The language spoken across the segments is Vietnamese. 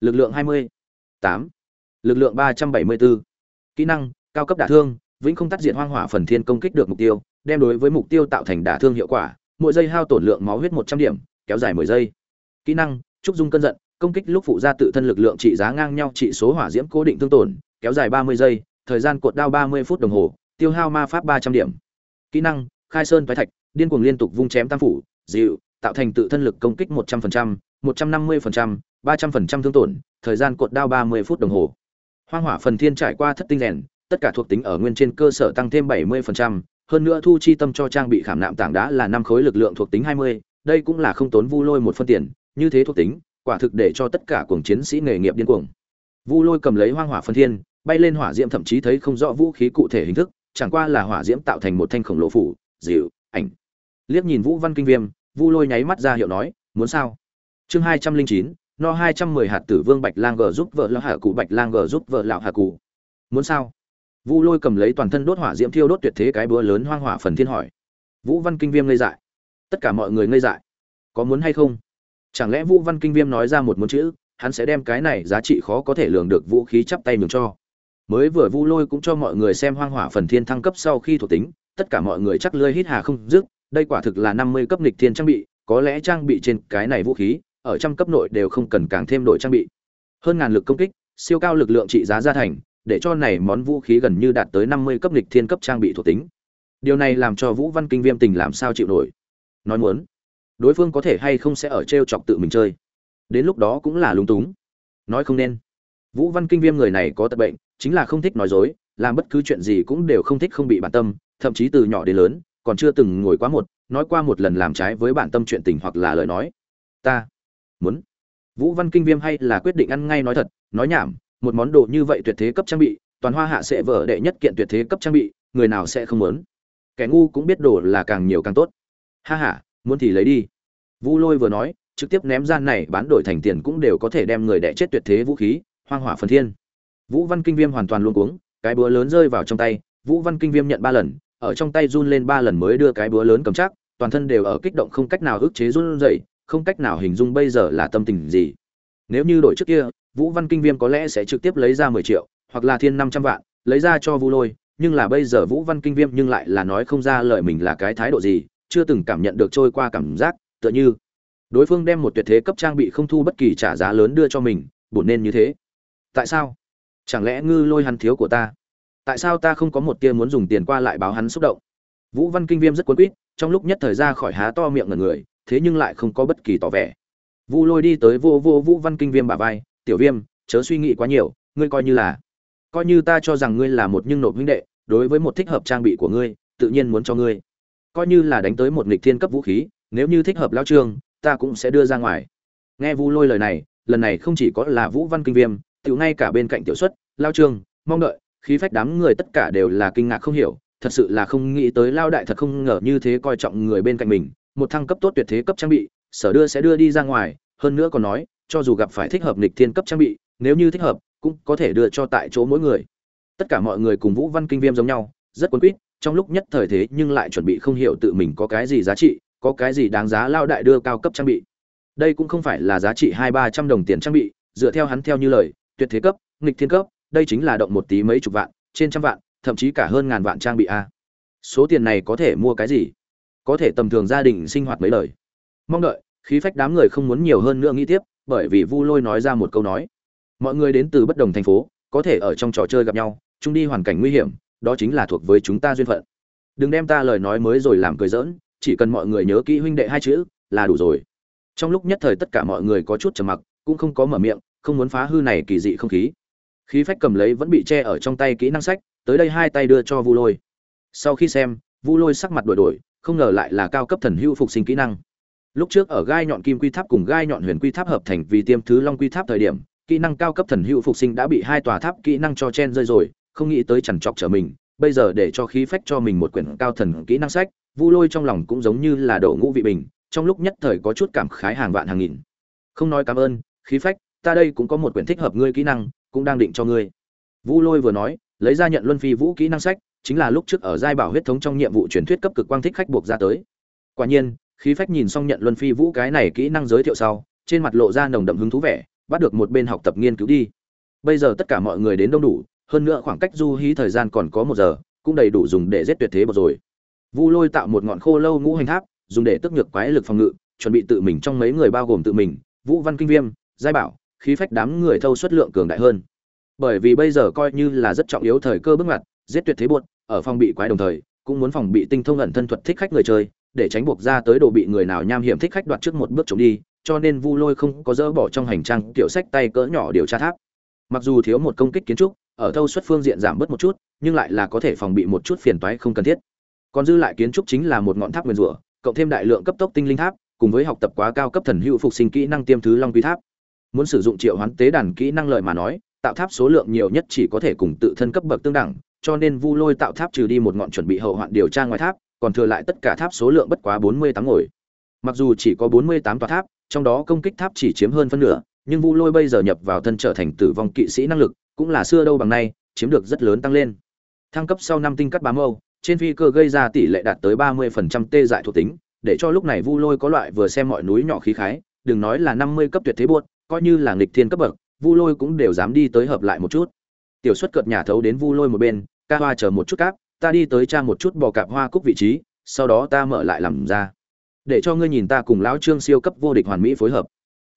lực lượng 20. 8. lực lượng 374. kỹ năng cao cấp đả thương vĩnh không tắt diệt hoang hỏa phần thiên công kích được mục tiêu đem đối với mục tiêu tạo thành đả thương hiệu quả mỗi giây hao tổn lượng máu huyết 100 điểm kéo dài 10 giây kỹ năng trúc dung cơn giận công kích lúc phụ ra tự thân lực lượng trị giá ngang nhau trị số hỏa diễm cố định thương tổn kéo dài 30 giây thời gian cột đao 30 phút đồng hồ tiêu hao ma pháp 300 điểm kỹ năng khai sơn phái thạch điên cuồng liên tục vung chém tam phủ dịu tạo thành tự thân lực công kích 100%, 150%, 300% thương tổn, thời gian cột đao 30 phút đồng hồ. Hoang hỏa phần thiên trải qua thất tinh rèn, tất cả thuộc tính ở nguyên trên cơ sở tăng thêm 70%, hơn nữa thu chi tâm cho trang bị khảm nạm tảng đá là năm khối lực lượng thuộc tính 20, đây cũng là không tốn Vu Lôi một phân tiền, như thế thuộc tính, quả thực để cho tất cả cuồng chiến sĩ nghề nghiệp điên cuồng. Vu Lôi cầm lấy hoang hỏa phần thiên, bay lên hỏa diễm thậm chí thấy không rõ vũ khí cụ thể hình thức, chẳng qua là hỏa diễm tạo thành một thanh khổng lồ phủ, dịu, ảnh. Liếc nhìn Vũ Văn Kinh Viêm, Vu Lôi nháy mắt ra hiệu nói, muốn sao? Chương hai trăm linh chín no hai trăm mười hạt tử vương Bạch Lang gờ giúp vợ lão hạ cụ Bạch Lang gờ giúp vợ lão hạ cụ. Muốn sao? Vu Lôi cầm lấy toàn thân đốt hỏa diễm thiêu đốt tuyệt thế cái búa lớn hoang hỏa phần thiên hỏi. Vũ Văn Kinh Viêm ngây dại. Tất cả mọi người ngây dại. Có muốn hay không? Chẳng lẽ Vũ Văn Kinh Viêm nói ra một muốn chữ, hắn sẽ đem cái này giá trị khó có thể lường được vũ khí chắp tay nhường cho. Mới vừa Vu Lôi cũng cho mọi người xem hoang hỏa phần thiên thăng cấp sau khi thuộc tính, tất cả mọi người chắc lưỡi hít hà không dứt, đây quả thực là năm mươi cấp nghịch thiên trang bị, có lẽ trang bị trên cái này vũ khí, ở trăm cấp nội đều không cần càng thêm đội trang bị. Hơn ngàn lực công kích, siêu cao lực lượng trị giá gia thành, để cho này món vũ khí gần như đạt tới năm mươi cấp nghịch thiên cấp trang bị thuộc tính. Điều này làm cho Vũ Văn Kinh Viêm tình làm sao chịu nổi. Nói muốn, đối phương có thể hay không sẽ ở trêu chọc tự mình chơi. Đến lúc đó cũng là lúng túng. Nói không nên. Vũ Văn Kinh Viêm người này có tật bệnh, chính là không thích nói dối, làm bất cứ chuyện gì cũng đều không thích không bị bản tâm, thậm chí từ nhỏ đến lớn, còn chưa từng ngồi quá một nói qua một lần làm trái với bản tâm chuyện tình hoặc là lời nói ta muốn. Vũ văn kinh viêm hay là quyết định ăn ngay nói thật, nói nhảm, một món đồ như vậy tuyệt thế cấp trang bị, toàn hoa hạ sẽ vở đệ nhất kiện tuyệt thế cấp trang bị, người nào sẽ không muốn? Kẻ ngu cũng biết đồ là càng nhiều càng tốt. Ha ha, muốn thì lấy đi. Vu lôi vừa nói, trực tiếp ném gian này bán đổi thành tiền cũng đều có thể đem người đẻ chết tuyệt thế vũ khí, hoang hỏa phần thiên. Vũ văn kinh viêm hoàn toàn luôn cuống, cái búa lớn rơi vào trong tay, vũ văn kinh viêm nhận ba lần, ở trong tay run lên ba lần mới đưa cái búa lớn cầm chắc, toàn thân đều ở kích động không cách nào ức chế run rẩy không cách nào hình dung bây giờ là tâm tình gì. Nếu như đổi trước kia, vũ văn kinh viêm có lẽ sẽ trực tiếp lấy ra mười triệu, hoặc là thiên năm trăm vạn, lấy ra cho vu lôi, nhưng là bây giờ vũ văn kinh viêm nhưng lại là nói không ra lời mình là cái thái độ gì, chưa từng cảm nhận được trôi qua cảm giác, tựa như đối phương đem một tuyệt thế cấp trang bị không thu bất kỳ trả giá lớn đưa cho mình, buồn nên như thế. Tại sao? Chẳng lẽ ngư lôi hắn thiếu của ta? Tại sao ta không có một tia muốn dùng tiền qua lại báo hắn xúc động? Vũ văn kinh viêm rất cuốn quýt, trong lúc nhất thời ra khỏi há to miệng ngần người thế nhưng lại không có bất kỳ tỏ vẻ. Vu lôi đi tới vô vô vũ văn kinh viêm bà vai, tiểu viêm, chớ suy nghĩ quá nhiều, ngươi coi như là, coi như ta cho rằng ngươi là một nhưng nộp huynh đệ, đối với một thích hợp trang bị của ngươi, tự nhiên muốn cho ngươi. Coi như là đánh tới một nghịch thiên cấp vũ khí, nếu như thích hợp lao trương, ta cũng sẽ đưa ra ngoài. Nghe vu lôi lời này, lần này không chỉ có là vũ văn kinh viêm, tiểu ngay cả bên cạnh tiểu xuất, lao trương, mong đợi, khí phách đám người tất cả đều là kinh ngạc không hiểu, thật sự là không nghĩ tới lao đại thật không ngờ như thế coi trọng người bên cạnh mình một thăng cấp tốt tuyệt thế cấp trang bị, sở đưa sẽ đưa đi ra ngoài, hơn nữa còn nói, cho dù gặp phải thích hợp nghịch thiên cấp trang bị, nếu như thích hợp, cũng có thể đưa cho tại chỗ mỗi người. Tất cả mọi người cùng vũ văn kinh viêm giống nhau, rất quấn quýt, trong lúc nhất thời thế nhưng lại chuẩn bị không hiểu tự mình có cái gì giá trị, có cái gì đáng giá lao đại đưa cao cấp trang bị. Đây cũng không phải là giá trị hai ba trăm đồng tiền trang bị, dựa theo hắn theo như lời, tuyệt thế cấp, nghịch thiên cấp, đây chính là động một tí mấy chục vạn, trên trăm vạn, thậm chí cả hơn ngàn vạn trang bị a. Số tiền này có thể mua cái gì? Có thể tầm thường gia đình sinh hoạt mấy lời. Mong đợi, khí phách đám người không muốn nhiều hơn nữa nghĩ tiếp, bởi vì vu lôi nói ra một câu nói. Mọi người đến từ bất đồng thành phố, có thể ở trong trò chơi gặp nhau, chung đi hoàn cảnh nguy hiểm, đó chính là thuộc với chúng ta duyên phận. Đừng đem ta lời nói mới rồi làm cười giỡn, chỉ cần mọi người nhớ kỹ huynh đệ hai chữ, là đủ rồi. Trong lúc nhất thời tất cả mọi người có chút trầm mặc, cũng không có mở miệng, không muốn phá hư này kỳ dị không khí. Khí phách cầm lấy vẫn bị che ở trong tay kỹ năng sách, tới đây hai tay đưa cho vu lôi. Sau khi xem, vu lôi sắc mặt đổi đổi không ngờ lại là cao cấp thần hưu phục sinh kỹ năng. Lúc trước ở gai nhọn kim quy tháp cùng gai nhọn huyền quy tháp hợp thành vì tiêm thứ long quy tháp thời điểm, kỹ năng cao cấp thần hưu phục sinh đã bị hai tòa tháp kỹ năng cho chen rơi rồi, không nghĩ tới chằn trọc trở mình, bây giờ để cho khí phách cho mình một quyển cao thần kỹ năng sách, vu lôi trong lòng cũng giống như là đổ ngũ vị bình, trong lúc nhất thời có chút cảm khái hàng vạn hàng nghìn. Không nói cảm ơn, khí phách, ta đây cũng có một quyển thích hợp ngươi kỹ năng, cũng đang định cho ngươi. Vu lôi vừa nói, lấy ra nhận luân phi vũ kỹ năng sách chính là lúc trước ở giai bảo huyết thống trong nhiệm vụ truyền thuyết cấp cực quang thích khách buộc ra tới. Quả nhiên, khí phách nhìn xong nhận luân phi vũ cái này kỹ năng giới thiệu sau, trên mặt lộ ra nồng đậm hứng thú vẻ, bắt được một bên học tập nghiên cứu đi. Bây giờ tất cả mọi người đến đông đủ, hơn nữa khoảng cách du hí thời gian còn có một giờ, cũng đầy đủ dùng để giết tuyệt thế bột rồi. Vu lôi tạo một ngọn khô lâu ngũ hành tháp, dùng để tức nhược quái lực phòng ngự, chuẩn bị tự mình trong mấy người bao gồm tự mình, vũ văn kinh viêm, giai bảo, khí phách đám người thâu suất lượng cường đại hơn. Bởi vì bây giờ coi như là rất trọng yếu thời cơ bước ngoặt giết tuyệt thế buột, ở phòng bị quái đồng thời cũng muốn phòng bị tinh thông ẩn thân thuật thích khách người chơi để tránh buộc ra tới đồ bị người nào nham hiểm thích khách đoạt trước một bước trốn đi cho nên vu lôi không có dỡ bỏ trong hành trang tiểu sách tay cỡ nhỏ điều tra tháp. Mặc dù thiếu một công kích kiến trúc ở thâu suất phương diện giảm bớt một chút nhưng lại là có thể phòng bị một chút phiền toái không cần thiết. Còn dư lại kiến trúc chính là một ngọn tháp nguyên rủa cộng thêm đại lượng cấp tốc tinh linh tháp cùng với học tập quá cao cấp thần hữu phục sinh kỹ năng tiêm thứ long quy tháp. Muốn sử dụng triệu hoán tế đàn kỹ năng lợi mà nói tạo tháp số lượng nhiều nhất chỉ có thể cùng tự thân cấp bậc tương đẳng cho nên vu lôi tạo tháp trừ đi một ngọn chuẩn bị hậu hoạn điều tra ngoài tháp còn thừa lại tất cả tháp số lượng bất quá bốn mươi tám ngồi. Mặc dù chỉ có bốn mươi tám tòa tháp trong đó công kích tháp chỉ chiếm hơn phân nửa nhưng vu lôi bây giờ nhập vào thân trở thành tử vong kỵ sĩ năng lực cũng là xưa đâu bằng nay chiếm được rất lớn tăng lên. Thăng cấp sau năm tinh cắt bám âu trên phi cơ gây ra tỷ lệ đạt tới ba mươi phần trăm tê dại thuộc tính để cho lúc này vu lôi có loại vừa xem mọi núi nhỏ khí khái đừng nói là năm mươi cấp tuyệt thế buột, coi như là nghịch thiên cấp bậc vu lôi cũng đều dám đi tới hợp lại một chút tiểu xuất cợt nhà thấu đến vu lôi một bên, ca hoa chờ một chút cáp, ta đi tới trang một chút bò cạp hoa cúc vị trí, sau đó ta mở lại làm ra. Để cho ngươi nhìn ta cùng lão trương siêu cấp vô địch hoàn mỹ phối hợp.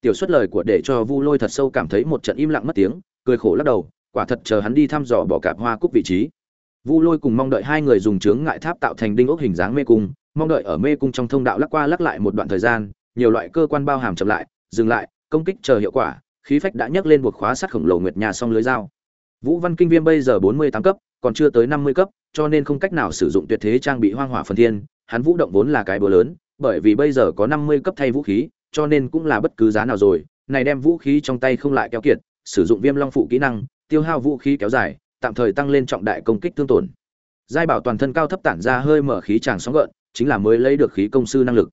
Tiểu xuất lời của để cho vu lôi thật sâu cảm thấy một trận im lặng mất tiếng, cười khổ lắc đầu, quả thật chờ hắn đi thăm dò bò cạp hoa cúc vị trí. Vu lôi cùng mong đợi hai người dùng chướng ngại tháp tạo thành đinh ốc hình dáng mê cung, mong đợi ở mê cung trong thông đạo lắc qua lắc lại một đoạn thời gian, nhiều loại cơ quan bao hàm chậm lại, dừng lại, công kích chờ hiệu quả, khí phách đã nhấc lên buộc khóa sắt khổng lồ nguyệt nhà song lưới dao vũ văn kinh viêm bây giờ bốn mươi tám cấp, còn chưa tới năm mươi cấp, cho nên không cách nào sử dụng tuyệt thế trang bị hoang hỏa phần thiên. Hắn vũ động vốn là cái búa lớn, bởi vì bây giờ có năm mươi cấp thay vũ khí, cho nên cũng là bất cứ giá nào rồi. Này đem vũ khí trong tay không lại kéo kiệt, sử dụng viêm long phụ kỹ năng, tiêu hao vũ khí kéo dài, tạm thời tăng lên trọng đại công kích thương tổn. Giai bảo toàn thân cao thấp tản ra hơi mở khí tràng sóng gợn, chính là mới lấy được khí công sư năng lực.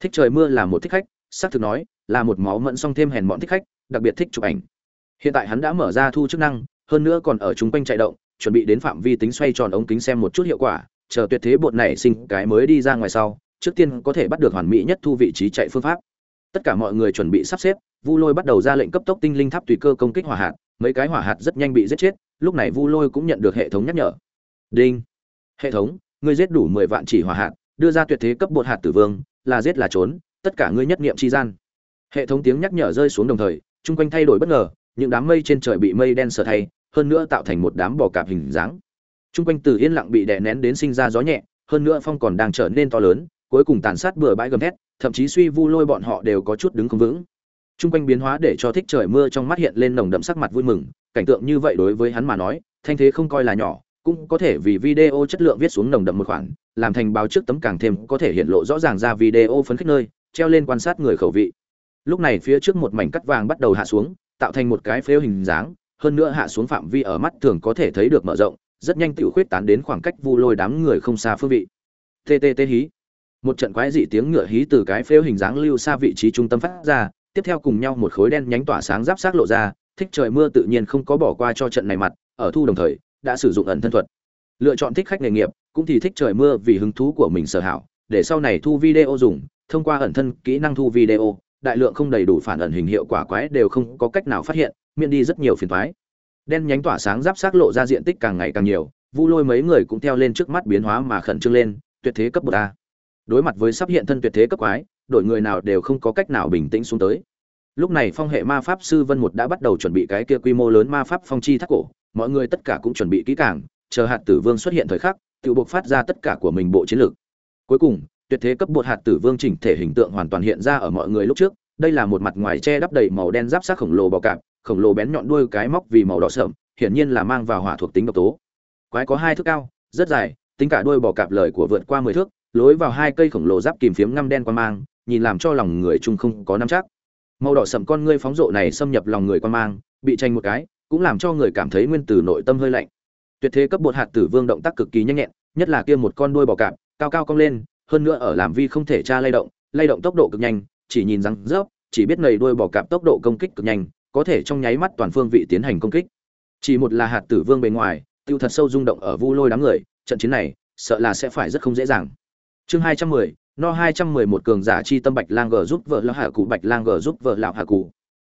Thích trời mưa là một thích khách, xác thực nói, là một máu mẫn song thêm hèn mọn thích khách, đặc biệt thích chụp ảnh. Hiện tại hắn đã mở ra thu chức năng hơn nữa còn ở chúng quanh chạy động, chuẩn bị đến phạm vi tính xoay tròn ống kính xem một chút hiệu quả, chờ tuyệt thế bột này sinh cái mới đi ra ngoài sau, trước tiên có thể bắt được hoàn mỹ nhất thu vị trí chạy phương pháp. Tất cả mọi người chuẩn bị sắp xếp, vu lôi bắt đầu ra lệnh cấp tốc tinh linh tháp tùy cơ công kích hỏa hạt, mấy cái hỏa hạt rất nhanh bị giết chết, lúc này vu lôi cũng nhận được hệ thống nhắc nhở. Đinh. Hệ thống, ngươi giết đủ mười vạn chỉ hỏa hạt, đưa ra tuyệt thế cấp bột hạt tử vương, là giết là trốn, tất cả ngươi nhất nghiệm chi gian. Hệ thống tiếng nhắc nhở rơi xuống đồng thời, chung quanh thay đổi bất ngờ, những đám mây trên trời bị mây đen sờ thay hơn nữa tạo thành một đám bò cạp hình dáng. Trung quanh từ yên lặng bị đè nén đến sinh ra gió nhẹ, hơn nữa phong còn đang trở nên to lớn, cuối cùng tàn sát bừa bãi gầm thét, thậm chí suy vu lôi bọn họ đều có chút đứng không vững. Trung quanh biến hóa để cho thích trời mưa trong mắt hiện lên nồng đậm sắc mặt vui mừng, cảnh tượng như vậy đối với hắn mà nói, thanh thế không coi là nhỏ, cũng có thể vì video chất lượng viết xuống nồng đậm một khoản, làm thành báo trước tấm càng thêm có thể hiện lộ rõ ràng ra video phấn khích nơi, treo lên quan sát người khẩu vị. Lúc này phía trước một mảnh cắt vàng bắt đầu hạ xuống, tạo thành một cái phếu hình dáng hơn nữa hạ xuống phạm vi ở mắt thường có thể thấy được mở rộng, rất nhanh tự khuyết tán đến khoảng cách vu lôi đám người không xa phương vị. Ttt hí. Một trận quái dị tiếng ngựa hí từ cái phếu hình dáng lưu xa vị trí trung tâm phát ra, tiếp theo cùng nhau một khối đen nhánh tỏa sáng giáp sát lộ ra, thích trời mưa tự nhiên không có bỏ qua cho trận này mặt, ở thu đồng thời, đã sử dụng ẩn thân thuật. Lựa chọn thích khách nghề nghiệp, cũng thì thích trời mưa vì hứng thú của mình sở hảo, để sau này thu video dùng, thông qua ẩn thân kỹ năng thu video đại lượng không đầy đủ phản ẩn hình hiệu quả quái đều không có cách nào phát hiện, miễn đi rất nhiều phiền toái. Đen nhánh tỏa sáng giáp sát lộ ra diện tích càng ngày càng nhiều, vu lôi mấy người cũng theo lên trước mắt biến hóa mà khẩn trương lên, tuyệt thế cấp bậc a. Đối mặt với sắp hiện thân tuyệt thế cấp quái, đội người nào đều không có cách nào bình tĩnh xuống tới. Lúc này phong hệ ma pháp sư vân một đã bắt đầu chuẩn bị cái kia quy mô lớn ma pháp phong chi thác cổ, mọi người tất cả cũng chuẩn bị kỹ càng, chờ hạt tử vương xuất hiện thời khắc, tự buộc phát ra tất cả của mình bộ chiến lược cuối cùng tuyệt thế cấp bột hạt tử vương chỉnh thể hình tượng hoàn toàn hiện ra ở mọi người lúc trước. Đây là một mặt ngoài che đắp đầy màu đen giáp sát khổng lồ bò cạp, khổng lồ bén nhọn đuôi cái móc vì màu đỏ sợm hiển nhiên là mang vào hỏa thuộc tính độc tố. Quái có hai thước cao, rất dài, tính cả đuôi bò cạp lời của vượt qua mười thước, lối vào hai cây khổng lồ giáp kìm phiếm ngăm đen qua mang, nhìn làm cho lòng người chung không có nắm chắc. Màu đỏ sậm con ngươi phóng rộ này xâm nhập lòng người quan mang, bị tranh một cái, cũng làm cho người cảm thấy nguyên tử nội tâm hơi lạnh. Tuyệt thế cấp bột hạt tử vương động tác cực kỳ nhanh nhẹn, nhất là kia một con đuôi bò cạp, cao cao cong lên hơn nữa ở làm vi không thể tra lay động lay động tốc độ cực nhanh, chỉ nhìn răng rớp, chỉ biết nầy đuôi bò cạp tốc độ công kích cực nhanh, có thể trong nháy mắt toàn phương vị tiến hành công kích. Chỉ một là hạt tử vương bề ngoài, tiêu thật sâu rung động ở vu lôi đám người, trận chiến này, sợ là sẽ phải rất không dễ dàng. Chương hai trăm mười, no hai trăm mười một cường giả chi tâm bạch lang g giúp vợ lão hạ cụ, bạch lang g giúp vợ lão hạ cụ.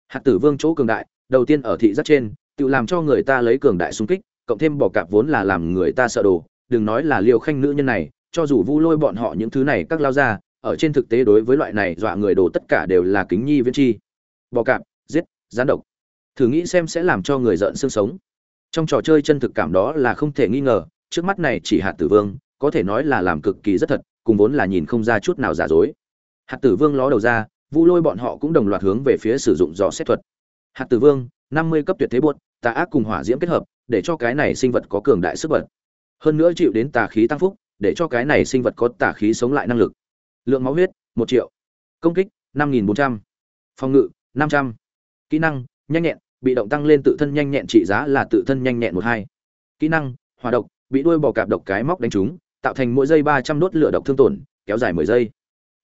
Hạt tử vương chỗ cường đại, đầu tiên ở thị giác trên, tự làm cho người ta lấy cường đại xung kích, cộng thêm bỏ cạp vốn là làm người ta sợ đồ, đừng nói là liều khanh nữ nhân này cho dù vu lôi bọn họ những thứ này các lao ra, ở trên thực tế đối với loại này dọa người đồ tất cả đều là kính nhi viễn chi. Bò cạp, giết, gián độc. Thử nghĩ xem sẽ làm cho người giận xương sống. Trong trò chơi chân thực cảm đó là không thể nghi ngờ, trước mắt này chỉ hạt tử vương, có thể nói là làm cực kỳ rất thật, cùng vốn là nhìn không ra chút nào giả dối. Hạt tử vương ló đầu ra, vu lôi bọn họ cũng đồng loạt hướng về phía sử dụng dò xét thuật. Hạt tử vương, năm mươi cấp tuyệt thế buốt tà ác cùng hỏa diễm kết hợp, để cho cái này sinh vật có cường đại sức bật. Hơn nữa chịu đến tà khí tăng phúc để cho cái này sinh vật có tà khí sống lại năng lực. Lượng máu huyết, một triệu. Công kích, năm nghìn bốn trăm. Phòng ngự, năm trăm. Kỹ năng, nhanh nhẹn, bị động tăng lên tự thân nhanh nhẹn trị giá là tự thân nhanh nhẹn một hai. Kỹ năng, hỏa độc, bị đuôi bò cạp độc cái móc đánh trúng, tạo thành mỗi giây ba trăm đốt lửa độc thương tổn, kéo dài mười giây.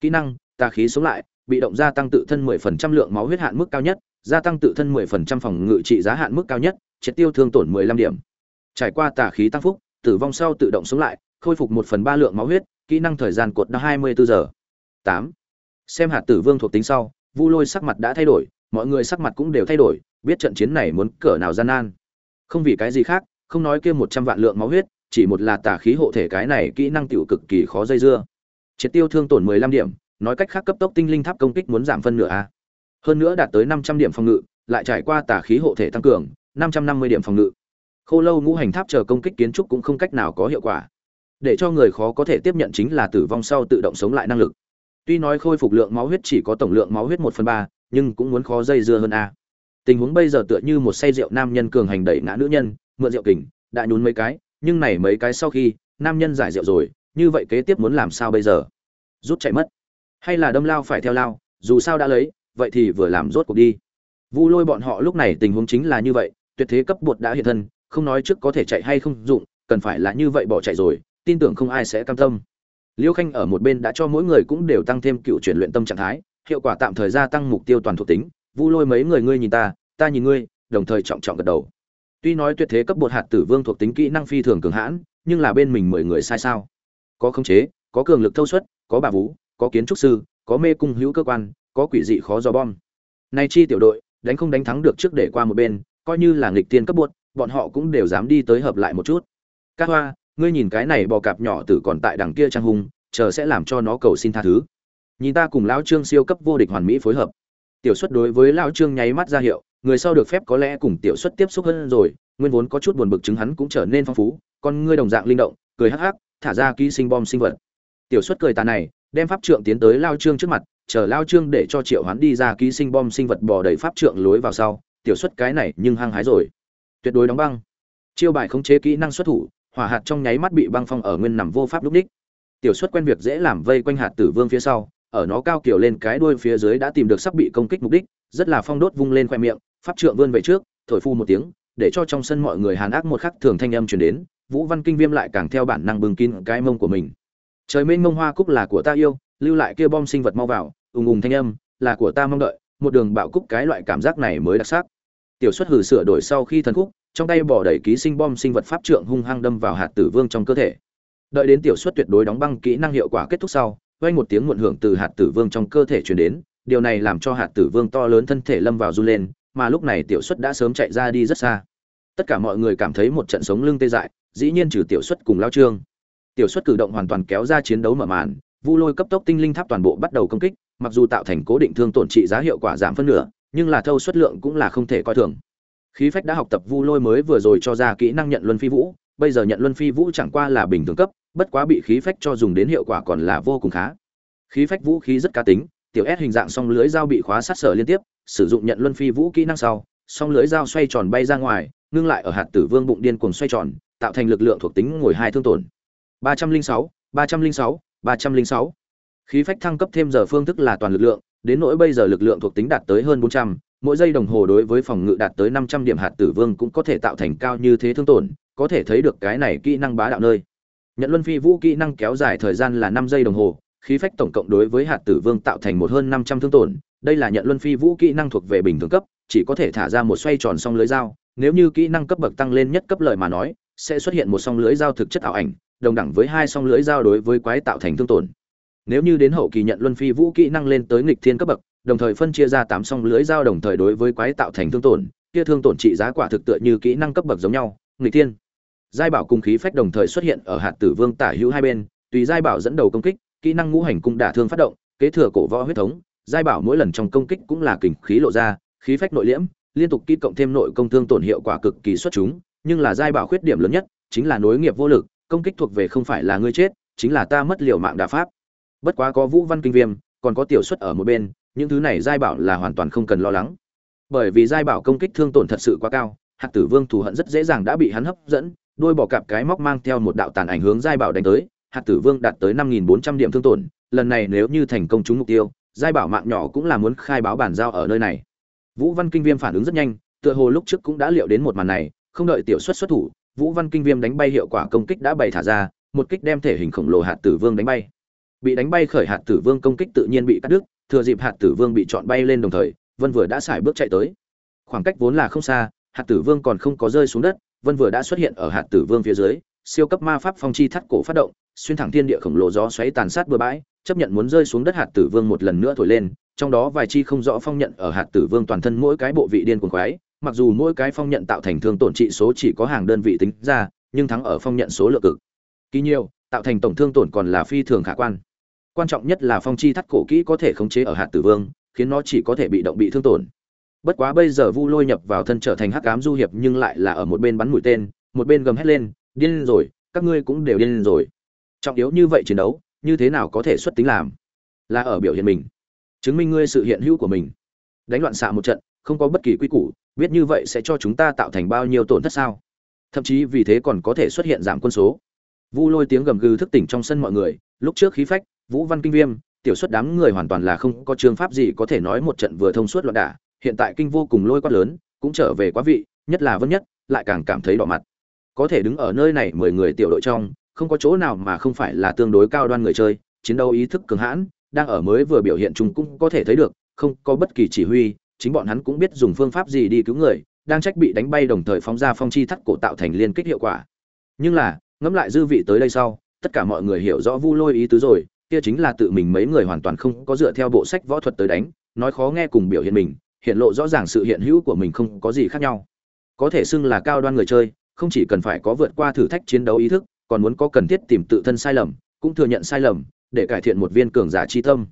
Kỹ năng, tà khí sống lại, bị động gia tăng tự thân mười phần trăm lượng máu huyết hạn mức cao nhất, gia tăng tự thân mười phần trăm phòng ngự trị giá hạn mức cao nhất, triệt tiêu thương tổn mười lăm điểm. Trải qua tà khí tăng phúc, tử vong sau tự động sống lại khôi phục một phần ba lượng máu huyết, kỹ năng thời gian cột đã hai mươi bốn giờ. Tám. Xem hạt tử vương thuộc tính sau, vu lôi sắc mặt đã thay đổi, mọi người sắc mặt cũng đều thay đổi, biết trận chiến này muốn cỡ nào gian nan. Không vì cái gì khác, không nói kia một trăm vạn lượng máu huyết, chỉ một là tà khí hộ thể cái này kỹ năng tiểu cực kỳ khó dây dưa. Triệt tiêu thương tổn mười lăm điểm, nói cách khác cấp tốc tinh linh tháp công kích muốn giảm phân nửa a. Hơn nữa đạt tới năm trăm điểm phòng ngự, lại trải qua tà khí hộ thể tăng cường, năm trăm năm mươi điểm phòng ngự. Khô lâu ngũ hành tháp chờ công kích kiến trúc cũng không cách nào có hiệu quả để cho người khó có thể tiếp nhận chính là tử vong sau tự động sống lại năng lực. Tuy nói khôi phục lượng máu huyết chỉ có tổng lượng máu huyết một phần ba, nhưng cũng muốn khó dây dưa hơn a. Tình huống bây giờ tựa như một say rượu nam nhân cường hành đẩy ngã nữ nhân, mượn rượu kình, đã nhún mấy cái, nhưng này mấy cái sau khi, nam nhân giải rượu rồi, như vậy kế tiếp muốn làm sao bây giờ? Rút chạy mất. Hay là đâm lao phải theo lao, dù sao đã lấy, vậy thì vừa làm rốt cuộc đi. Vu lôi bọn họ lúc này tình huống chính là như vậy, tuyệt thế cấp bột đã hiện thân, không nói trước có thể chạy hay không dụng, cần phải là như vậy bỏ chạy rồi tin tưởng không ai sẽ cam tâm. Liêu khanh ở một bên đã cho mỗi người cũng đều tăng thêm cựu chuyển luyện tâm trạng thái, hiệu quả tạm thời gia tăng mục tiêu toàn thuộc tính, vu lôi mấy người ngươi nhìn ta ta nhìn ngươi, đồng thời trọng trọng gật đầu. Tuy nói tuyệt thế cấp bột hạt tử vương thuộc tính kỹ năng phi thường cường hãn, nhưng là bên mình mười người sai sao? Có khống chế, có cường lực thâu suất, có bà vú có kiến trúc sư, có mê cung hữu cơ quan, có quỷ dị khó dò bom. Nay chi tiểu đội, đánh không đánh thắng được trước để qua một bên, coi như là nghịch tiên cấp bột, bọn họ cũng đều dám đi tới hợp lại một chút. Các hoa ngươi nhìn cái này bò cạp nhỏ tử còn tại đằng kia trang hung, chờ sẽ làm cho nó cầu xin tha thứ. Nhìn ta cùng lão trương siêu cấp vô địch hoàn mỹ phối hợp. Tiểu xuất đối với lão trương nháy mắt ra hiệu, người sau được phép có lẽ cùng tiểu xuất tiếp xúc hơn rồi, nguyên vốn có chút buồn bực chứng hắn cũng trở nên phong phú, con ngươi đồng dạng linh động, cười hắc hắc, thả ra ký sinh bom sinh vật. Tiểu xuất cười tà này, đem pháp trượng tiến tới lao trương trước mặt, chờ lao trương để cho triệu hoán đi ra ký sinh bom sinh vật bò đầy pháp trượng lối vào sau, tiểu xuất cái này nhưng hăng hái rồi. Tuyệt đối đóng băng. Chiêu bài khống chế kỹ năng xuất thủ hỏa hạt trong nháy mắt bị băng phong ở nguyên nằm vô pháp lúc đích. Tiểu xuất quen việc dễ làm vây quanh hạt tử vương phía sau, ở nó cao kiểu lên cái đuôi phía dưới đã tìm được sắp bị công kích mục đích, rất là phong đốt vung lên khoe miệng, pháp trượng vươn về trước, thổi phu một tiếng, để cho trong sân mọi người hàn ác một khắc thường thanh âm truyền đến, vũ văn kinh viêm lại càng theo bản năng bừng kín cái mông của mình. Trời mênh mông hoa cúc là của ta yêu, lưu lại kia bom sinh vật mau vào, ùng ùng thanh âm, là của ta mong đợi, một đường bạo cúc cái loại cảm giác này mới đặc sắc. Tiểu xuất hử sửa đổi sau khi thần khúc trong tay bỏ đẩy ký sinh bom sinh vật pháp trượng hung hăng đâm vào hạt tử vương trong cơ thể. Đợi đến tiểu xuất tuyệt đối đóng băng kỹ năng hiệu quả kết thúc sau vang một tiếng muộn hưởng từ hạt tử vương trong cơ thể truyền đến, điều này làm cho hạt tử vương to lớn thân thể lâm vào run lên, mà lúc này tiểu xuất đã sớm chạy ra đi rất xa. Tất cả mọi người cảm thấy một trận sống lưng tê dại, dĩ nhiên trừ tiểu xuất cùng lao trương. Tiểu xuất cử động hoàn toàn kéo ra chiến đấu mở màn, vu lôi cấp tốc tinh linh tháp toàn bộ bắt đầu công kích, mặc dù tạo thành cố định thương tổn trị giá hiệu quả giảm phân nửa, nhưng là thâu suất lượng cũng là không thể coi thường khí phách đã học tập vu lôi mới vừa rồi cho ra kỹ năng nhận luân phi vũ, bây giờ nhận luân phi vũ chẳng qua là bình thường cấp, bất quá bị khí phách cho dùng đến hiệu quả còn là vô cùng khá. Khí phách vũ khí rất cá tính, tiểu S hình dạng song lưới dao bị khóa sát sở liên tiếp, sử dụng nhận luân phi vũ kỹ năng sau, song lưới dao xoay tròn bay ra ngoài, ngưng lại ở hạt tử vương bụng điên cuồng xoay tròn, tạo thành lực lượng thuộc tính ngồi hai thương tổn. ba trăm linh sáu, ba trăm linh sáu, ba trăm linh sáu. Khí phách thăng cấp thêm giờ phương thức là toàn lực lượng, đến nỗi bây giờ lực lượng thuộc tính đạt tới hơn bốn trăm mỗi giây đồng hồ đối với phòng ngự đạt tới năm trăm điểm hạt tử vương cũng có thể tạo thành cao như thế thương tổn, có thể thấy được cái này kỹ năng bá đạo nơi. Nhận luân phi vũ kỹ năng kéo dài thời gian là năm giây đồng hồ, khí phách tổng cộng đối với hạt tử vương tạo thành một hơn năm trăm thương tổn, đây là nhận luân phi vũ kỹ năng thuộc về bình thường cấp, chỉ có thể thả ra một xoay tròn song lưới dao, nếu như kỹ năng cấp bậc tăng lên nhất cấp lợi mà nói, sẽ xuất hiện một song lưới dao thực chất ảo ảnh, đồng đẳng với hai song lưới dao đối với quái tạo thành thương tổn. Nếu như đến hậu kỳ nhận luân phi vũ kỹ năng lên tới nghịch thiên cấp bậc đồng thời phân chia ra tám song lưới dao đồng thời đối với quái tạo thành thương tổn. Kia thương tổn trị giá quả thực tựa như kỹ năng cấp bậc giống nhau. Người tiên giai bảo cùng khí phách đồng thời xuất hiện ở hạt tử vương tả hữu hai bên. Tùy giai bảo dẫn đầu công kích, kỹ năng ngũ hành cung đả thương phát động, kế thừa cổ võ huyết thống. Giai bảo mỗi lần trong công kích cũng là kình khí lộ ra, khí phách nội liễm, liên tục kỹ cộng thêm nội công thương tổn hiệu quả cực kỳ xuất chúng. Nhưng là giai bảo khuyết điểm lớn nhất chính là nối nghiệp vô lực, công kích thuộc về không phải là ngươi chết, chính là ta mất liều mạng đả pháp. Bất quá có vũ văn kinh viêm, còn có tiểu xuất ở một bên những thứ này giai bảo là hoàn toàn không cần lo lắng. Bởi vì giai bảo công kích thương tổn thật sự quá cao hạt tử vương thù hận rất dễ dàng đã bị hắn hấp dẫn, đôi bỏ cặp cái móc mang theo một đạo tàn ảnh hướng giai bảo đánh tới hạt tử vương đạt tới năm nghìn bốn trăm điểm thương tổn, lần này nếu như thành công trúng mục tiêu, giai bảo mạng nhỏ cũng là muốn khai báo bản giao ở nơi này. Vũ văn kinh viêm phản ứng rất nhanh, tựa hồ lúc trước cũng đã liệu đến một màn này, không đợi tiểu xuất xuất thủ, vũ văn kinh viêm đánh bay hiệu quả công kích đã bày thả ra, một kích đem thể hình khổng lồ hạt tử vương đánh bay. Bị đánh bay khởi hạt tử vương công kích tự nhiên bị cắt đứt thừa dịp hạt tử vương bị chọn bay lên đồng thời, vân vừa đã xài bước chạy tới. Khoảng cách vốn là không xa, hạt tử vương còn không có rơi xuống đất, vân vừa đã xuất hiện ở hạt tử vương phía dưới, siêu cấp ma pháp phong chi thắt cổ phát động, xuyên thẳng thiên địa khổng lồ gió xoáy tàn sát bừa bãi, chấp nhận muốn rơi xuống đất hạt tử vương một lần nữa thổi lên, trong đó vài chi không rõ phong nhận ở hạt tử vương toàn thân mỗi cái bộ vị điên cuồng khoái mặc dù mỗi cái phong nhận tạo thành thương tổn trị số chỉ có hàng đơn vị tính ra, nhưng thắng ở phong nhận số lượng cực kỳ nhiều, tạo thành tổng thương tổn còn là phi thường khả quan quan trọng nhất là phong chi thắt cổ kỹ có thể khống chế ở hạt tử vương, khiến nó chỉ có thể bị động bị thương tổn. Bất quá bây giờ vu lôi nhập vào thân trở thành hắc cám du hiệp nhưng lại là ở một bên bắn mũi tên, một bên gầm hét lên, điên rồi, các ngươi cũng đều điên rồi. Trọng yếu như vậy chiến đấu, như thế nào có thể xuất tính làm? Là ở biểu hiện mình, chứng minh ngươi sự hiện hữu của mình. Đánh loạn xạ một trận, không có bất kỳ quy củ, biết như vậy sẽ cho chúng ta tạo thành bao nhiêu tổn thất sao? Thậm chí vì thế còn có thể xuất hiện giảm quân số. Vu lôi tiếng gầm gừ thức tỉnh trong sân mọi người, lúc trước khí phách vũ văn kinh viêm, tiểu xuất đám người hoàn toàn là không có trường pháp gì có thể nói một trận vừa thông suốt loạn đả, hiện tại kinh vô cùng lôi quát lớn, cũng trở về quá vị, nhất là vân nhất, lại càng cảm thấy đỏ mặt. Có thể đứng ở nơi này mười người tiểu đội trong, không có chỗ nào mà không phải là tương đối cao đoan người chơi, chiến đấu ý thức cường hãn, đang ở mới vừa biểu hiện chúng cũng có thể thấy được, không có bất kỳ chỉ huy, chính bọn hắn cũng biết dùng phương pháp gì đi cứu người, đang trách bị đánh bay đồng thời phóng ra phong chi thắt cổ tạo thành liên kết hiệu quả. Nhưng là, ngẫm lại dư vị tới đây sau, tất cả mọi người hiểu rõ vu lôi ý tứ rồi kia chính là tự mình mấy người hoàn toàn không có dựa theo bộ sách võ thuật tới đánh, nói khó nghe cùng biểu hiện mình, hiện lộ rõ ràng sự hiện hữu của mình không có gì khác nhau. Có thể xưng là cao đoan người chơi, không chỉ cần phải có vượt qua thử thách chiến đấu ý thức, còn muốn có cần thiết tìm tự thân sai lầm, cũng thừa nhận sai lầm, để cải thiện một viên cường giả chi tâm.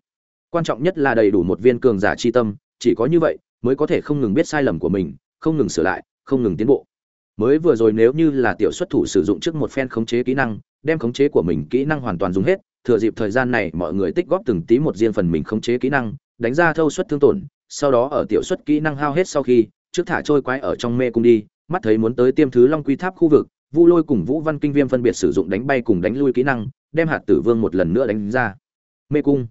Quan trọng nhất là đầy đủ một viên cường giả chi tâm, chỉ có như vậy mới có thể không ngừng biết sai lầm của mình, không ngừng sửa lại, không ngừng tiến bộ. Mới vừa rồi nếu như là tiểu xuất thủ sử dụng trước một phen khống chế kỹ năng, đem khống chế của mình kỹ năng hoàn toàn dùng hết thừa dịp thời gian này mọi người tích góp từng tí một riêng phần mình khống chế kỹ năng, đánh ra thâu suất thương tổn, sau đó ở tiểu suất kỹ năng hao hết sau khi, trước thả trôi quái ở trong mê cung đi, mắt thấy muốn tới tiêm thứ long quy tháp khu vực, vu lôi cùng vũ văn kinh viêm phân biệt sử dụng đánh bay cùng đánh lui kỹ năng, đem hạt tử vương một lần nữa đánh ra. Mê cung.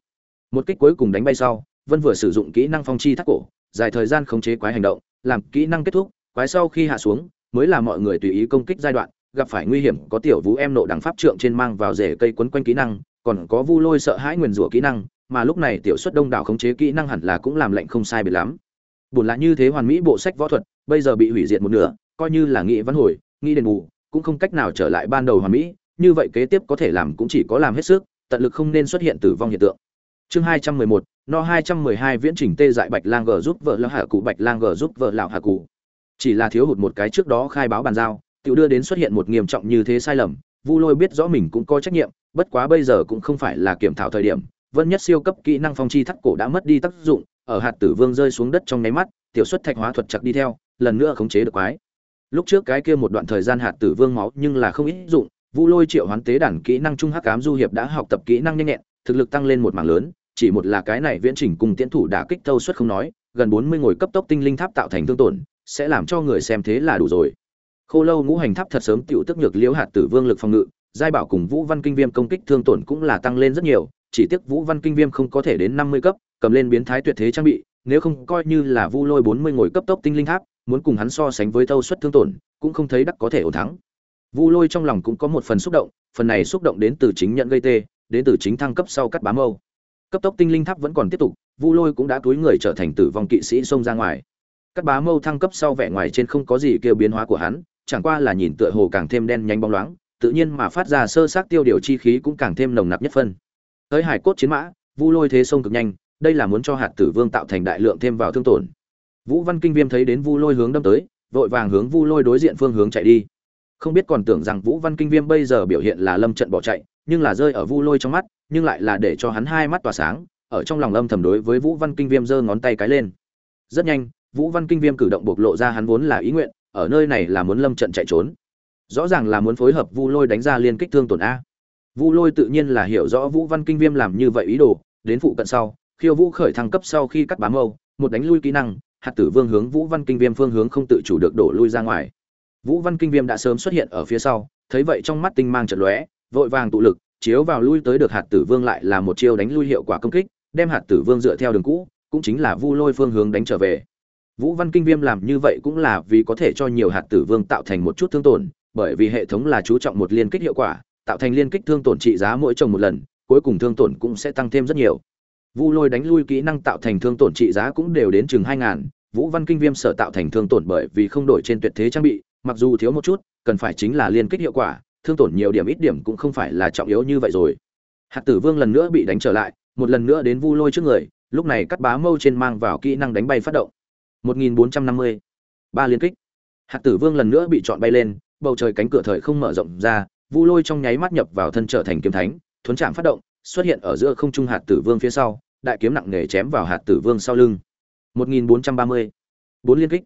Một kích cuối cùng đánh bay sau, vân vừa sử dụng kỹ năng phong chi thác cổ, dài thời gian khống chế quái hành động, làm kỹ năng kết thúc, quái sau khi hạ xuống, mới là mọi người tùy ý công kích giai đoạn, gặp phải nguy hiểm có tiểu vũ em nộ đằng pháp trượng trên mang vào rễ cây quấn quanh kỹ năng còn có vu lôi sợ hãi nguyền rủa kỹ năng, mà lúc này tiểu xuất đông đảo khống chế kỹ năng hẳn là cũng làm lệnh không sai biệt lắm. Buồn là như thế hoàn mỹ bộ sách võ thuật, bây giờ bị hủy diệt một nửa, coi như là nghĩ văn hồi nghĩ đền bù, cũng không cách nào trở lại ban đầu hoàn mỹ, như vậy kế tiếp có thể làm cũng chỉ có làm hết sức, tận lực không nên xuất hiện tử vong hiện tượng. Chương hai trăm mười một, no hai trăm mười hai viễn trình tê dại bạch lang g giúp vợ lão hạ cụ, bạch lang g giúp vợ lão hạ cụ. Chỉ là thiếu hụt một cái trước đó khai báo bàn giao tự đưa đến xuất hiện một nghiêm trọng như thế sai lầm, vu lôi biết rõ mình cũng có trách nhiệm bất quá bây giờ cũng không phải là kiểm thảo thời điểm, vân nhất siêu cấp kỹ năng phong chi thắt cổ đã mất đi tác dụng, ở hạt tử vương rơi xuống đất trong nháy mắt, tiểu xuất thạch hóa thuật chặt đi theo, lần nữa khống chế được quái. Lúc trước cái kia một đoạn thời gian hạt tử vương máu nhưng là không ít dụng, vu lôi triệu hoán tế đàn kỹ năng trung hắc cám du hiệp đã học tập kỹ năng nhanh nhẹn, thực lực tăng lên một mảng lớn, chỉ một là cái này viễn trình cùng tiến thủ đã kích thâu suất không nói, gần bốn mươi ngồi cấp tốc tinh linh tháp tạo thành thương tổn, sẽ làm cho người xem thế là đủ rồi. Khô lâu ngũ hành tháp thật sớm tiểu tức nhược liễu hạt tử vương lực phòng ngự giai bảo cùng vũ văn kinh viêm công kích thương tổn cũng là tăng lên rất nhiều, chỉ tiếc vũ văn kinh viêm không có thể đến năm mươi cấp, cầm lên biến thái tuyệt thế trang bị, nếu không coi như là vu lôi bốn mươi ngồi cấp tốc tinh linh tháp, muốn cùng hắn so sánh với thâu suất thương tổn, cũng không thấy đắc có thể ổn thắng. Vu lôi trong lòng cũng có một phần xúc động, phần này xúc động đến từ chính nhận gây tê, đến từ chính thăng cấp sau cắt bám âu. Cấp tốc tinh linh tháp vẫn còn tiếp tục, vu lôi cũng đã túi người trở thành tử vong kỵ sĩ xông ra ngoài. Cắt bá mâu thăng cấp sau vẻ ngoài trên không có gì kêu biến hóa của hắn, chẳng qua là nhìn tựa hồ càng thêm đen nhanh bóng loáng tự nhiên mà phát ra sơ sát tiêu điều chi khí cũng càng thêm nồng nặc nhất phân. Tới hải cốt chiến mã, vu lôi thế sông cực nhanh, đây là muốn cho hạt tử vương tạo thành đại lượng thêm vào thương tổn. Vũ văn kinh viêm thấy đến vu lôi hướng đâm tới, vội vàng hướng vu lôi đối diện phương hướng chạy đi. Không biết còn tưởng rằng vũ văn kinh viêm bây giờ biểu hiện là lâm trận bỏ chạy, nhưng là rơi ở vu lôi trong mắt, nhưng lại là để cho hắn hai mắt tỏa sáng, ở trong lòng âm thầm đối với vũ văn kinh viêm giơ ngón tay cái lên. Rất nhanh, vũ văn kinh viêm cử động bộc lộ ra hắn vốn là ý nguyện, ở nơi này là muốn lâm trận chạy trốn rõ ràng là muốn phối hợp vu lôi đánh ra liên kích thương tổn a. Vu lôi tự nhiên là hiểu rõ vũ văn kinh viêm làm như vậy ý đồ, đến phụ cận sau, khiêu vũ khởi thăng cấp sau khi cắt bám mâu, một đánh lui kỹ năng, hạt tử vương hướng vũ văn kinh viêm phương hướng không tự chủ được đổ lui ra ngoài. Vũ văn kinh viêm đã sớm xuất hiện ở phía sau, thấy vậy trong mắt tinh mang trận lóe, vội vàng tụ lực, chiếu vào lui tới được hạt tử vương lại là một chiêu đánh lui hiệu quả công kích, đem hạt tử vương dựa theo đường cũ, cũng chính là vu lôi phương hướng đánh trở về. Vũ văn kinh viêm làm như vậy cũng là vì có thể cho nhiều hạt tử vương tạo thành một chút thương tổn bởi vì hệ thống là chú trọng một liên kích hiệu quả, tạo thành liên kích thương tổn trị giá mỗi trồng một lần, cuối cùng thương tổn cũng sẽ tăng thêm rất nhiều. Vu lôi đánh lui kỹ năng tạo thành thương tổn trị giá cũng đều đến chừng hai ngàn, vũ văn kinh viêm sở tạo thành thương tổn bởi vì không đổi trên tuyệt thế trang bị, mặc dù thiếu một chút, cần phải chính là liên kích hiệu quả, thương tổn nhiều điểm ít điểm cũng không phải là trọng yếu như vậy rồi. Hạt tử vương lần nữa bị đánh trở lại, một lần nữa đến vu lôi trước người, lúc này cắt bá mâu trên mang vào kỹ năng đánh bay phát động. 1450. ba liên kích. Hạt tử vương lần nữa bị chọn bay lên bầu trời cánh cửa thời không mở rộng ra, vu lôi trong nháy mắt nhập vào thân trở thành kiếm thánh, thuấn trạng phát động, xuất hiện ở giữa không trung hạt tử vương phía sau, đại kiếm nặng nề chém vào hạt tử vương sau lưng. 1430. bốn liên kích.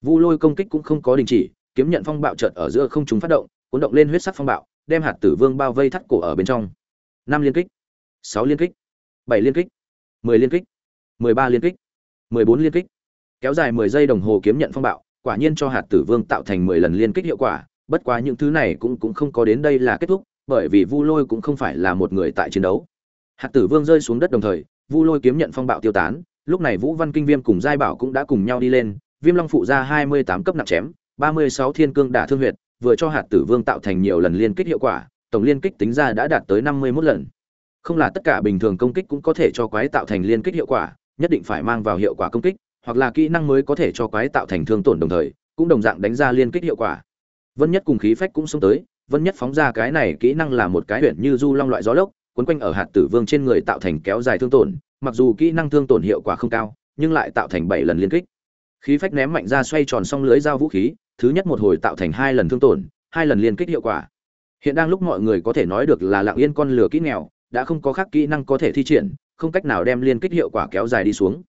Vu lôi công kích cũng không có đình chỉ, kiếm nhận phong bạo chợt ở giữa không trung phát động, cuốn động lên huyết sắc phong bạo, đem hạt tử vương bao vây thắt cổ ở bên trong. Năm liên kích, sáu liên kích, bảy liên kích, mười liên kích, mười ba liên kích, mười bốn liên kích. Kéo dài mười giây đồng hồ kiếm nhận phong bạo, quả nhiên cho hạt tử vương tạo thành mười lần liên kích hiệu quả bất quá những thứ này cũng cũng không có đến đây là kết thúc, bởi vì vu lôi cũng không phải là một người tại chiến đấu. Hạt tử vương rơi xuống đất đồng thời, vu lôi kiếm nhận phong bạo tiêu tán, lúc này vũ văn kinh viêm cùng giai bảo cũng đã cùng nhau đi lên, viêm long phụ ra hai mươi tám cấp nặng chém, ba mươi sáu thiên cương đả thương huyệt, vừa cho hạt tử vương tạo thành nhiều lần liên kích hiệu quả, tổng liên kích tính ra đã đạt tới năm mươi 51 lần. Không là tất cả bình thường công kích cũng có thể cho quái tạo thành liên kích hiệu quả, nhất định phải mang vào hiệu quả công kích, hoặc là kỹ năng mới có thể cho quái tạo thành thương tổn đồng thời, cũng đồng dạng đánh ra liên kích hiệu quả vân nhất cùng khí phách cũng xông tới, vân nhất phóng ra cái này kỹ năng là một cái huyện như du long loại gió lốc, quấn quanh ở hạt tử vương trên người tạo thành kéo dài thương tổn, mặc dù kỹ năng thương tổn hiệu quả không cao, nhưng lại tạo thành bảy lần liên kích. Khí phách ném mạnh ra xoay tròn xong lưới dao vũ khí, thứ nhất một hồi tạo thành hai lần thương tổn, hai lần liên kích hiệu quả. Hiện đang lúc mọi người có thể nói được là lạng yên con lửa kỹ nghèo, đã không có khác kỹ năng có thể thi triển, không cách nào đem liên kích hiệu quả kéo dài đi xuống.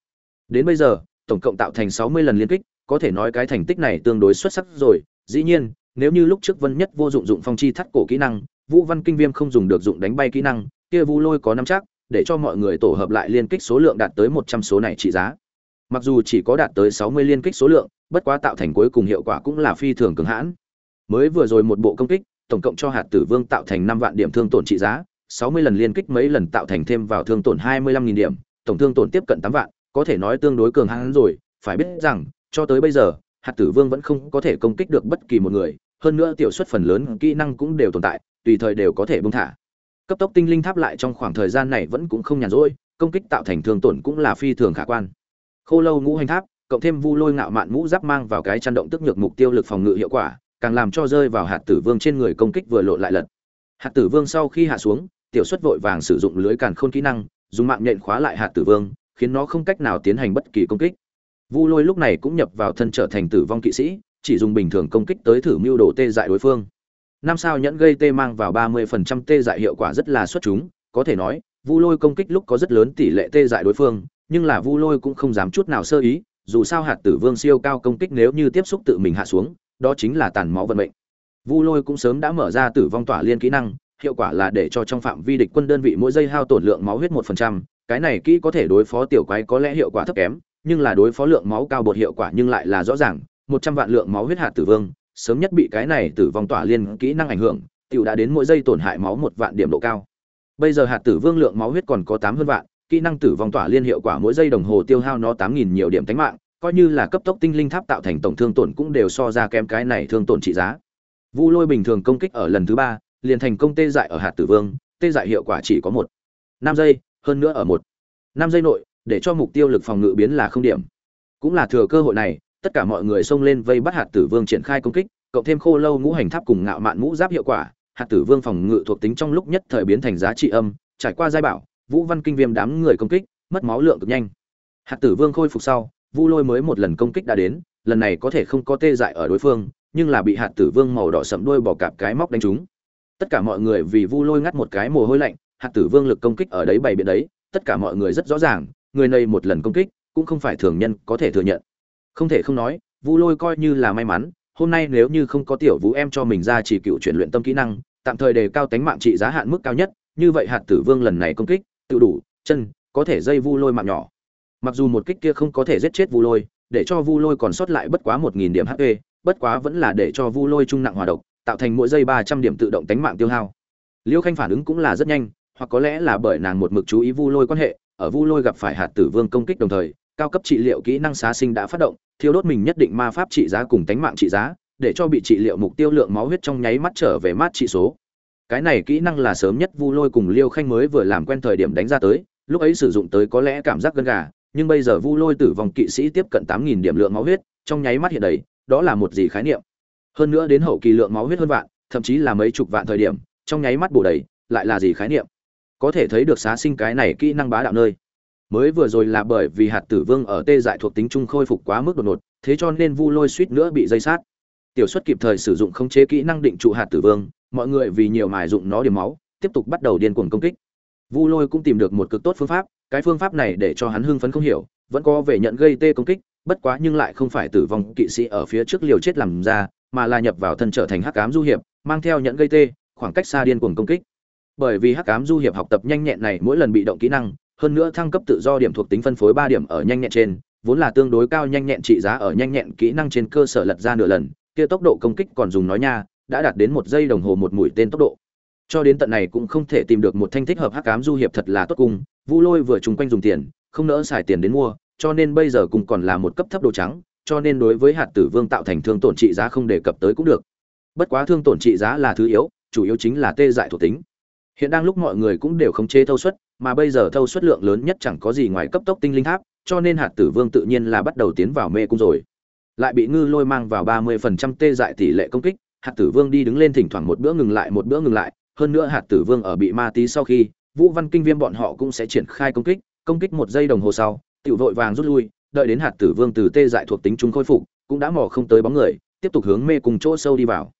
Đến bây giờ, tổng cộng tạo thành sáu mươi lần liên kích, có thể nói cái thành tích này tương đối xuất sắc rồi, dĩ nhiên nếu như lúc trước vân nhất vô dụng dụng phong chi thắt cổ kỹ năng, vũ văn kinh viêm không dùng được dụng đánh bay kỹ năng, kia vu lôi có năm chắc, để cho mọi người tổ hợp lại liên kích số lượng đạt tới một trăm số này trị giá. Mặc dù chỉ có đạt tới sáu mươi liên kích số lượng, bất quá tạo thành cuối cùng hiệu quả cũng là phi thường cường hãn. Mới vừa rồi một bộ công kích, tổng cộng cho hạt tử vương tạo thành năm vạn điểm thương tổn trị giá, sáu mươi lần liên kích mấy lần tạo thành thêm vào thương tổn hai mươi lăm nghìn điểm, tổng thương tổn tiếp cận tám vạn, có thể nói tương đối cường hãn rồi, phải biết rằng, cho tới bây giờ hạt tử vương vẫn không có thể công kích được bất kỳ một người, hơn nữa tiểu suất phần lớn kỹ năng cũng đều tồn tại, tùy thời đều có thể bung thả. Cấp tốc tinh linh tháp lại trong khoảng thời gian này vẫn cũng không nhàn rỗi, công kích tạo thành thương tổn cũng là phi thường khả quan. Khô lâu ngũ hành tháp, cộng thêm vu lôi ngạo mạn mũ giáp mang vào cái chăn động tức nhược mục tiêu lực phòng ngự hiệu quả, càng làm cho rơi vào hạt tử vương trên người công kích vừa lộ lại lật. Hạt tử vương sau khi hạ xuống, tiểu xuất vội vàng sử dụng lưới càn khôn kỹ năng, dùng mạng nhện khóa lại hạt tử vương, khiến nó không cách nào tiến hành bất kỳ công kích vu lôi lúc này cũng nhập vào thân trở thành tử vong kỵ sĩ chỉ dùng bình thường công kích tới thử mưu đồ tê dại đối phương. Năm sao nhẫn gây tê mang vào ba mươi phần trăm tê dại hiệu quả rất là xuất chúng có thể nói vu lôi công kích lúc có rất lớn tỷ lệ tê dại đối phương nhưng là vu lôi cũng không dám chút nào sơ ý dù sao hạt tử vương siêu cao công kích nếu như tiếp xúc tự mình hạ xuống đó chính là tàn máu vận mệnh. Vu lôi cũng sớm đã mở ra tử vong tỏa liên kỹ năng hiệu quả là để cho trong phạm vi địch quân đơn vị mỗi giây hao tổn lượng máu huyết 1%, cái này kỹ có thể đối phó tiểu quái có lẽ hiệu quả thấp kém nhưng là đối phó lượng máu cao bột hiệu quả nhưng lại là rõ ràng, một trăm vạn lượng máu huyết hạt tử vương sớm nhất bị cái này tử vong tỏa liên kỹ năng ảnh hưởng, tiểu đã đến mỗi giây tổn hại máu một vạn điểm độ cao. Bây giờ hạt tử vương lượng máu huyết còn có tám hơn vạn, kỹ năng tử vong tỏa liên hiệu quả mỗi giây đồng hồ tiêu hao nó tám nghìn nhiều điểm tánh mạng, coi như là cấp tốc tinh linh tháp tạo thành tổng thương tổn cũng đều so ra kém cái này thương tổn trị giá. Vu lôi bình thường công kích ở lần thứ ba, liền thành công tê dại ở hạt tử vương, tê dại hiệu quả chỉ có một. Năm giây, hơn nữa ở một. Năm giây nội để cho mục tiêu lực phòng ngự biến là không điểm. Cũng là thừa cơ hội này, tất cả mọi người xông lên vây bắt hạt tử vương triển khai công kích, cộng thêm khô lâu ngũ hành tháp cùng ngạo mạn ngũ giáp hiệu quả, hạt tử vương phòng ngự thuộc tính trong lúc nhất thời biến thành giá trị âm, trải qua giai bảo, vũ văn kinh viêm đám người công kích, mất máu lượng cực nhanh. Hạt tử vương khôi phục sau, vu lôi mới một lần công kích đã đến, lần này có thể không có tê dại ở đối phương, nhưng là bị hạt tử vương màu đỏ sẫm đuôi bỏ cạp cái móc đánh trúng. Tất cả mọi người vì vu lôi ngắt một cái mồ hôi lạnh, hạt tử vương lực công kích ở đấy bày biện đấy, tất cả mọi người rất rõ ràng người này một lần công kích cũng không phải thường nhân có thể thừa nhận. Không thể không nói, vu lôi coi như là may mắn, hôm nay nếu như không có tiểu vũ em cho mình ra chỉ cựu chuyển luyện tâm kỹ năng, tạm thời đề cao tánh mạng trị giá hạn mức cao nhất, như vậy hạt tử vương lần này công kích, tự đủ, chân, có thể dây vu lôi mạng nhỏ. Mặc dù một kích kia không có thể giết chết vu lôi, để cho vu lôi còn sót lại bất quá một nghìn điểm hp bất quá vẫn là để cho vu lôi trung nặng hòa độc, tạo thành mỗi giây ba trăm điểm tự động tánh mạng tiêu hao. Liễu khanh phản ứng cũng là rất nhanh, hoặc có lẽ là bởi nàng một mực chú ý vu lôi quan hệ ở vu lôi gặp phải hạt tử vương công kích đồng thời, cao cấp trị liệu kỹ năng xá sinh đã phát động, thiêu đốt mình nhất định ma pháp trị giá cùng tánh mạng trị giá, để cho bị trị liệu mục tiêu lượng máu huyết trong nháy mắt trở về mát trị số. Cái này kỹ năng là sớm nhất vu lôi cùng liêu khanh mới vừa làm quen thời điểm đánh ra tới, lúc ấy sử dụng tới có lẽ cảm giác gân gà, nhưng bây giờ vu lôi tử vong kỵ sĩ tiếp cận tám nghìn điểm lượng máu huyết, trong nháy mắt hiện đầy, đó là một gì khái niệm? Hơn nữa đến hậu kỳ lượng máu huyết hơn vạn, thậm chí là mấy chục vạn thời điểm, trong nháy mắt bổ đầy, lại là gì khái niệm? Có thể thấy được xá sinh cái này kỹ năng bá đạo nơi. Mới vừa rồi là bởi vì hạt tử vương ở tê dại thuộc tính trung khôi phục quá mức đột ngột, thế cho nên vu lôi suýt nữa bị dây sát. Tiểu xuất kịp thời sử dụng khống chế kỹ năng định trụ hạt tử vương, mọi người vì nhiều mài dụng nó điểm máu, tiếp tục bắt đầu điên cuồng công kích. Vu lôi cũng tìm được một cực tốt phương pháp, cái phương pháp này để cho hắn hưng phấn không hiểu, vẫn có về nhận gây tê công kích, bất quá nhưng lại không phải tử vong kỵ sĩ ở phía trước liều chết làm ra, mà là nhập vào thân trở thành hắc ám du hiệp, mang theo nhận gây tê, khoảng cách xa điên cuồng công kích bởi vì hắc ám du hiệp học tập nhanh nhẹn này mỗi lần bị động kỹ năng, hơn nữa thăng cấp tự do điểm thuộc tính phân phối ba điểm ở nhanh nhẹn trên, vốn là tương đối cao nhanh nhẹn trị giá ở nhanh nhẹn kỹ năng trên cơ sở lật ra nửa lần, kia tốc độ công kích còn dùng nói nha, đã đạt đến một giây đồng hồ một mũi tên tốc độ. Cho đến tận này cũng không thể tìm được một thanh thích hợp hắc ám du hiệp thật là tốt cung vu lôi vừa chung quanh dùng tiền, không nỡ xài tiền đến mua, cho nên bây giờ cùng còn là một cấp thấp đồ trắng, cho nên đối với hạt tử vương tạo thành thương tổn trị giá không đề cập tới cũng được. Bất quá thương tổn trị giá là thứ yếu, chủ yếu chính là tê dại thuộc tính hiện đang lúc mọi người cũng đều khống chế thâu suất, mà bây giờ thâu suất lượng lớn nhất chẳng có gì ngoài cấp tốc tinh linh tháp, cho nên hạt tử vương tự nhiên là bắt đầu tiến vào mê cung rồi. Lại bị ngư lôi mang vào ba mươi phần trăm tê dại tỷ lệ công kích, hạt tử vương đi đứng lên thỉnh thoảng một bữa ngừng lại, một bữa ngừng lại. Hơn nữa hạt tử vương ở bị ma tí sau khi, vũ văn kinh viêm bọn họ cũng sẽ triển khai công kích công kích một giây đồng hồ sau, tiểu vội vàng rút lui, đợi đến hạt tử vương từ tê dại thuộc tính chúng khôi phục, cũng đã mò không tới bóng người, tiếp tục hướng mê cùng chỗ sâu đi vào.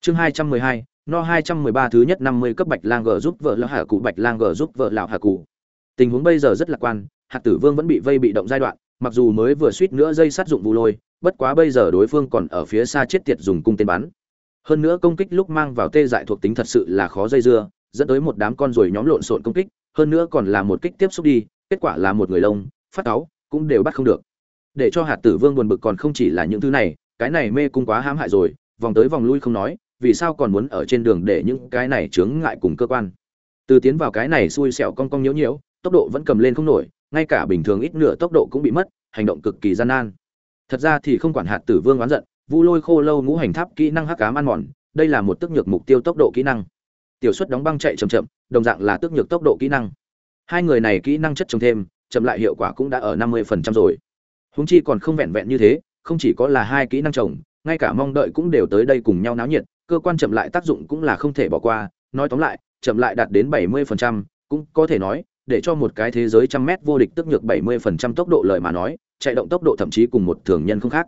Chương hai trăm mười hai no hai trăm mười ba thứ nhất năm mươi cấp bạch lang g giúp vợ lão hà cụ bạch lang g giúp vợ lão hà cụ tình huống bây giờ rất lạc quan hạt tử vương vẫn bị vây bị động giai đoạn, mặc dù mới vừa suýt nữa dây sát dụng vụ lôi, bất quá bây giờ đối phương còn ở phía xa chết tiệt dùng cung tên bắn. Hơn nữa công kích lúc mang vào tê dại thuộc tính thật sự là khó dây dưa, dẫn tới một đám con ruồi nhóm lộn xộn công kích, hơn nữa còn là một kích tiếp xúc đi, kết quả là một người lông, phát cáu cũng đều bắt không được. Để cho hạt tử vương buồn bực còn không chỉ là những thứ này, cái này mê cung quá hãm hại rồi, vòng tới vòng lui không nói vì sao còn muốn ở trên đường để những cái này chướng ngại cùng cơ quan? Từ tiến vào cái này xui xẻo cong cong nhiễu nhiễu tốc độ vẫn cầm lên không nổi ngay cả bình thường ít nửa tốc độ cũng bị mất hành động cực kỳ gian nan. Thật ra thì không quản hạt tử vương oán giận vu lôi khô lâu ngũ hành tháp kỹ năng hắc cám ăn mòn đây là một tức nhược mục tiêu tốc độ kỹ năng. Tiểu suất đóng băng chạy chậm chậm đồng dạng là tức nhược tốc độ kỹ năng. Hai người này kỹ năng chất chồng thêm chậm lại hiệu quả cũng đã ở năm mươi phần trăm rồi. Húng chi còn không vẹn vẹn như thế không chỉ có là hai kỹ năng chồng, ngay cả mong đợi cũng đều tới đây cùng nhau náo nhiệt cơ quan chậm lại tác dụng cũng là không thể bỏ qua, nói tóm lại, chậm lại đạt đến bảy mươi phần trăm, cũng có thể nói, để cho một cái thế giới trăm mét vô địch tức nhược bảy mươi phần trăm tốc độ lời mà nói, chạy động tốc độ thậm chí cùng một thường nhân không khác.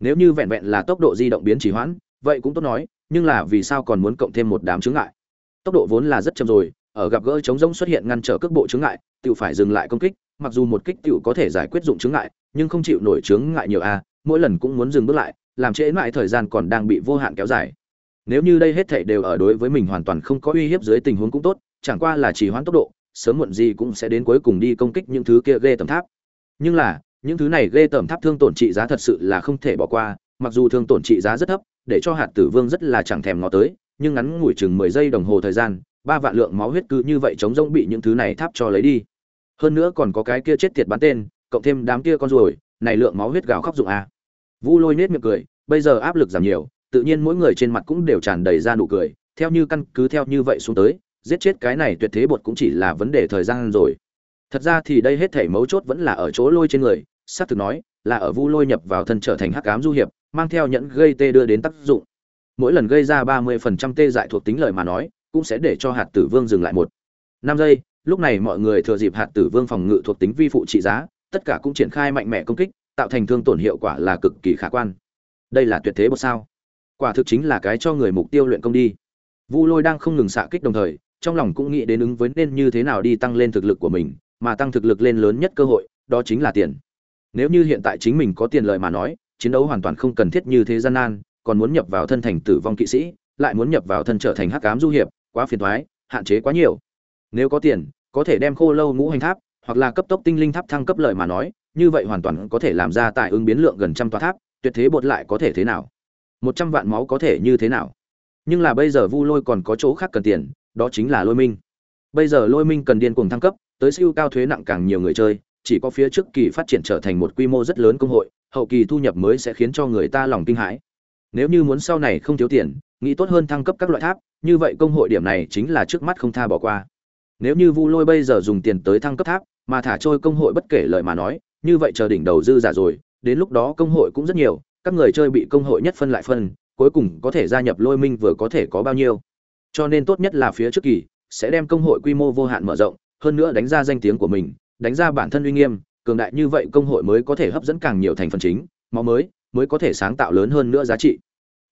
Nếu như vẹn vẹn là tốc độ di động biến chỉ hoãn, vậy cũng tốt nói, nhưng là vì sao còn muốn cộng thêm một đám chướng ngại? Tốc độ vốn là rất chậm rồi, ở gặp gỡ chống rông xuất hiện ngăn trở cước bộ chướng ngại tự phải dừng lại công kích, mặc dù một kích tự có thể giải quyết dụng chướng ngại, nhưng không chịu nổi chướng ngại nhiều a, mỗi lần cũng muốn dừng bước lại, làm trễ mãi thời gian còn đang bị vô hạn kéo dài nếu như đây hết thảy đều ở đối với mình hoàn toàn không có uy hiếp dưới tình huống cũng tốt, chẳng qua là chỉ hoãn tốc độ, sớm muộn gì cũng sẽ đến cuối cùng đi công kích những thứ kia ghê tầm tháp. Nhưng là, những thứ này ghê tầm tháp thương tổn trị giá thật sự là không thể bỏ qua, mặc dù thương tổn trị giá rất thấp, để cho hạt tử vương rất là chẳng thèm ngó tới, nhưng ngắn ngủi chừng mười giây đồng hồ thời gian, ba vạn lượng máu huyết cứ như vậy chống rông bị những thứ này tháp cho lấy đi. Hơn nữa còn có cái kia chết tiệt bắn tên, cộng thêm đám kia con ruồi, này lượng máu huyết gào khóc dụng a. Vu lôi nết miệng cười, bây giờ áp lực giảm nhiều tự nhiên mỗi người trên mặt cũng đều tràn đầy ra nụ cười, theo như căn cứ theo như vậy xuống tới, giết chết cái này tuyệt thế bột cũng chỉ là vấn đề thời gian rồi. Thật ra thì đây hết thảy mấu chốt vẫn là ở chỗ lôi trên người, xác thực nói, là ở vu lôi nhập vào thân trở thành hắc cám du hiệp, mang theo nhẫn gây tê đưa đến tác dụng. Mỗi lần gây ra ba mươi phần trăm tê dại thuộc tính lời mà nói, cũng sẽ để cho hạt tử vương dừng lại một năm giây. Lúc này mọi người thừa dịp hạt tử vương phòng ngự thuộc tính vi phụ trị giá, tất cả cũng triển khai mạnh mẽ công kích, tạo thành thương tổn hiệu quả là cực kỳ khả quan. Đây là tuyệt thế bột sao? Quả thực chính là cái cho người mục tiêu luyện công đi. Vu lôi đang không ngừng xạ kích đồng thời, trong lòng cũng nghĩ đến ứng với nên như thế nào đi tăng lên thực lực của mình, mà tăng thực lực lên lớn nhất cơ hội, đó chính là tiền. Nếu như hiện tại chính mình có tiền lợi mà nói, chiến đấu hoàn toàn không cần thiết như thế gian nan, còn muốn nhập vào thân thành tử vong kỵ sĩ, lại muốn nhập vào thân trở thành hắc cám du hiệp, quá phiền thoái hạn chế quá nhiều. Nếu có tiền, có thể đem khô lâu ngũ hành tháp, hoặc là cấp tốc tinh linh tháp thăng cấp lợi mà nói, như vậy hoàn toàn có thể làm ra tại ứng biến lượng gần trăm tòa tháp, tuyệt thế bột lại có thể thế nào? Một trăm vạn máu có thể như thế nào? Nhưng là bây giờ vu lôi còn có chỗ khác cần tiền, đó chính là lôi minh. Bây giờ lôi minh cần điên cuồng thăng cấp, tới siêu cao thuế nặng càng nhiều người chơi, chỉ có phía trước kỳ phát triển trở thành một quy mô rất lớn công hội, hậu kỳ thu nhập mới sẽ khiến cho người ta lòng kinh hãi. Nếu như muốn sau này không thiếu tiền, nghĩ tốt hơn thăng cấp các loại tháp, như vậy công hội điểm này chính là trước mắt không tha bỏ qua. Nếu như vu lôi bây giờ dùng tiền tới thăng cấp tháp, mà thả trôi công hội bất kể lời mà nói, như vậy chờ đỉnh đầu dư giả rồi, đến lúc đó công hội cũng rất nhiều các người chơi bị công hội nhất phân lại phân, cuối cùng có thể gia nhập lôi minh vừa có thể có bao nhiêu. Cho nên tốt nhất là phía trước kỳ, sẽ đem công hội quy mô vô hạn mở rộng, hơn nữa đánh ra danh tiếng của mình, đánh ra bản thân uy nghiêm, cường đại như vậy công hội mới có thể hấp dẫn càng nhiều thành phần chính, máu mới mới có thể sáng tạo lớn hơn nữa giá trị.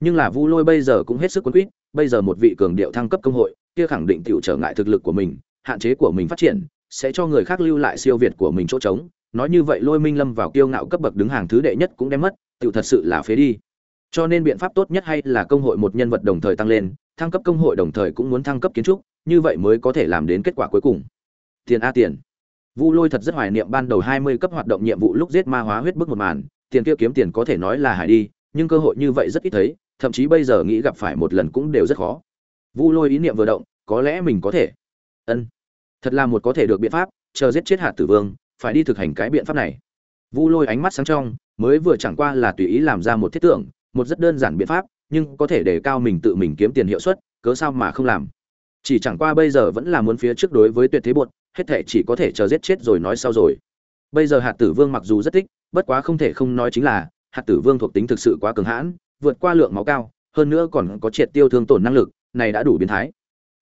Nhưng là vu lôi bây giờ cũng hết sức quấn quýt, bây giờ một vị cường điệu thăng cấp công hội, kia khẳng định tiểu trở ngại thực lực của mình, hạn chế của mình phát triển, sẽ cho người khác lưu lại siêu việt của mình chỗ trống. Nói như vậy lôi minh lâm vào kiêu ngạo cấp bậc đứng hàng thứ đệ nhất cũng đem mất tựu thật sự là phế đi. Cho nên biện pháp tốt nhất hay là công hội một nhân vật đồng thời tăng lên, thăng cấp công hội đồng thời cũng muốn thăng cấp kiến trúc, như vậy mới có thể làm đến kết quả cuối cùng. Tiền a tiền. Vu lôi thật rất hoài niệm ban đầu hai mươi cấp hoạt động nhiệm vụ lúc giết ma hóa huyết bức một màn, tiền kia kiếm tiền có thể nói là hải đi, nhưng cơ hội như vậy rất ít thấy, thậm chí bây giờ nghĩ gặp phải một lần cũng đều rất khó. Vu lôi ý niệm vừa động, có lẽ mình có thể. Ân. Thật là một có thể được biện pháp, chờ giết chết hạt tử vương, phải đi thực hành cái biện pháp này. Vu lôi ánh mắt sáng trong mới vừa chẳng qua là tùy ý làm ra một thiết tưởng, một rất đơn giản biện pháp, nhưng có thể để cao mình tự mình kiếm tiền hiệu suất, cớ sao mà không làm. Chỉ chẳng qua bây giờ vẫn là muốn phía trước đối với tuyệt thế bột hết thể chỉ có thể chờ giết chết rồi nói sau rồi. Bây giờ hạt tử vương mặc dù rất thích, bất quá không thể không nói chính là, hạt tử vương thuộc tính thực sự quá cường hãn, vượt qua lượng máu cao, hơn nữa còn có triệt tiêu thương tổn năng lực, này đã đủ biến thái.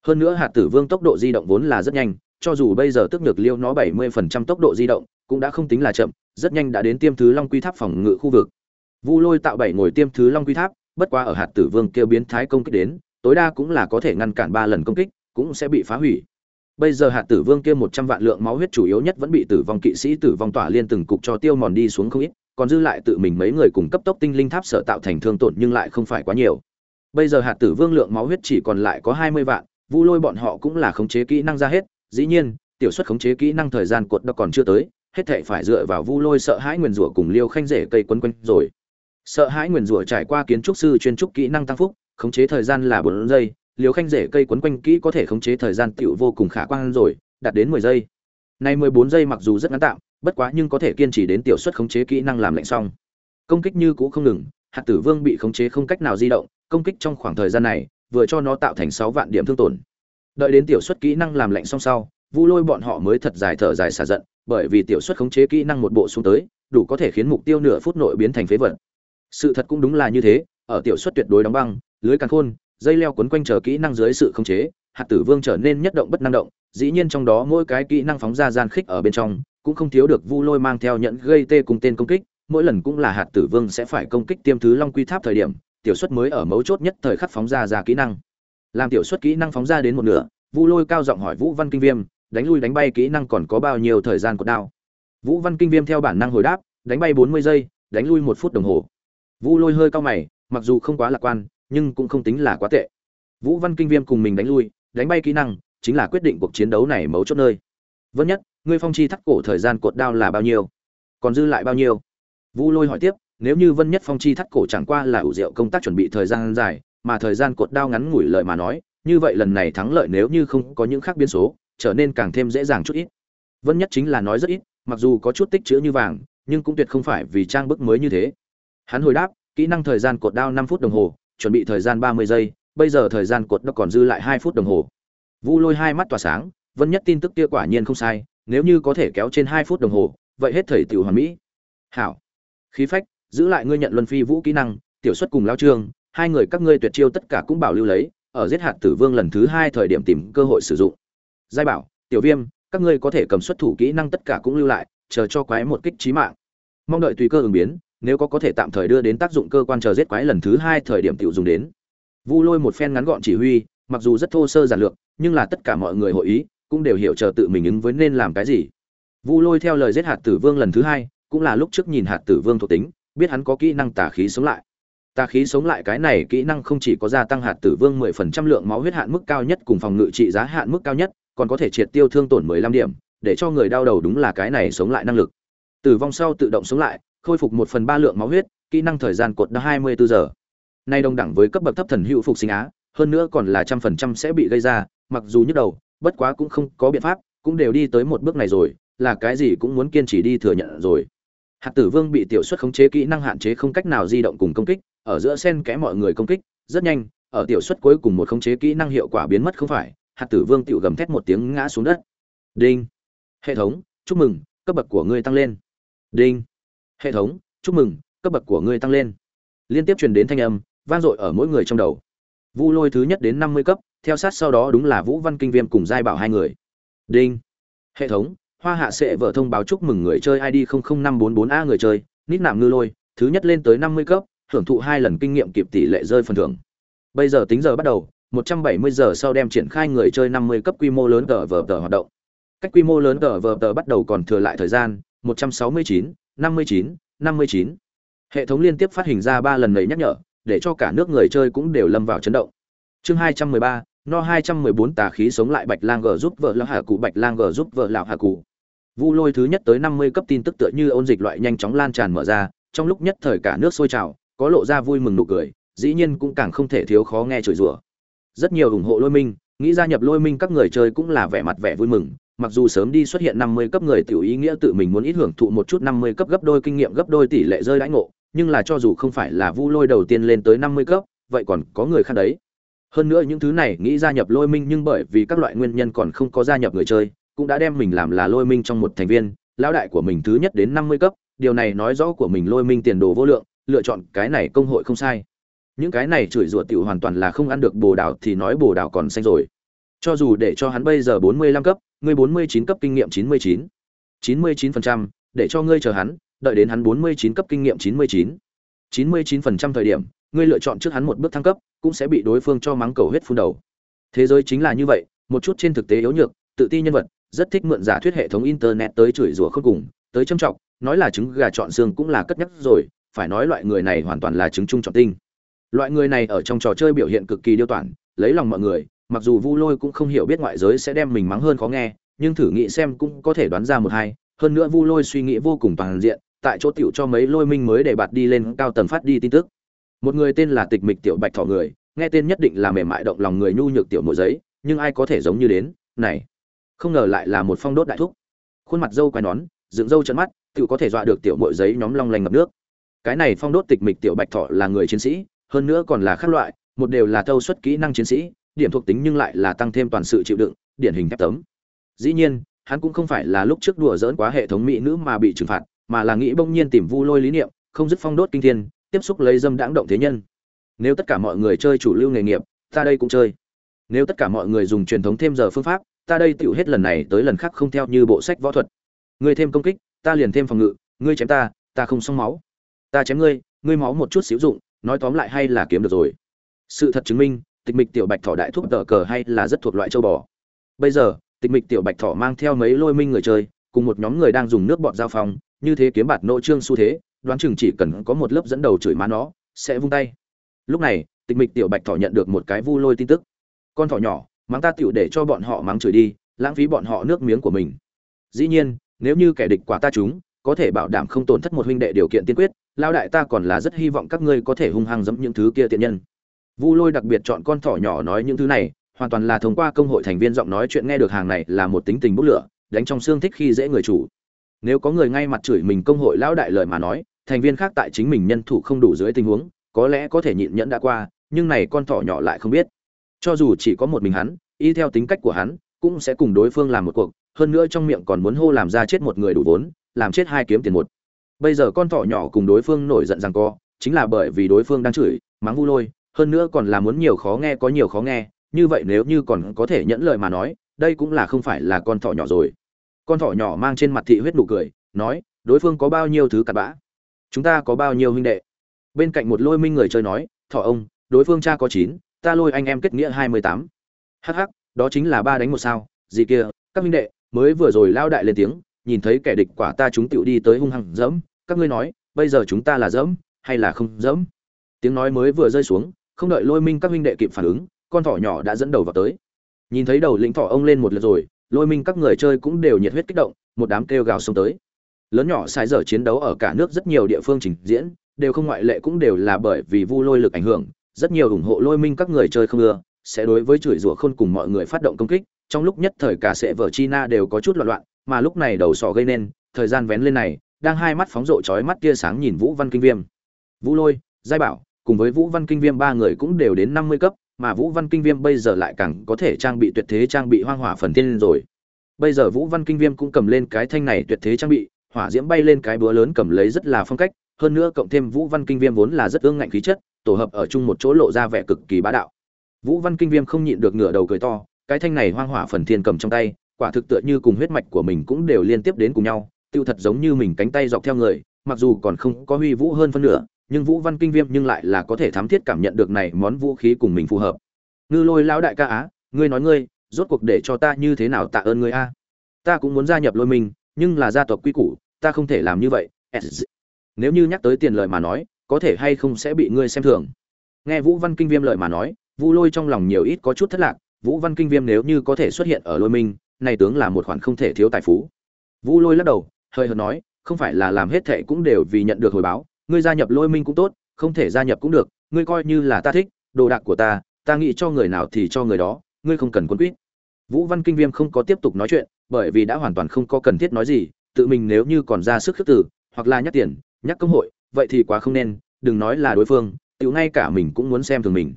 Hơn nữa hạt tử vương tốc độ di động vốn là rất nhanh, cho dù bây giờ tức nhược liêu nó 70% tốc độ di động, cũng đã không tính là chậm rất nhanh đã đến tiêm thứ long quy tháp phòng ngự khu vực. Vu lôi tạo bảy ngồi tiêm thứ long quy tháp, bất quá ở hạt tử vương kêu biến thái công kích đến, tối đa cũng là có thể ngăn cản ba lần công kích, cũng sẽ bị phá hủy. Bây giờ hạt tử vương kia một trăm vạn lượng máu huyết chủ yếu nhất vẫn bị tử vong kỵ sĩ tử vong tỏa liên từng cục cho tiêu mòn đi xuống không ít, còn dư lại tự mình mấy người cùng cấp tốc tinh linh tháp sở tạo thành thương tổn nhưng lại không phải quá nhiều. Bây giờ hạt tử vương lượng máu huyết chỉ còn lại có hai mươi vạn, vu lôi bọn họ cũng là khống chế kỹ năng ra hết, dĩ nhiên, tiểu suất khống chế kỹ năng thời gian cột đó còn chưa tới hết thệ phải dựa vào vu lôi sợ hãi nguyền rủa cùng liêu khanh rể cây quấn quanh rồi. Sợ hãi nguyền rủa trải qua kiến trúc sư chuyên trúc kỹ năng tăng phúc, khống chế thời gian là bốn giây, liêu khanh rể cây quấn quanh kỹ có thể khống chế thời gian tiểu vô cùng khả quan rồi, đạt đến mười giây. Nay mười bốn giây mặc dù rất ngắn tạm, bất quá nhưng có thể kiên trì đến tiểu suất khống chế kỹ năng làm lạnh xong. Công kích như cũ không ngừng, hạt tử vương bị khống chế không cách nào di động, công kích trong khoảng thời gian này, vừa cho nó tạo thành sáu vạn điểm thương tổn. Đợi đến tiểu suất kỹ năng làm lạnh xong sau, vu lôi bọn họ mới thật dài thở dài xả giận bởi vì tiểu suất khống chế kỹ năng một bộ xuống tới, đủ có thể khiến mục tiêu nửa phút nội biến thành phế vật. Sự thật cũng đúng là như thế, ở tiểu suất tuyệt đối đóng băng, lưới càng khôn, dây leo quấn quanh chờ kỹ năng dưới sự khống chế, hạt tử vương trở nên nhất động bất năng động, dĩ nhiên trong đó mỗi cái kỹ năng phóng ra gian khích ở bên trong, cũng không thiếu được vu lôi mang theo nhận gây tê cùng tên công kích, mỗi lần cũng là hạt tử vương sẽ phải công kích tiêm thứ long quy tháp thời điểm, tiểu suất mới ở mấu chốt nhất thời khắc phóng ra ra kỹ năng. Làm tiểu suất kỹ năng phóng ra đến một nửa, vu lôi cao giọng hỏi vũ văn kinh viêm đánh lui đánh bay kỹ năng còn có bao nhiêu thời gian cột đao. Vũ văn kinh viêm theo bản năng hồi đáp, đánh bay bốn mươi giây, đánh lui một phút đồng hồ. Vu lôi hơi cao mày, mặc dù không quá lạc quan, nhưng cũng không tính là quá tệ. Vũ văn kinh viêm cùng mình đánh lui, đánh bay kỹ năng, chính là quyết định cuộc chiến đấu này mấu chốt nơi. Vân nhất, ngươi phong chi thắt cổ thời gian cột đao là bao nhiêu? Còn dư lại bao nhiêu? Vu lôi hỏi tiếp, nếu như vân nhất phong chi thắt cổ chẳng qua là ủ rượu công tác chuẩn bị thời gian dài, mà thời gian cột đao ngắn ngủi lợi mà nói, như vậy lần này thắng lợi nếu như không có những khác biến số trở nên càng thêm dễ dàng chút ít. Vân nhất chính là nói rất ít, mặc dù có chút tích chữ như vàng, nhưng cũng tuyệt không phải vì trang bức mới như thế. Hắn hồi đáp, kỹ năng thời gian cột đao năm phút đồng hồ, chuẩn bị thời gian ba mươi giây, bây giờ thời gian cột đao còn dư lại hai phút đồng hồ. Vu lôi hai mắt tỏa sáng, vân nhất tin tức kia quả nhiên không sai, nếu như có thể kéo trên hai phút đồng hồ, vậy hết thời tiểu hoàn mỹ. Hảo. Khí phách, giữ lại ngươi nhận luân phi vũ kỹ năng, tiểu xuất cùng lao trương, hai người các ngươi tuyệt chiêu tất cả cũng bảo lưu lấy, ở giết hạt tử vương lần thứ hai thời điểm tìm cơ hội sử dụng giai bảo, tiểu viêm, các ngươi có thể cầm xuất thủ kỹ năng tất cả cũng lưu lại, chờ cho quái một kích trí mạng. Mong đợi tùy cơ ứng biến, nếu có có thể tạm thời đưa đến tác dụng cơ quan chờ giết quái lần thứ hai thời điểm tiểu dùng đến. Vu lôi một phen ngắn gọn chỉ huy, mặc dù rất thô sơ giản lược, nhưng là tất cả mọi người hội ý, cũng đều hiểu chờ tự mình ứng với nên làm cái gì. Vu lôi theo lời giết hạt tử vương lần thứ hai, cũng là lúc trước nhìn hạt tử vương thuộc tính, biết hắn có kỹ năng tà khí sống lại. Tà khí sống lại cái này kỹ năng không chỉ có gia tăng hạt tử vương 10% lượng máu huyết hạn mức cao nhất cùng phòng ngự trị giá hạn mức cao nhất còn có thể triệt tiêu thương tổn 15 điểm, để cho người đau đầu đúng là cái này sống lại năng lực. Tử vong sau tự động sống lại, khôi phục một phần ba lượng máu huyết, kỹ năng thời gian cột đã 24 giờ. Nay đồng đẳng với cấp bậc thấp thần hữu phục sinh á, hơn nữa còn là trăm phần trăm sẽ bị gây ra, mặc dù nhức đầu, bất quá cũng không có biện pháp, cũng đều đi tới một bước này rồi, là cái gì cũng muốn kiên trì đi thừa nhận rồi. Hạt tử vương bị tiểu suất khống chế kỹ năng hạn chế không cách nào di động cùng công kích, ở giữa sen kẽ mọi người công kích, rất nhanh, ở tiểu suất cuối cùng một khống chế kỹ năng hiệu quả biến mất không phải hạt tử vương tiểu gầm thét một tiếng ngã xuống đất. Đinh. Hệ thống, chúc mừng, cấp bậc của ngươi tăng lên. Đinh. Hệ thống, chúc mừng, cấp bậc của ngươi tăng lên. Liên tiếp truyền đến thanh âm, vang dội ở mỗi người trong đầu. Vu lôi thứ nhất đến năm mươi cấp, theo sát sau đó đúng là vũ văn kinh viêm cùng giai bảo hai người. Đinh. Hệ thống, hoa hạ sẽ vợ thông báo chúc mừng người chơi id 00544 a người chơi, nít nạm ngư lôi, thứ nhất lên tới năm mươi cấp, hưởng thụ hai lần kinh nghiệm kịp tỷ lệ rơi phần thưởng. Bây giờ tính giờ bắt đầu 170 giờ sau đem triển khai người chơi 50 cấp quy mô lớn tờ vở tờ hoạt động. Cách quy mô lớn tờ vở tờ bắt đầu còn thừa lại thời gian 169, 59, 59. hệ thống liên tiếp phát hình ra ba lần nảy nhắc nhở để cho cả nước người chơi cũng đều lâm vào chấn động. Chương 213, no 214 tà khí sống lại bạch lang g giúp vợ lão hà cụ bạch lang g giúp vợ lão hà cụ vu lôi thứ nhất tới 50 cấp tin tức tựa như ôn dịch loại nhanh chóng lan tràn mở ra trong lúc nhất thời cả nước sôi trào có lộ ra vui mừng nụ cười dĩ nhiên cũng càng không thể thiếu khó nghe chửi rủa rất nhiều ủng hộ lôi minh nghĩ gia nhập lôi minh các người chơi cũng là vẻ mặt vẻ vui mừng mặc dù sớm đi xuất hiện 50 cấp người tiểu ý nghĩa tự mình muốn ít hưởng thụ một chút 50 cấp gấp đôi kinh nghiệm gấp đôi tỷ lệ rơi đãi ngộ, nhưng là cho dù không phải là Vu Lôi đầu tiên lên tới 50 cấp, vậy còn có người khác đấy. Hơn nữa những thứ này nghĩ gia nhập Lôi Minh nhưng bởi vì các loại nguyên nhân còn không có gia nhập người chơi, cũng đã đem mình làm là Lôi Minh trong một thành viên, lão đại của mình thứ nhất đến 50 cấp, điều này nói rõ của mình Lôi Minh tiền đồ vô lượng, lựa chọn cái này công hội không sai. Những cái này chửi rủa tiểu hoàn toàn là không ăn được bồ đào thì nói bồ đào còn xanh rồi. Cho dù để cho hắn bây giờ 45 cấp, ngươi 49 cấp kinh nghiệm 99. 99%, để cho ngươi chờ hắn, đợi đến hắn 49 cấp kinh nghiệm 99. 99% thời điểm, ngươi lựa chọn trước hắn một bước thăng cấp, cũng sẽ bị đối phương cho mắng cầu huyết phun đầu. Thế giới chính là như vậy, một chút trên thực tế yếu nhược, tự ti nhân vật, rất thích mượn giả thuyết hệ thống internet tới chửi rủa không cùng, tới châm trọng, nói là trứng gà chọn xương cũng là cất nhắc rồi, phải nói loại người này hoàn toàn là trứng trung chọn tinh. Loại người này ở trong trò chơi biểu hiện cực kỳ điêu toản, lấy lòng mọi người, mặc dù Vu Lôi cũng không hiểu biết ngoại giới sẽ đem mình mắng hơn khó nghe, nhưng thử nghĩ xem cũng có thể đoán ra một hai, hơn nữa Vu Lôi suy nghĩ vô cùng toàn diện, tại chỗ tiểu cho mấy lôi minh mới để bạt đi lên cao tầng phát đi tin tức. Một người tên là Tịch Mịch tiểu Bạch thọ người, nghe tên nhất định là mềm mại động lòng người nhu nhược tiểu mộ giấy, nhưng ai có thể giống như đến, này, không ngờ lại là một phong đốt đại thúc. Khuôn mặt dâu quai nón, dựng dâu trận mắt, tự có thể dọa được tiểu mộ giấy nhóm long lanh ngập nước. Cái này phong đốt Tịch Mịch tiểu Bạch thọ là người chiến sĩ, hơn nữa còn là khác loại, một đều là thâu suất kỹ năng chiến sĩ, điểm thuộc tính nhưng lại là tăng thêm toàn sự chịu đựng, điển hình thép tấm. Dĩ nhiên, hắn cũng không phải là lúc trước đùa dỡn quá hệ thống mỹ nữ mà bị trừng phạt, mà là nghĩ bỗng nhiên tìm Vu Lôi lý niệm, không dứt phong đốt kinh thiên, tiếp xúc lấy dâm đãng động thế nhân. Nếu tất cả mọi người chơi chủ lưu nghề nghiệp, ta đây cũng chơi. Nếu tất cả mọi người dùng truyền thống thêm giờ phương pháp, ta đây tựu hết lần này tới lần khác không theo như bộ sách võ thuật. Ngươi thêm công kích, ta liền thêm phòng ngự, ngươi chém ta, ta không xong máu. Ta chém ngươi, ngươi máu một chút xíu dụng, nói tóm lại hay là kiếm được rồi. Sự thật chứng minh, tịch mịch tiểu bạch thỏ đại thúc tờ cờ hay là rất thuộc loại châu bò. Bây giờ tịch mịch tiểu bạch thỏ mang theo mấy lôi minh người chơi cùng một nhóm người đang dùng nước bọt giao phong như thế kiếm bạt nội trương xu thế đoán chừng chỉ cần có một lớp dẫn đầu chửi má nó sẽ vung tay. Lúc này tịch mịch tiểu bạch thỏ nhận được một cái vu lôi tin tức. Con thỏ nhỏ mắng ta tiểu để cho bọn họ mắng chửi đi lãng phí bọn họ nước miếng của mình. Dĩ nhiên nếu như kẻ địch quả ta chúng có thể bảo đảm không tổn thất một huynh đệ điều kiện tiên quyết lao đại ta còn là rất hy vọng các ngươi có thể hung hăng dẫm những thứ kia tiện nhân Vu Lôi đặc biệt chọn con thỏ nhỏ nói những thứ này, hoàn toàn là thông qua công hội thành viên giọng nói chuyện nghe được hàng này là một tính tình bốc lửa, đánh trong xương thích khi dễ người chủ. Nếu có người ngay mặt chửi mình công hội lão đại lời mà nói, thành viên khác tại chính mình nhân thủ không đủ dưới tình huống, có lẽ có thể nhịn nhẫn đã qua, nhưng này con thỏ nhỏ lại không biết. Cho dù chỉ có một mình hắn, y theo tính cách của hắn, cũng sẽ cùng đối phương làm một cuộc, hơn nữa trong miệng còn muốn hô làm ra chết một người đủ vốn, làm chết hai kiếm tiền một. Bây giờ con thỏ nhỏ cùng đối phương nổi giận rằng co, chính là bởi vì đối phương đang chửi, mắng Vu Lôi, hơn nữa còn là muốn nhiều khó nghe có nhiều khó nghe như vậy nếu như còn có thể nhẫn lời mà nói đây cũng là không phải là con thỏ nhỏ rồi. Con thỏ nhỏ mang trên mặt thị huyết nụ cười nói đối phương có bao nhiêu thứ cặn bã? Chúng ta có bao nhiêu huynh đệ? Bên cạnh một lôi minh người chơi nói thỏ ông đối phương cha có chín ta lôi anh em kết nghĩa hai mươi tám. Hh đó chính là ba đánh một sao gì kia các huynh đệ mới vừa rồi lao đại lên tiếng, nhìn thấy kẻ địch quả ta chúng tựu đi tới hung hăng dẫm, các ngươi nói, bây giờ chúng ta là dẫm hay là không dẫm? Tiếng nói mới vừa rơi xuống, không đợi lôi minh các huynh đệ kịp phản ứng, con thỏ nhỏ đã dẫn đầu vào tới. Nhìn thấy đầu lĩnh thỏ ông lên một lượt rồi, lôi minh các người chơi cũng đều nhiệt huyết kích động, một đám kêu gào xông tới. Lớn nhỏ sai giờ chiến đấu ở cả nước rất nhiều địa phương trình diễn, đều không ngoại lệ cũng đều là bởi vì vu lôi lực ảnh hưởng. Rất nhiều ủng hộ lôi minh các người chơi không ưa, sẽ đối với chửi rủa khôn cùng mọi người phát động công kích trong lúc nhất thời cả sệ vở china đều có chút loạn loạn, mà lúc này đầu sọ gây nên, thời gian vén lên này, đang hai mắt phóng rộ chói mắt tia sáng nhìn vũ văn kinh viêm. Vũ lôi, giai bảo, cùng với vũ văn kinh viêm ba người cũng đều đến năm mươi cấp, mà vũ văn kinh viêm bây giờ lại càng có thể trang bị tuyệt thế trang bị hoang hỏa phần tiên rồi. Bây giờ vũ văn kinh viêm cũng cầm lên cái thanh này tuyệt thế trang bị, hỏa diễm bay lên cái búa lớn cầm lấy rất là phong cách, hơn nữa cộng thêm vũ văn kinh viêm vốn là rất ương ngạnh khí chất, tổ hợp ở chung một chỗ lộ ra vẻ cực kỳ bá đạo. Vũ văn kinh viêm không nhịn được ngửa đầu cười to cái thanh này hoang hỏa phần thiên cầm trong tay, quả thực tựa như cùng huyết mạch của mình cũng đều liên tiếp đến cùng nhau, tiêu thật giống như mình cánh tay dọc theo người, mặc dù còn không có huy vũ hơn phân nửa, nhưng vũ văn kinh viêm nhưng lại là có thể thám thiết cảm nhận được này món vũ khí cùng mình phù hợp. Ngư lôi lão đại ca á, ngươi nói ngươi, rốt cuộc để cho ta như thế nào tạ ơn ngươi a? Ta cũng muốn gia nhập lôi mình, nhưng là gia tộc quy củ, ta không thể làm như vậy. Nếu như nhắc tới tiền lợi mà nói, có thể hay không sẽ bị ngươi xem thường. Nghe vũ văn kinh viêm lợi mà nói, vu lôi trong lòng nhiều ít có chút thất lạc vũ văn kinh viêm nếu như có thể xuất hiện ở lôi minh này tướng là một khoản không thể thiếu tài phú. Vũ lôi lắc đầu, hơi hợt nói, không phải là làm hết thệ cũng đều vì nhận được hồi báo, ngươi gia nhập lôi minh cũng tốt, không thể gia nhập cũng được, ngươi coi như là ta thích, đồ đạc của ta ta nghĩ cho người nào thì cho người đó, ngươi không cần quân quýt. Vũ văn kinh viêm không có tiếp tục nói chuyện, bởi vì đã hoàn toàn không có cần thiết nói gì, tự mình nếu như còn ra sức khước tử hoặc là nhắc tiền, nhắc công hội, vậy thì quá không nên, đừng nói là đối phương, tự ngay cả mình cũng muốn xem thường mình.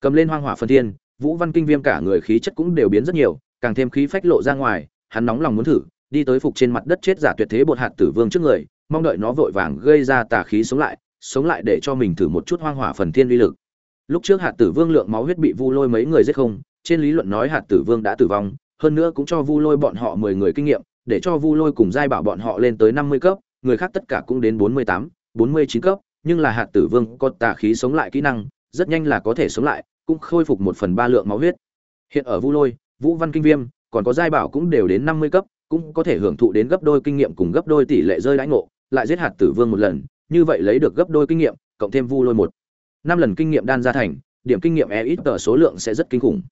Cầm lên hoang hỏa phân thiên vũ văn kinh viêm cả người khí chất cũng đều biến rất nhiều, càng thêm khí phách lộ ra ngoài, hắn nóng lòng muốn thử, đi tới phục trên mặt đất chết giả tuyệt thế bột hạt tử vương trước người, mong đợi nó vội vàng gây ra tà khí sống lại sống lại để cho mình thử một chút hoang hỏa phần thiên uy lực. Lúc trước hạt tử vương lượng máu huyết bị vu lôi mấy người giết không, trên lý luận nói hạt tử vương đã tử vong, hơn nữa cũng cho vu lôi bọn họ mười người kinh nghiệm, để cho vu lôi cùng giai bảo bọn họ lên tới năm mươi cấp, người khác tất cả cũng đến bốn mươi tám, bốn mươi chín cấp, nhưng là hạt tử vương có tà khí sống lại kỹ năng, rất nhanh là có thể sống lại cũng khôi phục một phần ba lượng máu huyết. Hiện ở vu lôi, vũ văn kinh viêm, còn có giai bảo cũng đều đến năm mươi cấp, cũng có thể hưởng thụ đến gấp đôi kinh nghiệm cùng gấp đôi tỷ lệ rơi đãi ngộ, lại giết hạt tử vương một lần, như vậy lấy được gấp đôi kinh nghiệm, cộng thêm vu lôi một. Năm lần kinh nghiệm đan ra thành, điểm kinh nghiệm e ít tờ số lượng sẽ rất kinh khủng.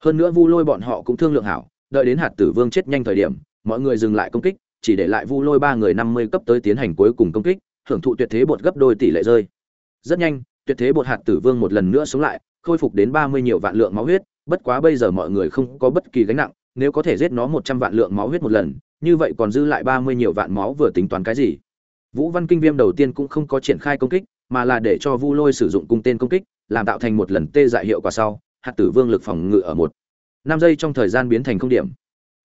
Hơn nữa vu lôi bọn họ cũng thương lượng hảo, đợi đến hạt tử vương chết nhanh thời điểm, mọi người dừng lại công kích, chỉ để lại vu lôi ba người năm mươi cấp tới tiến hành cuối cùng công kích, hưởng thụ tuyệt thế bột gấp đôi tỷ lệ rơi. Rất nhanh, tuyệt thế bột hạt tử vương một lần nữa sống lại khôi phục đến ba mươi nhiều vạn lượng máu huyết, bất quá bây giờ mọi người không có bất kỳ gánh nặng, nếu có thể giết nó một trăm vạn lượng máu huyết một lần, như vậy còn dư lại ba mươi nhiều vạn máu vừa tính toán cái gì? Vũ văn kinh viêm đầu tiên cũng không có triển khai công kích, mà là để cho vu lôi sử dụng cung tên công kích, làm tạo thành một lần tê dại hiệu quả sau, hạt tử vương lực phòng ngự ở một năm giây trong thời gian biến thành không điểm.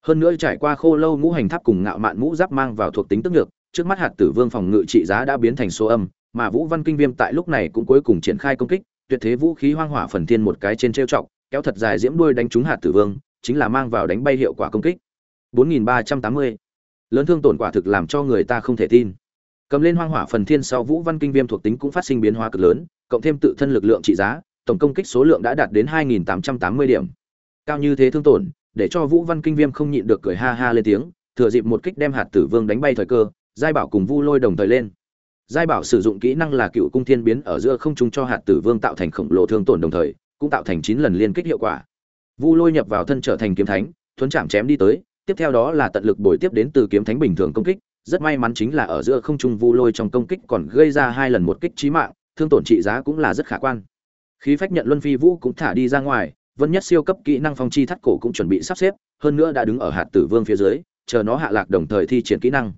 Hơn nữa trải qua khô lâu ngũ hành tháp cùng ngạo mạn mũ giáp mang vào thuộc tính tức nhược, trước mắt hạt tử vương phòng ngự trị giá đã biến thành số âm, mà vũ văn kinh viêm tại lúc này cũng cuối cùng triển khai công kích tuyệt thế vũ khí hoang hỏa phần thiên một cái trên trêu trọng kéo thật dài diễm đuôi đánh trúng hạt tử vương, chính là mang vào đánh bay hiệu quả công kích. 4380. lớn thương tổn quả thực làm cho người ta không thể tin. Cầm lên hoang hỏa phần thiên sau vũ văn kinh viêm thuộc tính cũng phát sinh biến hóa cực lớn, cộng thêm tự thân lực lượng trị giá, tổng công kích số lượng đã đạt đến 2.880 điểm. Cao như thế thương tổn, để cho vũ văn kinh viêm không nhịn được cười ha ha lên tiếng, thừa dịp một kích đem hạt tử vương đánh bay thời cơ, giai bảo cùng vu lôi đồng thời lên giai bảo sử dụng kỹ năng là cựu cung thiên biến ở giữa không trung cho hạt tử vương tạo thành khổng lồ thương tổn đồng thời, cũng tạo thành chín lần liên kích hiệu quả. Vu lôi nhập vào thân trở thành kiếm thánh, thuấn chạm chém đi tới, tiếp theo đó là tận lực bồi tiếp đến từ kiếm thánh bình thường công kích, rất may mắn chính là ở giữa không trung vu lôi trong công kích còn gây ra hai lần một kích chí mạng, thương tổn trị giá cũng là rất khả quan. Khí phách nhận luân phi vũ cũng thả đi ra ngoài, vân nhất siêu cấp kỹ năng phong chi thắt cổ cũng chuẩn bị sắp xếp, hơn nữa đã đứng ở hạt tử vương phía dưới, chờ nó hạ lạc đồng thời thi triển kỹ năng.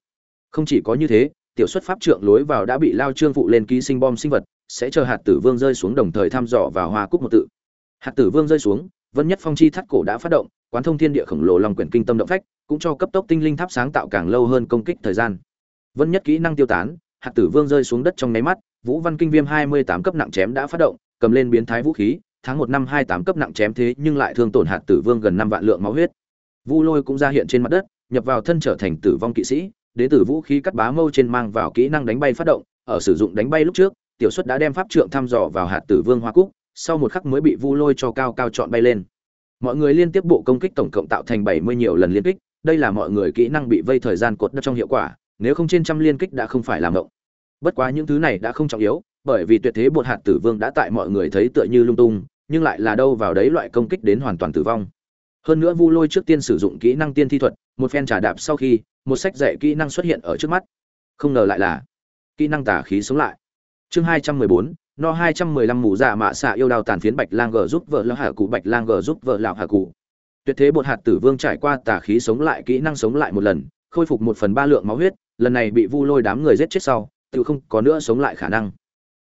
Không chỉ có như thế tiểu xuất pháp trượng lối vào đã bị lao trương phụ lên ký sinh bom sinh vật, sẽ chờ hạt tử vương rơi xuống đồng thời thăm dò vào hoa cúc một tự. Hạt tử vương rơi xuống, vân nhất phong chi thắt cổ đã phát động, quán thông thiên địa khổng lồ lòng quyển kinh tâm động phách, cũng cho cấp tốc tinh linh tháp sáng tạo càng lâu hơn công kích thời gian. Vân nhất kỹ năng tiêu tán, hạt tử vương rơi xuống đất trong nháy mắt, vũ văn kinh viêm hai mươi tám cấp nặng chém đã phát động, cầm lên biến thái vũ khí, tháng một năm hai tám cấp nặng chém thế nhưng lại thương tổn hạt tử vương gần năm vạn lượng máu huyết. Vu lôi cũng ra hiện trên mặt đất, nhập vào thân trở thành tử vong kỵ sĩ đến từ vũ khí cắt bá mâu trên mang vào kỹ năng đánh bay phát động, ở sử dụng đánh bay lúc trước, tiểu xuất đã đem pháp trượng thăm dò vào hạt tử vương hoa cúc, sau một khắc mới bị vu lôi cho cao cao chọn bay lên. Mọi người liên tiếp bộ công kích tổng cộng tạo thành bảy mươi nhiều lần liên kích, đây là mọi người kỹ năng bị vây thời gian cột đất trong hiệu quả, nếu không trên trăm liên kích đã không phải làm động. Bất quá những thứ này đã không trọng yếu, bởi vì tuyệt thế bột hạt tử vương đã tại mọi người thấy tựa như lung tung, nhưng lại là đâu vào đấy loại công kích đến hoàn toàn tử vong hơn nữa vu lôi trước tiên sử dụng kỹ năng tiên thi thuật, một phen trà đạp sau khi, một sách dạy kỹ năng xuất hiện ở trước mắt. Không ngờ lại là, kỹ năng tả khí sống lại. Chương hai trăm mười bốn, no hai trăm mười lăm mù dạ mạ xạ yêu đào tàn phiến bạch lang g giúp vợ lão hà cụ, bạch lang g giúp vợ lão hà cụ. Tuyệt thế bột hạt tử vương trải qua tả khí sống lại, kỹ năng sống lại một lần, khôi phục một phần ba lượng máu huyết, lần này bị vu lôi đám người giết chết sau, tự không có nữa sống lại khả năng.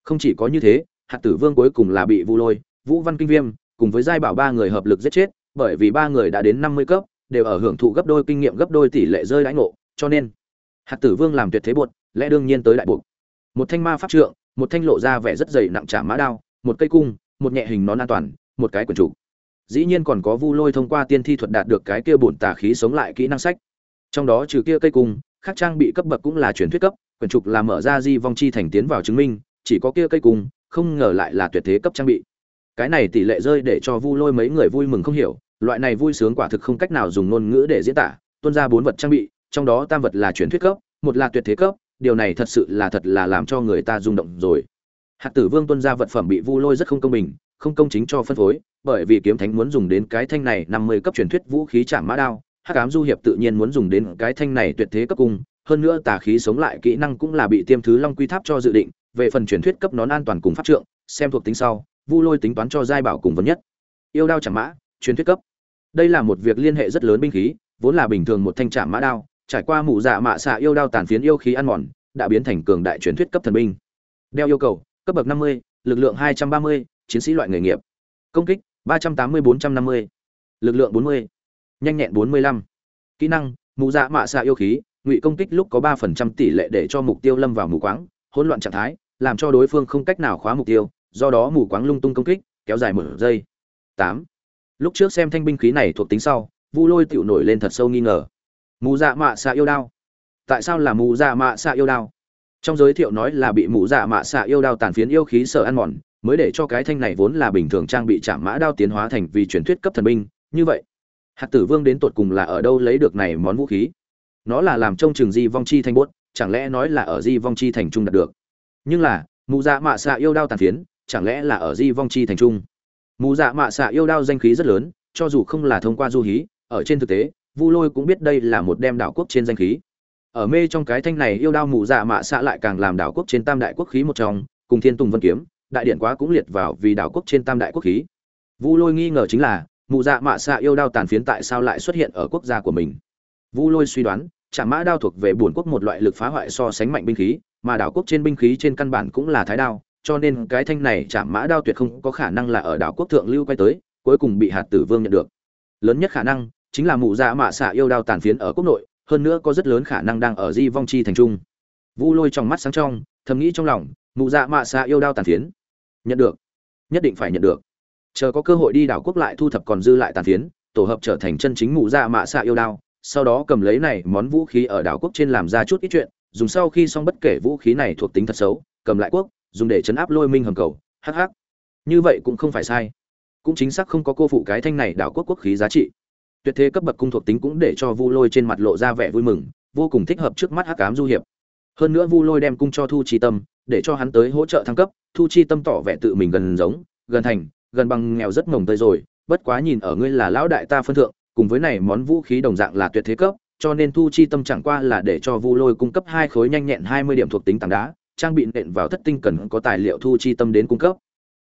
Không chỉ có như thế, hạt tử vương cuối cùng là bị vu lôi, vũ văn kinh viêm, cùng với giai bảo ba người hợp lực giết chết bởi vì ba người đã đến năm mươi cấp đều ở hưởng thụ gấp đôi kinh nghiệm gấp đôi tỷ lệ rơi đãi ngộ cho nên hạt tử vương làm tuyệt thế buộc, lẽ đương nhiên tới đại buộc. Một thanh ma pháp trượng một thanh lộ ra vẻ rất dày nặng trả mã đao một cây cung một nhẹ hình nón an toàn một cái quần trụ dĩ nhiên còn có vu lôi thông qua tiên thi thuật đạt được cái kia bổn tà khí sống lại kỹ năng sách. Trong đó trừ kia cây cung khác trang bị cấp bậc cũng là truyền thuyết cấp quyển trục là mở ra di vong chi thành tiến vào chứng minh chỉ có kia cây cung không ngờ lại là tuyệt thế cấp trang bị. Cái này tỷ lệ rơi để cho vu lôi mấy người vui mừng không hiểu loại này vui sướng quả thực không cách nào dùng ngôn ngữ để diễn tả tuân ra bốn vật trang bị, trong đó tam vật là truyền thuyết cấp, một là tuyệt thế cấp, điều này thật sự là thật là làm cho người ta rung động rồi. Hạt tử vương tuân ra vật phẩm bị vu lôi rất không công bình, không công chính cho phân phối, bởi vì kiếm thánh muốn dùng đến cái thanh này năm mươi cấp truyền thuyết vũ khí chạm mã đao, hắc ám du hiệp tự nhiên muốn dùng đến cái thanh này tuyệt thế cấp cung hơn nữa tà khí sống lại kỹ năng cũng là bị tiêm thứ long quy tháp cho dự định, về phần truyền thuyết cấp nón an toàn cùng pháp trượng, xem thuộc tính sau, vu lôi tính toán cho giai bảo cùng vấn nhất. Yêu đao chạm mã truyền thuyết cấp. Đây là một việc liên hệ rất lớn binh khí, vốn là bình thường một thanh chạm mã đao, trải qua mụ dạ mạ xạ yêu đao tàn phiến yêu khí ăn mòn, đã biến thành cường đại truyền thuyết cấp thần binh. Đeo yêu cầu, cấp bậc năm mươi, lực lượng hai trăm ba mươi, chiến sĩ loại nghề nghiệp. Công kích, ba trăm tám mươi bốn trăm năm mươi, lực lượng bốn mươi, nhanh nhẹn bốn mươi lăm. Kỹ năng, mù dạ mạ xạ yêu khí, ngụy công kích lúc có ba phần trăm tỷ lệ để cho mục tiêu lâm vào mù quáng, hỗn loạn trạng thái, làm cho đối phương không cách nào khóa mục tiêu, do đó mù quáng lung tung công kích, kéo dài một giây. Tám lúc trước xem thanh binh khí này thuộc tính sau, vu lôi tựu nổi lên thật sâu nghi ngờ. Mù dạ mạ xạ yêu đao. Tại sao là mù dạ mạ xạ yêu đao? Trong giới thiệu nói là bị mù dạ mạ xạ yêu đao tàn phiến yêu khí sợ ăn mòn, mới để cho cái thanh này vốn là bình thường trang bị chạm mã đao tiến hóa thành vì truyền thuyết cấp thần binh, như vậy, hạt tử vương đến tột cùng là ở đâu lấy được này món vũ khí? Nó là làm trông trường di vong chi thành bốt chẳng lẽ nói là ở di vong chi thành trung đạt được? Nhưng là, mù dạ mạ xạ yêu đao tàn phiến, chẳng lẽ là ở di vong chi thành trung? Mù dạ mạ xạ yêu đao danh khí rất lớn, cho dù không là thông qua du hí, ở trên thực tế, vu lôi cũng biết đây là một đem đảo quốc trên danh khí. Ở mê trong cái thanh này, yêu đao mù dạ mạ xạ lại càng làm đảo quốc trên tam đại quốc khí một trong, cùng thiên tùng vân kiếm, đại điện quá cũng liệt vào vì đảo quốc trên tam đại quốc khí. Vu lôi nghi ngờ chính là, mù dạ mạ xạ yêu đao tàn phiến tại sao lại xuất hiện ở quốc gia của mình? Vu lôi suy đoán, chả mã đao thuộc về bổn quốc một loại lực phá hoại so sánh mạnh binh khí, mà đảo quốc trên binh khí trên căn bản cũng là thái đao cho nên cái thanh này chạm mã đao tuyệt không có khả năng là ở đảo quốc thượng lưu quay tới, cuối cùng bị hạt tử vương nhận được. Lớn nhất khả năng chính là mụ dạ mạ xạ yêu đao tàn phiến ở quốc nội, hơn nữa có rất lớn khả năng đang ở di vong chi thành trung. Vu lôi trong mắt sáng trong, thầm nghĩ trong lòng, mụ dạ mạ xạ yêu đao tàn phiến. Nhận được. Nhất định phải nhận được. Chờ có cơ hội đi đảo quốc lại thu thập còn dư lại tàn phiến, tổ hợp trở thành chân chính mụ dạ mạ xạ yêu đao, sau đó cầm lấy này món vũ khí ở đảo quốc trên làm ra chút ít chuyện, dùng sau khi xong bất kể vũ khí này thuộc tính thật xấu, cầm lại quốc dùng để chấn áp lôi minh hầm cầu. Hh như vậy cũng không phải sai. Cũng chính xác không có cô phụ cái thanh này đảo quốc quốc khí giá trị. Tuyệt thế cấp bậc cung thuộc tính cũng để cho vu lôi trên mặt lộ ra vẻ vui mừng, vô cùng thích hợp trước mắt hắc cám du hiệp. Hơn nữa vu lôi đem cung cho thu chi tâm, để cho hắn tới hỗ trợ thăng cấp. Thu chi tâm tỏ vẻ tự mình gần giống, gần thành, gần bằng nghèo rất mồng tơi rồi. Bất quá nhìn ở ngươi là lão đại ta phân thượng, cùng với này món vũ khí đồng dạng là tuyệt thế cấp, cho nên thu chi tâm chẳng qua là để cho vu lôi cung cấp hai khối nhanh nhẹn hai mươi điểm thuộc tính tảng đá trang bị nện vào thất tinh cần có tài liệu thu chi tâm đến cung cấp.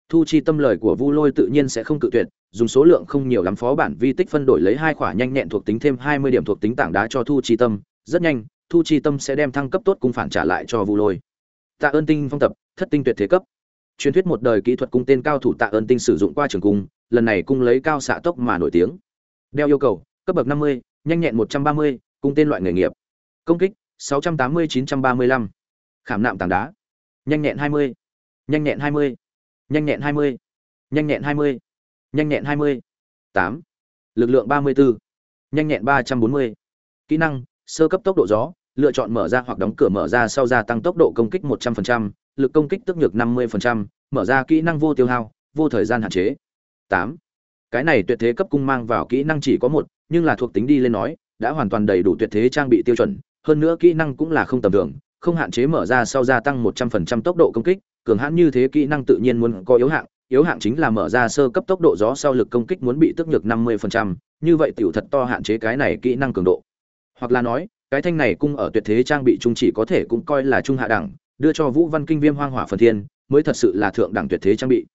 Thu chi tâm lời của vu lôi tự nhiên sẽ không cự tuyệt, dùng số lượng không nhiều lắm phó bản vi tích phân đổi lấy hai khỏa nhanh nhẹn thuộc tính thêm hai mươi điểm thuộc tính tảng đá cho thu chi tâm. Rất nhanh, thu chi tâm sẽ đem thăng cấp tốt cung phản trả lại cho vu lôi. Tạ ơn tinh phong tập, thất tinh tuyệt thế cấp. Truyền thuyết một đời kỹ thuật cung tên cao thủ tạ ơn tinh sử dụng qua trường cung, lần này cung lấy cao xạ tốc mà nổi tiếng. Đeo yêu cầu, cấp bậc năm mươi, nhanh nhẹn một trăm ba mươi, cung tên loại nghề nghiệp. Công kích, sáu trăm tám mươi chín trăm ba mươi lăm khảm nạm tảng đá. Nhanh nhẹn hai mươi. Nhanh nhẹn hai mươi. Nhanh nhẹn hai mươi. Nhanh nhẹn hai mươi. Nhanh nhẹn hai mươi. Tám. Lực lượng ba mươi bốn nhanh nhẹn ba trăm bốn mươi. Kỹ năng sơ cấp tốc độ gió lựa chọn mở ra hoặc đóng cửa mở ra sau gia tăng tốc độ công kích 100%, lực công kích tức nhược 50%, mở ra kỹ năng vô tiêu hao vô thời gian hạn chế. Tám. Cái này tuyệt thế cấp cung mang vào kỹ năng chỉ có một nhưng là thuộc tính đi lên nói đã hoàn toàn đầy đủ tuyệt thế trang bị tiêu chuẩn hơn nữa kỹ năng cũng là không tầm thường không hạn chế mở ra sau gia tăng 100% tốc độ công kích cường hãn như thế kỹ năng tự nhiên muốn có yếu hạng yếu hạng chính là mở ra sơ cấp tốc độ gió sau lực công kích muốn bị tức nhược 50%, như vậy tiểu thật to hạn chế cái này kỹ năng cường độ. Hoặc là nói, cái thanh này cung ở tuyệt thế trang bị trung chỉ có thể cũng coi là trung hạ đẳng, đưa cho Vũ Văn Kinh Viêm Hoang Hỏa Phần Thiên, mới thật sự là thượng đẳng tuyệt thế trang bị.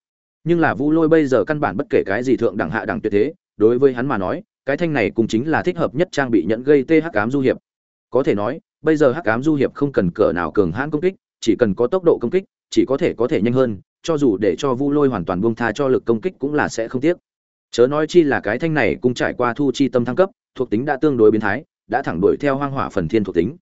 Nhưng là Vũ Lôi bây giờ căn bản bất kể cái gì thượng đẳng hạ đẳng tuyệt thế, đối với hắn mà nói, cái thanh này cũng chính là thích hợp nhất trang bị nhận gây TH ám du hiệp. Có thể nói, bây giờ hắc ám du hiệp không cần cỡ nào cường hãn công kích, chỉ cần có tốc độ công kích, chỉ có thể có thể nhanh hơn, cho dù để cho Vu Lôi hoàn toàn buông tha cho lực công kích cũng là sẽ không tiếc. Chớ nói chi là cái thanh này cũng trải qua thu chi tâm thăng cấp, thuộc tính đã tương đối biến thái, đã thẳng đuổi theo hoang hỏa phần thiên thuộc tính.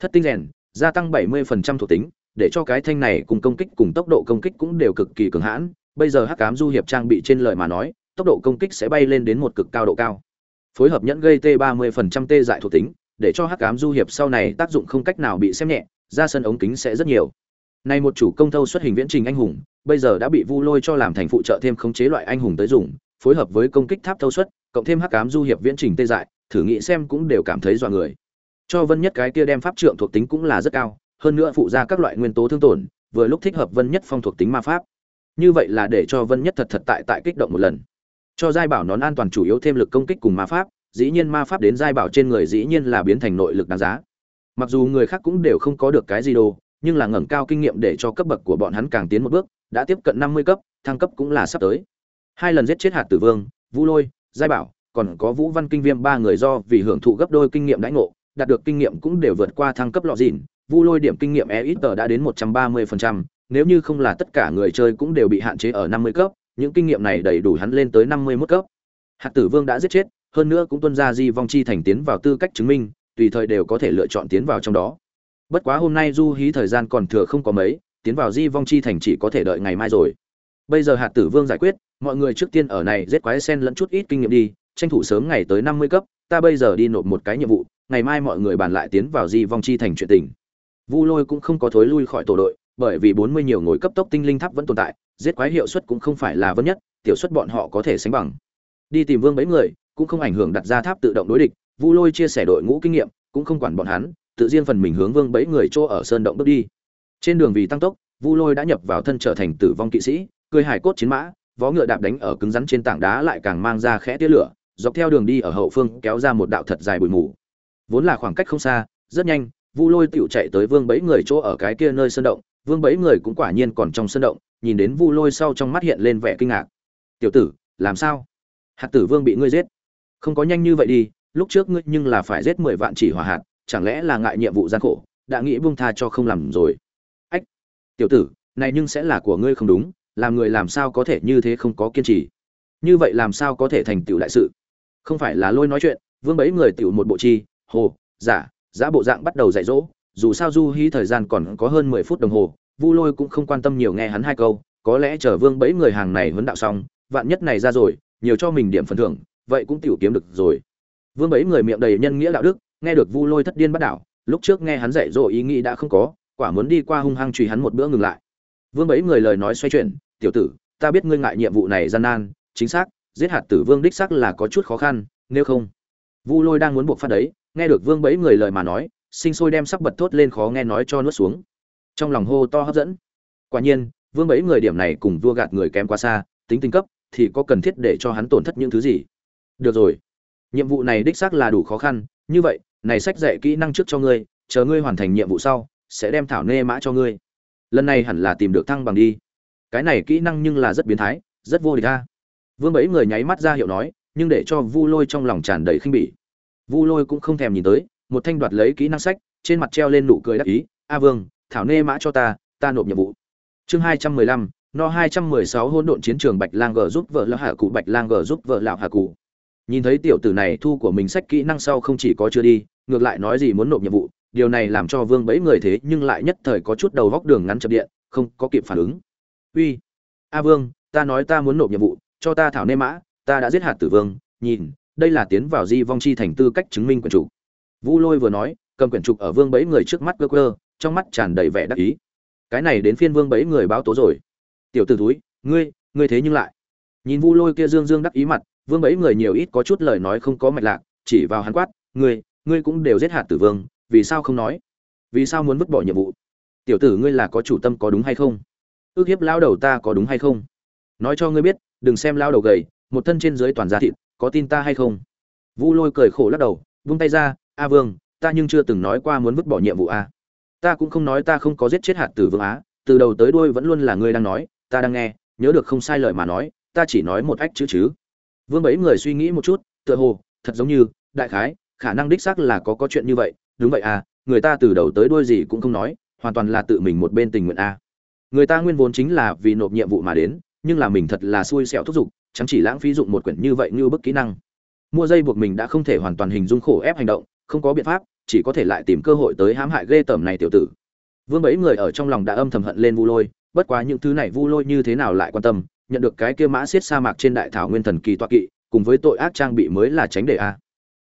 Thất tinh rèn, gia tăng 70% thuộc tính, để cho cái thanh này cùng công kích cùng tốc độ công kích cũng đều cực kỳ cường hãn, bây giờ Hắc ám du hiệp trang bị trên lời mà nói, tốc độ công kích sẽ bay lên đến một cực cao độ cao. Phối hợp nhẫn gây T30% tê dại thuộc tính, để cho Hắc ám du hiệp sau này tác dụng không cách nào bị xem nhẹ, ra sân ống kính sẽ rất nhiều. Nay một chủ công thâu xuất hình viễn trình anh hùng, bây giờ đã bị Vu Lôi cho làm thành phụ trợ thêm khống chế loại anh hùng tới dùng, phối hợp với công kích tháp thâu xuất, cộng thêm hắc ám du hiệp viễn trình tê dại, thử nghĩ xem cũng đều cảm thấy dọa người. Cho Vân Nhất cái kia đem pháp trượng thuộc tính cũng là rất cao, hơn nữa phụ ra các loại nguyên tố thương tổn, vừa lúc thích hợp Vân Nhất phong thuộc tính ma pháp. Như vậy là để cho Vân Nhất thật thật tại tại kích động một lần. Cho giai bảo nón an toàn chủ yếu thêm lực công kích cùng ma pháp, dĩ nhiên ma pháp đến giai bảo trên người dĩ nhiên là biến thành nội lực đáng giá. Mặc dù người khác cũng đều không có được cái gì đồ, nhưng là ngẩng cao kinh nghiệm để cho cấp bậc của bọn hắn càng tiến một bước, đã tiếp cận 50 cấp, thăng cấp cũng là sắp tới. Hai lần giết chết hạt tử vương, Vũ Lôi, Giai Bảo, còn có Vũ Văn Kinh Viêm ba người do vì hưởng thụ gấp đôi kinh nghiệm đãi ngộ, đạt được kinh nghiệm cũng đều vượt qua thăng cấp lọ dìn Vu Lôi điểm kinh nghiệm EXP đã đến 130%, nếu như không là tất cả người chơi cũng đều bị hạn chế ở 50 cấp, những kinh nghiệm này đầy đủ hắn lên tới 51 cấp. Hạt Tử Vương đã giết chết, hơn nữa cũng tuân ra di vong chi thành tiến vào tư cách chứng minh, tùy thời đều có thể lựa chọn tiến vào trong đó. Bất quá hôm nay du hí thời gian còn thừa không có mấy tiến vào di vong chi thành chỉ có thể đợi ngày mai rồi. Bây giờ hạt tử vương giải quyết mọi người trước tiên ở này giết quái sen lẫn chút ít kinh nghiệm đi tranh thủ sớm ngày tới năm mươi cấp ta bây giờ đi nộp một cái nhiệm vụ ngày mai mọi người bàn lại tiến vào di vong chi thành chuyện tình. Vu lôi cũng không có thối lui khỏi tổ đội bởi vì bốn mươi nhiều ngồi cấp tốc tinh linh tháp vẫn tồn tại giết quái hiệu suất cũng không phải là vấn nhất tiểu suất bọn họ có thể sánh bằng. Đi tìm vương mấy người cũng không ảnh hưởng đặt ra tháp tự động đối địch vu lôi chia sẻ đội ngũ kinh nghiệm cũng không quản bọn hắn tự riêng phần mình hướng Vương Bẫy người chỗ ở sơn động bước đi. Trên đường vì tăng tốc, Vu Lôi đã nhập vào thân trở thành tử vong kỵ sĩ, cười hải cốt chiến mã, vó ngựa đạp đánh ở cứng rắn trên tảng đá lại càng mang ra khẽ tia lửa, dọc theo đường đi ở hậu phương kéo ra một đạo thật dài bụi mù. Vốn là khoảng cách không xa, rất nhanh, Vu Lôi tiểu chạy tới Vương Bẫy người chỗ ở cái kia nơi sơn động, Vương Bẫy người cũng quả nhiên còn trong sơn động, nhìn đến Vu Lôi sau trong mắt hiện lên vẻ kinh ngạc. "Tiểu tử, làm sao? Hạt Tử Vương bị ngươi giết?" "Không có nhanh như vậy đi, lúc trước ngươi nhưng là phải giết mười vạn chỉ hỏa hạt, chẳng lẽ là ngại nhiệm vụ gian khổ đã nghĩ buông tha cho không làm rồi. Ách tiểu tử này nhưng sẽ là của ngươi không đúng làm người làm sao có thể như thế không có kiên trì? Như vậy làm sao có thể thành tựu đại sự? Không phải là lôi nói chuyện vương bấy người tựu một bộ chi hồ giả giả bộ dạng bắt đầu dạy dỗ dù sao du hí thời gian còn có hơn mười phút đồng hồ vu lôi cũng không quan tâm nhiều nghe hắn hai câu có lẽ chờ vương bấy người hàng này huấn đạo xong vạn nhất này ra rồi nhiều cho mình điểm phần thưởng vậy cũng tiểu kiếm được rồi. Vương bấy người miệng đầy nhân nghĩa đạo đức, nghe được vu lôi thất điên bắt đảo, lúc trước nghe hắn dạy dỗ ý nghĩ đã không có, quả muốn đi qua hung hăng truy hắn một bữa ngừng lại. Vương bấy người lời nói xoay chuyển, tiểu tử, ta biết ngươi ngại nhiệm vụ này gian nan, chính xác, giết hạt tử vương đích xác là có chút khó khăn, nếu không. Vu lôi đang muốn buộc phát đấy, nghe được vương bấy người lời mà nói, sinh sôi đem sắc bật thốt lên khó nghe nói cho nuốt xuống. Trong lòng hô to hấp dẫn. Quả nhiên, vương bấy người điểm này cùng vua gạt người kém quá xa, tính tinh cấp, thì có cần thiết để cho hắn tổn thất những thứ gì? Được rồi. Nhiệm vụ này đích xác là đủ khó khăn. Như vậy, này sách dạy kỹ năng trước cho ngươi, chờ ngươi hoàn thành nhiệm vụ sau, sẽ đem thảo nê mã cho ngươi. Lần này hẳn là tìm được thăng bằng đi. Cái này kỹ năng nhưng là rất biến thái, rất vô địch ta vương bảy người nháy mắt ra hiệu nói, nhưng để cho vu lôi trong lòng tràn đầy khinh bỉ. Vu lôi cũng không thèm nhìn tới, một thanh đoạt lấy kỹ năng sách, trên mặt treo lên nụ cười đắc ý, a vương, thảo nê mã cho ta ta nộp nhiệm vụ. Chương hai trăm mười lăm, no hai trăm mười sáu hỗn độn chiến trường bạch lang g giúp vợ lão hạ cụ, bạch lang g giúp vợ lão hạ cụ nhìn thấy tiểu tử này thu của mình sách kỹ năng sau không chỉ có chưa đi, ngược lại nói gì muốn nộp nhiệm vụ, điều này làm cho vương bẫy người thế nhưng lại nhất thời có chút đầu góc đường ngắn chập điện, không có kịp phản ứng. Uy, a vương, ta nói ta muốn nộp nhiệm vụ, cho ta thảo nê mã, ta đã giết hạt tử vương, nhìn, đây là tiến vào di vong chi thành tư cách chứng minh quyền chủ. Vu lôi vừa nói, cầm quyển trục ở vương bẫy người trước mắt cơ cơ, trong mắt tràn đầy vẻ đắc ý. Cái này đến phiên vương bẫy người báo tố rồi. Tiểu t ử túi ngươi ngươi thế nhưng lại. Nhìn vu lôi kia dương dương đắc ý mặt vương bẫy người nhiều ít có chút lời nói không có mạch lạc, chỉ vào hắn quát, ngươi ngươi cũng đều giết hạt tử vương, vì sao không nói? Vì sao muốn vứt bỏ nhiệm vụ? Tiểu tử ngươi là có chủ tâm có đúng hay không? Ước hiếp lao đầu ta có đúng hay không? Nói cho ngươi biết, đừng xem lao đầu gầy, một thân trên dưới toàn da thịt, có tin ta hay không? Vu lôi cười khổ lắc đầu, vung tay ra, a vương, ta nhưng chưa từng nói qua muốn vứt bỏ nhiệm vụ a ta cũng không nói ta không có giết chết hạt tử vương á, từ đầu tới đuôi vẫn luôn là ngươi đang nói, ta đang nghe, nhớ được không sai lời mà nói, ta chỉ nói một ách chữ chứ vương bảy người suy nghĩ một chút, tựa hồ, thật giống như, đại khái, khả năng đích xác là có có chuyện như vậy. Đúng vậy à người ta từ đầu tới đuôi gì cũng không nói, hoàn toàn là tự mình một bên tình nguyện a người ta nguyên vốn chính là vì nộp nhiệm vụ mà đến, nhưng là mình thật là xui xẻo thúc giục, chẳng chỉ lãng phí dụng một quyển như vậy như bức kỹ năng. Mua dây buộc mình đã không thể hoàn toàn hình dung khổ ép hành động, không có biện pháp, chỉ có thể lại tìm cơ hội tới hãm hại ghê tởm này tiểu tử. Vương bảy người ở trong lòng đã âm thầm hận lên vu lôi, bất quá những thứ này vu lôi như thế nào lại quan tâm nhận được cái kia mã xiết sa mạc trên đại thảo nguyên thần kỳ toa kỵ, cùng với tội ác trang bị mới là tránh đề a.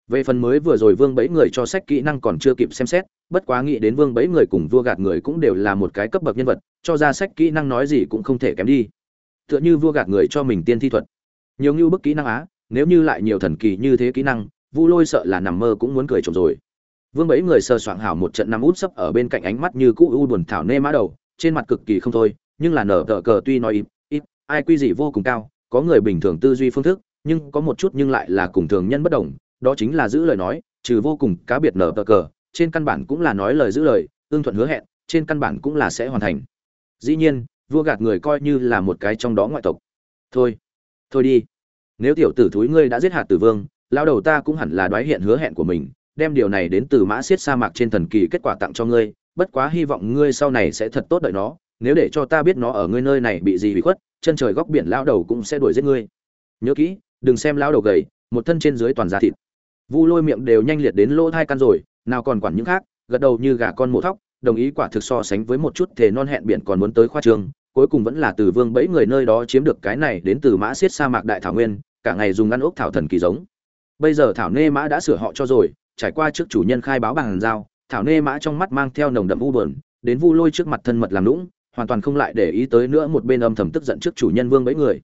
Về phần mới vừa rồi vương bảy người cho sách kỹ năng còn chưa kịp xem xét, bất quá nghĩ đến vương bảy người cùng vua gạt người cũng đều là một cái cấp bậc nhân vật, cho ra sách kỹ năng nói gì cũng không thể kém đi. Tựa như vua gạt người cho mình tiên thi thuật. Nhiều như bức kỹ năng á, nếu như lại nhiều thần kỳ như thế kỹ năng, vu lôi sợ là nằm mơ cũng muốn cười trộm rồi. Vương bảy người sờ soạng hảo một trận năm út sấp ở bên cạnh ánh mắt như cũ u buồn thảo nê mã đầu, trên mặt cực kỳ không thôi, nhưng là nở tờ cờ tuy nói ít ít ai quy gì vô cùng cao, có người bình thường tư duy phương thức, nhưng có một chút nhưng lại là cùng thường nhân bất đồng, đó chính là giữ lời nói, trừ vô cùng cá biệt nở tờ cờ, trên căn bản cũng là nói lời giữ lời ương thuận hứa hẹn, trên căn bản cũng là sẽ hoàn thành. Dĩ nhiên, vua gạt người coi như là một cái trong đó ngoại tộc. Thôi thôi đi. Nếu tiểu tử thúi ngươi đã giết hạt tử vương lao đầu ta cũng hẳn là đoái hiện hứa hẹn của mình, đem điều này đến từ mã xiết sa mạc trên thần kỳ kết quả tặng cho ngươi, bất quá hy vọng ngươi sau này sẽ thật tốt đợi nó, nếu để cho ta biết nó ở ngươi nơi này bị gì bị khuất chân trời góc biển lao đầu cũng sẽ đuổi giết ngươi. Nhớ kỹ, đừng xem lao đầu gầy, một thân trên dưới toàn da thịt. Vu lôi miệng đều nhanh liệt đến lỗ thai căn rồi, nào còn quản những khác, gật đầu như gà con mổ thóc, đồng ý quả thực so sánh với một chút thể non hẹn biển còn muốn tới khoa trường, cuối cùng vẫn là từ vương bẫy người nơi đó chiếm được cái này đến từ mã xiết sa mạc đại thảo nguyên, cả ngày dùng ngăn ốc thảo thần kỳ giống. Bây giờ thảo nê mã đã sửa họ cho rồi, trải qua trước chủ nhân khai báo bằng giao, thảo nê mã trong mắt mang theo nồng đậm u bờn đến vu lôi trước mặt thân mật làm lũng hoàn toàn không lại để ý tới nữa một bên âm thầm tức giận trước chủ nhân vương bẫy người.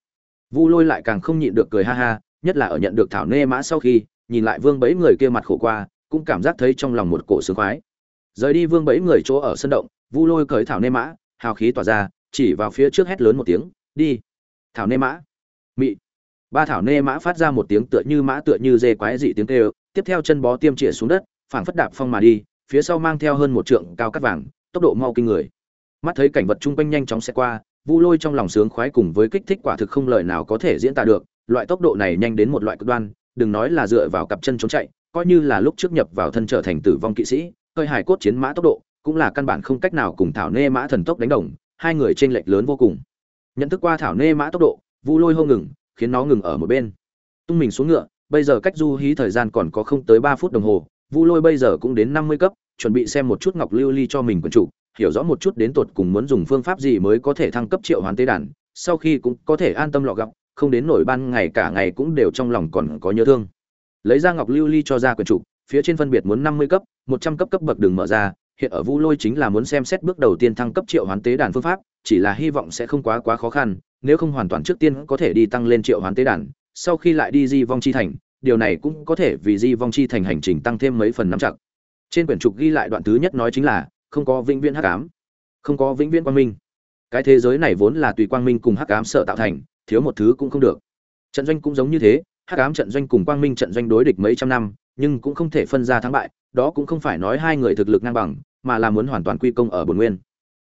Vu lôi lại càng không nhịn được cười ha ha, nhất là ở nhận được thảo nê mã sau khi, nhìn lại vương bẫy người kia mặt khổ qua, cũng cảm giác thấy trong lòng một cổ sướng khoái. Rời đi vương bẫy người chỗ ở sân động, vu lôi cởi thảo nê mã, hào khí tỏa ra, chỉ vào phía trước hét lớn một tiếng, đi, thảo nê mã. Mị. Ba thảo nê mã phát ra một tiếng tựa như mã tựa như dê quái dị tiếng kêu, tiếp theo chân bó tiêm chĩa xuống đất, phảng phất đạp phong mà đi, phía sau mang theo hơn một trượng cao cắt vàng, tốc độ mau kinh người mắt thấy cảnh vật chung quanh nhanh chóng xe qua, vu lôi trong lòng sướng khoái cùng với kích thích quả thực không lời nào có thể diễn tả được, loại tốc độ này nhanh đến một loại cực đoan, đừng nói là dựa vào cặp chân trốn chạy, coi như là lúc trước nhập vào thân trở thành tử vong kỵ sĩ, hơi hài cốt chiến mã tốc độ, cũng là căn bản không cách nào cùng thảo nê mã thần tốc đánh đồng, hai người chênh lệch lớn vô cùng. Nhận thức qua thảo nê mã tốc độ, vu lôi hô ngừng, khiến nó ngừng ở một bên. Tung mình xuống ngựa, bây giờ cách du hí thời gian còn có không tới ba phút đồng hồ, vu lôi bây giờ cũng đến năm mươi cấp, chuẩn bị xem một chút ngọc lưu ly cho mình quần chủ hiểu rõ một chút đến tột cùng muốn dùng phương pháp gì mới có thể thăng cấp triệu hoán tế đàn, sau khi cũng có thể an tâm lọ gặp không đến nổi ban ngày cả ngày cũng đều trong lòng còn có nhớ thương. Lấy ra ngọc lưu ly cho ra quyển chủ phía trên phân biệt muốn năm mươi cấp, một trăm cấp cấp bậc đường mở ra, hiện ở vu lôi chính là muốn xem xét bước đầu tiên thăng cấp triệu hoán tế đàn phương pháp, chỉ là hy vọng sẽ không quá quá khó khăn, nếu không hoàn toàn trước tiên có thể đi tăng lên triệu hoán tế đàn, sau khi lại đi di vong chi thành, điều này cũng có thể vì di vong chi thành hành trình tăng thêm mấy phần nắm chặt. Trên quyển trục ghi lại đoạn thứ nhất nói chính là không có vĩnh viễn hắc ám, không có vĩnh viễn quang minh. Cái thế giới này vốn là tùy quang minh cùng hắc ám sợ tạo thành, thiếu một thứ cũng không được. Trận doanh cũng giống như thế, hắc ám trận doanh cùng quang minh trận doanh đối địch mấy trăm năm, nhưng cũng không thể phân ra thắng bại, đó cũng không phải nói hai người thực lực ngang bằng, mà là muốn hoàn toàn quy công ở bổn nguyên.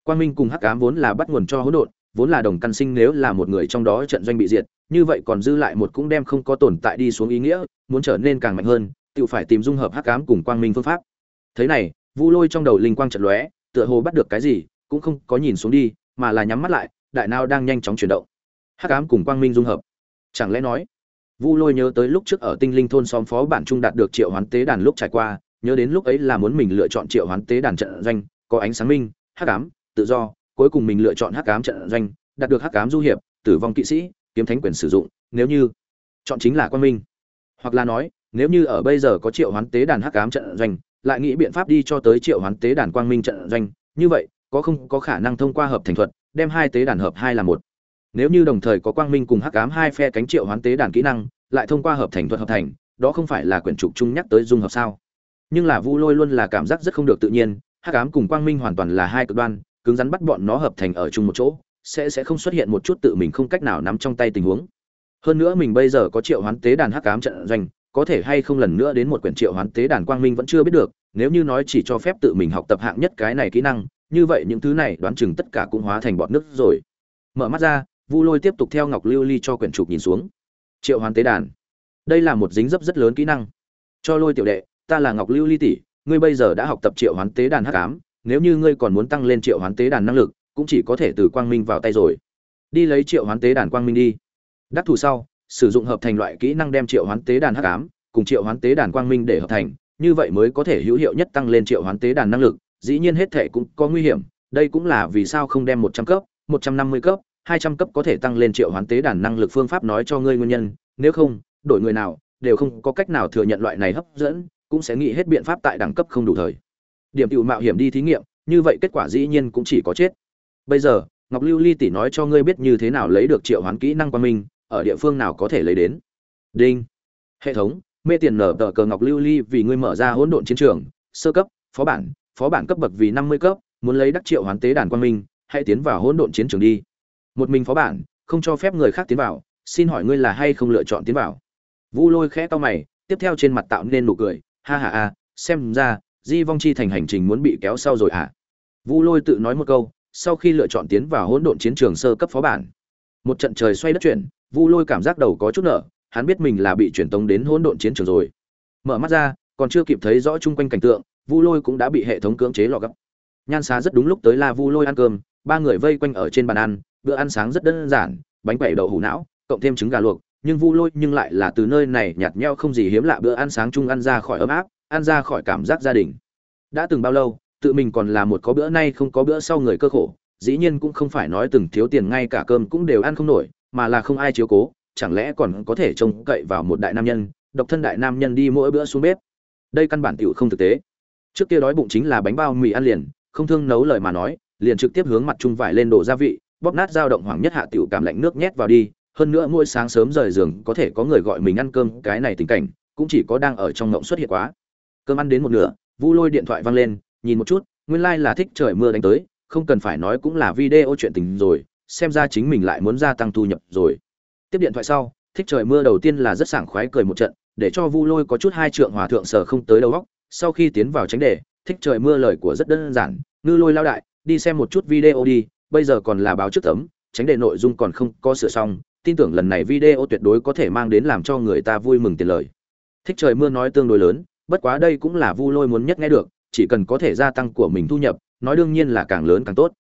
Quang minh cùng hắc ám vốn là bắt nguồn cho hỗn độn, vốn là đồng căn sinh nếu là một người trong đó trận doanh bị diệt, như vậy còn dư lại một cũng đem không có tồn tại đi xuống ý nghĩa, muốn trở nên càng mạnh hơn, tự phải tìm dung hợp hắc ám cùng quang minh phương pháp. Thế này vu lôi trong đầu linh quang trận lóe, tựa hồ bắt được cái gì, cũng không có nhìn xuống đi, mà là nhắm mắt lại, đại não đang nhanh chóng chuyển động. Hắc ám cùng quang minh dung hợp. Chẳng lẽ nói, vu lôi nhớ tới lúc trước ở tinh linh thôn xóm phó bản trung đạt được triệu hoán tế đàn lúc trải qua, nhớ đến lúc ấy là muốn mình lựa chọn triệu hoán tế đàn trận doanh, có ánh sáng minh, hắc ám, tự do, cuối cùng mình lựa chọn hắc ám trận doanh, đạt được hắc ám du hiệp, tử vong kỵ sĩ, kiếm thánh quyền sử dụng, nếu như chọn chính là quang minh. Hoặc là nói, nếu như ở bây giờ có triệu hoán tế đàn hắc ám trận doanh lại nghĩ biện pháp đi cho tới triệu hoán tế đàn quang minh trận doanh. Như vậy, có không có khả năng thông qua hợp thành thuật, đem hai tế đàn hợp hai là một. Nếu như đồng thời có quang minh cùng hắc ám hai phe cánh triệu hoán tế đàn kỹ năng, lại thông qua hợp thành thuật hợp thành, đó không phải là quyển trục chung nhắc tới dung hợp sao? Nhưng là vu lôi luôn là cảm giác rất không được tự nhiên, hắc ám cùng quang minh hoàn toàn là hai cực đoan, cứng rắn bắt bọn nó hợp thành ở chung một chỗ, sẽ sẽ không xuất hiện một chút tự mình không cách nào nắm trong tay tình huống. Hơn nữa mình bây giờ có triệu hoán tế đàn hắc ám trận doanh có thể hay không lần nữa đến một quyển triệu hoán tế đàn quang minh vẫn chưa biết được, nếu như nói chỉ cho phép tự mình học tập hạng nhất cái này kỹ năng, như vậy những thứ này đoán chừng tất cả cũng hóa thành bọn nước rồi. Mở mắt ra, vu lôi tiếp tục theo ngọc lưu ly cho quyển trục nhìn xuống. Triệu hoán tế đàn. Đây là một dính dấp rất lớn kỹ năng. Cho lôi tiểu đệ, ta là ngọc lưu ly tỷ, ngươi bây giờ đã học tập triệu hoán tế đàn hắc ám, nếu như ngươi còn muốn tăng lên triệu hoán tế đàn năng lực, cũng chỉ có thể từ quang minh vào tay rồi. Đi lấy triệu hoán tế đàn quang minh đi. Đắc thủ sau sử dụng hợp thành loại kỹ năng đem triệu hoán tế đàn hắc ám cùng triệu hoán tế đàn quang minh để hợp thành, như vậy mới có thể hữu hiệu nhất tăng lên triệu hoán tế đàn năng lực, dĩ nhiên hết thể cũng có nguy hiểm, đây cũng là vì sao không đem một trăm cấp, một trăm năm mươi cấp, hai trăm cấp có thể tăng lên triệu hoán tế đàn năng lực phương pháp nói cho ngươi nguyên nhân, nếu không, đổi người nào, đều không có cách nào thừa nhận loại này hấp dẫn, cũng sẽ nghĩ hết biện pháp tại đẳng cấp không đủ thời. Điểm tựu mạo hiểm đi thí nghiệm, như vậy kết quả dĩ nhiên cũng chỉ có chết. Bây giờ, ngọc lưu ly tỷ nói cho ngươi biết như thế nào lấy được triệu hoán kỹ năng qua mình ở địa phương nào có thể lấy đến. Đinh. Hệ thống, mê tiền nở tờ cờ ngọc lưu ly vì ngươi mở ra hỗn độn chiến trường, sơ cấp, phó bản phó bản cấp bậc vì năm mươi cấp, muốn lấy đắc triệu hoán tế đàn quang minh, hãy tiến vào hỗn độn chiến trường đi. Một mình phó bản, không cho phép người khác tiến vào, xin hỏi ngươi là hay không lựa chọn tiến vào? Vu lôi khẽ to mày, tiếp theo trên mặt tạo nên nụ cười, ha ha ha, xem ra, di vong chi thành hành trình muốn bị kéo sau rồi à vu lôi tự nói một câu, sau khi lựa chọn tiến vào hỗn độn chiến trường sơ cấp phó bản, một trận trời xoay đất chuyển vu lôi cảm giác đầu có chút nở, hắn biết mình là bị truyền tống đến hỗn độn chiến trường rồi. Mở mắt ra, còn chưa kịp thấy rõ chung quanh cảnh tượng, vu lôi cũng đã bị hệ thống cưỡng chế lọ gấp. Nhan xá rất đúng lúc tới là vu lôi ăn cơm, ba người vây quanh ở trên bàn ăn, bữa ăn sáng rất đơn giản, bánh quẩy đậu hủ não, cộng thêm trứng gà luộc, nhưng vu lôi nhưng lại là từ nơi này nhạt nhẽo không gì hiếm lạ bữa ăn sáng chung ăn ra khỏi ấm áp, ăn ra khỏi cảm giác gia đình. Đã từng bao lâu, tự mình còn là một có bữa nay không có bữa sau người cơ khổ, dĩ nhiên cũng không phải nói từng thiếu tiền ngay cả cơm cũng đều ăn không nổi mà là không ai chiếu cố, chẳng lẽ còn có thể trông cậy vào một đại nam nhân, độc thân đại nam nhân đi mỗi bữa xuống bếp? Đây căn bản tiểu không thực tế. Trước kia đói bụng chính là bánh bao mì ăn liền, không thương nấu lời mà nói, liền trực tiếp hướng mặt trung vải lên đổ gia vị, bóp nát dao động hoàng nhất hạ tiểu cảm lạnh nước nhét vào đi, hơn nữa mỗi sáng sớm rời giường có thể có người gọi mình ăn cơm, cái này tình cảnh cũng chỉ có đang ở trong ngộng xuất hiện quá. Cơm ăn đến một nửa, vu lôi điện thoại văng lên, nhìn một chút, nguyên lai、like、là thích trời mưa đánh tới, không cần phải nói cũng là video chuyện tình rồi xem ra chính mình lại muốn gia tăng thu nhập rồi. Tiếp điện thoại sau, thích trời mưa đầu tiên là rất sảng khoái cười một trận, để cho vu lôi có chút hai trượng hòa thượng sở không tới đầu góc sau khi tiến vào tránh đề, thích trời mưa lời của rất đơn giản, ngư lôi lao đại, đi xem một chút video đi, bây giờ còn là báo trước tấm, tránh đề nội dung còn không có sửa xong, tin tưởng lần này video tuyệt đối có thể mang đến làm cho người ta vui mừng tiền lời. Thích trời mưa nói tương đối lớn, bất quá đây cũng là vu lôi muốn nhất nghe được, chỉ cần có thể gia tăng của mình thu nhập, nói đương nhiên là càng lớn càng tốt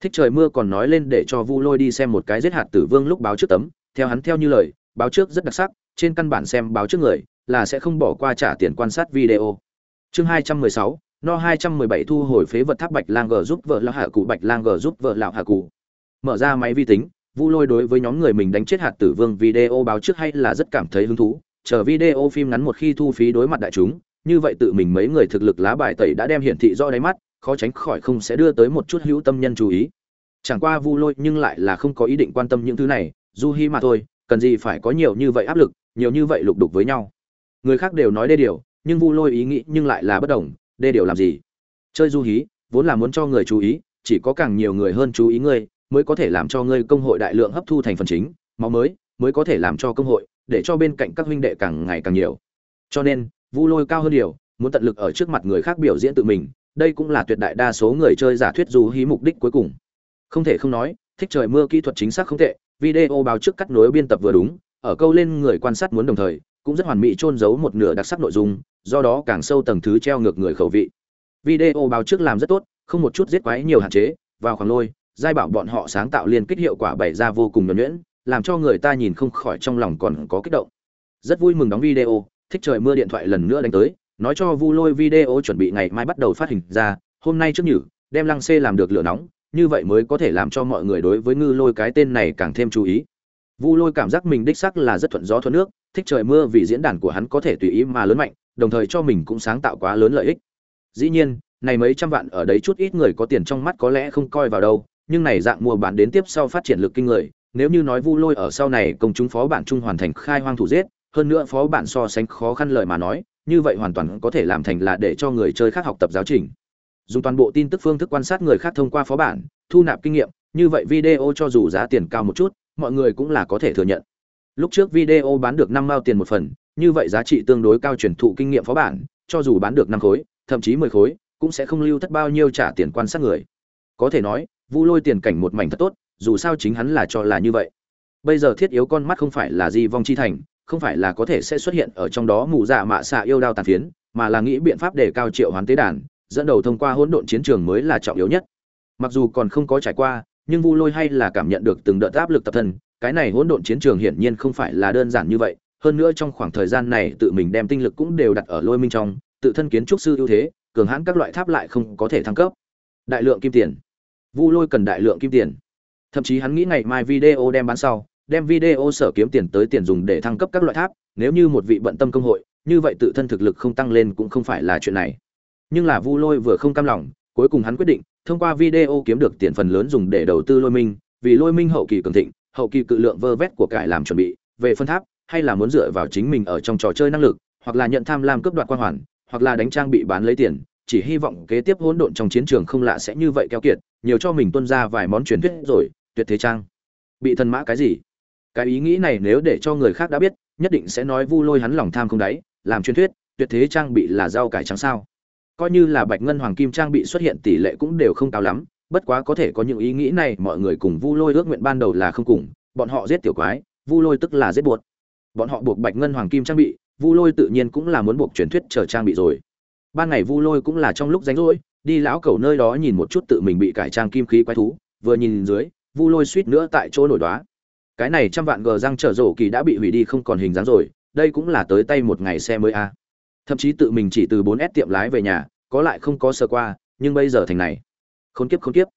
thích trời mưa còn nói lên để cho vu lôi đi xem một cái giết hạt tử vương lúc báo trước tấm. Theo hắn theo như lời, báo trước rất đặc sắc, trên căn bản xem báo trước người, là sẽ không bỏ qua trả tiền quan sát video. Chương hai trăm mười sáu, no hai trăm mười bảy thu hồi phế vật tháp bạch lang g giúp vợ lão hạ cụ, bạch lang g giúp vợ lão hạ cụ. Mở ra máy vi tính, vu lôi đối với nhóm người mình đánh chết hạt tử vương video báo trước hay là rất cảm thấy hứng thú. Chờ video phim ngắn một khi thu phí đối mặt đại chúng, như vậy tự mình mấy người thực lực lá bài tẩy đã đem hiển thị do đáy mắt khó tránh khỏi không sẽ đưa tới một chút hữu tâm nhân chú ý. Chẳng qua vu lôi nhưng lại là không có ý định quan tâm những thứ này du hi mà thôi, cần gì phải có nhiều như vậy áp lực, nhiều như vậy lục đục với nhau. Người khác đều nói đê điều, nhưng vu lôi ý nghĩ nhưng lại là bất đồng, đê điều làm gì? Chơi du hí, vốn là muốn cho người chú ý, chỉ có càng nhiều người hơn chú ý ngươi, mới có thể làm cho ngươi công hội đại lượng hấp thu thành phần chính, máu mới mới có thể làm cho công hội, để cho bên cạnh các huynh đệ càng ngày càng nhiều. Cho nên, vu lôi cao hơn điều, muốn tận lực ở trước mặt người khác biểu diễn tự mình đây cũng là tuyệt đại đa số người chơi giả thuyết du hí mục đích cuối cùng. Không thể không nói, thích trời mưa kỹ thuật chính xác không tệ, video báo trước cắt nối biên tập vừa đúng, ở câu lên người quan sát muốn đồng thời, cũng rất hoàn mỹ trôn giấu một nửa đặc sắc nội dung, do đó càng sâu tầng thứ treo ngược người khẩu vị. Video báo trước làm rất tốt, không một chút giết quái nhiều hạn chế, vào khoảng lôi, giai bảo bọn họ sáng tạo liên kích hiệu quả bày ra vô cùng nhuẩn nhuyễn, làm cho người ta nhìn không khỏi trong lòng còn có kích động. Rất vui mừng đóng video, thích trời mưa điện thoại lần nữa đánh tới nói cho vu lôi video chuẩn bị ngày mai bắt đầu phát hình ra, hôm nay trước nhử, đem lăng xê làm được lửa nóng, như vậy mới có thể làm cho mọi người đối với ngư lôi cái tên này càng thêm chú ý. Vu lôi cảm giác mình đích sắc là rất thuận gió thuận nước, thích trời mưa vì diễn đàn của hắn có thể tùy ý mà lớn mạnh, đồng thời cho mình cũng sáng tạo quá lớn lợi ích. Dĩ nhiên, này mấy trăm vạn ở đấy chút ít người có tiền trong mắt có lẽ không coi vào đâu, nhưng này dạng mua bán đến tiếp sau phát triển lực kinh người, nếu như nói vu lôi ở sau này công chúng phó bản trung hoàn thành khai hoang thủ giết, hơn nữa phó bản so sánh khó khăn lời mà nói như vậy hoàn toàn có thể làm thành là để cho người chơi khác học tập giáo trình. Dùng toàn bộ tin tức phương thức quan sát người khác thông qua phó bản, thu nạp kinh nghiệm, như vậy video cho dù giá tiền cao một chút, mọi người cũng là có thể thừa nhận. Lúc trước video bán được năm mao tiền một phần, như vậy giá trị tương đối cao truyền thụ kinh nghiệm phó bản, cho dù bán được năm khối, thậm chí mười khối, cũng sẽ không lưu thất bao nhiêu trả tiền quan sát người. Có thể nói, vu lôi tiền cảnh một mảnh thật tốt, dù sao chính hắn là cho là như vậy. Bây giờ thiết yếu con mắt không phải là di vong chi thành không phải là có thể sẽ xuất hiện ở trong đó mù dạ mạ xạ yêu đao tàn phiến, mà là nghĩ biện pháp để cao triệu hoán tế đàn, dẫn đầu thông qua hỗn độn chiến trường mới là trọng yếu nhất. Mặc dù còn không có trải qua, nhưng vu lôi hay là cảm nhận được từng đợt áp lực tập thân, cái này hỗn độn chiến trường hiển nhiên không phải là đơn giản như vậy, hơn nữa trong khoảng thời gian này tự mình đem tinh lực cũng đều đặt ở lôi minh trong, tự thân kiến trúc sư ưu thế, cường hãn các loại tháp lại không có thể thăng cấp. Đại lượng kim tiền. Vu lôi cần đại lượng kim tiền. Thậm chí hắn nghĩ ngày mai video đem bán sau đem video sở kiếm tiền tới tiền dùng để thăng cấp các loại tháp, nếu như một vị bận tâm công hội, như vậy tự thân thực lực không tăng lên cũng không phải là chuyện này. Nhưng là vu lôi vừa không cam lòng, cuối cùng hắn quyết định, thông qua video kiếm được tiền phần lớn dùng để đầu tư lôi minh, vì lôi minh hậu kỳ cường thịnh, hậu kỳ cự lượng vơ vét của cải làm chuẩn bị, về phân tháp, hay là muốn dựa vào chính mình ở trong trò chơi năng lực, hoặc là nhận tham lam cướp đoạt quan hoàn, hoặc là đánh trang bị bán lấy tiền, chỉ hy vọng kế tiếp hỗn độn trong chiến trường không lạ sẽ như vậy keo kiệt, nhiều cho mình tuân ra vài món truyền thuyết rồi, tuyệt thế trang bị thần mã cái gì? Cái ý nghĩ này nếu để cho người khác đã biết, nhất định sẽ nói vu lôi hắn lòng tham không đáy, làm truyền thuyết, tuyệt thế trang bị là rau cải trắng sao. Coi như là bạch ngân hoàng kim trang bị xuất hiện tỷ lệ cũng đều không cao lắm, bất quá có thể có những ý nghĩ này mọi người cùng vu lôi ước nguyện ban đầu là không cùng, bọn họ giết tiểu quái, vu lôi tức là giết buột bọn họ buộc bạch ngân hoàng kim trang bị, vu lôi tự nhiên cũng là muốn buộc truyền thuyết chờ trang bị rồi. Ban ngày vu lôi cũng là trong lúc rảnh rỗi, đi lão cầu nơi đó nhìn một chút tự mình bị cải trang kim khí quái thú, vừa nhìn dưới, vu lôi suýt nữa tại chỗ nổi đoá cái này trăm vạn gờ răng trở rổ kỳ đã bị hủy đi không còn hình dáng rồi, đây cũng là tới tay một ngày xe mới a. Thậm chí tự mình chỉ từ 4S tiệm lái về nhà, có lại không có sơ qua, nhưng bây giờ thành này. Khốn kiếp khốn kiếp.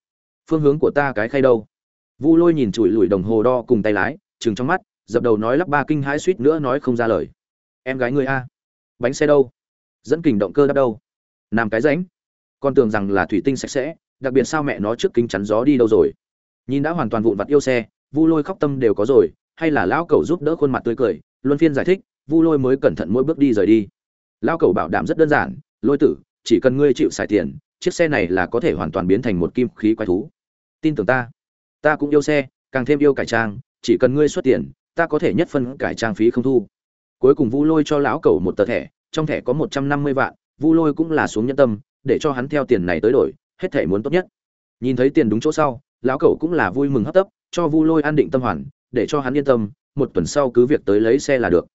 Phương hướng của ta cái khay đâu? Vu lôi nhìn chùi lùi đồng hồ đo cùng tay lái chừng trong mắt, dập đầu nói lắp ba kinh hãi suýt nữa nói không ra lời. Em gái người a. Bánh xe đâu? Dẫn kình động cơ đắp đâu? Làm cái ránh con tưởng rằng là thủy tinh sạch sẽ, đặc biệt sao mẹ nó trước kính chắn gió đi đâu rồi? Nhìn đã hoàn toàn vụn vặt yêu xe vu lôi khóc tâm đều có rồi, hay là lão cẩu giúp đỡ khuôn mặt tươi cười, luân phiên giải thích, vu lôi mới cẩn thận mỗi bước đi rời đi. Lão cẩu bảo đảm rất đơn giản, lôi tử, chỉ cần ngươi chịu xài tiền, chiếc xe này là có thể hoàn toàn biến thành một kim khí quái thú. Tin tưởng ta. Ta cũng yêu xe, càng thêm yêu cải trang, chỉ cần ngươi xuất tiền, ta có thể nhất phân cải trang phí không thu. Cuối cùng vu lôi cho lão cẩu một tờ thẻ, trong thẻ có một trăm năm mươi vạn, vu lôi cũng là xuống nhân tâm, để cho hắn theo tiền này tới đổi, hết thẻ muốn tốt nhất. Nhìn thấy tiền đúng chỗ sau, lão cẩu cũng là vui mừng hấp tấp cho vu lôi an định tâm hoàn, để cho hắn yên tâm, một tuần sau cứ việc tới lấy xe là được.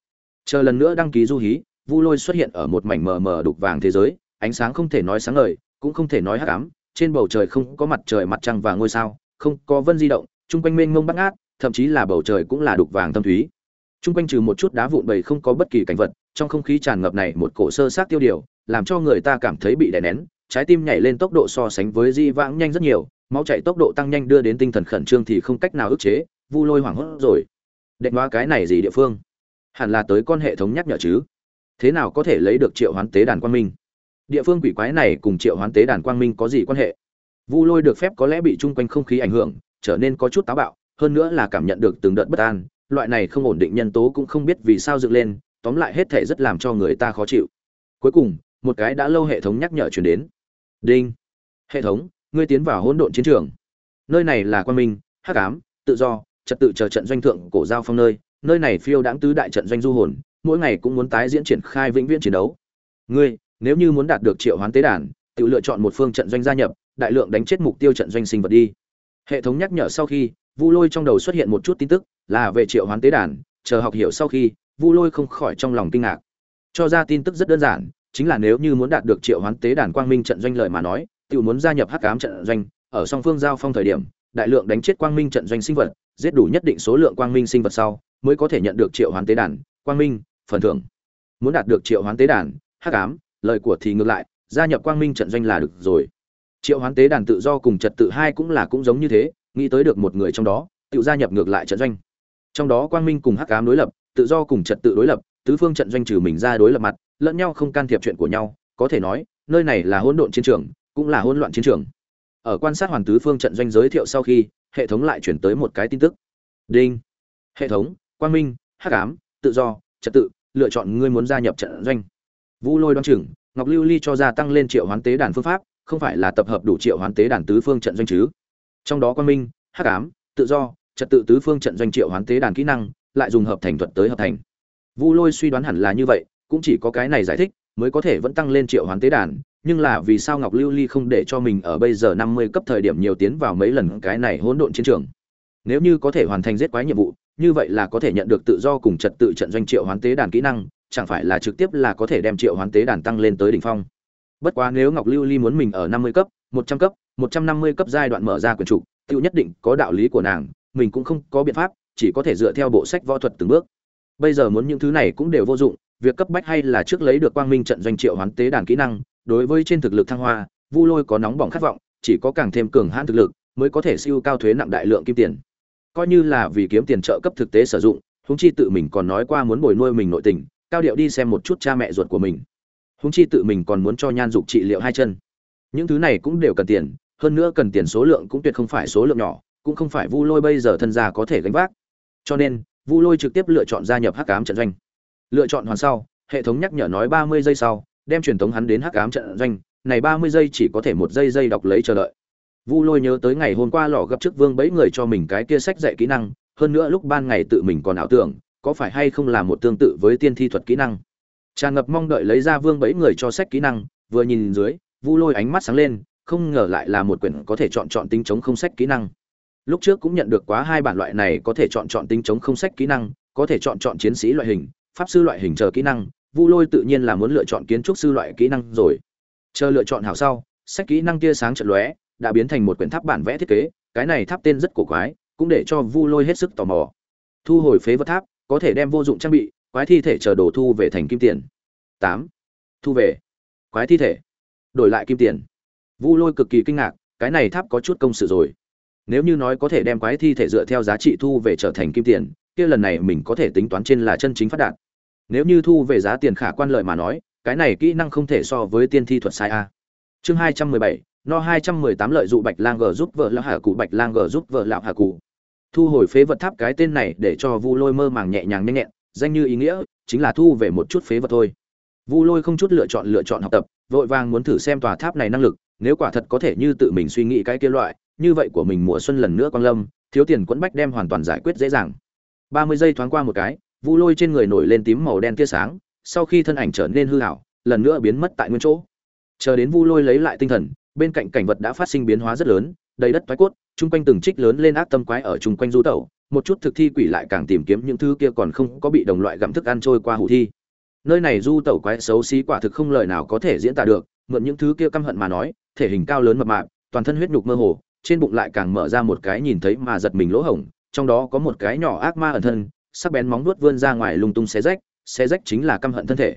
Chờ lần nữa đăng ký du hí, vu lôi xuất hiện ở một mảnh mờ mờ đục vàng thế giới, ánh sáng không thể nói sáng ngời, cũng không thể nói hắc ám, trên bầu trời không có mặt trời mặt trăng và ngôi sao, không có vân di động, chung quanh mênh mông bắt ngát, thậm chí là bầu trời cũng là đục vàng thâm thúy. Chung quanh trừ một chút đá vụn bầy không có bất kỳ cảnh vật, trong không khí tràn ngập này một cổ sơ sát tiêu điều, làm cho người ta cảm thấy bị đè nén, trái tim nhảy lên tốc độ so sánh với di vãng nhanh rất nhiều máu chạy tốc độ tăng nhanh đưa đến tinh thần khẩn trương thì không cách nào ức chế, vu lôi hoảng hốt rồi. Đệm hóa cái này gì địa phương? Hẳn là tới con hệ thống nhắc nhở chứ. Thế nào có thể lấy được triệu hoán tế đàn quang minh? Địa phương quỷ quái này cùng triệu hoán tế đàn quang minh có gì quan hệ? Vu lôi được phép có lẽ bị chung quanh không khí ảnh hưởng, trở nên có chút táo bạo, hơn nữa là cảm nhận được từng đợt bất an, loại này không ổn định nhân tố cũng không biết vì sao dựng lên, tóm lại hết thể rất làm cho người ta khó chịu. Cuối cùng, một cái đã lâu hệ thống nhắc nhở chuyển đến. Đinh. Hệ thống ngươi tiến vào hỗn độn chiến trường. Nơi này là quan minh, hắc ám, tự do, trật tự chờ trận doanh thượng cổ giao phong nơi. Nơi này phiêu đãng tứ đại trận doanh du hồn, mỗi ngày cũng muốn tái diễn triển khai vĩnh viễn chiến đấu. Ngươi, nếu như muốn đạt được triệu hoán tế đàn, tự lựa chọn một phương trận doanh gia nhập, đại lượng đánh chết mục tiêu trận doanh sinh vật đi. Hệ thống nhắc nhở sau khi, vu lôi trong đầu xuất hiện một chút tin tức, là về triệu hoán tế đàn, chờ học hiểu sau khi, vu lôi không khỏi trong lòng kinh ngạc. Cho ra tin tức rất đơn giản, chính là nếu như muốn đạt được triệu hoán tế đàn quang minh trận doanh lợi mà nói tự muốn gia nhập hắc ám trận doanh, ở song phương giao phong thời điểm, đại lượng đánh chết quang minh trận doanh sinh vật, giết đủ nhất định số lượng quang minh sinh vật sau, mới có thể nhận được triệu hoán tế đàn, quang minh, phần thưởng. Muốn đạt được triệu hoán tế đàn, hắc ám, lời của thì ngược lại, gia nhập quang minh trận doanh là được rồi. Triệu hoán tế đàn tự do cùng trật tự hai cũng là cũng giống như thế, nghĩ tới được một người trong đó, tự gia nhập ngược lại trận doanh. Trong đó quang minh cùng hắc ám đối lập, tự do cùng trật tự đối lập, tứ phương trận doanh trừ mình ra đối lập mặt, lẫn nhau không can thiệp chuyện của nhau, có thể nói, nơi này là hỗn độn chiến trường cũng là hỗn loạn chiến trường. Ở quan sát hoàn tứ phương trận doanh giới thiệu sau khi, hệ thống lại chuyển tới một cái tin tức. Đinh. Hệ thống, quang minh, hắc ám, tự do, trật tự, lựa chọn ngươi muốn gia nhập trận doanh. Vu lôi đoan chừng, ngọc lưu ly cho gia tăng lên triệu hoán tế đàn phương pháp, không phải là tập hợp đủ triệu hoán tế đàn tứ phương trận doanh chứ? Trong đó quang minh, hắc ám, tự do, trật tự tứ phương trận doanh triệu hoán tế đàn kỹ năng, lại dùng hợp thành thuật tới hợp thành. Vu lôi suy đoán hẳn là như vậy, cũng chỉ có cái này giải thích, mới có thể vẫn tăng lên triệu hoán tế đàn nhưng là vì sao ngọc lưu ly không để cho mình ở bây giờ năm mươi cấp thời điểm nhiều tiến vào mấy lần cái này hỗn độn chiến trường? Nếu như có thể hoàn thành giết quái nhiệm vụ như vậy là có thể nhận được tự do cùng trật tự trận doanh triệu hoán tế đàn kỹ năng chẳng phải là trực tiếp là có thể đem triệu hoán tế đàn tăng lên tới đỉnh phong? Bất quá nếu ngọc lưu ly muốn mình ở năm mươi cấp một trăm cấp một trăm năm mươi cấp giai đoạn mở ra quyền chủ, tự nhất định có đạo lý của nàng mình cũng không có biện pháp chỉ có thể dựa theo bộ sách võ thuật từng bước. Bây giờ muốn những thứ này cũng đều vô dụng việc cấp bách hay là trước lấy được quang minh trận doanh triệu hoán tế đàn kỹ năng đối với trên thực lực thăng hoa, vu lôi có nóng bỏng khát vọng, chỉ có càng thêm cường hãn thực lực mới có thể siêu cao thuế nặng đại lượng kim tiền. Coi như là vì kiếm tiền trợ cấp thực tế sử dụng, huống chi tự mình còn nói qua muốn bồi nuôi mình nội tình, cao điệu đi xem một chút cha mẹ ruột của mình. Huống chi tự mình còn muốn cho nhan dục trị liệu hai chân. Những thứ này cũng đều cần tiền, hơn nữa cần tiền số lượng cũng tuyệt không phải số lượng nhỏ, cũng không phải vu lôi bây giờ thân gia có thể gánh vác. Cho nên, vu lôi trực tiếp lựa chọn gia nhập hắc ám trận doanh. Lựa chọn hoàn sau, hệ thống nhắc nhở nói ba mươi giây sau đem truyền thống hắn đến hắc ám trận doanh, này ba mươi giây chỉ có thể một giây giây đọc lấy chờ đợi. Vu lôi nhớ tới ngày hôm qua lò gặp trước vương Bẫy người cho mình cái kia sách dạy kỹ năng, hơn nữa lúc ban ngày tự mình còn ảo tưởng, có phải hay không là một tương tự với tiên thi thuật kỹ năng. Tràn ngập mong đợi lấy ra vương Bẫy người cho sách kỹ năng, vừa nhìn dưới, vu lôi ánh mắt sáng lên, không ngờ lại là một quyển có thể chọn chọn tính chống không sách kỹ năng. Lúc trước cũng nhận được quá hai bản loại này có thể chọn chọn tính chống không sách kỹ năng, có thể chọn chọn chiến sĩ loại hình, pháp sư loại hình chờ kỹ năng vu lôi tự nhiên là muốn lựa chọn kiến trúc sư loại kỹ năng rồi. Chờ lựa chọn hảo sau, sách kỹ năng tia sáng trận lóe, đã biến thành một quyển tháp bản vẽ thiết kế, cái này tháp tên rất cổ quái, cũng để cho vu lôi hết sức tò mò. Thu hồi phế vật tháp, có thể đem vô dụng trang bị, quái thi thể chờ đồ thu về thành kim tiền. Tám. Thu về. Quái thi thể. Đổi lại kim tiền. Vu lôi cực kỳ kinh ngạc, cái này tháp có chút công sự rồi. Nếu như nói có thể đem quái thi thể dựa theo giá trị thu về trở thành kim tiền, kia lần này mình có thể tính toán trên là chân chính phát đạt nếu như thu về giá tiền khả quan lợi mà nói, cái này kỹ năng không thể so với tiên thi thuật sai a. Chương hai trăm mười bảy, no hai trăm mười tám lợi dụ bạch lang g giúp vợ lão hà cụ bạch lang g giúp vợ lão hà cụ thu hồi phế vật tháp cái tên này để cho vu lôi mơ màng nhẹ nhàng nhanh nhẹn, danh như ý nghĩa, chính là thu về một chút phế vật thôi. Vu lôi không chút lựa chọn lựa chọn học tập, vội vàng muốn thử xem tòa tháp này năng lực, nếu quả thật có thể như tự mình suy nghĩ cái kia loại, như vậy của mình mùa xuân lần nữa quang lâm, thiếu tiền quẫn bách đem hoàn toàn giải quyết dễ dàng. ba mươi giây thoáng qua một cái vu lôi trên người nổi lên tím màu đen tia sáng, sau khi thân ảnh trở nên hư hảo lần nữa biến mất tại nguyên chỗ. Chờ đến vu lôi lấy lại tinh thần, bên cạnh cảnh vật đã phát sinh biến hóa rất lớn, đầy đất thoái cốt, chung quanh từng trích lớn lên ác tâm quái ở chung quanh du tẩu, một chút thực thi quỷ lại càng tìm kiếm những thứ kia còn không có bị đồng loại gặm thức ăn trôi qua hủ thi. Nơi này du tẩu quái xấu xí quả thực không lời nào có thể diễn tả được, mượn những thứ kia căm hận mà nói, thể hình cao lớn mập mạp, toàn thân huyết nhục mơ hồ, trên bụng lại càng mở ra một cái nhìn thấy mà giật mình lỗ hổng, trong đó có một cái nhỏ ác ma ẩn thân sắc bén móng vuốt vươn ra ngoài lung tung xé rách xé rách chính là căm hận thân thể.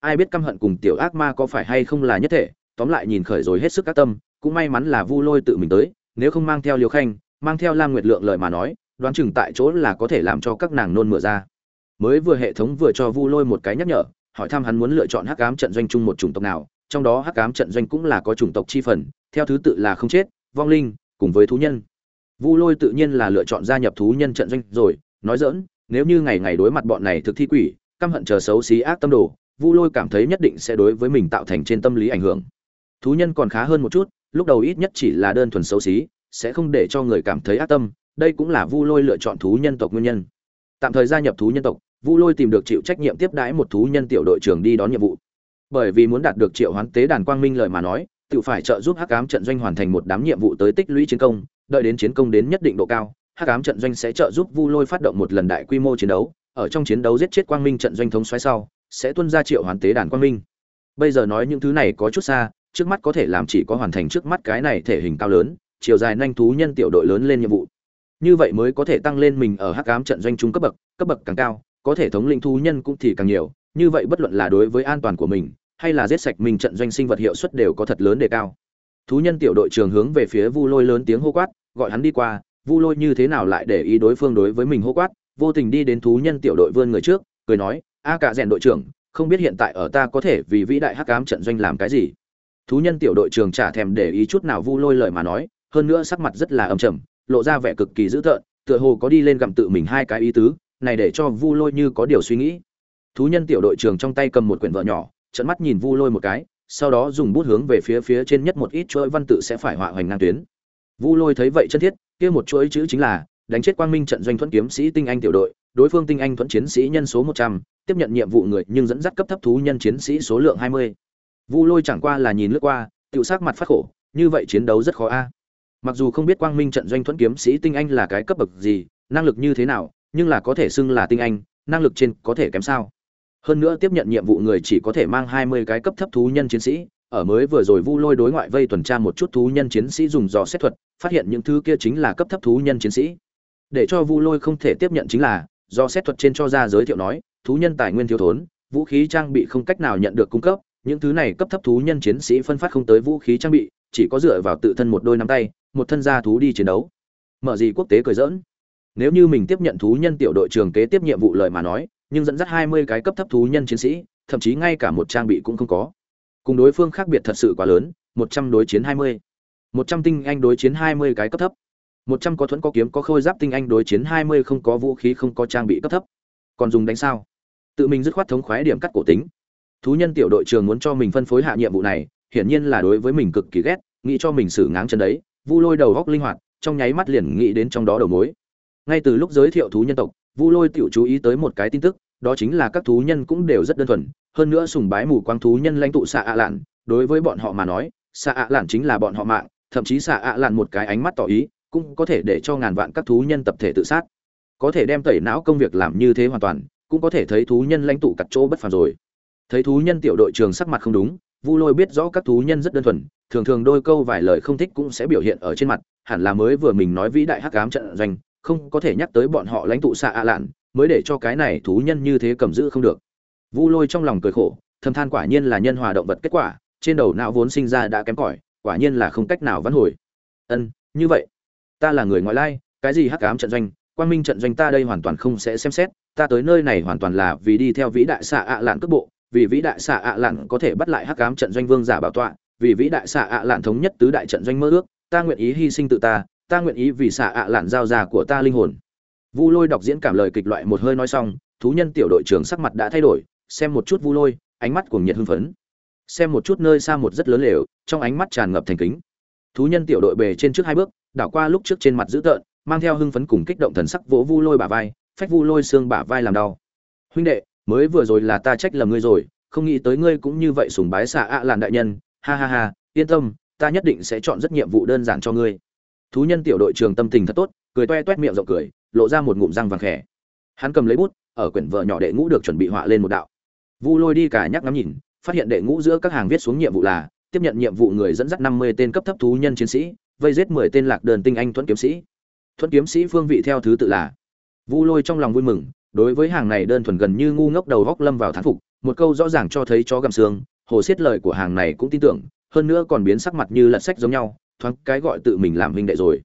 Ai biết căm hận cùng tiểu ác ma có phải hay không là nhất thể, tóm lại nhìn khởi rồi hết sức các tâm, cũng may mắn là vu lôi tự mình tới, nếu không mang theo liều khanh, mang theo lam nguyệt lượng lời mà nói, đoán chừng tại chỗ là có thể làm cho các nàng nôn mửa ra. Mới vừa hệ thống vừa cho vu lôi một cái nhắc nhở, hỏi thăm hắn muốn lựa chọn hắc ám trận doanh chung một chủng tộc nào, trong đó hắc ám trận doanh cũng là có chủng tộc chi phần, theo thứ tự là không chết, vong linh, cùng với thú nhân. Vu lôi tự nhiên là lựa chọn gia nhập thú nhân trận doanh rồi, nói dỡn nếu như ngày ngày đối mặt bọn này thực thi quỷ, căm hận chờ xấu xí ác tâm đồ, vu lôi cảm thấy nhất định sẽ đối với mình tạo thành trên tâm lý ảnh hưởng. Thú nhân còn khá hơn một chút, lúc đầu ít nhất chỉ là đơn thuần xấu xí, sẽ không để cho người cảm thấy ác tâm, đây cũng là vu lôi lựa chọn thú nhân tộc nguyên nhân. Tạm thời gia nhập thú nhân tộc, vu lôi tìm được chịu trách nhiệm tiếp đãi một thú nhân tiểu đội trưởng đi đón nhiệm vụ. Bởi vì muốn đạt được triệu hoán tế đàn quang minh lợi mà nói, tự phải trợ giúp hắc ám trận doanh hoàn thành một đám nhiệm vụ tới tích lũy chiến công, đợi đến chiến công đến nhất định độ cao hắc ám trận doanh sẽ trợ giúp vu lôi phát động một lần đại quy mô chiến đấu, ở trong chiến đấu giết chết quang minh trận doanh thống xoáy sau, sẽ tuân ra triệu hoàn tế đàn quang minh. Bây giờ nói những thứ này có chút xa, trước mắt có thể làm chỉ có hoàn thành trước mắt cái này thể hình cao lớn, chiều dài nhanh thú nhân tiểu đội lớn lên nhiệm vụ. Như vậy mới có thể tăng lên mình ở hắc ám trận doanh trung cấp bậc cấp bậc càng cao, có thể thống lĩnh thú nhân cũng thì càng nhiều. Như vậy bất luận là đối với an toàn của mình, hay là giết sạch mình trận doanh sinh vật hiệu suất đều có thật lớn đề cao. Thú nhân tiểu đội trường hướng về phía vu lôi lớn tiếng hô quát, gọi hắn đi qua vu lôi như thế nào lại để ý đối phương đối với mình hô quát, vô tình đi đến thú nhân tiểu đội vươn người trước, cười nói, a cả rèn đội trưởng, không biết hiện tại ở ta có thể vì vĩ đại hắc ám trận doanh làm cái gì? Thú nhân tiểu đội trưởng chả thèm để ý chút nào vu lôi lời mà nói, hơn nữa sắc mặt rất là âm trầm, lộ ra vẻ cực kỳ dữ tợn, tựa hồ có đi lên gặm tự mình hai cái ý tứ, này để cho vu lôi như có điều suy nghĩ. Thú nhân tiểu đội trưởng trong tay cầm một quyển vợ nhỏ trận mắt nhìn vu lôi một cái, sau đó dùng bút hướng về phía phía trên nhất một ít chuỗi văn tự sẽ phải họa hoành ngang tuyến vu lôi thấy vậy chân thiết, kia một chuỗi chữ chính là, đánh chết quang minh trận doanh thuẫn kiếm sĩ tinh anh tiểu đội, đối phương tinh anh thuẫn chiến sĩ nhân số một trăm, tiếp nhận nhiệm vụ người nhưng dẫn dắt cấp thấp thú nhân chiến sĩ số lượng hai mươi. Vu lôi chẳng qua là nhìn lướt qua tự sắc mặt phát khổ, như vậy chiến đấu rất khó a. Mặc dù không biết quang minh trận doanh thuẫn kiếm sĩ tinh anh là cái cấp bậc gì, năng lực như thế nào, nhưng là có thể xưng là tinh anh, năng lực trên có thể kém sao. Hơn nữa tiếp nhận nhiệm vụ người chỉ có thể mang hai mươi cái cấp thấp thú nhân chiến sĩ ở mới vừa rồi vu lôi đối ngoại vây tuần tra một chút thú nhân chiến sĩ dùng dò xét thuật, phát hiện những thứ kia chính là cấp thấp thú nhân chiến sĩ. Để cho vu lôi không thể tiếp nhận chính là do xét thuật trên cho ra giới thiệu nói, thú nhân tài nguyên thiếu thốn, vũ khí trang bị không cách nào nhận được cung cấp, những thứ này cấp thấp thú nhân chiến sĩ phân phát không tới vũ khí trang bị, chỉ có dựa vào tự thân một đôi nắm tay, một thân gia thú đi chiến đấu. Mở gì quốc tế cười dỡn nếu như mình tiếp nhận thú nhân tiểu đội trường kế tiếp nhiệm vụ lời mà nói, nhưng dẫn dắt hai mươi cái cấp thấp thú nhân chiến sĩ, thậm chí ngay cả một trang bị cũng không có cùng đối phương khác biệt thật sự quá lớn, một trăm đối chiến hai mươi. một trăm tinh anh đối chiến hai mươi cái cấp thấp. một trăm có thuẫn có kiếm có khôi giáp tinh anh đối chiến hai mươi không có vũ khí không có trang bị cấp thấp. Còn dùng đánh sao? Tự mình dứt khoát thống khoái điểm cắt cổ tính. Thú nhân tiểu đội trường muốn cho mình phân phối hạ nhiệm vụ này, hiển nhiên là đối với mình cực kỳ ghét, nghĩ cho mình xử ngáng chân đấy, vu lôi đầu góc linh hoạt, trong nháy mắt liền nghĩ đến trong đó đầu mối. Ngay từ lúc giới thiệu thú nhân tộc, vu lôi tiểu chú ý tới một cái tin tức đó chính là các thú nhân cũng đều rất đơn thuần. Hơn nữa sùng bái mù quang thú nhân lãnh tụ xạ ạ lạn. Đối với bọn họ mà nói, xạ ạ lạn chính là bọn họ mạng, thậm chí xạ ạ lạn một cái ánh mắt tỏ ý, cũng có thể để cho ngàn vạn các thú nhân tập thể tự sát. Có thể đem tẩy não công việc làm như thế hoàn toàn, cũng có thể thấy thú nhân lãnh tụ cặt chỗ bất phàm rồi. Thấy thú nhân tiểu đội trường sắc mặt không đúng, vu lôi biết rõ các thú nhân rất đơn thuần, thường thường đôi câu vài lời không thích cũng sẽ biểu hiện ở trên mặt, hẳn là mới vừa mình nói vĩ đại hắc ám trận doanh, không có thể nhắc tới bọn họ lãnh tụ xạ ạ lạn mới để cho cái này thú nhân như thế cầm giữ không được. Vu lôi trong lòng cười khổ thầm than quả nhiên là nhân hòa động vật kết quả, trên đầu não vốn sinh ra đã kém cỏi, quả nhiên là không cách nào vãn hồi. Ân, như vậy, ta là người ngoại lai, cái gì hắc ám trận doanh, quang minh trận doanh ta đây hoàn toàn không sẽ xem xét, ta tới nơi này hoàn toàn là vì đi theo vĩ đại xạ ạ lạn cước bộ, vì vĩ đại xạ ạ lạn có thể bắt lại hắc ám trận doanh vương giả bảo tọa, vì vĩ đại xạ ạ lạn thống nhất tứ đại trận doanh mơ ước, ta nguyện ý hy sinh tự ta ta nguyện ý vì xạ ạ lạn giao ra của ta linh hồn vu lôi đọc diễn cảm lời kịch loại một hơi nói xong, thú nhân tiểu đội trưởng sắc mặt đã thay đổi, xem một chút vu lôi, ánh mắt cuồng nhiệt hưng phấn. Xem một chút nơi xa một rất lớn lều, trong ánh mắt tràn ngập thành kính. Thú nhân tiểu đội bề trên trước hai bước, đảo qua lúc trước trên mặt dữ tợn, mang theo hưng phấn cùng kích động thần sắc vỗ vu lôi bả vai, phách vu lôi xương bả vai làm đau. Huynh đệ, mới vừa rồi là ta trách lầm ngươi rồi, không nghĩ tới ngươi cũng như vậy sùng bái xạ ạ làn đại nhân. Ha ha ha, yên tâm, ta nhất định sẽ chọn rất nhiệm vụ đơn giản cho ngươi. Thú nhân tiểu đội trường tâm tình thật tốt, cười toe toét miệng rộng cười lộ ra một ngụm răng vàng khẽ. Hắn cầm lấy bút, ở quyển vợ nhỏ đệ ngũ được chuẩn bị họa lên một đạo. Vu lôi đi cả nhắc ngắm nhìn, phát hiện đệ ngũ giữa các hàng viết xuống nhiệm vụ là, tiếp nhận nhiệm vụ người dẫn dắt năm mươi tên cấp thấp thú nhân chiến sĩ, vây giết mười tên lạc đờn tinh anh thuẫn kiếm sĩ. Thuẫn kiếm sĩ phương vị theo thứ tự là, vu lôi trong lòng vui mừng, đối với hàng này đơn thuần gần như ngu ngốc đầu góc lâm vào thán phục, một câu rõ ràng cho thấy chó gầm xương, hồ xiết lời của hàng này cũng tin tưởng, hơn nữa còn biến sắc mặt như lật sách giống nhau, thoáng cái gọi tự mình làm huynh đệ rồi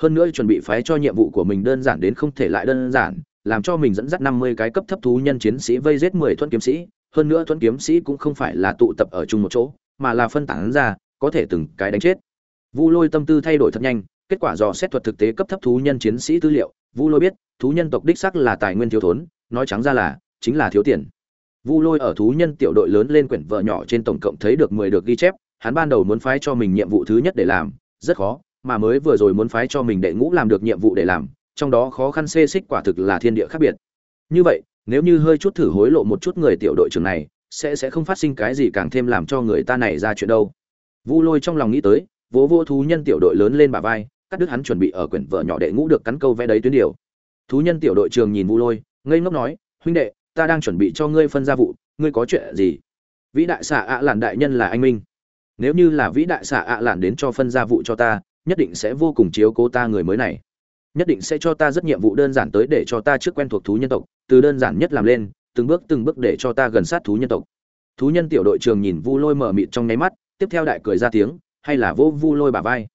hơn nữa chuẩn bị phái cho nhiệm vụ của mình đơn giản đến không thể lại đơn giản, làm cho mình dẫn dắt năm mươi cái cấp thấp thú nhân chiến sĩ vây giết mười thuẫn kiếm sĩ. Hơn nữa thuẫn kiếm sĩ cũng không phải là tụ tập ở chung một chỗ, mà là phân tán ra, có thể từng cái đánh chết. Vu lôi tâm tư thay đổi thật nhanh, kết quả dò xét thuật thực tế cấp thấp thú nhân chiến sĩ tư liệu. Vu lôi biết, thú nhân tộc đích sắc là tài nguyên thiếu thốn, nói trắng ra là, chính là thiếu tiền. Vu lôi ở thú nhân tiểu đội lớn lên quyển vợ nhỏ trên tổng cộng thấy được mười được ghi chép, hắn ban đầu muốn phái cho mình nhiệm vụ thứ nhất để làm, rất khó mà mới vừa rồi muốn phái cho mình đệ ngũ làm được nhiệm vụ để làm, trong đó khó khăn xê xích quả thực là thiên địa khác biệt. Như vậy, nếu như hơi chút thử hối lộ một chút người tiểu đội trưởng này, sẽ sẽ không phát sinh cái gì càng thêm làm cho người ta này ra chuyện đâu. Vu lôi trong lòng nghĩ tới, vỗ vô thú nhân tiểu đội lớn lên bà vai, cắt đứt hắn chuẩn bị ở quyển vợ nhỏ đệ ngũ được cắn câu vẽ đấy tuyến điều. Thú nhân tiểu đội trường nhìn vu lôi, ngây ngốc nói, huynh đệ, ta đang chuẩn bị cho ngươi phân gia vụ, ngươi có chuyện gì? Vĩ đại xạ ạ lạn đại nhân là anh minh. Nếu như là vĩ đại xạ ạ lạn đến cho phân gia vụ cho ta nhất định sẽ vô cùng chiếu cố ta người mới này. Nhất định sẽ cho ta rất nhiệm vụ đơn giản tới để cho ta trước quen thuộc thú nhân tộc, từ đơn giản nhất làm lên, từng bước từng bước để cho ta gần sát thú nhân tộc. Thú nhân tiểu đội trường nhìn vu lôi mở mịt trong nháy mắt, tiếp theo đại cười ra tiếng, hay là vô vu lôi bả vai.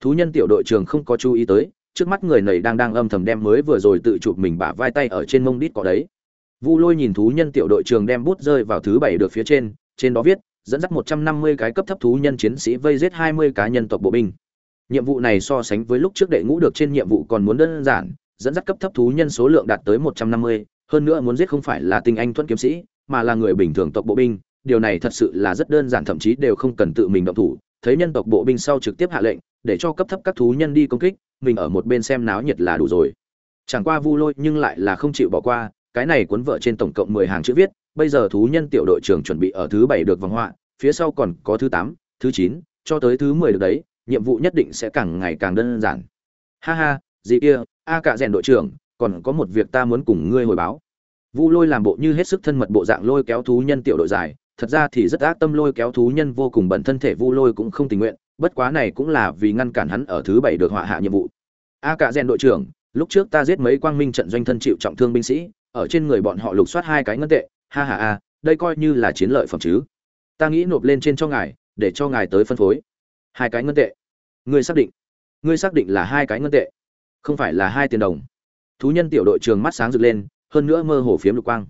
Thú nhân tiểu đội trường không có chú ý tới, trước mắt người này đang đang âm thầm đem mới vừa rồi tự chụp mình bả vai tay ở trên mông đít cọ đấy. Vu lôi nhìn thú nhân tiểu đội trường đem bút rơi vào thứ bảy được phía trên trên đó viết, dẫn dắt 150 cái cấp thấp thú nhân chiến sĩ vây giết 20 cá nhân tộc bộ binh. Nhiệm vụ này so sánh với lúc trước đệ ngũ được trên nhiệm vụ còn muốn đơn giản, dẫn dắt cấp thấp thú nhân số lượng đạt tới 150, hơn nữa muốn giết không phải là tinh anh thuẫn kiếm sĩ, mà là người bình thường tộc bộ binh, điều này thật sự là rất đơn giản thậm chí đều không cần tự mình động thủ, thấy nhân tộc bộ binh sau trực tiếp hạ lệnh, để cho cấp thấp các thú nhân đi công kích, mình ở một bên xem náo nhiệt là đủ rồi. Chẳng qua Vu Lôi nhưng lại là không chịu bỏ qua, cái này cuốn vợ trên tổng cộng 10 hàng chữ viết, bây giờ thú nhân tiểu đội trưởng chuẩn bị ở thứ bảy được vòng họa, phía sau còn có thứ 8, thứ 9, cho tới thứ 10 được đấy, nhiệm vụ nhất định sẽ càng ngày càng đơn giản. Ha ha, gì kia, a cả rèn đội trưởng, còn có một việc ta muốn cùng ngươi hồi báo. Vu Lôi làm bộ như hết sức thân mật bộ dạng lôi kéo thú nhân tiểu đội dài, thật ra thì rất ác tâm lôi kéo thú nhân vô cùng bẩn thân thể Vu Lôi cũng không tình nguyện, bất quá này cũng là vì ngăn cản hắn ở thứ bảy được họa hạ nhiệm vụ. A cả rèn đội trưởng, lúc trước ta giết mấy quang minh trận doanh thân chịu trọng thương binh sĩ ở trên người bọn họ lục soát hai cái ngân tệ ha ha ha đây coi như là chiến lợi phẩm chứ ta nghĩ nộp lên trên cho ngài để cho ngài tới phân phối hai cái ngân tệ. Ngươi xác định. Ngươi xác định là hai cái ngân tệ. Không phải là hai tiền đồng. Thú nhân tiểu đội trường mắt sáng rực lên hơn nữa mơ hồ phiếm lục quang.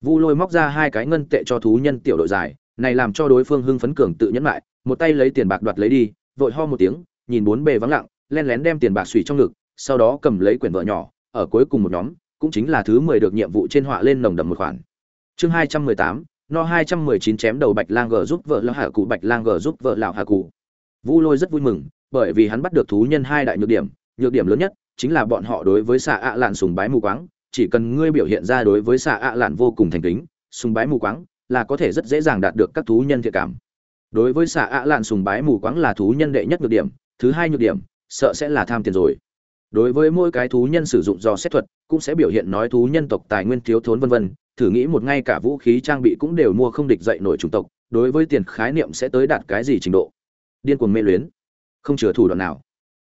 Vu lôi móc ra hai cái ngân tệ cho thú nhân tiểu đội dài này làm cho đối phương hưng phấn cường tự nhẫn lại một tay lấy tiền bạc đoạt lấy đi vội ho một tiếng nhìn bốn bề vắng lặng len lén đem tiền bạc xùy trong ngực sau đó cầm lấy quyển vợ nhỏ, ở cuối cùng một nhóm, cũng chính là thứ 10 được nhiệm vụ trên họa lên nồng đầm một khoản. Chương 218, no 219 chém đầu Bạch Lang G giúp vợ lão hạ cụ Bạch Lang G giúp vợ lão hạ cụ. Vu Lôi rất vui mừng, bởi vì hắn bắt được thú nhân hai đại nhược điểm, nhược điểm lớn nhất chính là bọn họ đối với xạ ạ lạn sùng bái mù quáng, chỉ cần ngươi biểu hiện ra đối với xạ ạ lạn vô cùng thành kính, sùng bái mù quáng là có thể rất dễ dàng đạt được các thú nhân thiện cảm. Đối với xạ ạ lạn sùng bái mù quáng là thú nhân đệ nhất nhược điểm, thứ hai nhược điểm, sợ sẽ là tham tiền rồi đối với mỗi cái thú nhân sử dụng do xét thuật cũng sẽ biểu hiện nói thú nhân tộc tài nguyên thiếu thốn vân vân thử nghĩ một ngay cả vũ khí trang bị cũng đều mua không địch dậy nổi chủng tộc đối với tiền khái niệm sẽ tới đạt cái gì trình độ điên cuồng mê luyến. Không chừa thủ đoạn nào.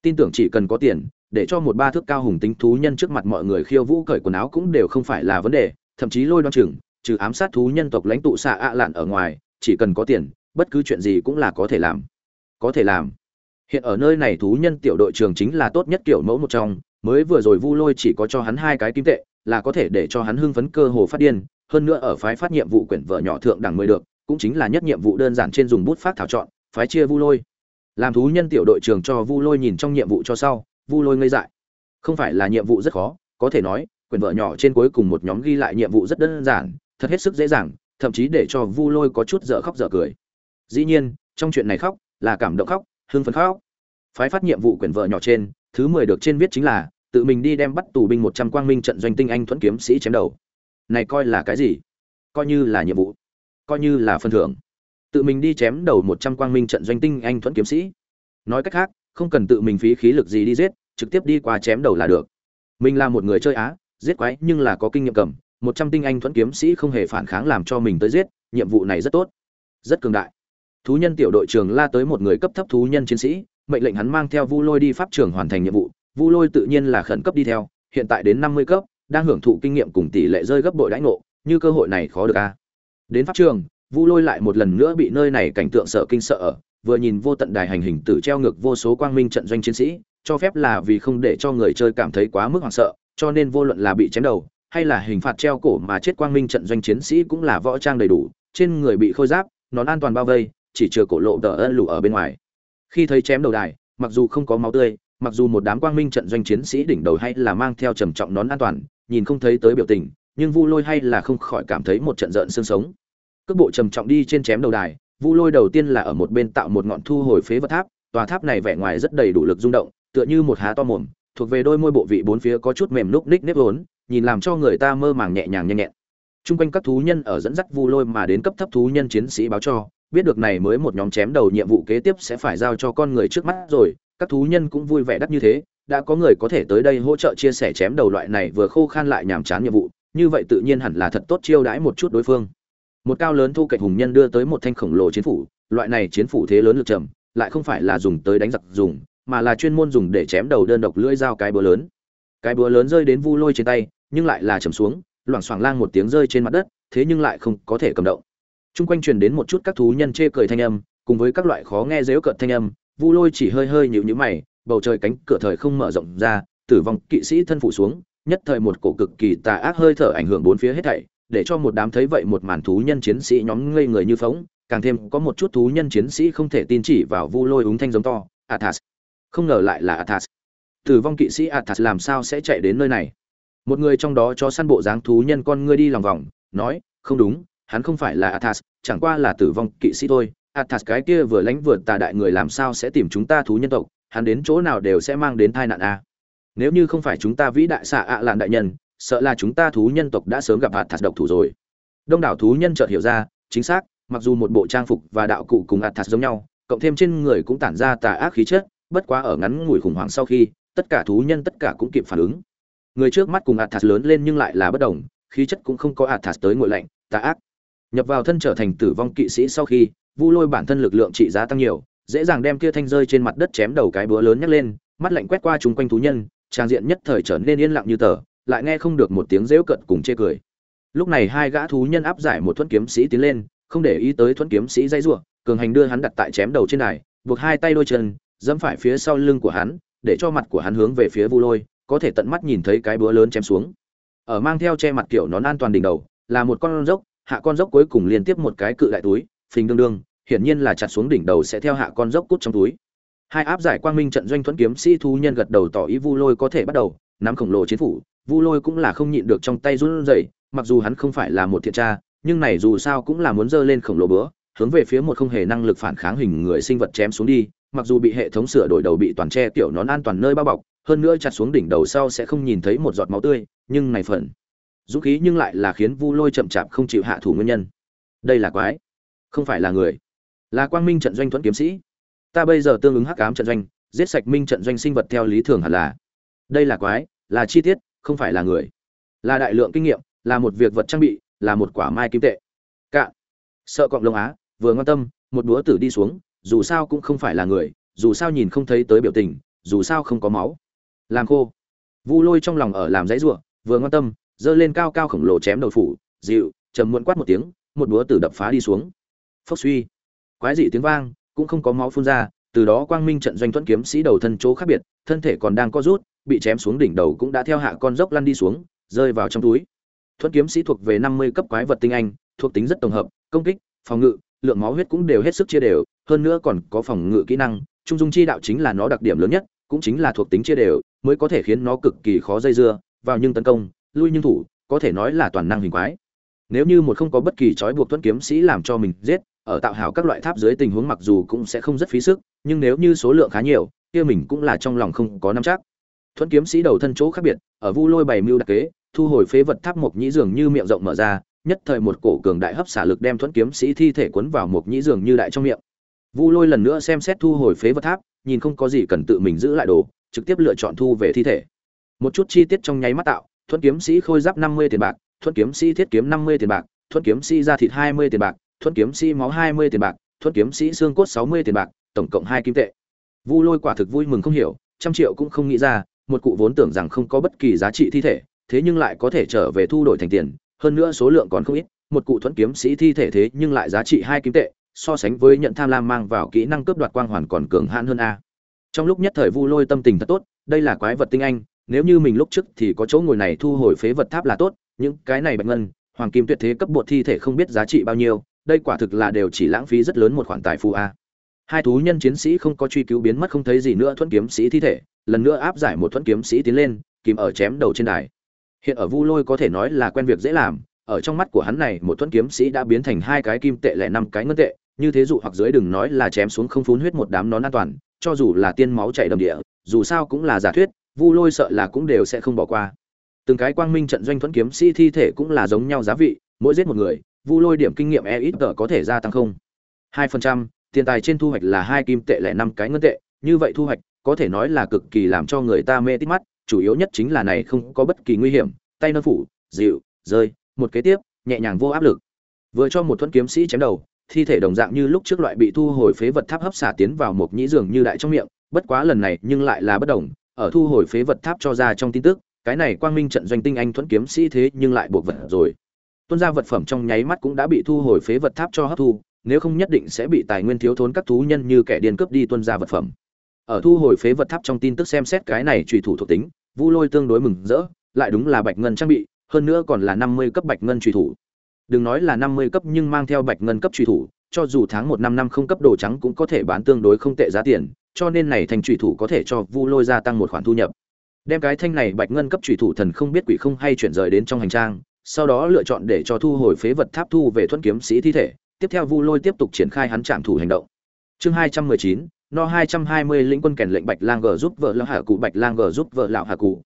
Tin tưởng chỉ cần có tiền, để cho một ba thước cao hùng tính thú nhân trước mặt mọi người khiêu vũ cởi quần áo cũng đều không phải là vấn đề, thậm chí lôi đoan chừng, trừ ám sát thú nhân tộc lãnh tụ xạ ạ lạn ở ngoài, chỉ cần có tiền, bất cứ chuyện gì cũng là có thể làm. Có thể làm. Hiện ở nơi này thú nhân tiểu đội trường chính là tốt nhất kiểu mẫu một trong, mới vừa rồi vu lôi chỉ có cho hắn hai cái kim tệ, là có thể để cho hắn hưng phấn cơ hồ phát điên, hơn nữa ở phái phát nhiệm vụ quyển vợ nhỏ thượng đẳng mới được, cũng chính là nhất nhiệm vụ đơn giản trên dùng bút phát thảo chọn phái chia vu lôi. Làm thú nhân tiểu đội trưởng cho vu lôi nhìn trong nhiệm vụ cho sau, vu lôi ngây dại. Không phải là nhiệm vụ rất khó, có thể nói, quyển vợ nhỏ trên cuối cùng một nhóm ghi lại nhiệm vụ rất đơn giản, thật hết sức dễ dàng, thậm chí để cho vu lôi có chút dở khóc dở cười. Dĩ nhiên, trong chuyện này khóc là cảm động khóc, hưng phấn khóc. Phái phát nhiệm vụ quyển vợ nhỏ trên, thứ mười được trên viết chính là, tự mình đi đem bắt tù binh một trăm quang minh trận doanh tinh anh thuẫn kiếm sĩ chém đầu. Này coi là cái gì? Coi như là nhiệm vụ. Coi như là phần thưởng tự mình đi chém đầu một trăm quang minh trận doanh tinh anh thuẫn kiếm sĩ. Nói cách khác không cần tự mình phí khí lực gì đi giết trực tiếp đi qua chém đầu là được. Mình là một người chơi á giết quái nhưng là có kinh nghiệm cầm một trăm tinh anh thuẫn kiếm sĩ không hề phản kháng làm cho mình tới giết nhiệm vụ này rất tốt. Rất cường đại. Thú nhân tiểu đội trường la tới một người cấp thấp thú nhân chiến sĩ mệnh lệnh hắn mang theo Vu Lôi đi pháp trường hoàn thành nhiệm vụ, Vu Lôi tự nhiên là khẩn cấp đi theo, hiện tại đến năm mươi cấp, đang hưởng thụ kinh nghiệm cùng tỷ lệ rơi gấp bội đãi ngộ, như cơ hội này khó được a. Đến pháp trường, Vu Lôi lại một lần nữa bị nơi này cảnh tượng sợ kinh sợ ở, vừa nhìn vô tận đài hành hình tử treo ngược vô số quang minh trận doanh chiến sĩ, cho phép là vì không để cho người chơi cảm thấy quá mức hoảng sợ, cho nên vô luận là bị chém đầu, hay là hình phạt treo cổ mà chết quang minh trận doanh chiến sĩ cũng là võ trang đầy đủ, trên người bị khôi giáp, nón an toàn bao vây, chỉ chừa cổ lộ tờ ân lù ở bên ngoài. Khi thấy chém đầu đài mặc dù không có máu tươi mặc dù một đám quang minh trận doanh chiến sĩ đỉnh đầu hay là mang theo trầm trọng nón an toàn nhìn không thấy tới biểu tình nhưng vu lôi hay là không khỏi cảm thấy một trận giận xương sống cước bộ trầm trọng đi trên chém đầu đài vu lôi đầu tiên là ở một bên tạo một ngọn thu hồi phế vật tháp tòa tháp này vẻ ngoài rất đầy đủ lực rung động tựa như một há to mồm thuộc về đôi môi bộ vị bốn phía có chút mềm núc ních nếp vốn nhìn làm cho người ta mơ màng nhẹ nhàng nhanh nhẹn chung quanh các thú nhân ở dẫn dắt vu lôi mà đến cấp thấp thú nhân chiến sĩ báo cho biết được này mới một nhóm chém đầu nhiệm vụ kế tiếp sẽ phải giao cho con người trước mắt rồi, các thú nhân cũng vui vẻ đắt như thế, đã có người có thể tới đây hỗ trợ chia sẻ chém đầu loại này vừa khô khan lại nhàm chán nhiệm vụ, như vậy tự nhiên hẳn là thật tốt chiêu đãi một chút đối phương. Một cao lớn thu cạnh hùng nhân đưa tới một thanh khổng lồ chiến phủ, loại này chiến phủ thế lớn lực trầm, lại không phải là dùng tới đánh giặc dùng, mà là chuyên môn dùng để chém đầu đơn độc lưỡi dao cái búa lớn. Cái búa lớn rơi đến Vu Lôi trên tay, nhưng lại là trầm xuống, loảng xoảng lang một tiếng rơi trên mặt đất, thế nhưng lại không có thể cầm động. Trung quanh truyền đến một chút các thú nhân chê cười thanh âm, cùng với các loại khó nghe dễu cợt thanh âm, Vu Lôi chỉ hơi hơi nhịu nhữ mày, bầu trời cánh cửa thời không mở rộng ra, tử vong kỵ sĩ thân phụ xuống, nhất thời một cổ cực kỳ tà ác hơi thở ảnh hưởng bốn phía hết thảy, để cho một đám thấy vậy một màn thú nhân chiến sĩ nhóm ngây người như phóng, càng thêm có một chút thú nhân chiến sĩ không thể tin chỉ vào vu lôi úng thanh giống to athas. Không ngờ lại là athas. Tử vong kỵ sĩ athas làm sao sẽ chạy đến nơi này? Một người trong đó cho săn bộ dáng thú nhân con ngươi đi lòng vòng nói không đúng hắn không phải là athas chẳng qua là tử vong kỵ sĩ thôi. Athas cái kia vừa lánh vừa tà đại người làm sao sẽ tìm chúng ta thú nhân tộc? Hắn đến chỗ nào đều sẽ mang đến tai nạn a. Nếu như không phải chúng ta vĩ đại xạ ạ à lạn đại nhân sợ là chúng ta thú nhân tộc đã sớm gặp athas độc thủ rồi. Đông đảo thú nhân chợt hiểu ra, chính xác, mặc dù một bộ trang phục và đạo cụ cùng athas giống nhau, cộng thêm trên người cũng tản ra tà ác khí chất, bất quá ở ngắn ngủi khủng hoảng sau khi, tất cả thú nhân tất cả cũng kịp phản ứng. Người trước mắt cùng athas lớn lên nhưng lại là bất đồng, khí chất cũng không có athas tới ngội lạnh, tà ác. Nhập vào thân trở thành tử vong kỵ sĩ sau khi, vu lôi bản thân lực lượng trị giá tăng nhiều, dễ dàng đem kia thanh rơi trên mặt đất chém đầu cái búa lớn nhấc lên, mắt lạnh quét qua chung quanh thú nhân, trang diện nhất thời trở nên yên lặng như tờ lại nghe không được một tiếng rêu cận cùng chê cười. Lúc này hai gã thú nhân áp giải một thuẫn kiếm sĩ tiến lên, không để ý tới thuẫn kiếm sĩ dây rủa, cường hành đưa hắn đặt tại chém đầu trên đài, buộc hai tay đôi chân, dẫm phải phía sau lưng của hắn, để cho mặt của hắn hướng về phía vu lôi, có thể tận mắt nhìn thấy cái búa lớn chém xuống. Ở mang theo che mặt kiểu nón an toàn đỉnh đầu, là một con dốc, hạ con dốc cuối cùng liên tiếp một cái cự đại túi, phình đương đương, hiển nhiên là chặt xuống đỉnh đầu sẽ theo hạ con dốc cút trong túi. Hai áp giải quang minh trận doanh thuẫn kiếm sĩ thú nhân gật đầu tỏ ý vu lôi có thể bắt đầu, nắm khổng lồ chiến phủ vu lôi cũng là không nhịn được trong tay run rẩy, mặc dù hắn không phải là một thiện tra, nhưng này dù sao cũng là muốn dơ lên khổng lồ bữa, hướng về phía một không hề năng lực phản kháng hình người sinh vật chém xuống đi, mặc dù bị hệ thống sửa đổi đầu bị toàn che tiểu nón an toàn nơi bao bọc, hơn nữa chặt xuống đỉnh đầu sau sẽ không nhìn thấy một giọt máu tươi, nhưng này phần dũng khí nhưng lại là khiến vu lôi chậm chạp không chịu hạ thủ nguyên nhân. Đây là quái, không phải là người. Là quang minh trận doanh thuẫn kiếm sĩ. Ta bây giờ tương ứng hắc ám trận doanh, giết sạch minh trận doanh sinh vật theo lý thường hẳn là. Đây là quái, là chi tiết không phải là người. Là đại lượng kinh nghiệm, là một việc vật trang bị, là một quả mai kim tệ. Cạn. Sợ cọng lông á, vừa ngon tâm, một đũa tử đi xuống, dù sao cũng không phải là người, dù sao nhìn không thấy tới biểu tình, dù sao không có máu. Làm khô. Vu lôi trong lòng ở làm dãy ruộng vừa ngon tâm, giơ lên cao cao khổng lồ chém đầu phủ, dịu chầm muộn quát một tiếng, một đũa tử đập phá đi xuống. Phốc suy. Quái dị tiếng vang, cũng không có máu phun ra, từ đó quang minh trận doanh thuẫn kiếm sĩ đầu thân chỗ khác biệt, thân thể còn đang co rút bị chém xuống đỉnh đầu cũng đã theo hạ con dốc lăn đi xuống, rơi vào trong túi. Thuẫn kiếm sĩ thuộc về năm mươi cấp quái vật tinh anh, thuộc tính rất tổng hợp, công kích, phòng ngự, lượng máu huyết cũng đều hết sức chia đều, hơn nữa còn có phòng ngự kỹ năng, trung dung chi đạo chính là nó đặc điểm lớn nhất, cũng chính là thuộc tính chia đều, mới có thể khiến nó cực kỳ khó dây dưa, vào nhưng tấn công, lui nhưng thủ, có thể nói là toàn năng hình quái. Nếu như một không có bất kỳ trói buộc thuẫn kiếm sĩ làm cho mình giết, ở tạo hảo các loại tháp dưới tình huống mặc dù cũng sẽ không rất phí sức, nhưng nếu như số lượng khá nhiều, kia mình cũng là trong lòng không có nắm chắc thuẫn kiếm sĩ đầu thân chỗ khác biệt, ở vu lôi bày mưu đặc kế, thu hồi phế vật tháp mộc nhĩ dường như miệng rộng mở ra, nhất thời một cổ cường đại hấp xả lực đem thuẫn kiếm sĩ thi thể cuốn vào mộc nhĩ dường như đại trong miệng. Vu lôi lần nữa xem xét thu hồi phế vật tháp, nhìn không có gì cần tự mình giữ lại đồ, trực tiếp lựa chọn thu về thi thể. Một chút chi tiết trong nháy mắt tạo, thuẫn kiếm sĩ khôi giáp năm mươi tiền bạc, thuẫn kiếm sĩ thiết kiếm năm mươi tiền bạc, thuẫn kiếm sĩ da thịt hai mươi tiền bạc, thuẫn kiếm sĩ máu hai mươi tiền bạc, thuẫn kiếm sĩ xương cốt sáu mươi tiền bạc, tổng cộng hai kim tệ. Vu lôi quả thực vui mừng không hiểu, trăm triệu cũng không nghĩ ra một cụ vốn tưởng rằng không có bất kỳ giá trị thi thể, thế nhưng lại có thể trở về thu đổi thành tiền, hơn nữa số lượng còn không ít, một cụ thuẫn kiếm sĩ thi thể thế nhưng lại giá trị hai kim tệ, so sánh với nhận tham lam mang vào kỹ năng cướp đoạt quang hoàn còn cường hãn hơn a. Trong lúc nhất thời vu lôi tâm tình thật tốt, đây là quái vật tinh anh, nếu như mình lúc trước thì có chỗ ngồi này thu hồi phế vật tháp là tốt, những cái này bạch ngân, hoàng kim tuyệt thế cấp bột thi thể không biết giá trị bao nhiêu, đây quả thực là đều chỉ lãng phí rất lớn một khoản tài phú a. Hai thú nhân chiến sĩ không có truy cứu biến mất không thấy gì nữa thuẫn kiếm sĩ thi thể lần nữa áp giải một thuẫn kiếm sĩ tiến lên, kìm ở chém đầu trên đài. Hiện ở vu lôi có thể nói là quen việc dễ làm, ở trong mắt của hắn này, một thuẫn kiếm sĩ đã biến thành hai cái kim tệ lẻ năm cái ngân tệ, như thế dụ hoặc dưới đừng nói là chém xuống không phun huyết một đám nón an toàn, cho dù là tiên máu chảy đầm địa, dù sao cũng là giả thuyết, vu lôi sợ là cũng đều sẽ không bỏ qua. Từng cái quang minh trận doanh thuẫn kiếm sĩ thi thể cũng là giống nhau giá vị, mỗi giết một người, vu lôi điểm kinh nghiệm e ít tờ có thể gia tăng không? Hai phần trăm, tiền tài trên thu hoạch là hai kim tệ lẻ năm cái ngân tệ, như vậy thu hoạch có thể nói là cực kỳ làm cho người ta mê tít mắt, chủ yếu nhất chính là này không có bất kỳ nguy hiểm, tay nơ phủ, dịu, rơi, một kế tiếp, nhẹ nhàng vô áp lực. Vừa cho một thuẫn kiếm sĩ chém đầu, thi thể đồng dạng như lúc trước loại bị thu hồi phế vật tháp hấp xả tiến vào một nhĩ giường như đại trong miệng, bất quá lần này nhưng lại là bất đồng, ở thu hồi phế vật tháp cho ra trong tin tức, cái này quang minh trận doanh tinh anh thuẫn kiếm sĩ thế nhưng lại buộc vật rồi. Tuân ra vật phẩm trong nháy mắt cũng đã bị thu hồi phế vật tháp cho hấp thu, nếu không nhất định sẽ bị tài nguyên thiếu thốn các thú nhân như kẻ điên cướp đi tuân ra vật phẩm ở thu hồi phế vật tháp trong tin tức xem xét cái này trùy thủ thuộc tính, vu lôi tương đối mừng rỡ, lại đúng là bạch ngân trang bị, hơn nữa còn là năm mươi cấp bạch ngân trùy thủ. Đừng nói là năm mươi cấp nhưng mang theo bạch ngân cấp trùy thủ, cho dù tháng một năm năm không cấp đồ trắng cũng có thể bán tương đối không tệ giá tiền, cho nên này thành trùy thủ có thể cho vu lôi gia tăng một khoản thu nhập. Đem cái thanh này bạch ngân cấp trùy thủ thần không biết quỷ không hay chuyển rời đến trong hành trang, sau đó lựa chọn để cho thu hồi phế vật tháp thu về thuẫn kiếm sĩ thi thể, tiếp theo vu lôi tiếp tục triển khai hắn trạng thủ hành động. Chương hai trăm mười chín no hai trăm hai mươi lĩnh quân kèn lệnh bạch lang g giúp vợ lão hạ cụ, bạch lang g giúp vợ lão hạ cụ.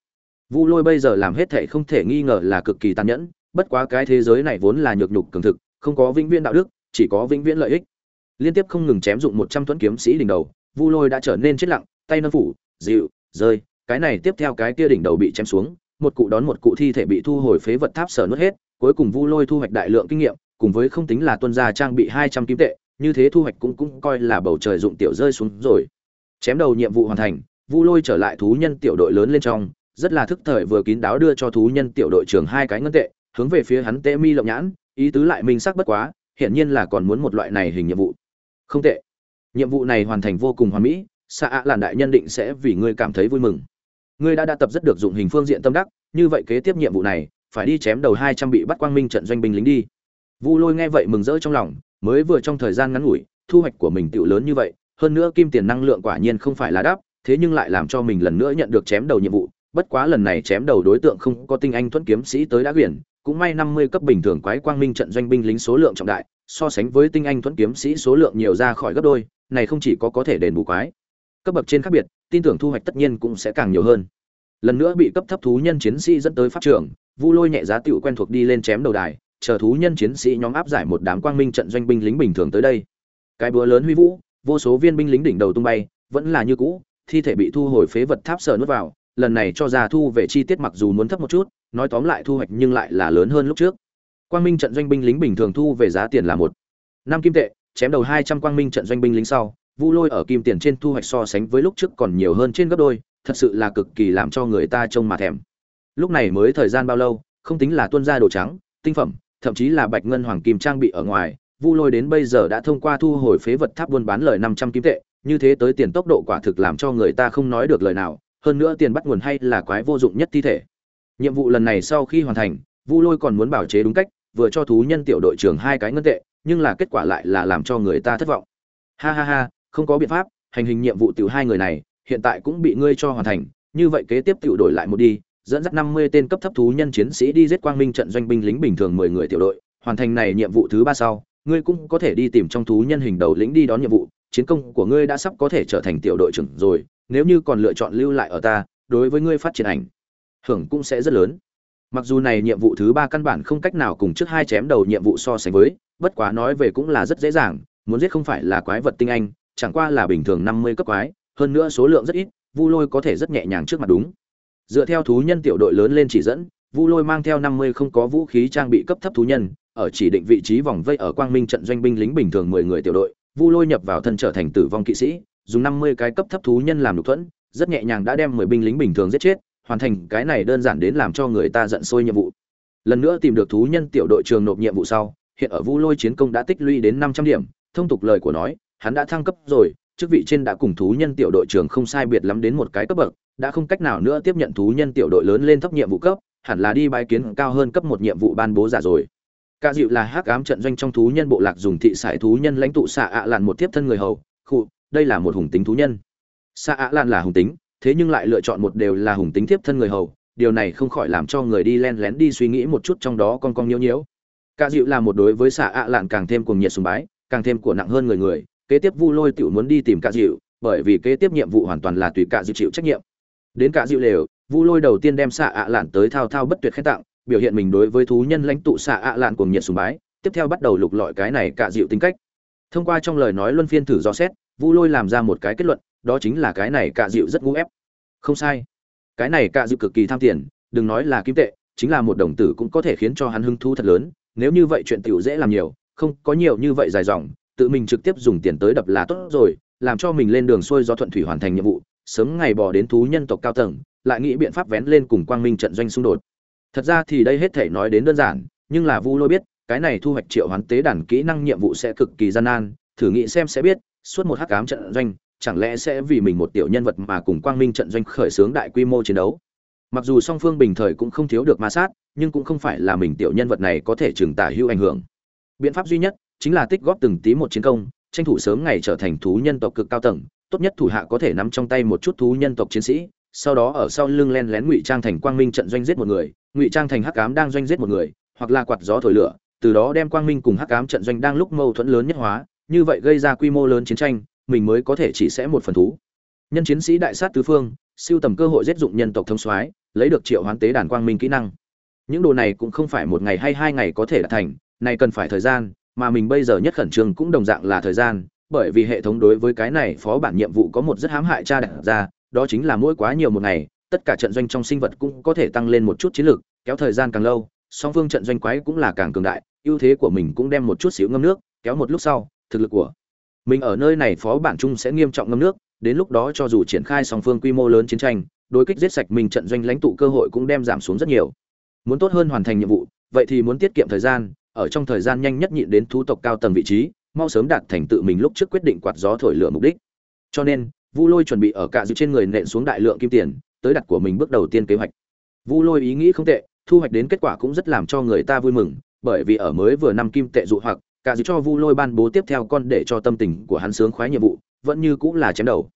Vu lôi bây giờ làm hết thể không thể nghi ngờ là cực kỳ tàn nhẫn, bất quá cái thế giới này vốn là nhược nhục cường thực, không có vĩnh viễn đạo đức, chỉ có vĩnh viễn lợi ích. Liên tiếp không ngừng chém dụng một trăm kiếm sĩ đỉnh đầu, vu lôi đã trở nên chết lặng, tay nâng phủ, dịu, rơi, cái này tiếp theo cái kia đỉnh đầu bị chém xuống, một cụ đón một cụ thi thể bị thu hồi phế vật tháp sở nuốt hết, cuối cùng vu lôi thu hoạch đại lượng kinh nghiệm, cùng với không tính là tuân gia trang bị hai trăm kim tệ như thế thu hoạch cũng cũng coi là bầu trời dụng tiểu rơi xuống rồi. Chém đầu nhiệm vụ hoàn thành, vu lôi trở lại thú nhân tiểu đội lớn lên trong, rất là thức thời vừa kín đáo đưa cho thú nhân tiểu đội trưởng hai cái ngân tệ, hướng về phía hắn tê mi lộng nhãn, ý tứ lại minh sắc bất quá, hiển nhiên là còn muốn một loại này hình nhiệm vụ. Không tệ. Nhiệm vụ này hoàn thành vô cùng hoàn mỹ xạ ạ làn đại nhân định sẽ vì ngươi cảm thấy vui mừng. Ngươi đã đã tập rất được dụng hình phương diện tâm đắc, như vậy kế tiếp nhiệm vụ này, phải đi chém đầu hai trăm bị bắt quang minh trận doanh binh lính đi. Vu lôi nghe vậy mừng rỡ trong lòng mới vừa trong thời gian ngắn ngủi, thu hoạch của mình tựu lớn như vậy, hơn nữa kim tiền năng lượng quả nhiên không phải là đáp, thế nhưng lại làm cho mình lần nữa nhận được chém đầu nhiệm vụ. Bất quá lần này chém đầu đối tượng không có tinh anh thuẫn kiếm sĩ tới đã quyển, cũng may năm mươi cấp bình thường quái quang minh trận doanh binh lính số lượng trọng đại, so sánh với tinh anh thuẫn kiếm sĩ số lượng nhiều ra khỏi gấp đôi, này không chỉ có có thể đền bù quái. Cấp bậc trên khác biệt, tin tưởng thu hoạch tất nhiên cũng sẽ càng nhiều hơn. Lần nữa bị cấp thấp thú nhân chiến sĩ dẫn tới pháp trường, vu lôi nhẹ giá tựu quen thuộc đi lên chém đầu đài chờ thú nhân chiến sĩ nhóm áp giải một đám quang minh trận doanh binh lính bình thường tới đây. Cái búa lớn huy vũ, vô số viên binh lính đỉnh đầu tung bay, vẫn là như cũ, thi thể bị thu hồi phế vật tháp sờ nuốt vào, lần này cho ra thu về chi tiết mặc dù muốn thấp một chút, nói tóm lại thu hoạch nhưng lại là lớn hơn lúc trước. Quang minh trận doanh binh lính bình thường thu về giá tiền là một năm kim tệ, chém đầu hai trăm quang minh trận doanh binh lính sau, vu lôi ở kim tiền trên thu hoạch so sánh với lúc trước còn nhiều hơn trên gấp đôi, thật sự là cực kỳ làm cho người ta trông mà thèm. Lúc này mới thời gian bao lâu, không tính là tuân ra đồ trắng, tinh phẩm thậm chí là bạch ngân hoàng kim trang bị ở ngoài, vu lôi đến bây giờ đã thông qua thu hồi phế vật tháp buôn bán lời năm trăm kim tệ, như thế tới tiền tốc độ quả thực làm cho người ta không nói được lời nào, hơn nữa tiền bắt nguồn hay là quái vô dụng nhất thi thể. Nhiệm vụ lần này sau khi hoàn thành, vu lôi còn muốn bảo chế đúng cách, vừa cho thú nhân tiểu đội trưởng hai cái ngân tệ, nhưng là kết quả lại là làm cho người ta thất vọng. Ha ha ha, không có biện pháp, hành hình nhiệm vụ tiểu hai người này, hiện tại cũng bị ngươi cho hoàn thành, như vậy kế tiếp tiểu đổi lại một đi dẫn dắt năm mươi tên cấp thấp thú nhân chiến sĩ đi giết quang minh trận doanh binh lính bình thường mười người tiểu đội, hoàn thành này nhiệm vụ thứ ba sau, ngươi cũng có thể đi tìm trong thú nhân hình đầu lĩnh đi đón nhiệm vụ, chiến công của ngươi đã sắp có thể trở thành tiểu đội trưởng rồi, nếu như còn lựa chọn lưu lại ở ta, đối với ngươi phát triển ảnh hưởng cũng sẽ rất lớn. Mặc dù này nhiệm vụ thứ ba căn bản không cách nào cùng trước hai chém đầu nhiệm vụ so sánh với, bất quá nói về cũng là rất dễ dàng, muốn giết không phải là quái vật tinh anh, chẳng qua là bình thường năm mươi cấp quái, hơn nữa số lượng rất ít, vu lôi có thể rất nhẹ nhàng trước mặt đúng dựa theo thú nhân tiểu đội lớn lên chỉ dẫn, vu lôi mang theo năm mươi không có vũ khí trang bị cấp thấp thú nhân, ở chỉ định vị trí vòng vây ở quang minh trận doanh binh lính bình thường mười người tiểu đội, vu lôi nhập vào thân trở thành tử vong kỵ sĩ, dùng năm mươi cái cấp thấp thú nhân làm lục thuẫn, rất nhẹ nhàng đã đem mười binh lính bình thường giết chết, hoàn thành cái này đơn giản đến làm cho người ta giận sôi nhiệm vụ. Lần nữa tìm được thú nhân tiểu đội trường nộp nhiệm vụ sau, hiện ở vu lôi chiến công đã tích lũy đến năm trăm điểm, thông tục lời của nói, hắn đã thăng cấp rồi chức vị trên đã cùng thú nhân tiểu đội trưởng không sai biệt lắm đến một cái cấp bậc đã không cách nào nữa tiếp nhận thú nhân tiểu đội lớn lên thấp nhiệm vụ cấp hẳn là đi bái kiến cao hơn cấp một nhiệm vụ ban bố giả rồi. Cả dịu là hắc ám trận doanh trong thú nhân bộ lạc dùng thị sải thú nhân lãnh tụ xạ ạ à lạn một tiếp thân người hầu khu, đây là một hùng tính thú nhân. Xạ ạ lạn là hùng tính thế nhưng lại lựa chọn một đều là hùng tính tiếp thân người hầu điều này không khỏi làm cho người đi len lén đi suy nghĩ một chút trong đó con con nhiễu nhiễu. Cả dịu là một đối với xạ ạ lạn càng thêm cuồng nhiệt sùng bái càng thêm của nặng hơn người người kế tiếp vu lôi tiểu muốn đi tìm cả dịu, bởi vì kế tiếp nhiệm vụ hoàn toàn là tùy cả dịu chịu trách nhiệm. Đến cả dịu lều, vu lôi đầu tiên đem xạ ạ lạn tới thao thao bất tuyệt khen tặng, biểu hiện mình đối với thú nhân lãnh tụ xạ ạ lạn cuồng nhiệt sùng bái, tiếp theo bắt đầu lục lọi cái này cả dịu tính cách. Thông qua trong lời nói luân phiên thử dò xét, vu lôi làm ra một cái kết luận, đó chính là cái này cả dịu rất ngu ép. Không sai. Cái này cả dịu cực kỳ tham tiền, đừng nói là kim tệ, chính là một đồng tử cũng có thể khiến cho hắn hứng thú thật lớn, nếu như vậy chuyện tiểu dễ làm nhiều, không có nhiều như vậy dài dòng tự mình trực tiếp dùng tiền tới đập là tốt rồi, làm cho mình lên đường xuôi do thuận thủy hoàn thành nhiệm vụ, sớm ngày bỏ đến thú nhân tộc cao tầng, lại nghĩ biện pháp vén lên cùng quang minh trận doanh xung đột. Thật ra thì đây hết thể nói đến đơn giản, nhưng là vu lôi biết, cái này thu hoạch triệu hoán tế đàn kỹ năng nhiệm vụ sẽ cực kỳ gian nan, thử nghĩ xem sẽ biết, suốt một hắc ám trận doanh, chẳng lẽ sẽ vì mình một tiểu nhân vật mà cùng quang minh trận doanh khởi xướng đại quy mô chiến đấu. Mặc dù song phương bình thời cũng không thiếu được ma sát, nhưng cũng không phải là mình tiểu nhân vật này có thể trừng tả hữu ảnh hưởng. Biện pháp duy nhất chính là tích góp từng tí một chiến công, tranh thủ sớm ngày trở thành thú nhân tộc cực cao tầng, tốt nhất thủ hạ có thể nắm trong tay một chút thú nhân tộc chiến sĩ, sau đó ở sau lưng len lén ngụy trang thành quang minh trận doanh giết một người, ngụy trang thành hắc ám đang doanh giết một người, hoặc là quạt gió thổi lửa, từ đó đem quang minh cùng hắc ám trận doanh đang lúc mâu thuẫn lớn nhất hóa, như vậy gây ra quy mô lớn chiến tranh, mình mới có thể chỉ sẽ một phần thú. Nhân chiến sĩ đại sát tứ phương, siêu tầm cơ hội giết dụng nhân tộc thông soái, lấy được triệu hoán tế đàn quang minh kỹ năng. Những đồ này cũng không phải một ngày hay hai ngày có thể đạt thành, này cần phải thời gian mà mình bây giờ nhất khẩn trương cũng đồng dạng là thời gian, bởi vì hệ thống đối với cái này phó bản nhiệm vụ có một rất hãm hại tra đặt ra, đó chính là mỗi quá nhiều một ngày, tất cả trận doanh trong sinh vật cũng có thể tăng lên một chút chiến lược, kéo thời gian càng lâu, song phương trận doanh quái cũng là càng cường đại, ưu thế của mình cũng đem một chút xíu ngâm nước, kéo một lúc sau, thực lực của mình ở nơi này phó bản chung sẽ nghiêm trọng ngâm nước, đến lúc đó cho dù triển khai song phương quy mô lớn chiến tranh, đối kích giết sạch mình trận doanh lãnh tụ cơ hội cũng đem giảm xuống rất nhiều. Muốn tốt hơn hoàn thành nhiệm vụ, vậy thì muốn tiết kiệm thời gian ở trong thời gian nhanh nhất nhịn đến thú tộc cao tầng vị trí, mau sớm đạt thành tự mình lúc trước quyết định quạt gió thổi lửa mục đích. Cho nên, vu lôi chuẩn bị ở cả dịu trên người nện xuống đại lượng kim tiền, tới đặt của mình bước đầu tiên kế hoạch. Vu lôi ý nghĩ không tệ, thu hoạch đến kết quả cũng rất làm cho người ta vui mừng, bởi vì ở mới vừa năm kim tệ dụ hoặc cả dịu cho vu lôi ban bố tiếp theo con để cho tâm tình của hắn sướng khoái nhiệm vụ, vẫn như cũng là chém đầu.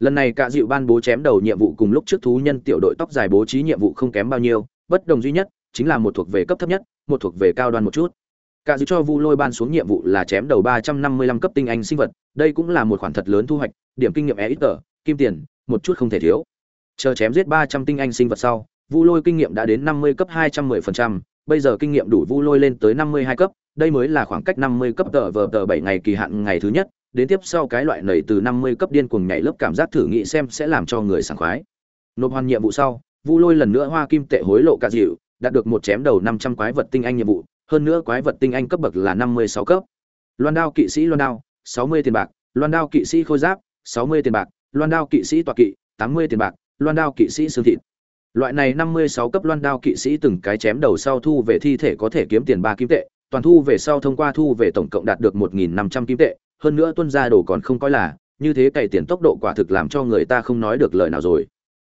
Lần này cả dịu ban bố chém đầu nhiệm vụ cùng lúc trước thú nhân tiểu đội tóc dài bố trí nhiệm vụ không kém bao nhiêu, bất đồng duy nhất chính là một thuộc về cấp thấp nhất, một thuộc về cao đoan một chút cả dư cho vu lôi ban xuống nhiệm vụ là chém đầu ba trăm năm mươi lăm cấp tinh anh sinh vật đây cũng là một khoản thật lớn thu hoạch điểm kinh nghiệm e ít tờ kim tiền một chút không thể thiếu chờ chém giết ba trăm tinh anh sinh vật sau vu lôi kinh nghiệm đã đến năm mươi cấp hai trăm mười phần trăm bây giờ kinh nghiệm đủ vu lôi lên tới năm mươi hai cấp đây mới là khoảng cách năm mươi cấp tờ vờ tờ bảy ngày kỳ hạn ngày thứ nhất đến tiếp sau cái loại nảy từ 50 cấp điên cuồng nhảy lớp cảm giác thử nghĩ xem sẽ làm cho người sảng khoái. Nộp hoàn nhiệm vụ sau, Vu Lôi lần nữa hoa kim tệ hối lộ cả dịu, đạt được một chém đầu 500 quái vật tinh anh nhiệm vụ, hơn nữa quái vật tinh anh cấp bậc là 56 cấp. Loan đao kỵ sĩ loan đao, 60 tiền bạc, loan đao kỵ sĩ khôi giáp, 60 tiền bạc, loan đao kỵ sĩ tọa kỵ, 80 tiền bạc, loan đao kỵ sĩ xương thịt. Loại này 56 cấp loan đao kỵ sĩ từng cái chém đầu sau thu về thi thể có thể kiếm tiền 3 kim tệ, toàn thu về sau thông qua thu về tổng cộng đạt được 1500 kim tệ, hơn nữa tuân gia đồ còn không coi là như thế cày tiền tốc độ quả thực làm cho người ta không nói được lời nào rồi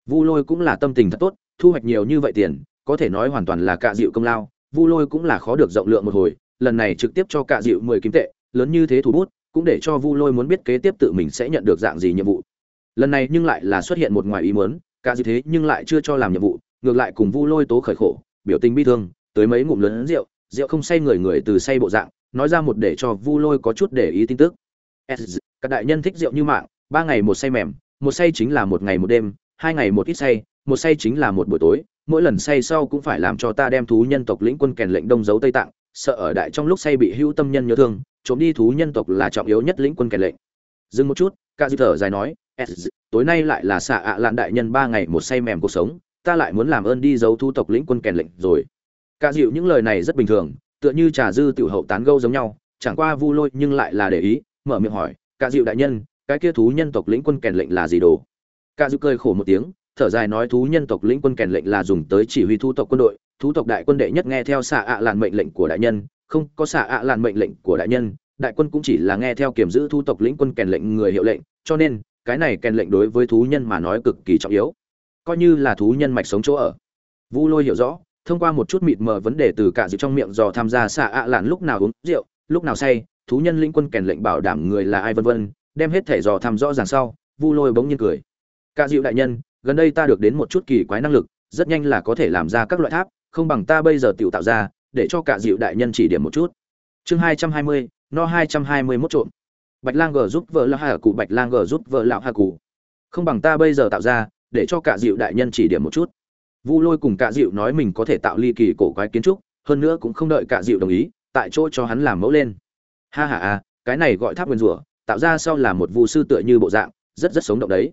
vu lôi cũng là tâm tình thật tốt thu hoạch nhiều như vậy tiền có thể nói hoàn toàn là cạ dịu công lao vu lôi cũng là khó được rộng lượng một hồi, lần này trực tiếp cho cạ dịu mười kim tệ, lớn như thế thủ bút, cũng để cho vu lôi muốn biết kế tiếp tự mình sẽ nhận được dạng gì nhiệm vụ. Lần này nhưng lại là xuất hiện một ngoài ý muốn, cạ dịu thế nhưng lại chưa cho làm nhiệm vụ, ngược lại cùng vu lôi tố khởi khổ, biểu tình bi thương, tới mấy ngụm lớn rượu rượu không say người người từ say bộ dạng, nói ra một để cho vu lôi có chút để ý tin tức. Các đại nhân thích rượu như mạng, ba ngày một say mềm, một say chính là một ngày một đêm, hai ngày một ít say, một say chính là một buổi tối mỗi lần say sau cũng phải làm cho ta đem thú nhân tộc lĩnh quân kèn lệnh đông giấu tây tạng sợ ở đại trong lúc say bị hữu tâm nhân nhớ thương trốn đi thú nhân tộc là trọng yếu nhất lĩnh quân kèn lệnh dừng một chút ca dư thở dài nói tối nay lại là xạ ạ lạn đại nhân ba ngày một say mềm cuộc sống ta lại muốn làm ơn đi giấu thu tộc lĩnh quân kèn lệnh rồi ca dịu những lời này rất bình thường tựa như trà dư tiểu hậu tán gâu giống nhau, chẳng qua Vu Lôi nhưng lại là để ý, mở miệng hỏi, "Cả Dịu đại nhân, cái kia thú nhân tộc lĩnh quân kèn lệnh là gì đồ?" Cả Dịu cười khổ một tiếng, thở dài nói thú nhân tộc lĩnh quân kèn lệnh là dùng tới chỉ huy thú tộc quân đội, thú tộc đại quân đệ nhất nghe theo xạ ạ à làn mệnh lệnh của đại nhân, không có xạ ạ à làn mệnh lệnh của đại nhân, đại quân cũng chỉ là nghe theo kiểm giữ thú tộc lĩnh quân kèn lệnh người hiệu lệnh, cho nên, cái này kèn lệnh đối với thú nhân mà nói cực kỳ trọng yếu. Coi như là thú nhân mạch sống chỗ ở. Vu Lôi hiểu rõ, thông qua một chút mịt mờ vấn đề từ cả dịu trong miệng dò tham gia xạ ạ à lạn lúc nào uống rượu lúc nào say thú nhân lĩnh quân kèn lệnh bảo đảm người là ai vân vân đem hết thể dò tham rõ ràng sau vu lôi bỗng nhiên cười cả dịu đại nhân gần đây ta được đến một chút kỳ quái năng lực rất nhanh là có thể làm ra các loại tháp không bằng ta bây giờ tự tạo ra để cho cả dịu đại nhân chỉ điểm một chút chương hai trăm hai mươi no hai trăm hai mươi mốt trộm bạch lang g giúp vợ lão hà cụ bạch lang g giúp vợ lão hà cụ không bằng ta bây giờ tạo ra để cho cả dịu đại nhân chỉ điểm một chút Vu Lôi cùng Cả Dịu nói mình có thể tạo ly kỳ cổ quái kiến trúc, hơn nữa cũng không đợi Cả Dịu đồng ý, tại chỗ cho hắn làm mẫu lên. Ha ha a, cái này gọi tháp nguyên rủa, tạo ra sau là một vu sư tựa như bộ dạng, rất rất sống động đấy.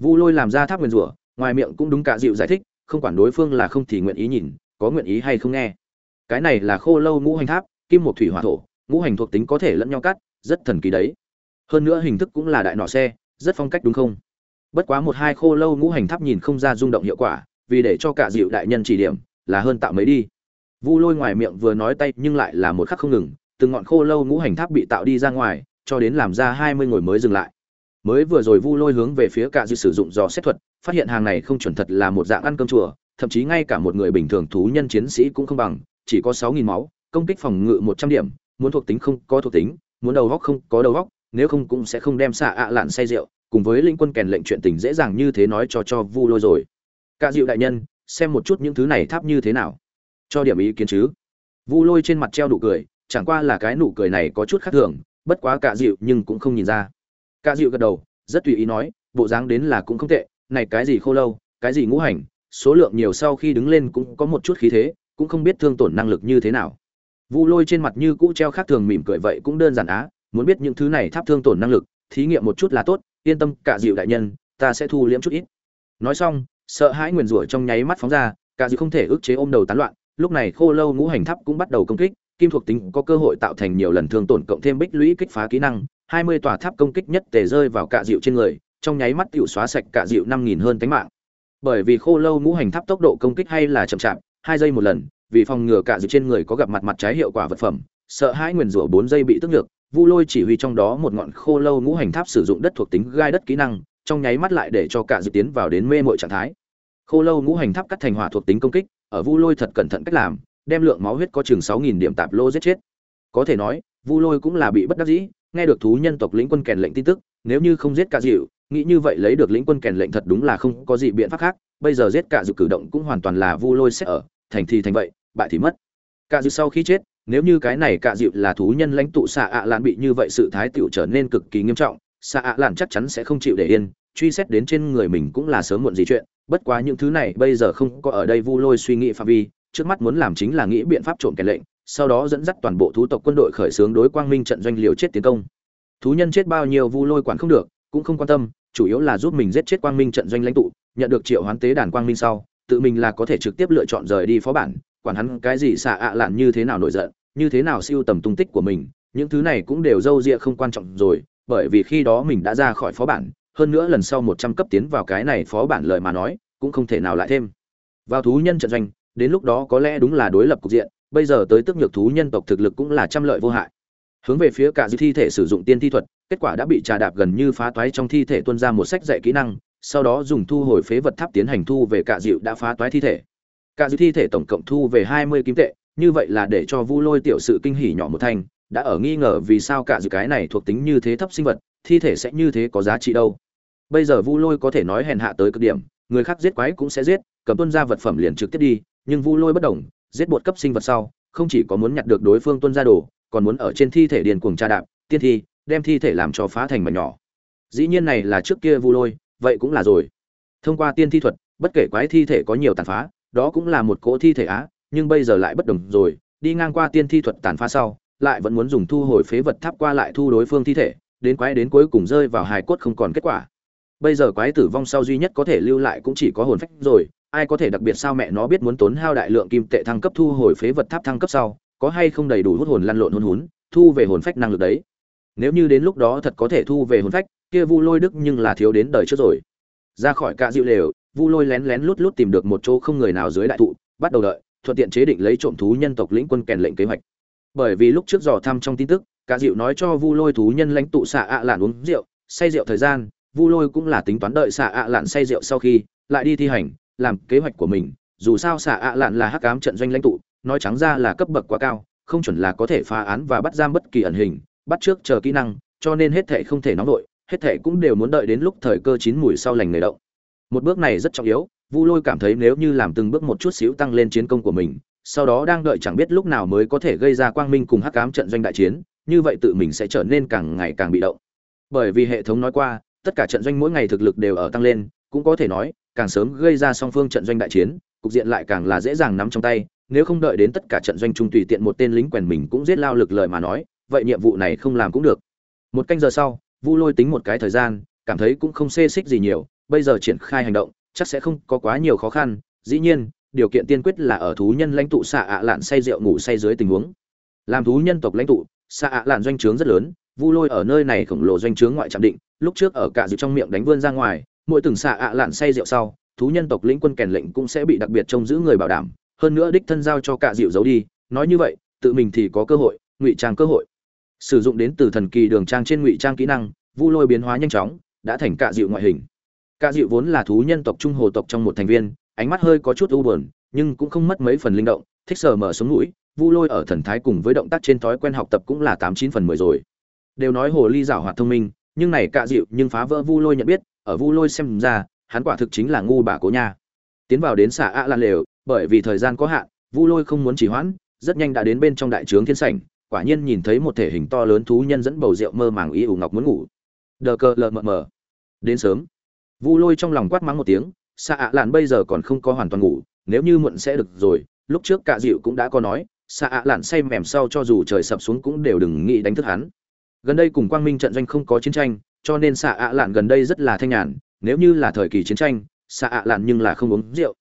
Vu Lôi làm ra tháp nguyên rủa, ngoài miệng cũng đúng cả Dịu giải thích, không quản đối phương là không thì nguyện ý nhìn, có nguyện ý hay không nghe. Cái này là khô lâu ngũ hành tháp, kim một thủy hỏa thổ, ngũ hành thuộc tính có thể lẫn nhau cắt, rất thần kỳ đấy. Hơn nữa hình thức cũng là đại nọ xe, rất phong cách đúng không? Bất quá một hai khô lâu ngũ hành tháp nhìn không ra rung động hiệu quả, vì để cho cả dịu đại nhân chỉ điểm là hơn tạo mấy đi vu lôi ngoài miệng vừa nói tay nhưng lại là một khắc không ngừng từng ngọn khô lâu ngũ hành tháp bị tạo đi ra ngoài cho đến làm ra hai mươi ngồi mới dừng lại mới vừa rồi vu lôi hướng về phía cả dư sử dụng dò xét thuật, phát hiện hàng này không chuẩn thật là một dạng ăn cơm chùa, thậm chí ngay cả một người bình thường thú nhân chiến sĩ cũng không bằng, chỉ có sáu nghìn máu, công kích phòng ngự một trăm điểm, muốn thuộc tính không có thuộc tính, muốn đầu góc không có đầu góc, nếu không cũng sẽ không đem xạ ạ lạn say rượu, cùng với linh quân kèn lệnh chuyện tình dễ dàng như thế nói cho cho vu lôi rồi. Cả dịu đại nhân, xem một chút những thứ này tháp như thế nào. Cho điểm ý kiến chứ. Vu lôi trên mặt treo nụ cười, chẳng qua là cái nụ cười này có chút khác thường, bất quá cả dịu nhưng cũng không nhìn ra cả dịu gật đầu, rất tùy ý nói, bộ dáng đến là cũng không tệ, này cái gì khô lâu, cái gì ngũ hành, số lượng nhiều sau khi đứng lên cũng có một chút khí thế, cũng không biết thương tổn năng lực như thế nào. Vu lôi trên mặt như cũ treo khác thường mỉm cười vậy cũng đơn giản á, muốn biết những thứ này tháp thương tổn năng lực, thí nghiệm một chút là tốt, yên tâm, cả dịu đại nhân, ta sẽ thu liễm chút ít. Nói xong, sợ hãi nguyền rủa trong nháy mắt phóng ra, cả dịu không thể ức chế ôm đầu tán loạn, lúc này khô lâu ngũ hành tháp cũng bắt đầu công kích, kim thuộc tính có cơ hội tạo thành nhiều lần thương tổn cộng thêm bích lũy kích phá kỹ năng hai mươi tòa tháp công kích nhất tề rơi vào cạ dịu trên người, trong nháy mắt tiểu xóa sạch cạ dịu năm nghìn hơn tánh mạng. Bởi vì khô lâu ngũ hành tháp tốc độ công kích hay là chậm chạp, hai giây một lần, vì phòng ngừa cạ dịu trên người có gặp mặt mặt trái hiệu quả vật phẩm, sợ hãi nguyền rủa bốn giây bị tức ngược vu lôi chỉ huy trong đó một ngọn khô lâu ngũ hành tháp sử dụng đất thuộc tính gai đất kỹ năng, trong nháy mắt lại để cho cạ dịu tiến vào đến mê mội trạng thái. Khô lâu ngũ hành tháp cắt thành hỏa thuộc tính công kích, ở vu lôi thật cẩn thận cách làm, đem lượng máu huyết có chừng sáu nghìn điểm tạp lô giết chết. Có thể nói, vu lôi cũng là bị bất đắc dĩ nghe được thú nhân tộc lĩnh quân kèn lệnh tin tức, nếu như không giết cả dịu, nghĩ như vậy lấy được lĩnh quân kèn lệnh thật đúng là không có gì biện pháp khác. Bây giờ giết cả dịu cử động cũng hoàn toàn là vu lôi sẽ ở, thành thì thành vậy, bại thì mất. Cả dịu sau khi chết, nếu như cái này cả dịu là thú nhân lãnh tụ xạ ạ lạn bị như vậy sự thái tiểu trở nên cực kỳ nghiêm trọng xạ ạ lạn chắc chắn sẽ không chịu để yên, truy xét đến trên người mình cũng là sớm muộn gì chuyện. Bất quá những thứ này bây giờ không có ở đây vu lôi suy nghĩ phạm vi, trước mắt muốn làm chính là nghĩ biện pháp trộm kèn lệnh sau đó dẫn dắt toàn bộ thú tộc quân đội khởi xướng đối quang minh trận doanh liều chết tiến công. Thú nhân chết bao nhiêu vu lôi quản không được, cũng không quan tâm, chủ yếu là giúp mình giết chết quang minh trận doanh lãnh tụ, nhận được triệu hoán tế đàn quang minh sau, tự mình là có thể trực tiếp lựa chọn rời đi phó bản, quản hắn cái gì xạ ạ lạn như thế nào nổi giận, như thế nào siêu tầm tung tích của mình, những thứ này cũng đều dâu ria không quan trọng rồi, bởi vì khi đó mình đã ra khỏi phó bản, hơn nữa lần sau một trăm cấp tiến vào cái này phó bản lời mà nói, cũng không thể nào lại thêm. Vào thú nhân trận doanh, đến lúc đó có lẽ đúng là đối lập cục diện bây giờ tới tức nhược thú nhân tộc thực lực cũng là trăm lợi vô hại. Hướng về phía cả dư thi thể sử dụng tiên thi thuật, kết quả đã bị trà đạp gần như phá toái trong thi thể tuân ra một sách dạy kỹ năng, sau đó dùng thu hồi phế vật tháp tiến hành thu về cả dịu đã phá toái thi thể. Cả dư thi thể tổng cộng thu về hai mươi kim tệ, như vậy là để cho vu lôi tiểu sự kinh hỉ nhỏ một thành đã ở nghi ngờ vì sao cả dư cái này thuộc tính như thế thấp sinh vật, thi thể sẽ như thế có giá trị đâu. Bây giờ vu lôi có thể nói hèn hạ tới cực điểm, người khác giết quái cũng sẽ giết, cầm tuân ra vật phẩm liền trực tiếp đi, nhưng vu lôi bất đồng giết bột cấp sinh vật sau, không chỉ có muốn nhặt được đối phương tuân ra đồ, còn muốn ở trên thi thể điền cuồng tra đạp, tiên thi, đem thi thể làm cho phá thành mảnh nhỏ. Dĩ nhiên này là trước kia vu lôi, vậy cũng là rồi. Thông qua tiên thi thuật, bất kể quái thi thể có nhiều tàn phá, đó cũng là một cỗ thi thể á, nhưng bây giờ lại bất đồng rồi, đi ngang qua tiên thi thuật tàn phá sau, lại vẫn muốn dùng thu hồi phế vật tháp qua lại thu đối phương thi thể, đến quái đến cuối cùng rơi vào hài cốt không còn kết quả bây giờ quái tử vong sau duy nhất có thể lưu lại cũng chỉ có hồn phách rồi, ai có thể đặc biệt sao mẹ nó biết muốn tốn hao đại lượng kim tệ thăng cấp thu hồi phế vật tháp thăng cấp sau, có hay không đầy đủ hút hồn lăn lộn hôn hún, thu về hồn phách năng lực đấy. Nếu như đến lúc đó thật có thể thu về hồn phách, kia vu lôi đức nhưng là thiếu đến đời trước rồi. Ra khỏi cạ dịu lều, vu lôi lén lén lút lút tìm được một chỗ không người nào dưới đại thụ, bắt đầu đợi, thuận tiện chế định lấy trộm thú nhân tộc lĩnh quân kèn lệnh kế hoạch. Bởi vì lúc trước dò thăm trong tin tức, cạ dịu nói cho vu lôi thú nhân lãnh tụ xạ ạ lạn uống rượu, say rượu thời gian vu lôi cũng là tính toán đợi xạ ạ lạn say rượu sau khi lại đi thi hành, làm kế hoạch của mình. Dù sao xạ ạ lạn là hắc cám trận doanh lãnh tụ, nói trắng ra là cấp bậc quá cao, không chuẩn là có thể phá án và bắt giam bất kỳ ẩn hình, bắt trước chờ kỹ năng, cho nên hết thệ không thể nóng vội, hết thệ cũng đều muốn đợi đến lúc thời cơ chín mùi sau lành người động. Một bước này rất trọng yếu, vu lôi cảm thấy nếu như làm từng bước một chút xíu tăng lên chiến công của mình, sau đó đang đợi chẳng biết lúc nào mới có thể gây ra quang minh cùng hắc cám trận doanh đại chiến, như vậy tự mình sẽ trở nên càng ngày càng bị động. Bởi vì hệ thống nói qua tất cả trận doanh mỗi ngày thực lực đều ở tăng lên, cũng có thể nói, càng sớm gây ra song phương trận doanh đại chiến, cục diện lại càng là dễ dàng nắm trong tay, nếu không đợi đến tất cả trận doanh trung tùy tiện một tên lính quèn mình cũng giết lao lực lời mà nói, vậy nhiệm vụ này không làm cũng được. Một canh giờ sau, vu lôi tính một cái thời gian, cảm thấy cũng không xê xích gì nhiều, bây giờ triển khai hành động, chắc sẽ không có quá nhiều khó khăn, dĩ nhiên, điều kiện tiên quyết là ở thú nhân lãnh tụ xạ ạ lạn say rượu ngủ say dưới tình huống. Làm thú nhân tộc lãnh tụ, xạ ạ lạn doanh trướng rất lớn vu lôi ở nơi này khổng lồ doanh trướng ngoại trạm định, lúc trước ở cả dịp trong miệng đánh vươn ra ngoài, mỗi từng xạ ạ lạn say rượu sau, thú nhân tộc lĩnh quân kèn lệnh cũng sẽ bị đặc biệt trông giữ người bảo đảm, hơn nữa đích thân giao cho cả dịu giấu đi, nói như vậy, tự mình thì có cơ hội, ngụy trang cơ hội. Sử dụng đến từ thần kỳ đường trang trên ngụy trang kỹ năng, vu lôi biến hóa nhanh chóng, đã thành cả dịu ngoại hình. Cả dịu vốn là thú nhân tộc trung hồ tộc trong một thành viên, ánh mắt hơi có chút u buồn, nhưng cũng không mất mấy phần linh động, thích sờ mở sống mũi, vu lôi ở thần thái cùng với động tác trên thói quen học tập cũng là tám chín phần mười rồi đều nói hồ ly giảo hoạt thông minh, nhưng này cạ dịu nhưng phá vỡ vu lôi nhận biết, ở vu lôi xem ra, hắn quả thực chính là ngu bà cố nha. Tiến vào đến xạ ạ lan lều, bởi vì thời gian có hạn, vu lôi không muốn trì hoãn, rất nhanh đã đến bên trong đại trướng thiên sảnh, quả nhiên nhìn thấy một thể hình to lớn thú nhân dẫn bầu rượu mơ màng ý ủ ngọc muốn ngủ. Đờ cờ lờ mờ mờ. Đến sớm. Vu lôi trong lòng quát mắng một tiếng, xạ ạ lạn bây giờ còn không có hoàn toàn ngủ, nếu như muộn sẽ được rồi, lúc trước cạ dịu cũng đã có nói, xạ ạ lạn say mềm sau cho dù trời sập xuống cũng đều đừng nghĩ đánh thức hắn gần đây cùng quang minh trận doanh không có chiến tranh, cho nên xạ ạ lạn gần đây rất là thanh nhàn, nếu như là thời kỳ chiến tranh, xạ ạ lạn nhưng là không uống rượu.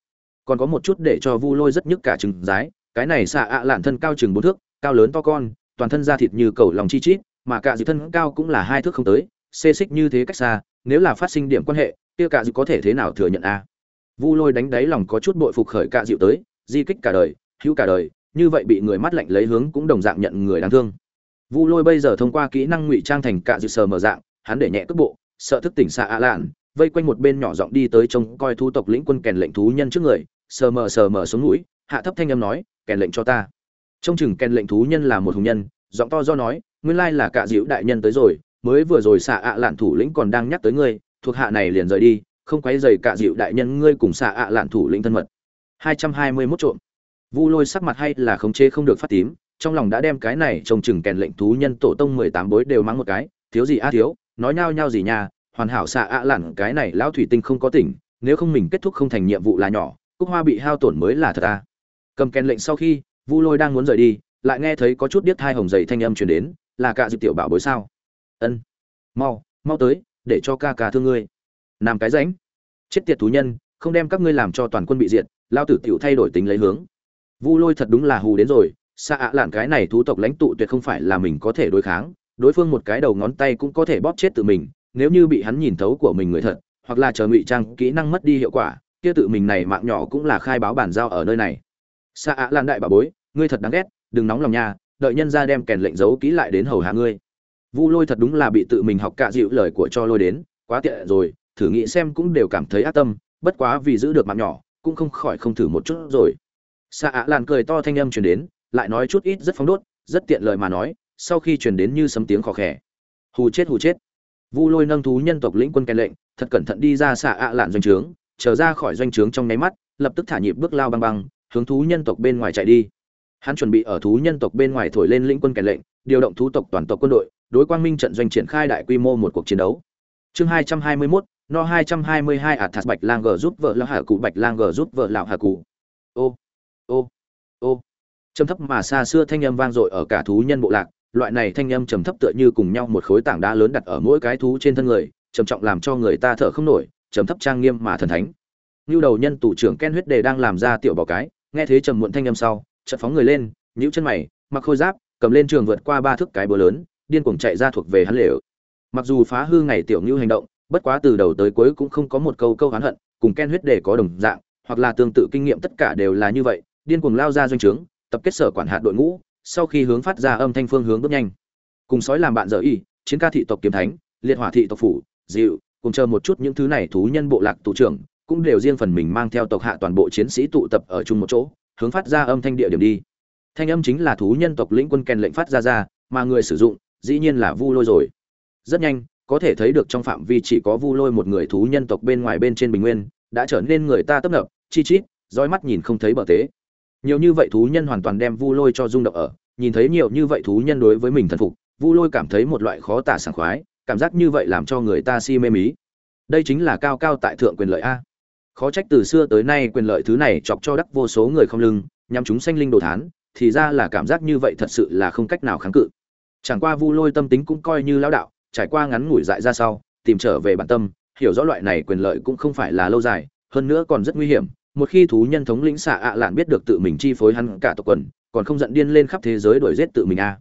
Còn có một chút để cho vu lôi rất nhức cả chừng rái, cái này xạ ạ lạn thân cao chừng bốn thước, cao lớn to con, toàn thân da thịt như cầu lòng chi chít, mà cả dự thân cao cũng là hai thước không tới, xê xích như thế cách xa, nếu là phát sinh điểm quan hệ, kia cả dự có thể thế nào thừa nhận a? Vu lôi đánh đáy lòng có chút bội phục khởi cả dịu tới, di kích cả đời, hữu cả đời, như vậy bị người mắt lạnh lấy hướng cũng đồng dạng nhận người đáng thương vu lôi bây giờ thông qua kỹ năng ngụy trang thành cả dự sờ mở dạng, hắn để nhẹ cước bộ, sợ thức tỉnh xạ ạ lạn, vây quanh một bên nhỏ giọng đi tới trông coi thu tộc lĩnh quân kèn lệnh thú nhân trước người, sờ mờ sờ mờ xuống mũi hạ thấp thanh âm nói, kèn lệnh cho ta. Trông chừng kèn lệnh thú nhân là một hùng nhân, giọng to do nói, nguyên lai là cả dịu đại nhân tới rồi, mới vừa rồi xạ ạ lạn thủ lĩnh còn đang nhắc tới ngươi, thuộc hạ này liền rời đi, không quấy rầy cả dịu đại nhân ngươi cùng xạ ạ lạn thủ lĩnh thân mật. 221 trộm. Vu lôi sắc mặt hay là khống chế không được phát tím trong lòng đã đem cái này trông chừng kèn lệnh thú nhân tổ tông mười tám bối đều mang một cái, thiếu gì a à, thiếu, nói nhao nhao gì nha, hoàn hảo xạ ạ à lặn, cái này lão thủy tinh không có tỉnh, nếu không mình kết thúc không thành nhiệm vụ là nhỏ, cúc hoa bị hao tổn mới là thật a. Cầm kèn lệnh sau khi, vu lôi đang muốn rời đi, lại nghe thấy có chút điếc thai hồng dày thanh âm truyền đến, là cả dịp tiểu bảo bối sao? Ân, mau mau tới, để cho ca ca thương ngươi. Làm cái ránh. Chết tiệt thú nhân, không đem các ngươi làm cho toàn quân bị diệt lao tử tiểu thay đổi tính lấy hướng. Vu lôi thật đúng là hù đến rồi xa ạ lạn cái này thú tộc lãnh tụ tuyệt không phải là mình có thể đối kháng, đối phương một cái đầu ngón tay cũng có thể bóp chết tự mình, nếu như bị hắn nhìn thấu của mình người thật, hoặc là chờ ngụy trang kỹ năng mất đi hiệu quả, kia tự mình này mạng nhỏ cũng là khai báo bản giao ở nơi này. Xa ạ lạn đại bà bối, ngươi thật đáng ghét, đừng nóng lòng nha, đợi nhân ra đem kèn lệnh giấu kỹ lại đến hầu hạ ngươi. Vu lôi thật đúng là bị tự mình học cạ dịu lời của cho lôi đến, quá tiện rồi, thử nghĩ xem cũng đều cảm thấy ác tâm, bất quá vì giữ được mạng nhỏ, cũng không khỏi không thử một chút rồi. Xa ạ lan cười to thanh âm truyền đến lại nói chút ít rất phóng đốt rất tiện lời mà nói sau khi truyền đến như sấm tiếng khó khẽ hù chết hù chết. Vu lôi nâng thú nhân tộc lĩnh quân kèn lệnh thật cẩn thận đi ra xạ ạ lạn doanh trướng trở ra khỏi doanh trướng trong nháy mắt lập tức thả nhịp bước lao băng băng hướng thú nhân tộc bên ngoài chạy đi. Hắn chuẩn bị ở thú nhân tộc bên ngoài thổi lên lĩnh quân kèn lệnh điều động thú tộc toàn tộc quân đội đối quang minh trận doanh triển khai đại quy mô một cuộc chiến đấu. Chương hai trăm hai mươi 221, no 222 ạt thạt bạch lang g giúp vợ lão hạ cụ bạch lang g giúp vợ lão hạ cụ. Ô ô ô trầm thấp mà xa xưa thanh âm vang dội ở cả thú nhân bộ lạc, loại này thanh âm trầm thấp tựa như cùng nhau một khối tảng đá lớn đặt ở mỗi cái thú trên thân người, trầm trọng làm cho người ta thở không nổi, trầm thấp trang nghiêm mà thần thánh. Như đầu nhân tủ trưởng ken huyết đề đang làm ra tiểu bảo cái, nghe thế trầm muộn thanh âm sau, chợt phóng người lên nhũ chân mày, mặc khôi giáp, cầm lên trường vượt qua ba thước cái búa lớn, điên cuồng chạy ra thuộc về hắn lều. Mặc dù phá hư ngày tiểu như hành động, bất quá từ đầu tới cuối cũng không có một câu câu hán hận, cùng ken huyết đề có đồng dạng, hoặc là tương tự kinh nghiệm tất cả đều là như vậy, điên cuồng lao ra doanh trướng tập kết sở quản hạt đội ngũ, sau khi hướng phát ra âm thanh phương hướng bước nhanh. Cùng sói làm bạn dở y, chiến ca thị tộc kiếm thánh, liệt hỏa thị tộc phủ, dịu, cùng chờ một chút những thứ này thú nhân bộ lạc tù trưởng, cũng đều riêng phần mình mang theo tộc hạ toàn bộ chiến sĩ tụ tập ở chung một chỗ, hướng phát ra âm thanh địa điểm đi. Thanh âm chính là thú nhân tộc lĩnh quân kèn lệnh phát ra ra, mà người sử dụng, dĩ nhiên là vu lôi rồi. Rất nhanh, có thể thấy được trong phạm vi chỉ có vu lôi một người thú nhân tộc bên ngoài bên trên bình nguyên, đã trở nên người ta tấp nập, chi chít dõi mắt nhìn không thấy bờ tế nhiều như vậy thú nhân hoàn toàn đem vu lôi cho rung động ở, nhìn thấy nhiều như vậy thú nhân đối với mình thần phục, vu lôi cảm thấy một loại khó tả sảng khoái, cảm giác như vậy làm cho người ta si mê mí. Đây chính là cao cao tại thượng quyền lợi a. Khó trách từ xưa tới nay quyền lợi thứ này chọc cho đắc vô số người không lưng nhằm chúng sanh linh đồ thán, thì ra là cảm giác như vậy thật sự là không cách nào kháng cự. Chẳng qua vu lôi tâm tính cũng coi như lão đạo, trải qua ngắn ngủi dại ra sau, tìm trở về bản tâm, hiểu rõ loại này quyền lợi cũng không phải là lâu dài, hơn nữa còn rất nguy hiểm một khi thú nhân thống lĩnh xạ ạ lạn biết được tự mình chi phối hắn cả tộc quần, còn không giận điên lên khắp thế giới đuổi giết tự mình a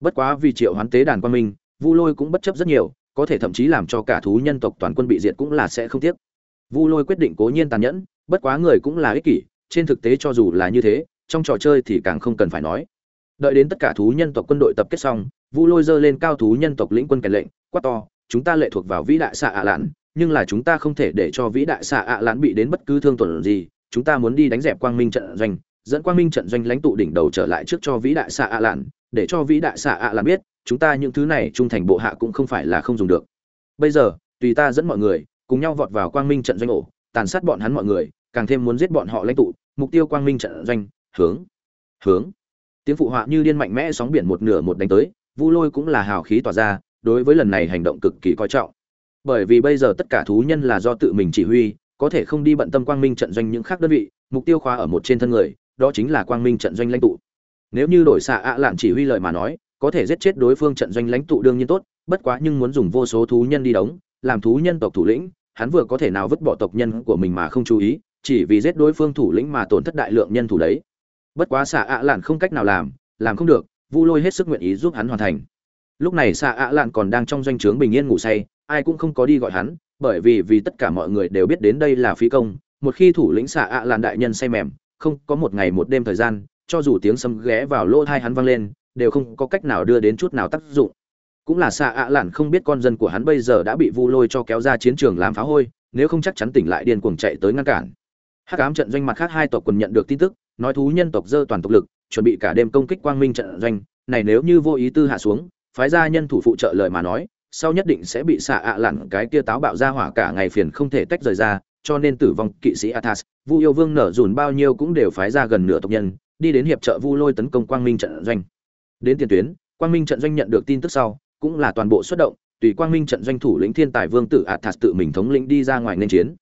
bất quá vì triệu hoán tế đàn quan minh, vu lôi cũng bất chấp rất nhiều, có thể thậm chí làm cho cả thú nhân tộc toàn quân bị diệt cũng là sẽ không tiếc vu lôi quyết định cố nhiên tàn nhẫn, bất quá người cũng là ích kỷ, trên thực tế cho dù là như thế, trong trò chơi thì càng không cần phải nói đợi đến tất cả thú nhân tộc quân đội tập kết xong, vu lôi dơ lên cao thú nhân tộc lĩnh quân kèn lệnh, quát to, chúng ta lệ thuộc vào vĩ đại xạ ạ lạn nhưng là chúng ta không thể để cho vĩ đại xạ ạ lãn bị đến bất cứ thương tổn gì, chúng ta muốn đi đánh dẹp quang minh trận doanh, dẫn quang minh trận doanh lãnh tụ đỉnh đầu trở lại trước cho vĩ đại xạ ạ lãn, để cho vĩ đại xạ ạ lãn biết, chúng ta những thứ này trung thành bộ hạ cũng không phải là không dùng được. Bây giờ, tùy ta dẫn mọi người, cùng nhau vọt vào quang minh trận doanh ổ, tàn sát bọn hắn mọi người, càng thêm muốn giết bọn họ lãnh tụ, mục tiêu quang minh trận doanh, hướng hướng. Tiếng phụ họa như điên mạnh mẽ sóng biển một nửa một đánh tới, vu lôi cũng là hào khí tỏa ra, đối với lần này hành động cực kỳ coi trọng bởi vì bây giờ tất cả thú nhân là do tự mình chỉ huy, có thể không đi bận tâm quang minh trận doanh những khác đơn vị, mục tiêu khóa ở một trên thân người, đó chính là quang minh trận doanh lãnh tụ. Nếu như đổi xạ ạ à lạn chỉ huy lời mà nói, có thể giết chết đối phương trận doanh lãnh tụ đương nhiên tốt, bất quá nhưng muốn dùng vô số thú nhân đi đóng, làm thú nhân tộc thủ lĩnh, hắn vừa có thể nào vứt bỏ tộc nhân của mình mà không chú ý, chỉ vì giết đối phương thủ lĩnh mà tổn thất đại lượng nhân thủ đấy. Bất quá xạ ạ à lạn không cách nào làm làm không được, vu lôi hết sức nguyện ý giúp hắn hoàn thành. Lúc này xạ ạ à lạn còn đang trong doanh trướng bình yên ngủ say ai cũng không có đi gọi hắn, bởi vì vì tất cả mọi người đều biết đến đây là phí công, một khi thủ lĩnh xạ ạ lạn đại nhân say mềm, không có một ngày một đêm thời gian, cho dù tiếng sấm ghé vào lỗ thai hắn vang lên, đều không có cách nào đưa đến chút nào tác dụng. Cũng là xạ ạ lạn không biết con dân của hắn bây giờ đã bị vu lôi cho kéo ra chiến trường làm phá hôi, nếu không chắc chắn tỉnh lại điên cuồng chạy tới ngăn cản. Hắc ám trận doanh mặt khác hai tộc quần nhận được tin tức, nói thú nhân tộc dơ toàn tộc lực, chuẩn bị cả đêm công kích quang minh trận doanh, này nếu như vô ý tư hạ xuống, phái gia nhân thủ phụ trợ lời mà nói sau nhất định sẽ bị xạ ạ lặn cái kia táo bạo ra hỏa cả ngày phiền không thể tách rời ra, cho nên tử vong kỵ sĩ athas, vu yêu vương nở dùn bao nhiêu cũng đều phái ra gần nửa tộc nhân, đi đến hiệp trợ vu lôi tấn công quang minh trận doanh. Đến tiền tuyến, quang minh trận doanh nhận được tin tức sau, cũng là toàn bộ xuất động, tùy quang minh trận doanh thủ lĩnh thiên tài vương tử athas tự mình thống lĩnh đi ra ngoài nên chiến.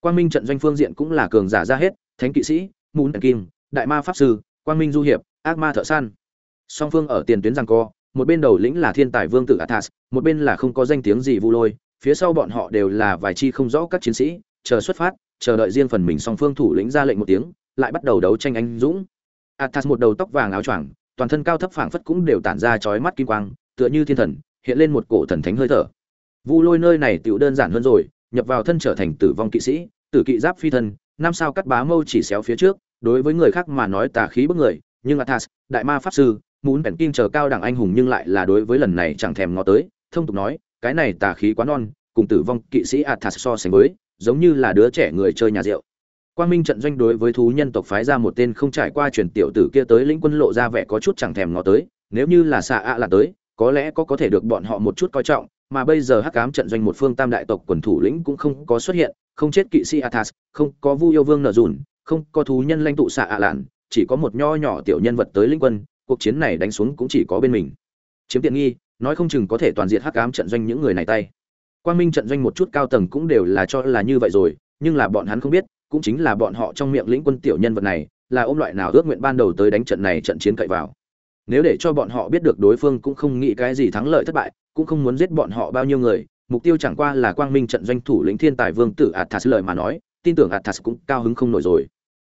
Quang minh trận doanh phương diện cũng là cường giả ra hết, thánh kỵ sĩ mún kim, đại ma pháp sư, quang minh du hiệp, ác ma thợ săn. Song phương ở tiền tuyến rằng co một bên đầu lĩnh là thiên tài vương tử athas, một bên là không có danh tiếng gì vu lôi, phía sau bọn họ đều là vài chi không rõ các chiến sĩ, chờ xuất phát, chờ đợi riêng phần mình song phương thủ lĩnh ra lệnh một tiếng, lại bắt đầu đấu tranh anh dũng. Athas một đầu tóc vàng áo choàng, toàn thân cao thấp phảng phất cũng đều tản ra chói mắt kim quang, tựa như thiên thần, hiện lên một cổ thần thánh hơi thở. Vu lôi nơi này tựu đơn giản hơn rồi, nhập vào thân trở thành tử vong kỵ sĩ, tử kỵ giáp phi thân, năm sao cắt bá mâu chỉ xéo phía trước, đối với người khác mà nói tà khí bức người, nhưng athas, đại ma pháp sư muốn bèn kim chờ cao đẳng anh hùng nhưng lại là đối với lần này chẳng thèm ngó tới, thông tục nói, cái này tà khí quá non, cùng tử vong kỵ sĩ athas so sánh với, giống như là đứa trẻ người chơi nhà rượu. Quang minh trận doanh đối với thú nhân tộc phái ra một tên không trải qua truyền tiểu tử kia tới lĩnh quân lộ ra vẻ có chút chẳng thèm ngó tới, nếu như là xạ ạ là tới, có lẽ có có thể được bọn họ một chút coi trọng, mà bây giờ hắc cám trận doanh một phương tam đại tộc quần thủ lĩnh cũng không có xuất hiện, không chết kỵ sĩ athas không có vu yêu vương nở dùn không có thú nhân lãnh tụ xạ ạ lạn, chỉ có một nho nhỏ tiểu nhân vật tới lĩnh quân cuộc chiến này đánh xuống cũng chỉ có bên mình. Chiếm tiện nghi, nói không chừng có thể toàn diện hắc ám trận doanh những người này tay. Quang minh trận doanh một chút cao tầng cũng đều là cho là như vậy rồi, nhưng là bọn hắn không biết, cũng chính là bọn họ trong miệng lĩnh quân tiểu nhân vật này, là ôm loại nào ước nguyện ban đầu tới đánh trận này trận chiến cậy vào. Nếu để cho bọn họ biết được đối phương cũng không nghĩ cái gì thắng lợi thất bại, cũng không muốn giết bọn họ bao nhiêu người, mục tiêu chẳng qua là quang minh trận doanh thủ lĩnh thiên tài vương tử athas lời mà nói, tin tưởng athas cũng cao hứng không nổi rồi.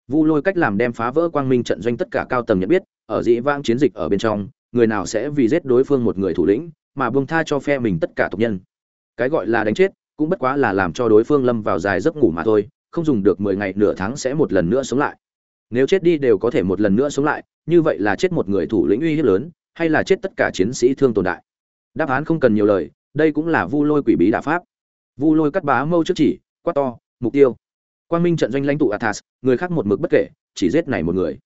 Vu lôi cách làm đem phá vỡ quang minh trận doanh tất cả cao tầng nhận biết ở dĩ vãng chiến dịch ở bên trong, người nào sẽ vì giết đối phương một người thủ lĩnh, mà buông tha cho phe mình tất cả tộc nhân. Cái gọi là đánh chết, cũng bất quá là làm cho đối phương lâm vào dài giấc ngủ mà thôi, không dùng được mười ngày nửa tháng sẽ một lần nữa sống lại. Nếu chết đi đều có thể một lần nữa sống lại, như vậy là chết một người thủ lĩnh uy hiếp lớn, hay là chết tất cả chiến sĩ thương tồn đại? Đáp án không cần nhiều lời, đây cũng là vu lôi quỷ bí đả pháp. Vu lôi cắt bá mâu trước chỉ, quát to, mục tiêu. Quang minh trận doanh lãnh tụ athas, người khác một mực bất kể, chỉ giết này một người.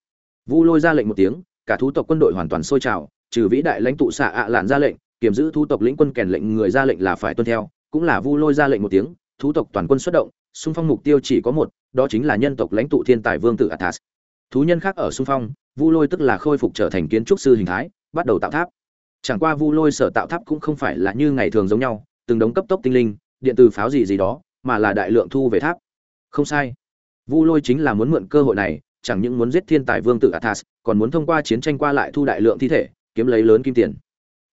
Vu lôi ra lệnh một tiếng cả thú tộc quân đội hoàn toàn sôi trào, trừ vĩ đại lãnh tụ xạ ạ lạn ra lệnh kiểm giữ thú tộc lĩnh quân kèn lệnh người ra lệnh là phải tuân theo, cũng là vu lôi ra lệnh một tiếng, thú tộc toàn quân xuất động, xung phong mục tiêu chỉ có một, đó chính là nhân tộc lãnh tụ thiên tài vương tử athas. Thú nhân khác ở xung phong, vu lôi tức là khôi phục trở thành kiến trúc sư hình thái, bắt đầu tạo tháp. Chẳng qua vu lôi sở tạo tháp cũng không phải là như ngày thường giống nhau, từng đống cấp tốc tinh linh, điện từ pháo gì gì đó, mà là đại lượng thu về tháp. Không sai. Vu lôi chính là muốn mượn cơ hội này chẳng những muốn giết thiên tài vương tử athas, còn muốn thông qua chiến tranh qua lại thu đại lượng thi thể, kiếm lấy lớn kim tiền.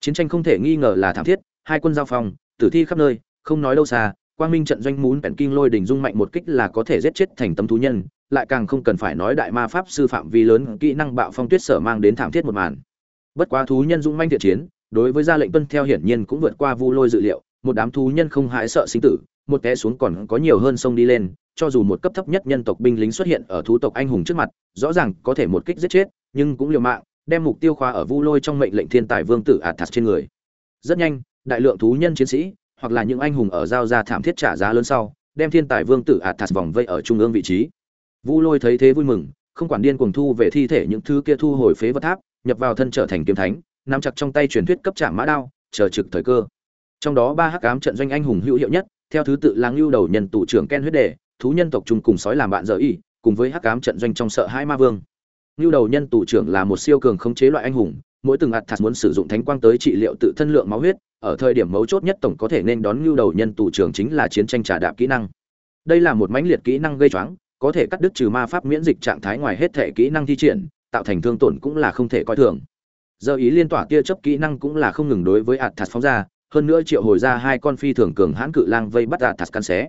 Chiến tranh không thể nghi ngờ là thảm thiết, hai quân giao phong, tử thi khắp nơi, không nói đâu xa, quang minh trận doanh muốn bèn kinh lôi đỉnh dung mạnh một kích là có thể giết chết thành tấm thú nhân, lại càng không cần phải nói đại ma pháp sư phạm vi lớn kỹ năng bạo phong tuyết sở mang đến thảm thiết một màn. Bất quá thú nhân dung manh thiện chiến, đối với gia lệnh tuân theo hiển nhiên cũng vượt qua vu lôi dự liệu, một đám thú nhân không hại sợ sinh tử, một té xuống còn có nhiều hơn sông đi lên cho dù một cấp thấp nhất nhân tộc binh lính xuất hiện ở thú tộc anh hùng trước mặt, rõ ràng có thể một kích giết chết, nhưng cũng liều mạng, đem mục tiêu khóa ở vu lôi trong mệnh lệnh thiên tài vương tử athas trên người. Rất nhanh, đại lượng thú nhân chiến sĩ, hoặc là những anh hùng ở giao ra thảm thiết trả giá lớn sau, đem thiên tài vương tử athas vòng vây ở trung ương vị trí. Vu lôi thấy thế vui mừng, không quản điên cuồng thu về thi thể những thứ kia thu hồi phế vật tháp, nhập vào thân trở thành kiếm thánh, nắm chặt trong tay truyền thuyết cấp trạng mã đao, chờ trực thời cơ. Trong đó ba hắc ám trận doanh anh hùng hữu hiệu nhất, theo thứ tự là lưu đầu nhân tụ trưởng ken huyết đề thú nhân tộc chung cùng sói làm bạn dở y, cùng với hắc ám trận doanh trong sợ hai ma vương. Lưu đầu nhân tụ trưởng là một siêu cường khống chế loại anh hùng, mỗi từng athas muốn sử dụng thánh quang tới trị liệu tự thân lượng máu huyết, ở thời điểm mấu chốt nhất tổng có thể nên đón lưu đầu nhân tụ trưởng chính là chiến tranh trà đạp kỹ năng. Đây là một mãnh liệt kỹ năng gây choáng, có thể cắt đứt trừ ma pháp miễn dịch trạng thái ngoài hết thể kỹ năng thi triển, tạo thành thương tổn cũng là không thể coi thường. Giờ ý liên tỏa tia chấp kỹ năng cũng là không ngừng đối với athas phóng ra, hơn nữa triệu hồi ra hai con phi thường cường hãn cự lang vây bắt athas căn xé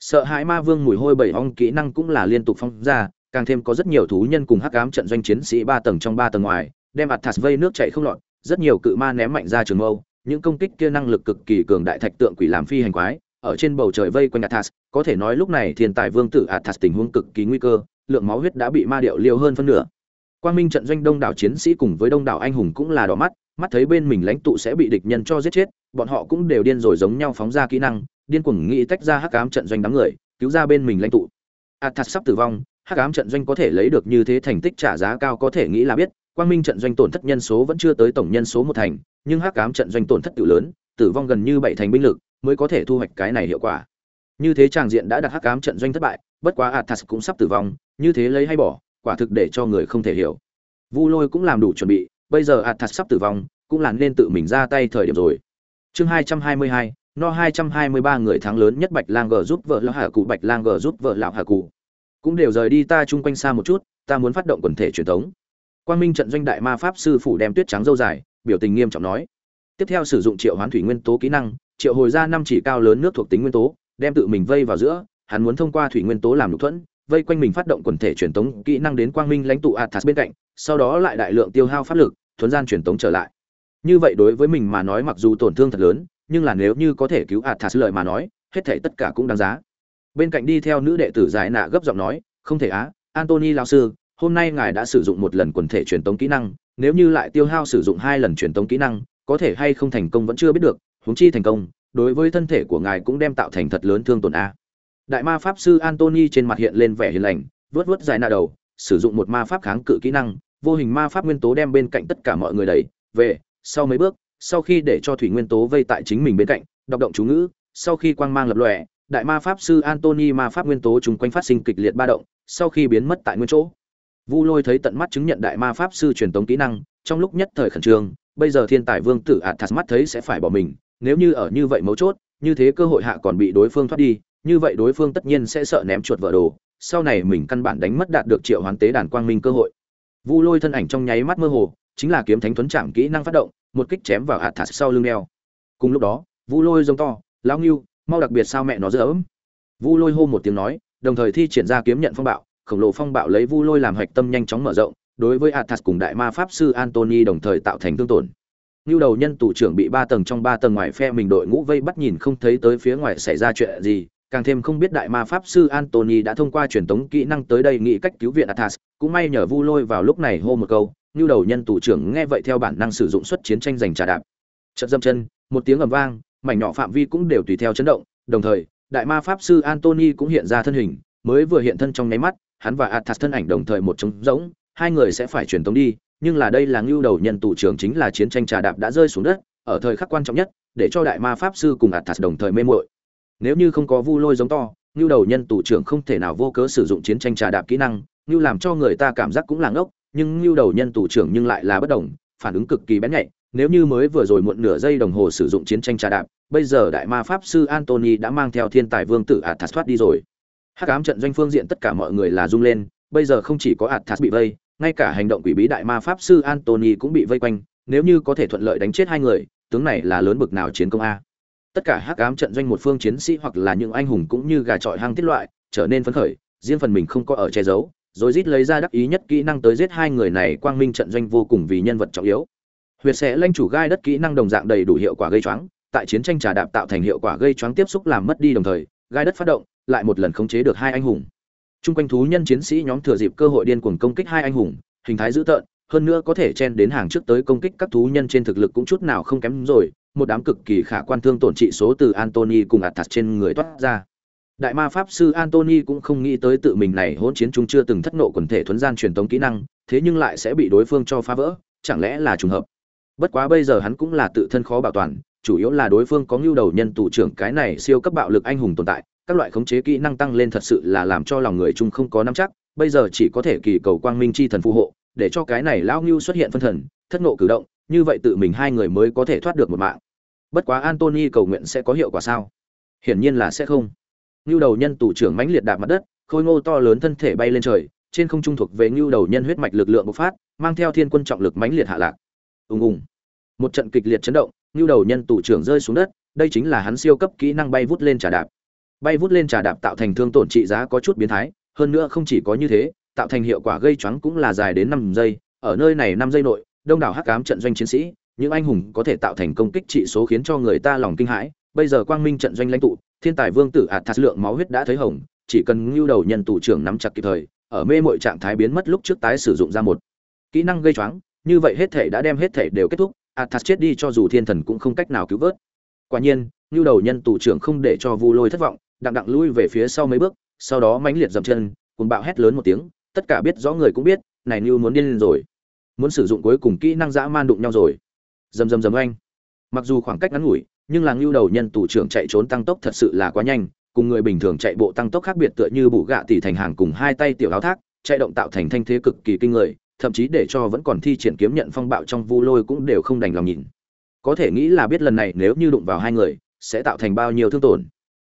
sợ hãi ma vương mùi hôi bảy ong kỹ năng cũng là liên tục phong ra, càng thêm có rất nhiều thú nhân cùng hắc ám trận doanh chiến sĩ ba tầng trong ba tầng ngoài, đem ạt thạt vây nước chạy không lọt, rất nhiều cự ma ném mạnh ra trường mâu, những công kích kia năng lực cực kỳ cường đại thạch tượng quỷ làm phi hành quái, ở trên bầu trời vây quanh athas có thể nói lúc này thiên tài vương tử athas tình huống cực kỳ nguy cơ, lượng máu huyết đã bị ma điệu liều hơn phân nửa. Quang minh trận doanh đông đảo chiến sĩ cùng với đông đảo anh hùng cũng là đỏ mắt mắt thấy bên mình lãnh tụ sẽ bị địch nhân cho giết chết, bọn họ cũng đều điên rồi giống nhau phóng ra kỹ năng, điên cuồng nghĩ tách ra hắc ám trận doanh đám người, cứu ra bên mình lãnh tụ. Athas sắp tử vong, hắc ám trận doanh có thể lấy được như thế thành tích trả giá cao có thể nghĩ là biết, quang minh trận doanh tổn thất nhân số vẫn chưa tới tổng nhân số một thành, nhưng hắc ám trận doanh tổn thất tự lớn, tử vong gần như bảy thành binh lực mới có thể thu hoạch cái này hiệu quả. Như thế tràng diện đã đặt hắc ám trận doanh thất bại, bất quá athas cũng sắp tử vong, như thế lấy hay bỏ, quả thực để cho người không thể hiểu. Vu lôi cũng làm đủ chuẩn bị bây giờ athas sắp tử vong, cũng là nên tự mình ra tay thời điểm rồi. Chương hai trăm hai mươi hai, no hai trăm hai mươi ba người thắng lớn nhất bạch lang g giúp vợ lão hà cụ, bạch lang g giúp vợ lão hà cụ. Cũng đều rời đi ta chung quanh xa một chút, ta muốn phát động quần thể truyền thống. Quang minh trận doanh đại ma pháp sư phủ đem tuyết trắng dâu dài, biểu tình nghiêm trọng nói. Tiếp theo sử dụng triệu hoán thủy nguyên tố kỹ năng, triệu hồi ra năm chỉ cao lớn nước thuộc tính nguyên tố, đem tự mình vây vào giữa, hắn muốn thông qua thủy nguyên tố làm lục thuẫn vây quanh mình phát động quần thể truyền tống kỹ năng đến quang minh lãnh tụ athas bên cạnh, sau đó lại đại lượng tiêu hao pháp lực, thuấn gian truyền tống trở lại. Như vậy đối với mình mà nói mặc dù tổn thương thật lớn, nhưng là nếu như có thể cứu athas lợi mà nói, hết thể tất cả cũng đáng giá. Bên cạnh đi theo nữ đệ tử giải nạ gấp giọng nói, không thể á, antony lao sư, hôm nay ngài đã sử dụng một lần quần thể truyền tống kỹ năng, nếu như lại tiêu hao sử dụng hai lần truyền tống kỹ năng, có thể hay không thành công vẫn chưa biết được, huống chi thành công, đối với thân thể của ngài cũng đem tạo thành thật lớn thương tổn a đại ma pháp sư antony trên mặt hiện lên vẻ hiền lành vớt vớt dài nạ đầu, sử dụng một ma pháp kháng cự kỹ năng, vô hình ma pháp nguyên tố đem bên cạnh tất cả mọi người đẩy về, sau mấy bước, sau khi để cho thủy nguyên tố vây tại chính mình bên cạnh, đọc động chú ngữ, sau khi quang mang lập lòe, đại ma pháp sư antony ma pháp nguyên tố chung quanh phát sinh kịch liệt ba động, sau khi biến mất tại nguyên chỗ. Vu lôi thấy tận mắt chứng nhận đại ma pháp sư truyền tống kỹ năng, trong lúc nhất thời khẩn trương, bây giờ thiên tài vương tử athas mắt thấy sẽ phải bỏ mình, nếu như ở như vậy mấu chốt, như thế cơ hội hạ còn bị đối phương thoát đi như vậy đối phương tất nhiên sẽ sợ ném chuột vợ đồ sau này mình căn bản đánh mất đạt được triệu hoán tế đàn quang minh cơ hội. Vu lôi thân ảnh trong nháy mắt mơ hồ chính là kiếm thánh tuấn chạm kỹ năng phát động một kích chém vào hạt athas sau lưng đeo cùng lúc đó vu lôi giống to lão nghiêu mau đặc biệt sao mẹ nó dỡ ấm. Vu lôi hô một tiếng nói đồng thời thi triển ra kiếm nhận phong bạo khổng lồ phong bạo lấy vu lôi làm hạch tâm nhanh chóng mở rộng đối với athas cùng đại ma pháp sư antony đồng thời tạo thành thương tổn. Như đầu nhân tù trưởng bị ba tầng trong ba tầng ngoài phe mình đội ngũ vây bắt nhìn không thấy tới phía ngoài xảy ra chuyện gì, càng thêm không biết đại ma pháp sư Anthony đã thông qua truyền tống kỹ năng tới đây nghĩ cách cứu viện Athas, cũng may nhờ Vu Lôi vào lúc này hô một câu, như đầu nhân tù trưởng nghe vậy theo bản năng sử dụng xuất chiến tranh giành trà đạp. Chợt dâm chân, một tiếng ầm vang, mảnh nhỏ phạm vi cũng đều tùy theo chấn động, đồng thời, đại ma pháp sư Anthony cũng hiện ra thân hình, mới vừa hiện thân trong nháy mắt, hắn và Athas thân ảnh đồng thời một trống rỗng, hai người sẽ phải truyền tống đi, nhưng là đây là ngưu đầu nhân tù trưởng chính là chiến tranh trà đạp đã rơi xuống đất ở thời khắc quan trọng nhất để cho đại ma pháp sư cùng athas đồng thời mê muội nếu như không có vu lôi giống to như đầu nhân tụ trưởng không thể nào vô cớ sử dụng chiến tranh trà đạp kỹ năng như làm cho người ta cảm giác cũng là ngốc nhưng như đầu nhân tụ trưởng nhưng lại là bất đồng phản ứng cực kỳ bén nhạy nếu như mới vừa rồi muộn nửa giây đồng hồ sử dụng chiến tranh trà đạp bây giờ đại ma pháp sư antony đã mang theo thiên tài vương tử athas thoát đi rồi hắc ám trận doanh phương diện tất cả mọi người là rung lên bây giờ không chỉ có athas bị vây ngay cả hành động quỷ bí đại ma pháp sư Antony cũng bị vây quanh, nếu như có thể thuận lợi đánh chết hai người, tướng này là lớn bực nào chiến công a. Tất cả hắc ám trận doanh một phương chiến sĩ hoặc là những anh hùng cũng như gà trọi hang tiết loại, trở nên phấn khởi, riêng phần mình không có ở che giấu, rồi rít lấy ra đắc ý nhất kỹ năng tới giết hai người này, quang minh trận doanh vô cùng vì nhân vật trọng yếu. Huyệt sẽ lanh chủ gai đất kỹ năng đồng dạng đầy đủ hiệu quả gây choáng, tại chiến tranh trà đạp tạo thành hiệu quả gây choáng tiếp xúc làm mất đi đồng thời, gai đất phát động, lại một lần khống chế được hai anh hùng. Trung quanh thú nhân chiến sĩ nhóm thừa dịp cơ hội điên cuồng công kích hai anh hùng, hình thái dữ tợn, hơn nữa có thể chen đến hàng trước tới công kích các thú nhân trên thực lực cũng chút nào không kém rồi, một đám cực kỳ khả quan thương tổn trị số từ Anthony cùng Athas trên người toát ra. đại ma pháp sư antony cũng không nghĩ tới tự mình này hỗn chiến chúng chưa từng thất nộ quần thể thuần gian truyền tống kỹ năng, thế nhưng lại sẽ bị đối phương cho phá vỡ, chẳng lẽ là trùng hợp bất quá bây giờ hắn cũng là tự thân khó bảo toàn, chủ yếu là đối phương có nhu đầu nhân tù trưởng cái này siêu cấp bạo lực anh hùng tồn tại, các loại khống chế kỹ năng tăng lên thật sự là làm cho lòng người chung không có nắm chắc, bây giờ chỉ có thể kỳ cầu quang minh chi thần phù hộ, để cho cái này lão ngưu xuất hiện phân thần, thất nộ cử động, như vậy tự mình hai người mới có thể thoát được một mạng bất quá antony cầu nguyện sẽ có hiệu quả sao? Hiển nhiên là sẽ không. Ngưu đầu nhân tù trưởng mãnh liệt đạp mặt đất, khôi ngô to lớn thân thể bay lên trời, trên không trung thuộc về ngưu đầu nhân huyết mạch lực lượng bộc phát, mang theo thiên quân trọng lực mãnh liệt hạ lạc. Ùng ùng. Một trận kịch liệt chấn động, ngưu đầu nhân tù trưởng rơi xuống đất, đây chính là hắn siêu cấp kỹ năng bay vút lên trà đạp. Bay vút lên trà đạp tạo thành thương tổn trị giá có chút biến thái, hơn nữa không chỉ có như thế, tạo thành hiệu quả gây choáng cũng là dài đến năm giây, ở nơi này năm giây nội, đông đảo hắc ám trận doanh chiến sĩ những anh hùng có thể tạo thành công kích trị số khiến cho người ta lòng kinh hãi. Bây giờ quang minh trận doanh lãnh tụ, thiên tài vương tử ạt thạt lượng máu huyết đã thấy hồng, chỉ cần ngưu đầu nhân tù trưởng nắm chặt kịp thời, ở mê mọi trạng thái biến mất lúc trước tái sử dụng ra một kỹ năng gây choáng, như vậy hết thể đã đem hết thể đều kết thúc, athas chết đi cho dù thiên thần cũng không cách nào cứu vớt. Quả nhiên, ngưu đầu nhân tù trưởng không để cho vu lôi thất vọng, đặng đặng lui về phía sau mấy bước, sau đó mãnh liệt dậm chân cùng bạo hét lớn một tiếng, tất cả biết rõ người cũng biết, này như muốn điên lên rồi, muốn sử dụng cuối cùng kỹ năng dã man đụng nhau rồi dầm dầm dầm oanh. Mặc dù khoảng cách ngắn ngủi, nhưng là ngưu đầu nhân tù trưởng chạy trốn tăng tốc thật sự là quá nhanh, cùng người bình thường chạy bộ tăng tốc khác biệt tựa như bụ gạ tỉ thành hàng cùng hai tay tiểu áo thác, chạy động tạo thành thanh thế cực kỳ kinh người, thậm chí để cho vẫn còn thi triển kiếm nhận phong bạo trong vu lôi cũng đều không đành lòng nhìn. Có thể nghĩ là biết lần này nếu như đụng vào hai người, sẽ tạo thành bao nhiêu thương tổn.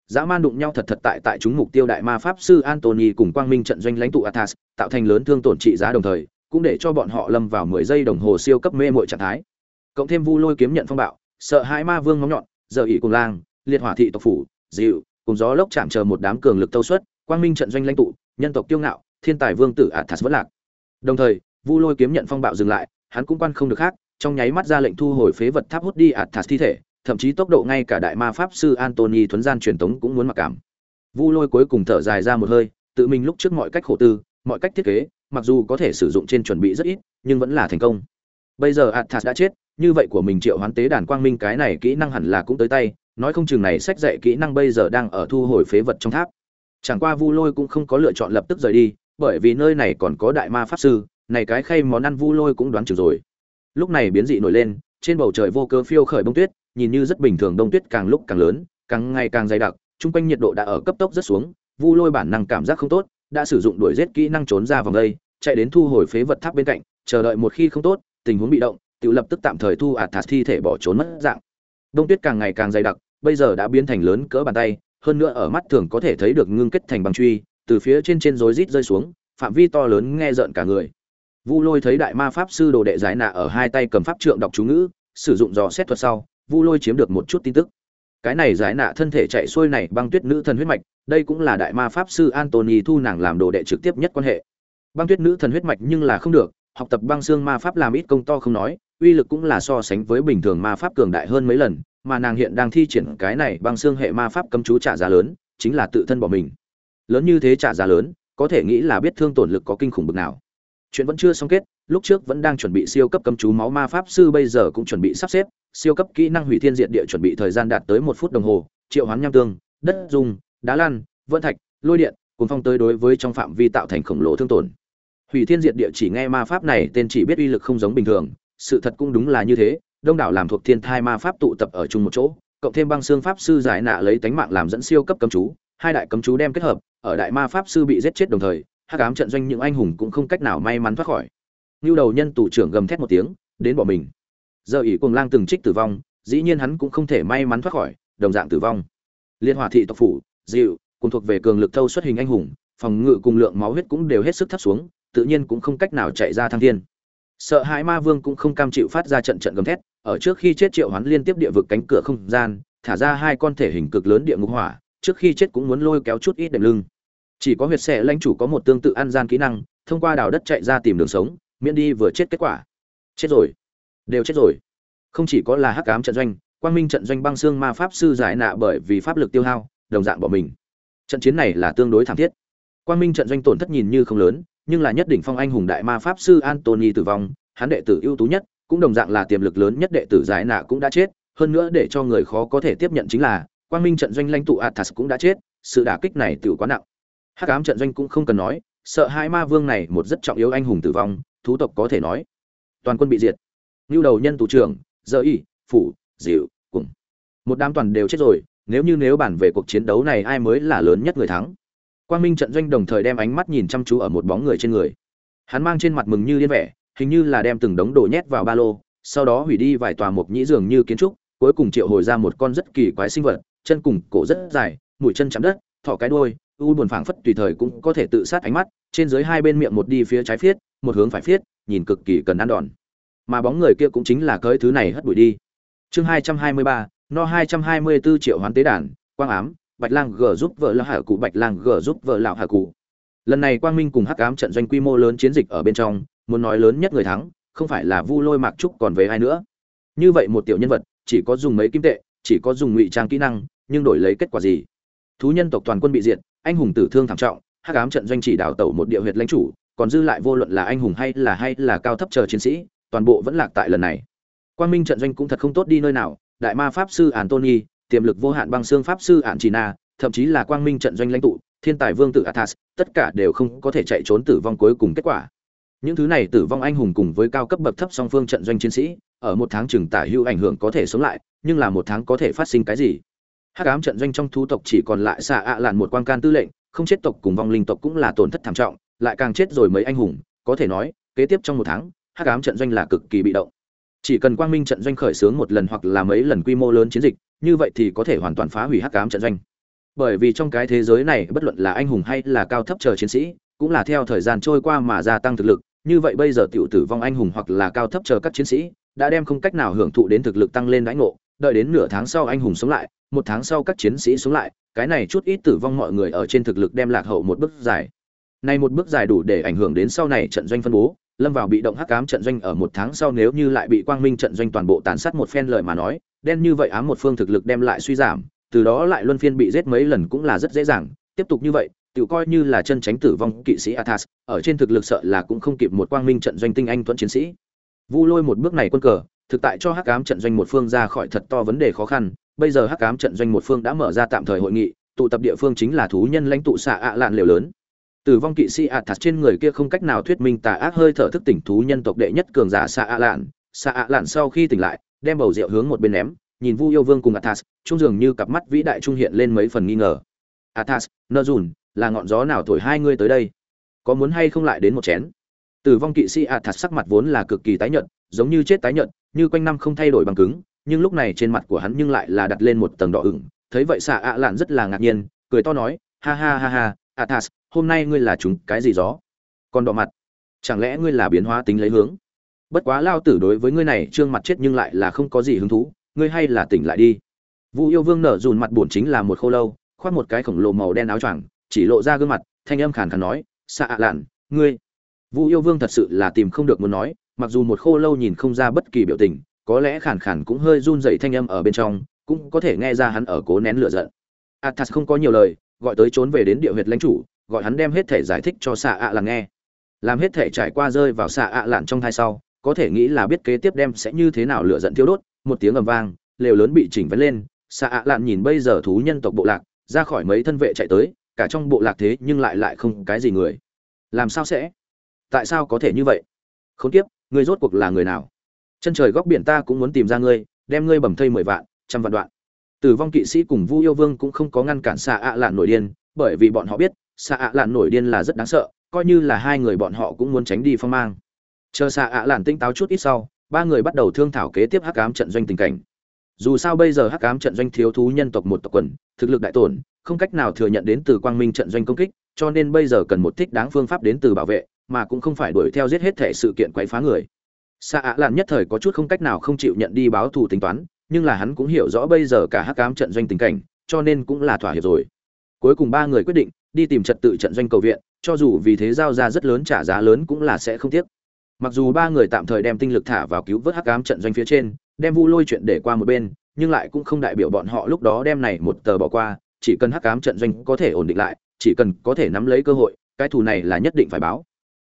Dã man đụng nhau thật thật tại tại chúng mục tiêu đại ma pháp sư antony cùng quang minh trận doanh lãnh tụ athas, tạo thành lớn thương tổn trị giá đồng thời, cũng để cho bọn họ lâm vào mười giây đồng hồ siêu cấp mê mội trạng thái cộng thêm vu lôi kiếm nhận phong bạo, sợ hai ma vương ngóng nhọn, giờ ỉ cùng lang, liệt hỏa thị tộc phủ, dịu, cùng gió lốc chạm chờ một đám cường lực tâu suất, quang minh trận doanh lãnh tụ, nhân tộc tiêu ngạo, thiên tài vương tử athas vẫn lạc. Đồng thời, vu lôi kiếm nhận phong bạo dừng lại, hắn cũng quan không được khác, trong nháy mắt ra lệnh thu hồi phế vật tháp hút đi athas thi thể, thậm chí tốc độ ngay cả đại ma pháp sư antony thuấn gian truyền tống cũng muốn mặc cảm. Vu lôi cuối cùng thở dài ra một hơi, tự mình lúc trước mọi cách khổ tư, mọi cách thiết kế, mặc dù có thể sử dụng trên chuẩn bị rất ít, nhưng vẫn là thành công. Bây giờ athas đã chết như vậy của mình triệu hoán tế đàn quang minh cái này kỹ năng hẳn là cũng tới tay, nói không chừng này sách dạy kỹ năng bây giờ đang ở thu hồi phế vật trong tháp. Chẳng qua vu lôi cũng không có lựa chọn lập tức rời đi, bởi vì nơi này còn có đại ma pháp sư, này cái khay món ăn vu lôi cũng đoán chừng rồi. Lúc này biến dị nổi lên, trên bầu trời vô cơ phiêu khởi bông tuyết, nhìn như rất bình thường đông tuyết càng lúc càng lớn, càng ngày càng dày đặc, chung quanh nhiệt độ đã ở cấp tốc rất xuống, vu lôi bản năng cảm giác không tốt, đã sử dụng đuổi giết kỹ năng trốn ra vòng đây, chạy đến thu hồi phế vật tháp bên cạnh, chờ đợi một khi không tốt, tình huống bị động tự lập tức tạm thời thu ạt thi thể bỏ trốn mất dạng. Đông tuyết càng ngày càng dày đặc, bây giờ đã biến thành lớn cỡ bàn tay, hơn nữa ở mắt thường có thể thấy được ngưng kết thành băng truy, từ phía trên trên rối rít rơi xuống, phạm vi to lớn nghe rợn cả người. Vu lôi thấy đại ma pháp sư đồ đệ giải nạ ở hai tay cầm pháp trượng đọc chú ngữ, sử dụng dò xét thuật sau, vu lôi chiếm được một chút tin tức. Cái này giải nạ thân thể chạy xuôi này băng tuyết nữ thần huyết mạch, đây cũng là đại ma pháp sư anthony thu nàng làm đồ đệ trực tiếp nhất quan hệ. Băng tuyết nữ thần huyết mạch nhưng là không được, học tập băng xương ma pháp làm ít công to không nói uy lực cũng là so sánh với bình thường ma pháp cường đại hơn mấy lần, mà nàng hiện đang thi triển cái này băng xương hệ ma pháp cấm chú trả giá lớn, chính là tự thân bỏ mình. Lớn như thế trả giá lớn, có thể nghĩ là biết thương tổn lực có kinh khủng bực nào. Chuyện vẫn chưa xong kết, lúc trước vẫn đang chuẩn bị siêu cấp cấm chú máu ma pháp sư bây giờ cũng chuẩn bị sắp xếp, siêu cấp kỹ năng hủy thiên diệt địa chuẩn bị thời gian đạt tới một phút đồng hồ, triệu hoán nham tương, đất dung, đá lan, vân thạch, lôi điện cuốn phong tới đối với trong phạm vi tạo thành khổng lồ thương tổn. Hủy thiên diệt địa chỉ nghe ma pháp này, tên chỉ biết uy lực không giống bình thường sự thật cũng đúng là như thế, đông đảo làm thuộc thiên thai ma pháp tụ tập ở chung một chỗ, cộng thêm băng xương pháp sư giải nạ lấy tánh mạng làm dẫn siêu cấp cấm chú, hai đại cấm chú đem kết hợp, ở đại ma pháp sư bị giết chết đồng thời, hắc ám trận doanh những anh hùng cũng không cách nào may mắn thoát khỏi. Như đầu nhân tù trưởng gầm thét một tiếng, đến bỏ mình. Giờ ỷ cuồng lang từng trích tử vong, dĩ nhiên hắn cũng không thể may mắn thoát khỏi, đồng dạng tử vong. Liên hòa thị tộc phủ, dịu cùng thuộc về cường lực thâu xuất hình anh hùng, phòng ngự cùng lượng máu huyết cũng đều hết sức thấp xuống, tự nhiên cũng không cách nào chạy ra thăng thiên sợ hãi ma vương cũng không cam chịu phát ra trận trận gầm thét, ở trước khi chết triệu hoán liên tiếp địa vực cánh cửa không gian, thả ra hai con thể hình cực lớn địa ngục hỏa, trước khi chết cũng muốn lôi kéo chút ít đệm lưng. Chỉ có huyệt xẻ lãnh chủ có một tương tự ăn gian kỹ năng, thông qua đào đất chạy ra tìm đường sống, miễn đi vừa chết kết quả. Chết rồi. Đều chết rồi. Không chỉ có là hắc ám trận doanh, quang minh trận doanh băng xương ma pháp sư giải nạ bởi vì pháp lực tiêu hao, đồng dạng bỏ mình. Trận chiến này là tương đối thảm thiết. Quang minh trận doanh tổn thất nhìn như không lớn nhưng là nhất đỉnh phong anh hùng đại ma pháp sư Anthony tử vong, hắn đệ tử ưu tú nhất, cũng đồng dạng là tiềm lực lớn nhất đệ tử giải nạ cũng đã chết, hơn nữa để cho người khó có thể tiếp nhận chính là, quang minh trận doanh lãnh tụ athas cũng đã chết, sự đả kích này tiểu quá nặng. Hắc ám trận doanh cũng không cần nói, sợ hai ma vương này một rất trọng yếu anh hùng tử vong, thú tộc có thể nói. Toàn quân bị diệt. Lưu đầu nhân tù trưởng, giờ y, phủ, dịu, cùng. Một đám toàn đều chết rồi, nếu như nếu bản về cuộc chiến đấu này ai mới là lớn nhất người thắng? Quang minh trận doanh đồng thời đem ánh mắt nhìn chăm chú ở một bóng người trên người. Hắn mang trên mặt mừng như liên vẻ, hình như là đem từng đống đồ nhét vào ba lô, sau đó hủy đi vài tòa mục nhĩ dường như kiến trúc, cuối cùng triệu hồi ra một con rất kỳ quái sinh vật, chân cùng cổ rất dài, mũi chân chạm đất, thỏ cái đuôi, u buồn phảng phất tùy thời cũng có thể tự sát ánh mắt, trên dưới hai bên miệng một đi phía trái phiết, một hướng phải phiết, nhìn cực kỳ cần ăn đòn. Mà bóng người kia cũng chính là cỡi thứ này hất bụi đi. Chương hai trăm hai mươi ba, no hai trăm hai mươi bốn triệu hoán tế đàn, quang ám bạch lang g giúp vợ lão hạ cụ, bạch lang g giúp vợ lão hạ cụ. Lần này quang minh cùng hắc ám trận doanh quy mô lớn chiến dịch ở bên trong, muốn nói lớn nhất người thắng, không phải là vu lôi mạc trúc còn về ai nữa. Như vậy một tiểu nhân vật, chỉ có dùng mấy kim tệ, chỉ có dùng ngụy trang kỹ năng, nhưng đổi lấy kết quả gì? Thú nhân tộc toàn quân bị diệt, anh hùng tử thương thảm trọng, hắc ám trận doanh chỉ đào tẩu một địa huyệt lãnh chủ, còn dư lại vô luận là anh hùng hay là hay là cao thấp chờ chiến sĩ, toàn bộ vẫn lạc tại lần này. Quang minh trận doanh cũng thật không tốt đi nơi nào, đại ma pháp sư antony tiềm lực vô hạn băng xương pháp sư ạn china thậm chí là quang minh trận doanh lãnh tụ, thiên tài vương tử athas, tất cả đều không có thể chạy trốn tử vong cuối cùng kết quả. Những thứ này tử vong anh hùng cùng với cao cấp bậc thấp song phương trận doanh chiến sĩ, ở một tháng chừng tả hữu ảnh hưởng có thể sống lại, nhưng là một tháng có thể phát sinh cái gì? Hắc ám trận doanh trong thu tộc chỉ còn lại xạ ạ lạn một quan can tư lệnh, không chết tộc cùng vong linh tộc cũng là tổn thất thảm trọng, lại càng chết rồi mấy anh hùng, có thể nói, kế tiếp trong một tháng, hắc ám trận doanh là cực kỳ bị động chỉ cần quang minh trận doanh khởi xướng một lần hoặc là mấy lần quy mô lớn chiến dịch, như vậy thì có thể hoàn toàn phá hủy hắc cám trận doanh. Bởi vì trong cái thế giới này, bất luận là anh hùng hay là cao thấp chờ chiến sĩ, cũng là theo thời gian trôi qua mà gia tăng thực lực. Như vậy bây giờ tiểu tử vong anh hùng hoặc là cao thấp chờ các chiến sĩ, đã đem không cách nào hưởng thụ đến thực lực tăng lên đãi ngộ. Đợi đến nửa tháng sau anh hùng sống lại, một tháng sau các chiến sĩ sống lại, cái này chút ít tử vong mọi người ở trên thực lực đem lạc hậu một bước dài. Này một bước dài đủ để ảnh hưởng đến sau này trận doanh phân bố lâm vào bị động hắc ám trận doanh ở một tháng sau nếu như lại bị quang minh trận doanh toàn bộ tàn sát một phen lời mà nói, đen như vậy ám một phương thực lực đem lại suy giảm, từ đó lại luân phiên bị giết mấy lần cũng là rất dễ dàng. Tiếp tục như vậy tự coi như là chân tránh tử vong kỵ sĩ athas, ở trên thực lực sợ là cũng không kịp một quang minh trận doanh tinh anh thuận chiến sĩ. Vu lôi một bước này quân cờ, thực tại cho hắc ám trận doanh một phương ra khỏi thật to vấn đề khó khăn. Bây giờ hắc ám trận doanh một phương đã mở ra tạm thời hội nghị, tụ tập địa phương chính là thú nhân lãnh tụ xạ ạ lạn liều lớn tử vong kỵ sĩ ạ Thạt trên người kia không cách nào thuyết minh tà ác hơi thở thức tỉnh thú nhân tộc đệ nhất cường giả xạ ạ lạn. Xạ ạ lạn sau khi tỉnh lại, đem bầu rượu hướng một bên ném, nhìn vu yêu vương cùng athas trung dường như cặp mắt vĩ đại trung hiện lên mấy phần nghi ngờ. Athas nơ dùn, là ngọn gió nào thổi hai ngươi tới đây? Có muốn hay không lại đến một chén? Tử vong kỵ sĩ athas sắc mặt vốn là cực kỳ tái nhợt, giống như chết tái nhợt, như quanh năm không thay đổi bằng cứng, nhưng lúc này trên mặt của hắn nhưng lại là đặt lên một tầng đỏ ửng. Thấy vậy xạ ạ lạn rất là ngạc nhiên, cười to nói, ha ha ha ha athas hôm nay ngươi là chúng cái gì gió? Còn đỏ mặt. Chẳng lẽ ngươi là biến hóa tính lấy hướng? Bất quá lao tử đối với ngươi này trương mặt chết nhưng lại là không có gì hứng thú, ngươi hay là tỉnh lại đi. Vu yêu vương nở dùn mặt buồn chính là một khô lâu, khoác một cái khổng lồ màu đen áo choàng, chỉ lộ ra gương mặt, thanh âm khàn khàn nói xạ ạ lạn, ngươi. Vu yêu vương thật sự là tìm không được muốn nói, mặc dù một khô lâu nhìn không ra bất kỳ biểu tình, có lẽ khàn khàn cũng hơi run dậy thanh âm ở bên trong, cũng có thể nghe ra hắn ở cố nén lửa giận. Athas không có nhiều lời, gọi tới trốn về đến địa huyệt lãnh chủ gọi hắn đem hết thể giải thích cho xạ ạ lạn nghe. Làm hết thể trải qua rơi vào xạ ạ lạn trong thai sau, có thể nghĩ là biết kế tiếp đem sẽ như thế nào lựa dẫn thiêu đốt, một tiếng ầm vang, lều lớn bị chỉnh vấn lên xạ ạ lạn nhìn bây giờ thú nhân tộc bộ lạc, ra khỏi mấy thân vệ chạy tới, cả trong bộ lạc thế nhưng lại lại không cái gì người. Làm sao sẽ? Tại sao có thể như vậy? Không tiếp ngươi rốt cuộc là người nào? Chân trời góc biển ta cũng muốn tìm ra ngươi, đem ngươi bầm thây mười vạn, trăm vạn đoạn. Tử vong kỵ sĩ cùng vu yêu vương cũng không có ngăn cản xạ ạ lạn nổi điên, bởi vì bọn họ biết xạ ạ lạn nổi điên là rất đáng sợ, coi như là hai người bọn họ cũng muốn tránh đi phong mang. Chờ xạ ạ lạn tinh táo chút ít sau, ba người bắt đầu thương thảo kế tiếp hắc ám trận doanh tình cảnh. Dù sao bây giờ hắc ám trận doanh thiếu thú nhân tộc một tộc quần, thực lực đại tổn, không cách nào thừa nhận đến từ quang minh trận doanh công kích, cho nên bây giờ cần một thích đáng phương pháp đến từ bảo vệ, mà cũng không phải đuổi theo giết hết thể sự kiện quấy phá người. Xạ ạ lạn nhất thời có chút không cách nào không chịu nhận đi báo thù tính toán, nhưng là hắn cũng hiểu rõ bây giờ cả hắc ám trận doanh tình cảnh, cho nên cũng là thỏa hiệp rồi cuối cùng ba người quyết định, đi tìm trật tự trận doanh cầu viện, cho dù vì thế giao ra rất lớn trả giá lớn cũng là sẽ không tiếc. Mặc dù ba người tạm thời đem tinh lực thả vào cứu vớt hắc ám trận doanh phía trên, đem vu lôi chuyện để qua một bên, nhưng lại cũng không đại biểu bọn họ lúc đó đem này một tờ bỏ qua, chỉ cần hắc ám trận doanh có thể ổn định lại, chỉ cần có thể nắm lấy cơ hội, cái thù này là nhất định phải báo.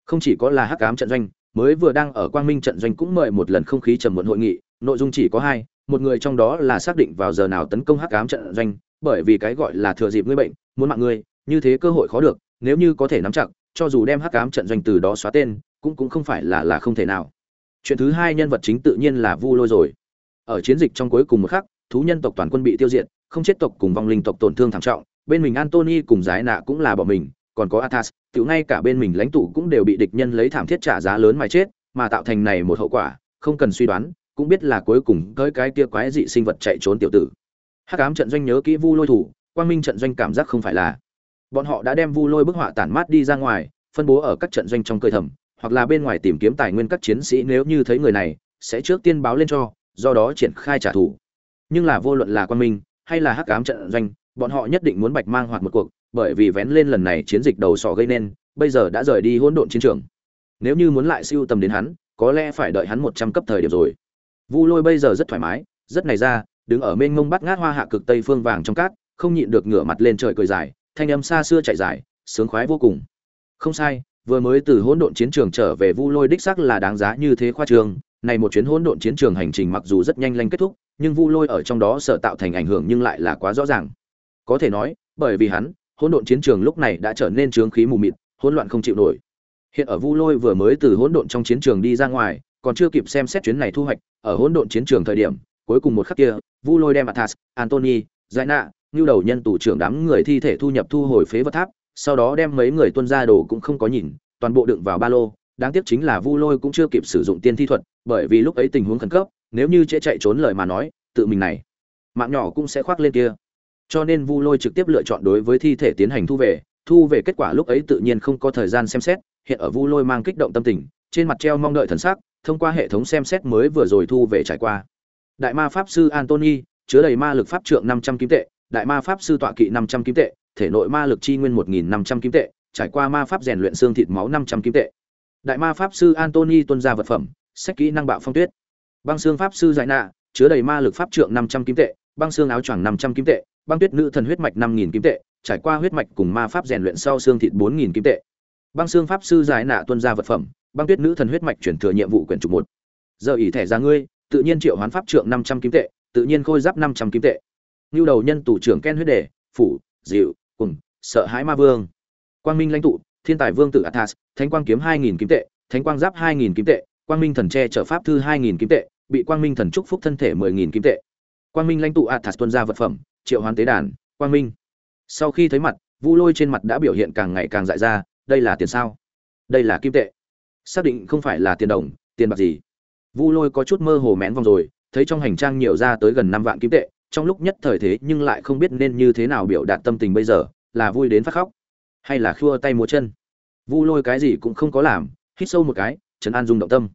Không chỉ có là hắc ám trận doanh, mới vừa đang ở quang minh trận doanh cũng mời một lần không khí trầm muộn hội nghị, nội dung chỉ có hai, một người trong đó là xác định vào giờ nào tấn công hắc ám trận doanh bởi vì cái gọi là thừa dịp ngươi bệnh, muốn mạng ngươi, như thế cơ hội khó được, nếu như có thể nắm chặt, cho dù đem hắc ám trận doanh từ đó xóa tên, cũng cũng không phải là là không thể nào. Chuyện thứ hai nhân vật chính tự nhiên là vu lôi rồi. Ở chiến dịch trong cuối cùng một khắc, thú nhân tộc toàn quân bị tiêu diệt, không chết tộc cùng vong linh tộc tổn thương thảm trọng, bên mình antony cùng giải nạ cũng là bỏ mình, còn có athas tự ngay cả bên mình lãnh tụ cũng đều bị địch nhân lấy thảm thiết trả giá lớn mà chết, mà tạo thành này một hậu quả, không cần suy đoán, cũng biết là cuối cùng tới cái kia quái dị sinh vật chạy trốn tiểu tử hắc ám trận doanh nhớ kỹ vu lôi thủ, quang minh trận doanh cảm giác không phải là. Bọn họ đã đem vu lôi bức họa tản mát đi ra ngoài, phân bố ở các trận doanh trong cơ thẩm hoặc là bên ngoài tìm kiếm tài nguyên các chiến sĩ nếu như thấy người này, sẽ trước tiên báo lên cho, do đó triển khai trả thù. Nhưng là vô luận là quang minh, hay là hắc ám trận doanh, bọn họ nhất định muốn bạch mang hoạt một cuộc, bởi vì vén lên lần này chiến dịch đầu sỏ gây nên, bây giờ đã rời đi hỗn độn chiến trường. Nếu như muốn lại siêu tầm đến hắn, có lẽ phải đợi hắn một trăm cấp thời điểm rồi. Vu lôi bây giờ rất thoải mái, rất này ra đứng ở mênh mông bắt ngát hoa hạ cực tây phương vàng trong cát, không nhịn được ngửa mặt lên trời cười dài, thanh âm xa xưa chạy dài, sướng khoái vô cùng. Không sai, vừa mới từ hỗn độn chiến trường trở về vu lôi đích sắc là đáng giá như thế khoa trường. Này một chuyến hỗn độn chiến trường hành trình mặc dù rất nhanh lanh kết thúc, nhưng vu lôi ở trong đó sợ tạo thành ảnh hưởng nhưng lại là quá rõ ràng. Có thể nói, bởi vì hắn, hỗn độn chiến trường lúc này đã trở nên trướng khí mù mịt, hỗn loạn không chịu nổi. Hiện ở vu lôi vừa mới từ hỗn độn trong chiến trường đi ra ngoài, còn chưa kịp xem xét chuyến này thu hoạch, ở hỗn độn chiến trường thời điểm cuối cùng một khắc kia, vu lôi đem athas antony giải nạ như đầu nhân tù trưởng đám người thi thể thu nhập thu hồi phế vật tháp, sau đó đem mấy người tuân ra đồ cũng không có nhìn, toàn bộ đựng vào ba lô. Đáng tiếc chính là vu lôi cũng chưa kịp sử dụng tiên thi thuật, bởi vì lúc ấy tình huống khẩn cấp, nếu như trễ chạy trốn lời mà nói, tự mình này, mạng nhỏ cũng sẽ khoác lên kia. Cho nên vu lôi trực tiếp lựa chọn đối với thi thể tiến hành thu về thu về kết quả lúc ấy tự nhiên không có thời gian xem xét, hiện ở vu lôi mang kích động tâm tình, trên mặt treo mong đợi thần sắc, thông qua hệ thống xem xét mới vừa rồi thu về trải qua đại ma pháp sư antony, chứa đầy ma lực pháp trượng năm trăm kim tệ. Đại ma pháp sư tọa kỵ năm trăm kim tệ. Thể nội ma lực chi nguyên một nghìn năm trăm kim tệ. Trải qua ma pháp rèn luyện xương thịt máu năm trăm kim tệ. Đại ma pháp sư antony tuân ra vật phẩm, sách kỹ năng bạo phong tuyết. Băng xương pháp sư giải nạ, chứa đầy ma lực pháp trượng năm trăm kim tệ. Băng xương áo choàng năm trăm kim tệ. Băng tuyết nữ thần huyết mạch năm nghìn kim tệ. Trải qua huyết mạch cùng ma pháp rèn luyện sau xương thịt bốn nghìn kim tệ. Băng xương pháp sư giải nạ tuân ra vật phẩm, băng tuyết nữ thần huyết mạch chuyển thừa nhiệm vụ quyển trục một. Giờ ỷ thẻ ra ngươi tự nhiên triệu hoán pháp trượng năm trăm kim tệ, tự nhiên khôi giáp năm trăm kim tệ. Nưu đầu nhân tù trưởng ken huyết đề, phủ, dịu cùng sợ hãi ma vương. Quang minh lãnh tụ, thiên tài vương tử athas thánh quang kiếm hai nghìn kim tệ, thánh quang giáp hai nghìn kim tệ, quang minh thần che trợ pháp thư hai nghìn kim tệ, bị quang minh thần chúc phúc thân thể mười nghìn kim tệ. Quang minh lãnh tụ athas tuân ra vật phẩm, triệu hoán tế đàn, quang minh. Sau khi thấy mặt, vu lôi trên mặt đã biểu hiện càng ngày càng dại ra, đây là tiền sao? Đây là kim tệ. Xác định không phải là tiền đồng, tiền bạc gì? Vu lôi có chút mơ hồ mén vòng rồi, thấy trong hành trang nhiều ra tới gần năm vạn kim tệ, trong lúc nhất thời thế nhưng lại không biết nên như thế nào biểu đạt tâm tình bây giờ, là vui đến phát khóc, hay là khua tay múa chân. Vu lôi cái gì cũng không có làm, hít sâu một cái, trấn an dung động tâm.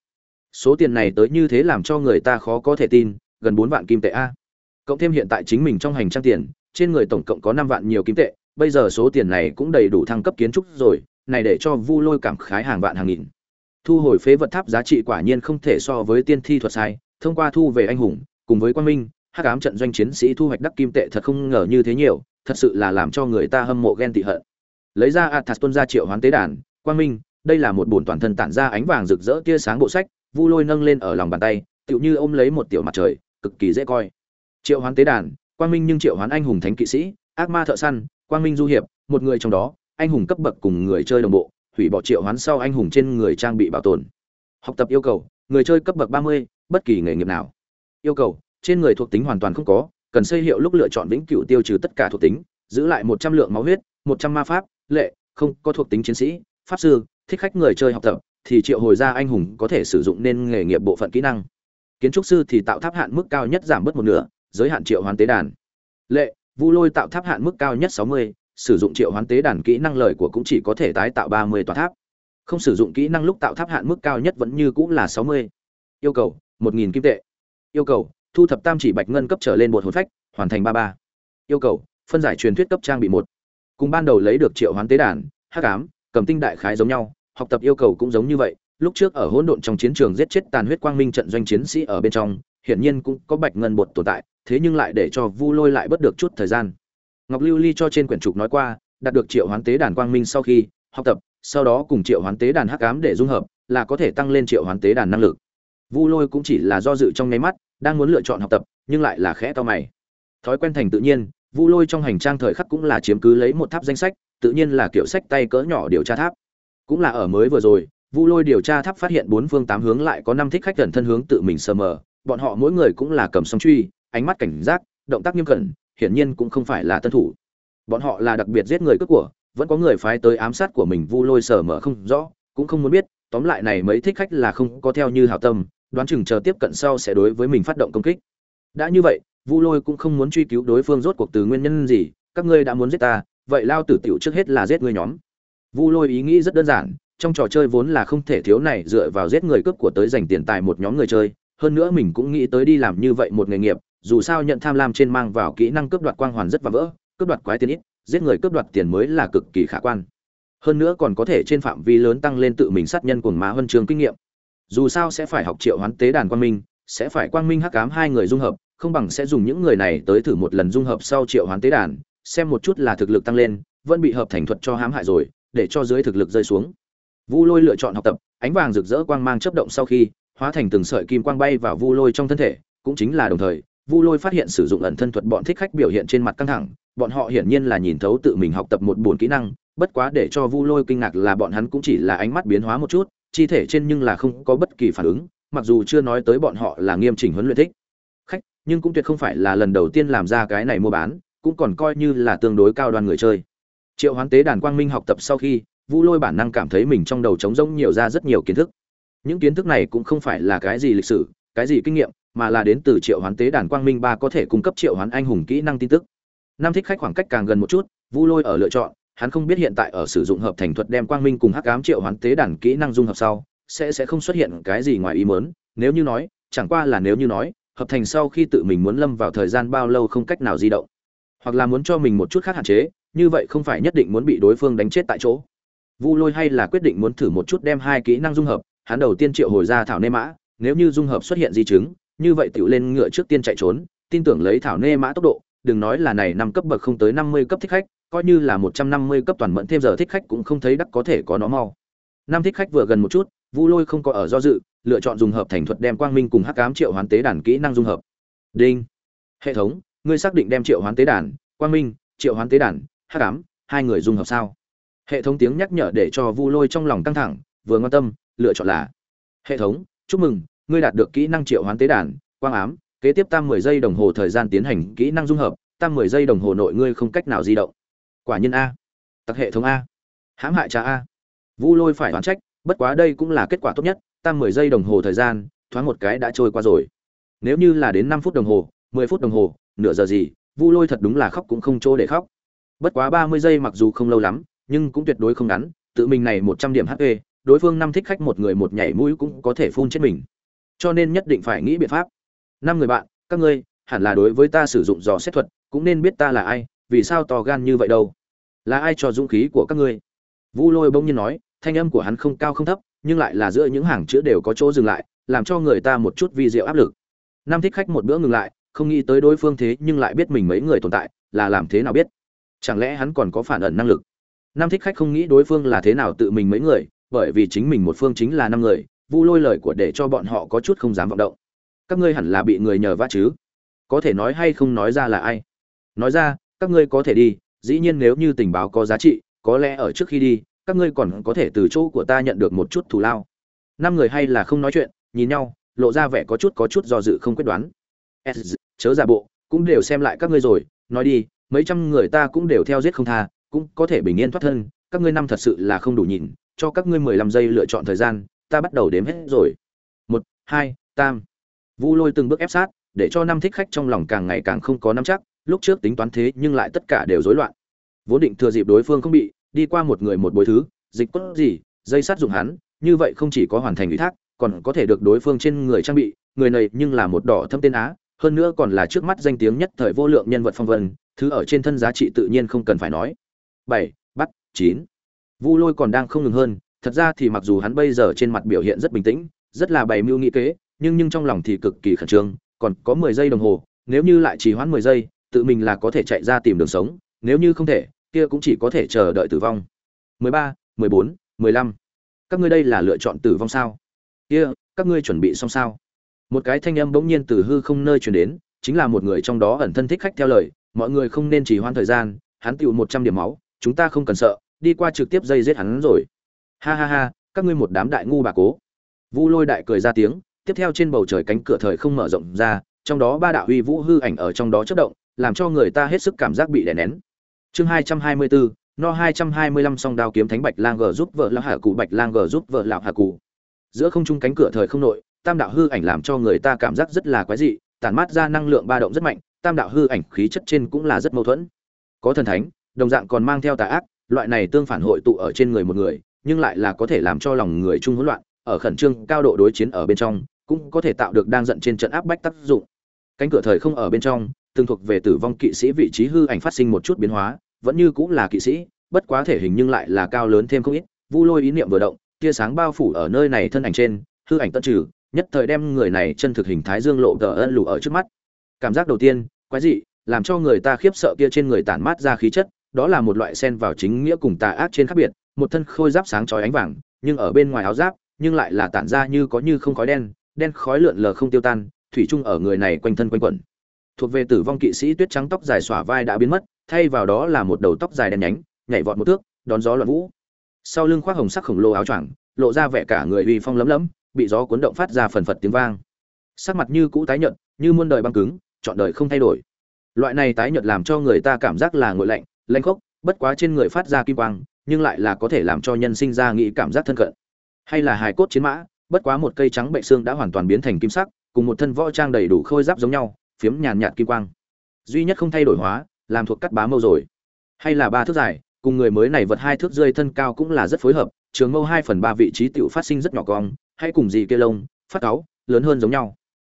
Số tiền này tới như thế làm cho người ta khó có thể tin, gần bốn vạn kim tệ a. Cộng thêm hiện tại chính mình trong hành trang tiền, trên người tổng cộng có năm vạn nhiều kim tệ, bây giờ số tiền này cũng đầy đủ thăng cấp kiến trúc rồi, này để cho vu lôi cảm khái hàng vạn hàng nghìn thu hồi phế vật tháp giá trị quả nhiên không thể so với tiên thi thuật sai, thông qua thu về anh hùng, cùng với quan minh, hắc ám trận doanh chiến sĩ thu hoạch đắc kim tệ thật không ngờ như thế nhiều, thật sự là làm cho người ta hâm mộ ghen tị hận. Lấy ra athas tuân ra triệu hoán tế đàn, quang minh, đây là một bổn toàn thân tản ra ánh vàng rực rỡ tia sáng bộ sách, vu lôi nâng lên ở lòng bàn tay, tựu như ôm lấy một tiểu mặt trời, cực kỳ dễ coi. Triệu hoán tế đàn, quang minh nhưng triệu hoán anh hùng thánh kỵ sĩ, ác ma thợ săn, quang minh du hiệp, một người trong đó, anh hùng cấp bậc cùng người chơi đồng bộ hủy bỏ triệu hoán sau anh hùng trên người trang bị bảo tồn. Học tập yêu cầu, người chơi cấp bậc ba mươi, bất kỳ nghề nghiệp nào. Yêu cầu, trên người thuộc tính hoàn toàn không có, cần xây hiệu lúc lựa chọn vĩnh cửu tiêu trừ tất cả thuộc tính, giữ lại một trăm lượng máu huyết, một trăm ma pháp, lệ, không có thuộc tính chiến sĩ, pháp sư, thích khách người chơi học tập, thì triệu hồi ra anh hùng có thể sử dụng nên nghề nghiệp bộ phận kỹ năng. Kiến trúc sư thì tạo tháp hạn mức cao nhất giảm bớt một nửa, giới hạn triệu hoán tế đàn. Lệ, vu lôi tạo tháp hạn mức cao nhất sáu mươi sử dụng triệu hoán tế đàn kỹ năng lời của cũng chỉ có thể tái tạo ba mươi tòa tháp. Không sử dụng kỹ năng lúc tạo tháp hạn mức cao nhất vẫn như cũng là sáu mươi. Yêu cầu, một nghìn kim tệ. Yêu cầu, thu thập tam chỉ bạch ngân cấp trở lên một hồn phách, hoàn thành ba ba. Yêu cầu, phân giải truyền thuyết cấp trang bị một. Cùng ban đầu lấy được triệu hoán tế đàn, hắc ám, cầm tinh đại khái giống nhau, học tập yêu cầu cũng giống như vậy. Lúc trước ở hỗn độn trong chiến trường giết chết tàn huyết quang minh trận doanh chiến sĩ ở bên trong, hiển nhiên cũng có bạch ngân bột tồn tại, thế nhưng lại để cho vu lôi lại bất được chút thời gian ngọc lưu ly cho trên quyển trục nói qua, đạt được triệu hoán tế đàn quang minh sau khi học tập, sau đó cùng triệu hoán tế đàn hắc ám để dung hợp, là có thể tăng lên triệu hoán tế đàn năng lực. Vu lôi cũng chỉ là do dự trong nháy mắt, đang muốn lựa chọn học tập, nhưng lại là khẽ to mày. Thói quen thành tự nhiên, vu lôi trong hành trang thời khắc cũng là chiếm cứ lấy một tháp danh sách, tự nhiên là kiểu sách tay cỡ nhỏ điều tra tháp. Cũng là ở mới vừa rồi, vu lôi điều tra tháp phát hiện bốn phương tám hướng lại có năm thích khách gần thân hướng tự mình sờ mờ, bọn họ mỗi người cũng là cầm song truy, ánh mắt cảnh giác, động tác nghiêm cẩn hiển nhiên cũng không phải là tân thủ. Bọn họ là đặc biệt giết người cướp của, vẫn có người phái tới ám sát của mình vu lôi sở mở không rõ, cũng không muốn biết, tóm lại này mấy thích khách là không có theo như hảo tâm, đoán chừng chờ tiếp cận sau sẽ đối với mình phát động công kích. Đã như vậy, vu lôi cũng không muốn truy cứu đối phương rốt cuộc từ nguyên nhân gì, các ngươi đã muốn giết ta, vậy lao tử tiểu trước hết là giết ngươi nhóm. Vu lôi ý nghĩ rất đơn giản, trong trò chơi vốn là không thể thiếu này dựa vào giết người cướp của tới giành tiền tài một nhóm người chơi, hơn nữa mình cũng nghĩ tới đi làm như vậy một nghề nghiệp dù sao nhận tham lam trên mang vào kỹ năng cướp đoạt quang hoàn rất và vỡ, cướp đoạt quái tiền ít, giết người cướp đoạt tiền mới là cực kỳ khả quan. Hơn nữa còn có thể trên phạm vi lớn tăng lên tự mình sát nhân cùng má huân trường kinh nghiệm. Dù sao sẽ phải học triệu hoán tế đàn quang minh, sẽ phải quang minh hắc ám hai người dung hợp, không bằng sẽ dùng những người này tới thử một lần dung hợp sau triệu hoán tế đàn, xem một chút là thực lực tăng lên, vẫn bị hợp thành thuật cho hãm hại rồi, để cho dưới thực lực rơi xuống. Vu lôi lựa chọn học tập, ánh vàng rực rỡ quang mang chớp động sau khi, hóa thành từng sợi kim quang bay vào vu lôi trong thân thể, cũng chính là đồng thời vu lôi phát hiện sử dụng ẩn thân thuật bọn thích khách biểu hiện trên mặt căng thẳng, bọn họ hiển nhiên là nhìn thấu tự mình học tập một buồn kỹ năng, bất quá để cho vu lôi kinh ngạc là bọn hắn cũng chỉ là ánh mắt biến hóa một chút, chi thể trên nhưng là không có bất kỳ phản ứng, mặc dù chưa nói tới bọn họ là nghiêm chỉnh huấn luyện thích khách, nhưng cũng tuyệt không phải là lần đầu tiên làm ra cái này mua bán, cũng còn coi như là tương đối cao đoan người chơi. Triệu hoán tế đàn quang minh học tập sau khi, vu lôi bản năng cảm thấy mình trong đầu trống rỗng nhiều ra rất nhiều kiến thức. Những kiến thức này cũng không phải là cái gì lịch sử, cái gì kinh nghiệm mà là đến từ triệu hoán tế đàn quang minh ba có thể cung cấp triệu hoán anh hùng kỹ năng tin tức. Nam thích khách khoảng cách càng gần một chút, vu lôi ở lựa chọn, hắn không biết hiện tại ở sử dụng hợp thành thuật đem quang minh cùng hắc ám triệu hoán tế đàn kỹ năng dung hợp sau, sẽ sẽ không xuất hiện cái gì ngoài ý muốn, nếu như nói, chẳng qua là nếu như nói, hợp thành sau khi tự mình muốn lâm vào thời gian bao lâu không cách nào di động, hoặc là muốn cho mình một chút khác hạn chế, như vậy không phải nhất định muốn bị đối phương đánh chết tại chỗ. Vu lôi hay là quyết định muốn thử một chút đem hai kỹ năng dung hợp, hắn đầu tiên triệu hồi ra thảo nê mã, nếu như dung hợp xuất hiện di chứng như vậy tiểu lên ngựa trước tiên chạy trốn, tin tưởng lấy thảo nê mã tốc độ, đừng nói là này năm cấp bậc không tới năm mươi cấp thích khách, coi như là một trăm năm mươi cấp toàn mẫn thêm giờ thích khách cũng không thấy đắc có thể có nó mau. Năm thích khách vừa gần một chút, vu lôi không có ở do dự, lựa chọn dùng hợp thành thuật đem quang minh cùng hắc ám triệu hoán tế đàn kỹ năng dung hợp. Đinh. Hệ thống, ngươi xác định đem triệu hoán tế đàn, quang minh, triệu hoán tế đàn, hắc ám, hai người dung hợp sao? Hệ thống tiếng nhắc nhở để cho vu lôi trong lòng căng thẳng, vừa ngon tâm, lựa chọn là. Hệ thống, chúc mừng ngươi đạt được kỹ năng triệu hoán tế đàn, quang ám, kế tiếp tam mười giây đồng hồ thời gian tiến hành kỹ năng dung hợp tam mười giây đồng hồ nội ngươi không cách nào di động. Quả nhiên a. Tặc hệ thống a. Hãm hại cha a. Vu lôi phải đoán trách, bất quá đây cũng là kết quả tốt nhất tam mười giây đồng hồ thời gian, thoáng một cái đã trôi qua rồi. Nếu như là đến năm phút đồng hồ, mười phút đồng hồ, nửa giờ gì, vu lôi thật đúng là khóc cũng không chỗ để khóc. Bất quá ba mươi giây mặc dù không lâu lắm, nhưng cũng tuyệt đối không ngắn, tự mình này một trăm điểm hp đối phương năm thích khách một người một nhảy mũi cũng có thể phun chết mình cho nên nhất định phải nghĩ biện pháp. Năm người bạn, các ngươi, hẳn là đối với ta sử dụng dò xét thuật, cũng nên biết ta là ai, vì sao to gan như vậy đâu? Là ai cho dũng khí của các ngươi? Vu lôi bỗng nhiên nói, thanh âm của hắn không cao không thấp, nhưng lại là giữa những hàng chữ đều có chỗ dừng lại, làm cho người ta một chút vi diệu áp lực. Nam thích khách một bữa ngừng lại, không nghĩ tới đối phương thế nhưng lại biết mình mấy người tồn tại, là làm thế nào biết? Chẳng lẽ hắn còn có phản ẩn năng lực? Nam thích khách không nghĩ đối phương là thế nào tự mình mấy người, bởi vì chính mình một phương chính là năm người vu lôi lời của để cho bọn họ có chút không dám vọng động. Các ngươi hẳn là bị người nhờ vả chứ? Có thể nói hay không nói ra là ai? Nói ra các ngươi có thể đi dĩ nhiên nếu như tình báo có giá trị có lẽ ở trước khi đi các ngươi còn có thể từ chỗ của ta nhận được một chút thù lao. Năm người hay là không nói chuyện nhìn nhau lộ ra vẻ có chút có chút do dự không quyết đoán. S, chớ giả bộ cũng đều xem lại các ngươi rồi nói đi mấy trăm người ta cũng đều theo giết không tha cũng có thể bình yên thoát thân các ngươi năm thật sự là không đủ nhìn cho các ngươi mười lăm giây lựa chọn thời gian ta bắt đầu đếm hết rồi. Một, hai, tam. Vu lôi từng bước ép sát, để cho năm thích khách trong lòng càng ngày càng không có nắm chắc, lúc trước tính toán thế nhưng lại tất cả đều rối loạn. Vốn định thừa dịp đối phương không bị, đi qua một người một bối thứ, dịch quất gì, dây sát dùng hắn, như vậy không chỉ có hoàn thành ủy thác, còn có thể được đối phương trên người trang bị, người này nhưng là một đỏ thâm tên á, hơn nữa còn là trước mắt danh tiếng nhất thời vô lượng nhân vật phong vân, thứ ở trên thân giá trị tự nhiên không cần phải nói. Bảy, bắt, chín. Vu lôi còn đang không ngừng hơn thật ra thì mặc dù hắn bây giờ trên mặt biểu hiện rất bình tĩnh, rất là bày mưu nghĩ kế, nhưng nhưng trong lòng thì cực kỳ khẩn trương, còn có mười giây đồng hồ, nếu như lại chỉ hoãn mười giây, tự mình là có thể chạy ra tìm đường sống, nếu như không thể, kia cũng chỉ có thể chờ đợi tử vong. Mười ba, mười bốn, mười lăm. Các ngươi đây là lựa chọn tử vong sao? Kia, các ngươi chuẩn bị xong sao? Một cái thanh âm bỗng nhiên từ hư không nơi truyền đến, chính là một người trong đó ẩn thân thích khách theo lời, mọi người không nên chỉ hoãn thời gian, hắn tựu một trăm điểm máu, chúng ta không cần sợ, đi qua trực tiếp dây giết hắn rồi ha ha ha, các ngươi một đám đại ngu bà cố. Vu lôi đại cười ra tiếng, tiếp theo trên bầu trời cánh cửa thời không mở rộng ra, trong đó ba đạo huy vũ hư ảnh ở trong đó chất động, làm cho người ta hết sức cảm giác bị đè nén. Chương hai trăm hai mươi bốn no hai trăm hai mươi lăm song đao kiếm thánh bạch lang g giúp vợ lão hà cụ bạch lang g giúp vợ lão hà cụ giữa không trung cánh cửa thời không nội, tam đạo hư ảnh làm cho người ta cảm giác rất là quái dị, tản mát ra năng lượng ba động rất mạnh, tam đạo hư ảnh khí chất trên cũng là rất mâu thuẫn. Có thần thánh, đồng dạng còn mang theo tà ác, loại này tương phản hội tụ ở trên người một người nhưng lại là có thể làm cho lòng người chung hỗn loạn, ở khẩn trương cao độ đối chiến ở bên trong, cũng có thể tạo được đang giận trên trận áp bách tác dụng. Cánh cửa thời không ở bên trong tương thuộc về tử vong kỵ sĩ vị trí hư ảnh phát sinh một chút biến hóa, vẫn như cũng là kỵ sĩ, bất quá thể hình nhưng lại là cao lớn thêm không ít, vu lôi ý niệm vừa động, tia sáng bao phủ ở nơi này thân ảnh trên, hư ảnh tận trừ, nhất thời đem người này chân thực hình thái dương lộ tờ ân lù ở trước mắt. Cảm giác đầu tiên, quái dị, làm cho người ta khiếp sợ kia trên người tản mát ra khí chất, đó là một loại sen vào chính nghĩa cùng tà ác trên khác biệt một thân khôi giáp sáng chói ánh vàng, nhưng ở bên ngoài áo giáp, nhưng lại là tản ra như có như không khói đen đen khói lượn lờ không tiêu tan, thủy chung ở người này quanh thân quanh quẩn. Thuộc về tử vong kỵ sĩ tuyết trắng tóc dài xõa vai đã biến mất, thay vào đó là một đầu tóc dài đen nhánh, nhảy vọt một thước, đón gió loạn vũ. Sau lưng khoác hồng sắc khổng lồ áo choàng, lộ ra vẻ cả người uy phong lấm lấm, bị gió cuốn động phát ra phần phật tiếng vang. Sắc mặt như cũ tái nhợt, như muôn đời băng cứng, chọn đời không thay đổi. Loại này tái nhợt làm cho người ta cảm giác là nguội lạnh lạnh khốc, bất quá trên người phát ra kim quang nhưng lại là có thể làm cho nhân sinh ra nghĩ cảm giác thân cận. Hay là hài cốt chiến mã, bất quá một cây trắng bệnh xương đã hoàn toàn biến thành kim sắc, cùng một thân võ trang đầy đủ khôi giáp giống nhau, phiếm nhàn nhạt kim quang. Duy nhất không thay đổi hóa, làm thuộc cắt bá mâu rồi. Hay là ba thước dài, cùng người mới này vật hai thước rơi thân cao cũng là rất phối hợp, trường mâu hai phần ba vị trí tựu phát sinh rất nhỏ cong, hay cùng gì kia lông, phát cáo lớn hơn giống nhau.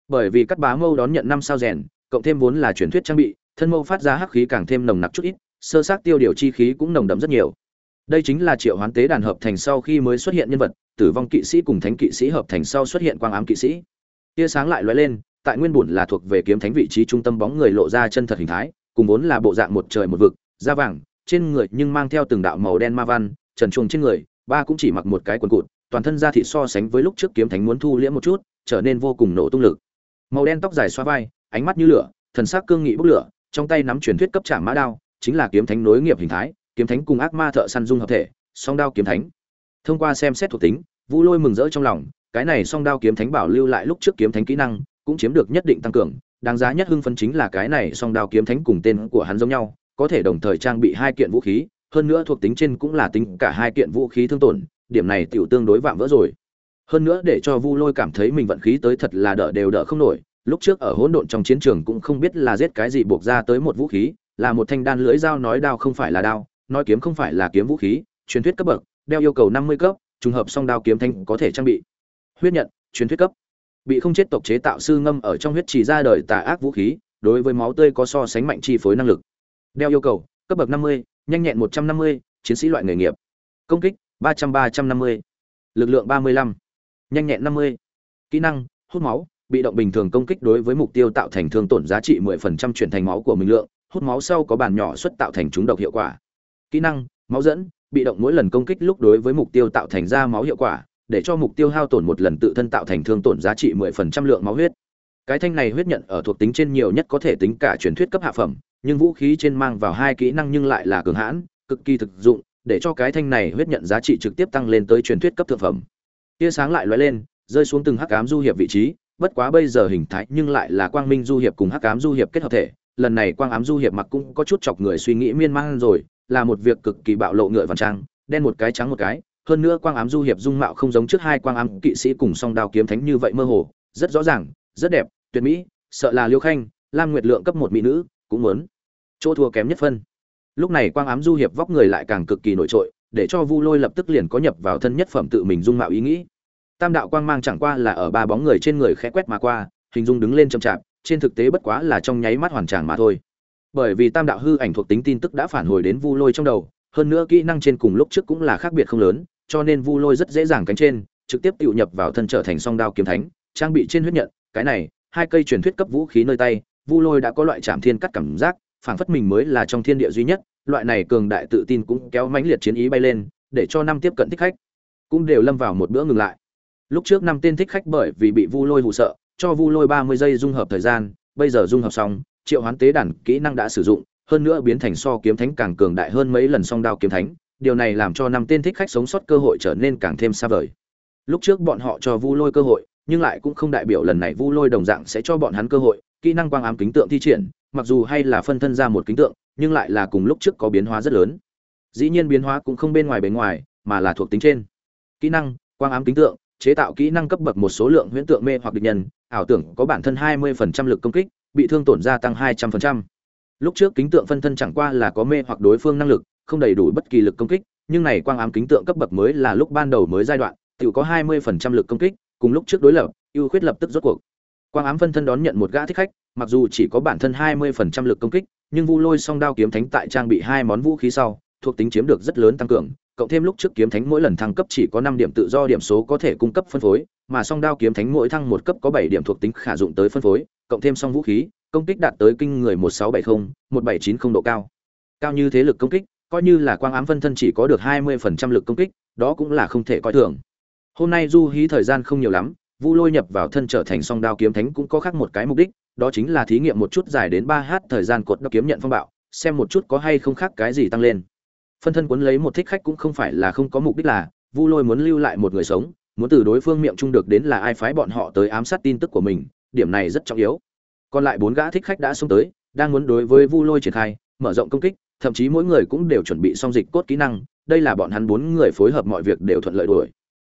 Bởi vì cắt bá mâu đón nhận năm sao rèn, cộng thêm vốn là truyền thuyết trang bị, thân mâu phát ra hắc khí càng thêm nồng nặc chút ít, sơ sát tiêu điều chi khí cũng nồng đậm rất nhiều đây chính là triệu hoán tế đàn hợp thành sau khi mới xuất hiện nhân vật, tử vong kỵ sĩ cùng thánh kỵ sĩ hợp thành sau xuất hiện quang ám kỵ sĩ. Tia sáng lại lóe lên, tại nguyên bản là thuộc về kiếm thánh vị trí trung tâm bóng người lộ ra chân thật hình thái, cùng vốn là bộ dạng một trời một vực, da vàng, trên người nhưng mang theo từng đạo màu đen ma văn, trần truồng trên người, ba cũng chỉ mặc một cái quần cụt, toàn thân da thịt so sánh với lúc trước kiếm thánh muốn thu liễm một chút, trở nên vô cùng nổ tung lực. Màu đen tóc dài xoa vai, ánh mắt như lửa, thần sắc cương nghị bốc lửa, trong tay nắm truyền thuyết cấp trả mã đao, chính là kiếm thánh nối nghiệp hình thái kiếm thánh cùng ác ma thợ săn dung hợp thể, song đao kiếm thánh. Thông qua xem xét thuộc tính vũ lôi mừng rỡ trong lòng, cái này song đao kiếm thánh bảo lưu lại lúc trước kiếm thánh kỹ năng, cũng chiếm được nhất định tăng cường. Đáng giá nhất hưng phấn chính là cái này song đao kiếm thánh cùng tên của hắn giống nhau, có thể đồng thời trang bị hai kiện vũ khí, hơn nữa thuộc tính trên cũng là tính cả hai kiện vũ khí thương tổn, điểm này tiểu tương đối vạm vỡ rồi. Hơn nữa để cho vu lôi cảm thấy mình vận khí tới thật là đỡ đều đỡ không nổi, lúc trước ở hỗn độn trong chiến trường cũng không biết là giết cái gì buộc ra tới một vũ khí, là một thanh đan lưỡi dao nói đao không phải là đao nói kiếm không phải là kiếm vũ khí, truyền thuyết cấp bậc, đeo yêu cầu năm mươi cấp, trùng hợp song đao kiếm thanh có thể trang bị. Huyết nhận, truyền thuyết cấp. Bị không chết tộc chế tạo sư ngâm ở trong huyết chỉ ra đời tà ác vũ khí, đối với máu tươi có so sánh mạnh chi phối năng lực. Đeo yêu cầu, cấp bậc năm mươi, nhanh nhẹn một trăm năm mươi, chiến sĩ loại nghề nghiệp. Công kích, ba trăm ba trăm năm mươi. Lực lượng ba mươi lăm, nhanh nhẹn năm mươi. Kỹ năng, hút máu, bị động bình thường công kích đối với mục tiêu tạo thành thương tổn giá trị mười phần trăm chuyển thành máu của mình lượng, hút máu sau có bàn nhỏ xuất tạo thành trúng độc hiệu quả kỹ năng, máu dẫn, bị động mỗi lần công kích lúc đối với mục tiêu tạo thành ra máu hiệu quả, để cho mục tiêu hao tổn một lần tự thân tạo thành thương tổn giá trị mười phần trăm lượng máu huyết. Cái thanh này huyết nhận ở thuộc tính trên nhiều nhất có thể tính cả truyền thuyết cấp hạ phẩm, nhưng vũ khí trên mang vào hai kỹ năng nhưng lại là cường hãn, cực kỳ thực dụng, để cho cái thanh này huyết nhận giá trị trực tiếp tăng lên tới truyền thuyết cấp thượng phẩm. Tia sáng lại lóe lên, rơi xuống từng hắc ám du hiệp vị trí, bất quá bây giờ hình thái nhưng lại là quang minh du hiệp cùng hắc ám du hiệp kết hợp thể, lần này quang ám du hiệp mặc cũng có chút chọc người suy nghĩ miên man rồi là một việc cực kỳ bạo lộ ngựa vằn trang, đen một cái trắng một cái, hơn nữa quang ám du hiệp dung mạo không giống trước hai quang ám kỵ sĩ cùng song đao kiếm thánh như vậy mơ hồ, rất rõ ràng, rất đẹp, tuyệt mỹ, sợ là liêu khanh, lam nguyệt lượng cấp một mỹ nữ, cũng muốn chỗ thua kém nhất phân. Lúc này quang ám du hiệp vóc người lại càng cực kỳ nổi trội, để cho vu lôi lập tức liền có nhập vào thân nhất phẩm tự mình dung mạo ý nghĩ. Tam đạo quang mang chẳng qua là ở ba bóng người trên người khẽ quét mà qua, hình dung đứng lên chậm chạp, trên thực tế bất quá là trong nháy mắt hoàn tràng mà thôi bởi vì tam đạo hư ảnh thuộc tính tin tức đã phản hồi đến vu lôi trong đầu, hơn nữa kỹ năng trên cùng lúc trước cũng là khác biệt không lớn, cho nên vu lôi rất dễ dàng cánh trên, trực tiếp tự nhập vào thân trở thành song đao kiếm thánh, trang bị trên huyết nhận, cái này, hai cây truyền thuyết cấp vũ khí nơi tay, vu lôi đã có loại chạm thiên cắt cảm giác, phảng phất mình mới là trong thiên địa duy nhất, loại này cường đại tự tin cũng kéo mãnh liệt chiến ý bay lên, để cho năm tiếp cận thích khách cũng đều lâm vào một bữa ngừng lại. Lúc trước năm tên thích khách bởi vì bị vu lôi hụ sợ, cho vu lôi ba mươi giây dung hợp thời gian, bây giờ dung hợp xong triệu hoán tế đàn kỹ năng đã sử dụng, hơn nữa biến thành so kiếm thánh càng cường đại hơn mấy lần song đao kiếm thánh, điều này làm cho năm tên thích khách sống sót cơ hội trở nên càng thêm xa vời. Lúc trước bọn họ cho vu lôi cơ hội, nhưng lại cũng không đại biểu lần này vu lôi đồng dạng sẽ cho bọn hắn cơ hội, kỹ năng quang ám kính tượng thi triển, mặc dù hay là phân thân ra một kính tượng, nhưng lại là cùng lúc trước có biến hóa rất lớn. Dĩ nhiên biến hóa cũng không bên ngoài bề ngoài, mà là thuộc tính trên. Kỹ năng, quang ám kính tượng, chế tạo kỹ năng cấp bậc một số lượng huyễn tượng mê hoặc địch nhân, ảo tưởng có bản thân 20% lực công kích bị thương tổn gia tăng 200%. lúc trước kính tượng phân thân chẳng qua là có mê hoặc đối phương năng lực, không đầy đủ bất kỳ lực công kích, nhưng này quang ám kính tượng cấp bậc mới là lúc ban đầu mới giai đoạn tự có 20% lực công kích, cùng lúc trước đối lập, ưu khuyết lập tức rốt cuộc quang ám phân thân đón nhận một gã thích khách, mặc dù chỉ có bản thân 20% lực công kích, nhưng vu lôi song đao kiếm thánh tại trang bị hai món vũ khí sau, thuộc tính chiếm được rất lớn tăng cường, cộng thêm lúc trước kiếm thánh mỗi lần thăng cấp chỉ có năm điểm tự do điểm số có thể cung cấp phân phối mà song đao kiếm thánh mỗi thăng một cấp có bảy điểm thuộc tính khả dụng tới phân phối, cộng thêm song vũ khí, công kích đạt tới kinh người một sáu bảy không, một bảy chín không độ cao. Cao như thế lực công kích, coi như là quang ám phân thân chỉ có được hai mươi phần trăm lực công kích, đó cũng là không thể coi thường. Hôm nay du hí thời gian không nhiều lắm, vu lôi nhập vào thân trở thành song đao kiếm thánh cũng có khác một cái mục đích, đó chính là thí nghiệm một chút dài đến ba h thời gian cột đao kiếm nhận phong bạo, xem một chút có hay không khác cái gì tăng lên. Phân thân cuốn lấy một thích khách cũng không phải là không có mục đích là, vu lôi muốn lưu lại một người sống muốn từ đối phương miệng chung được đến là ai phái bọn họ tới ám sát tin tức của mình, điểm này rất trọng yếu. Còn lại bốn gã thích khách đã xông tới, đang muốn đối với vu lôi triển khai, mở rộng công kích, thậm chí mỗi người cũng đều chuẩn bị xong dịch cốt kỹ năng, đây là bọn hắn bốn người phối hợp mọi việc đều thuận lợi đuổi.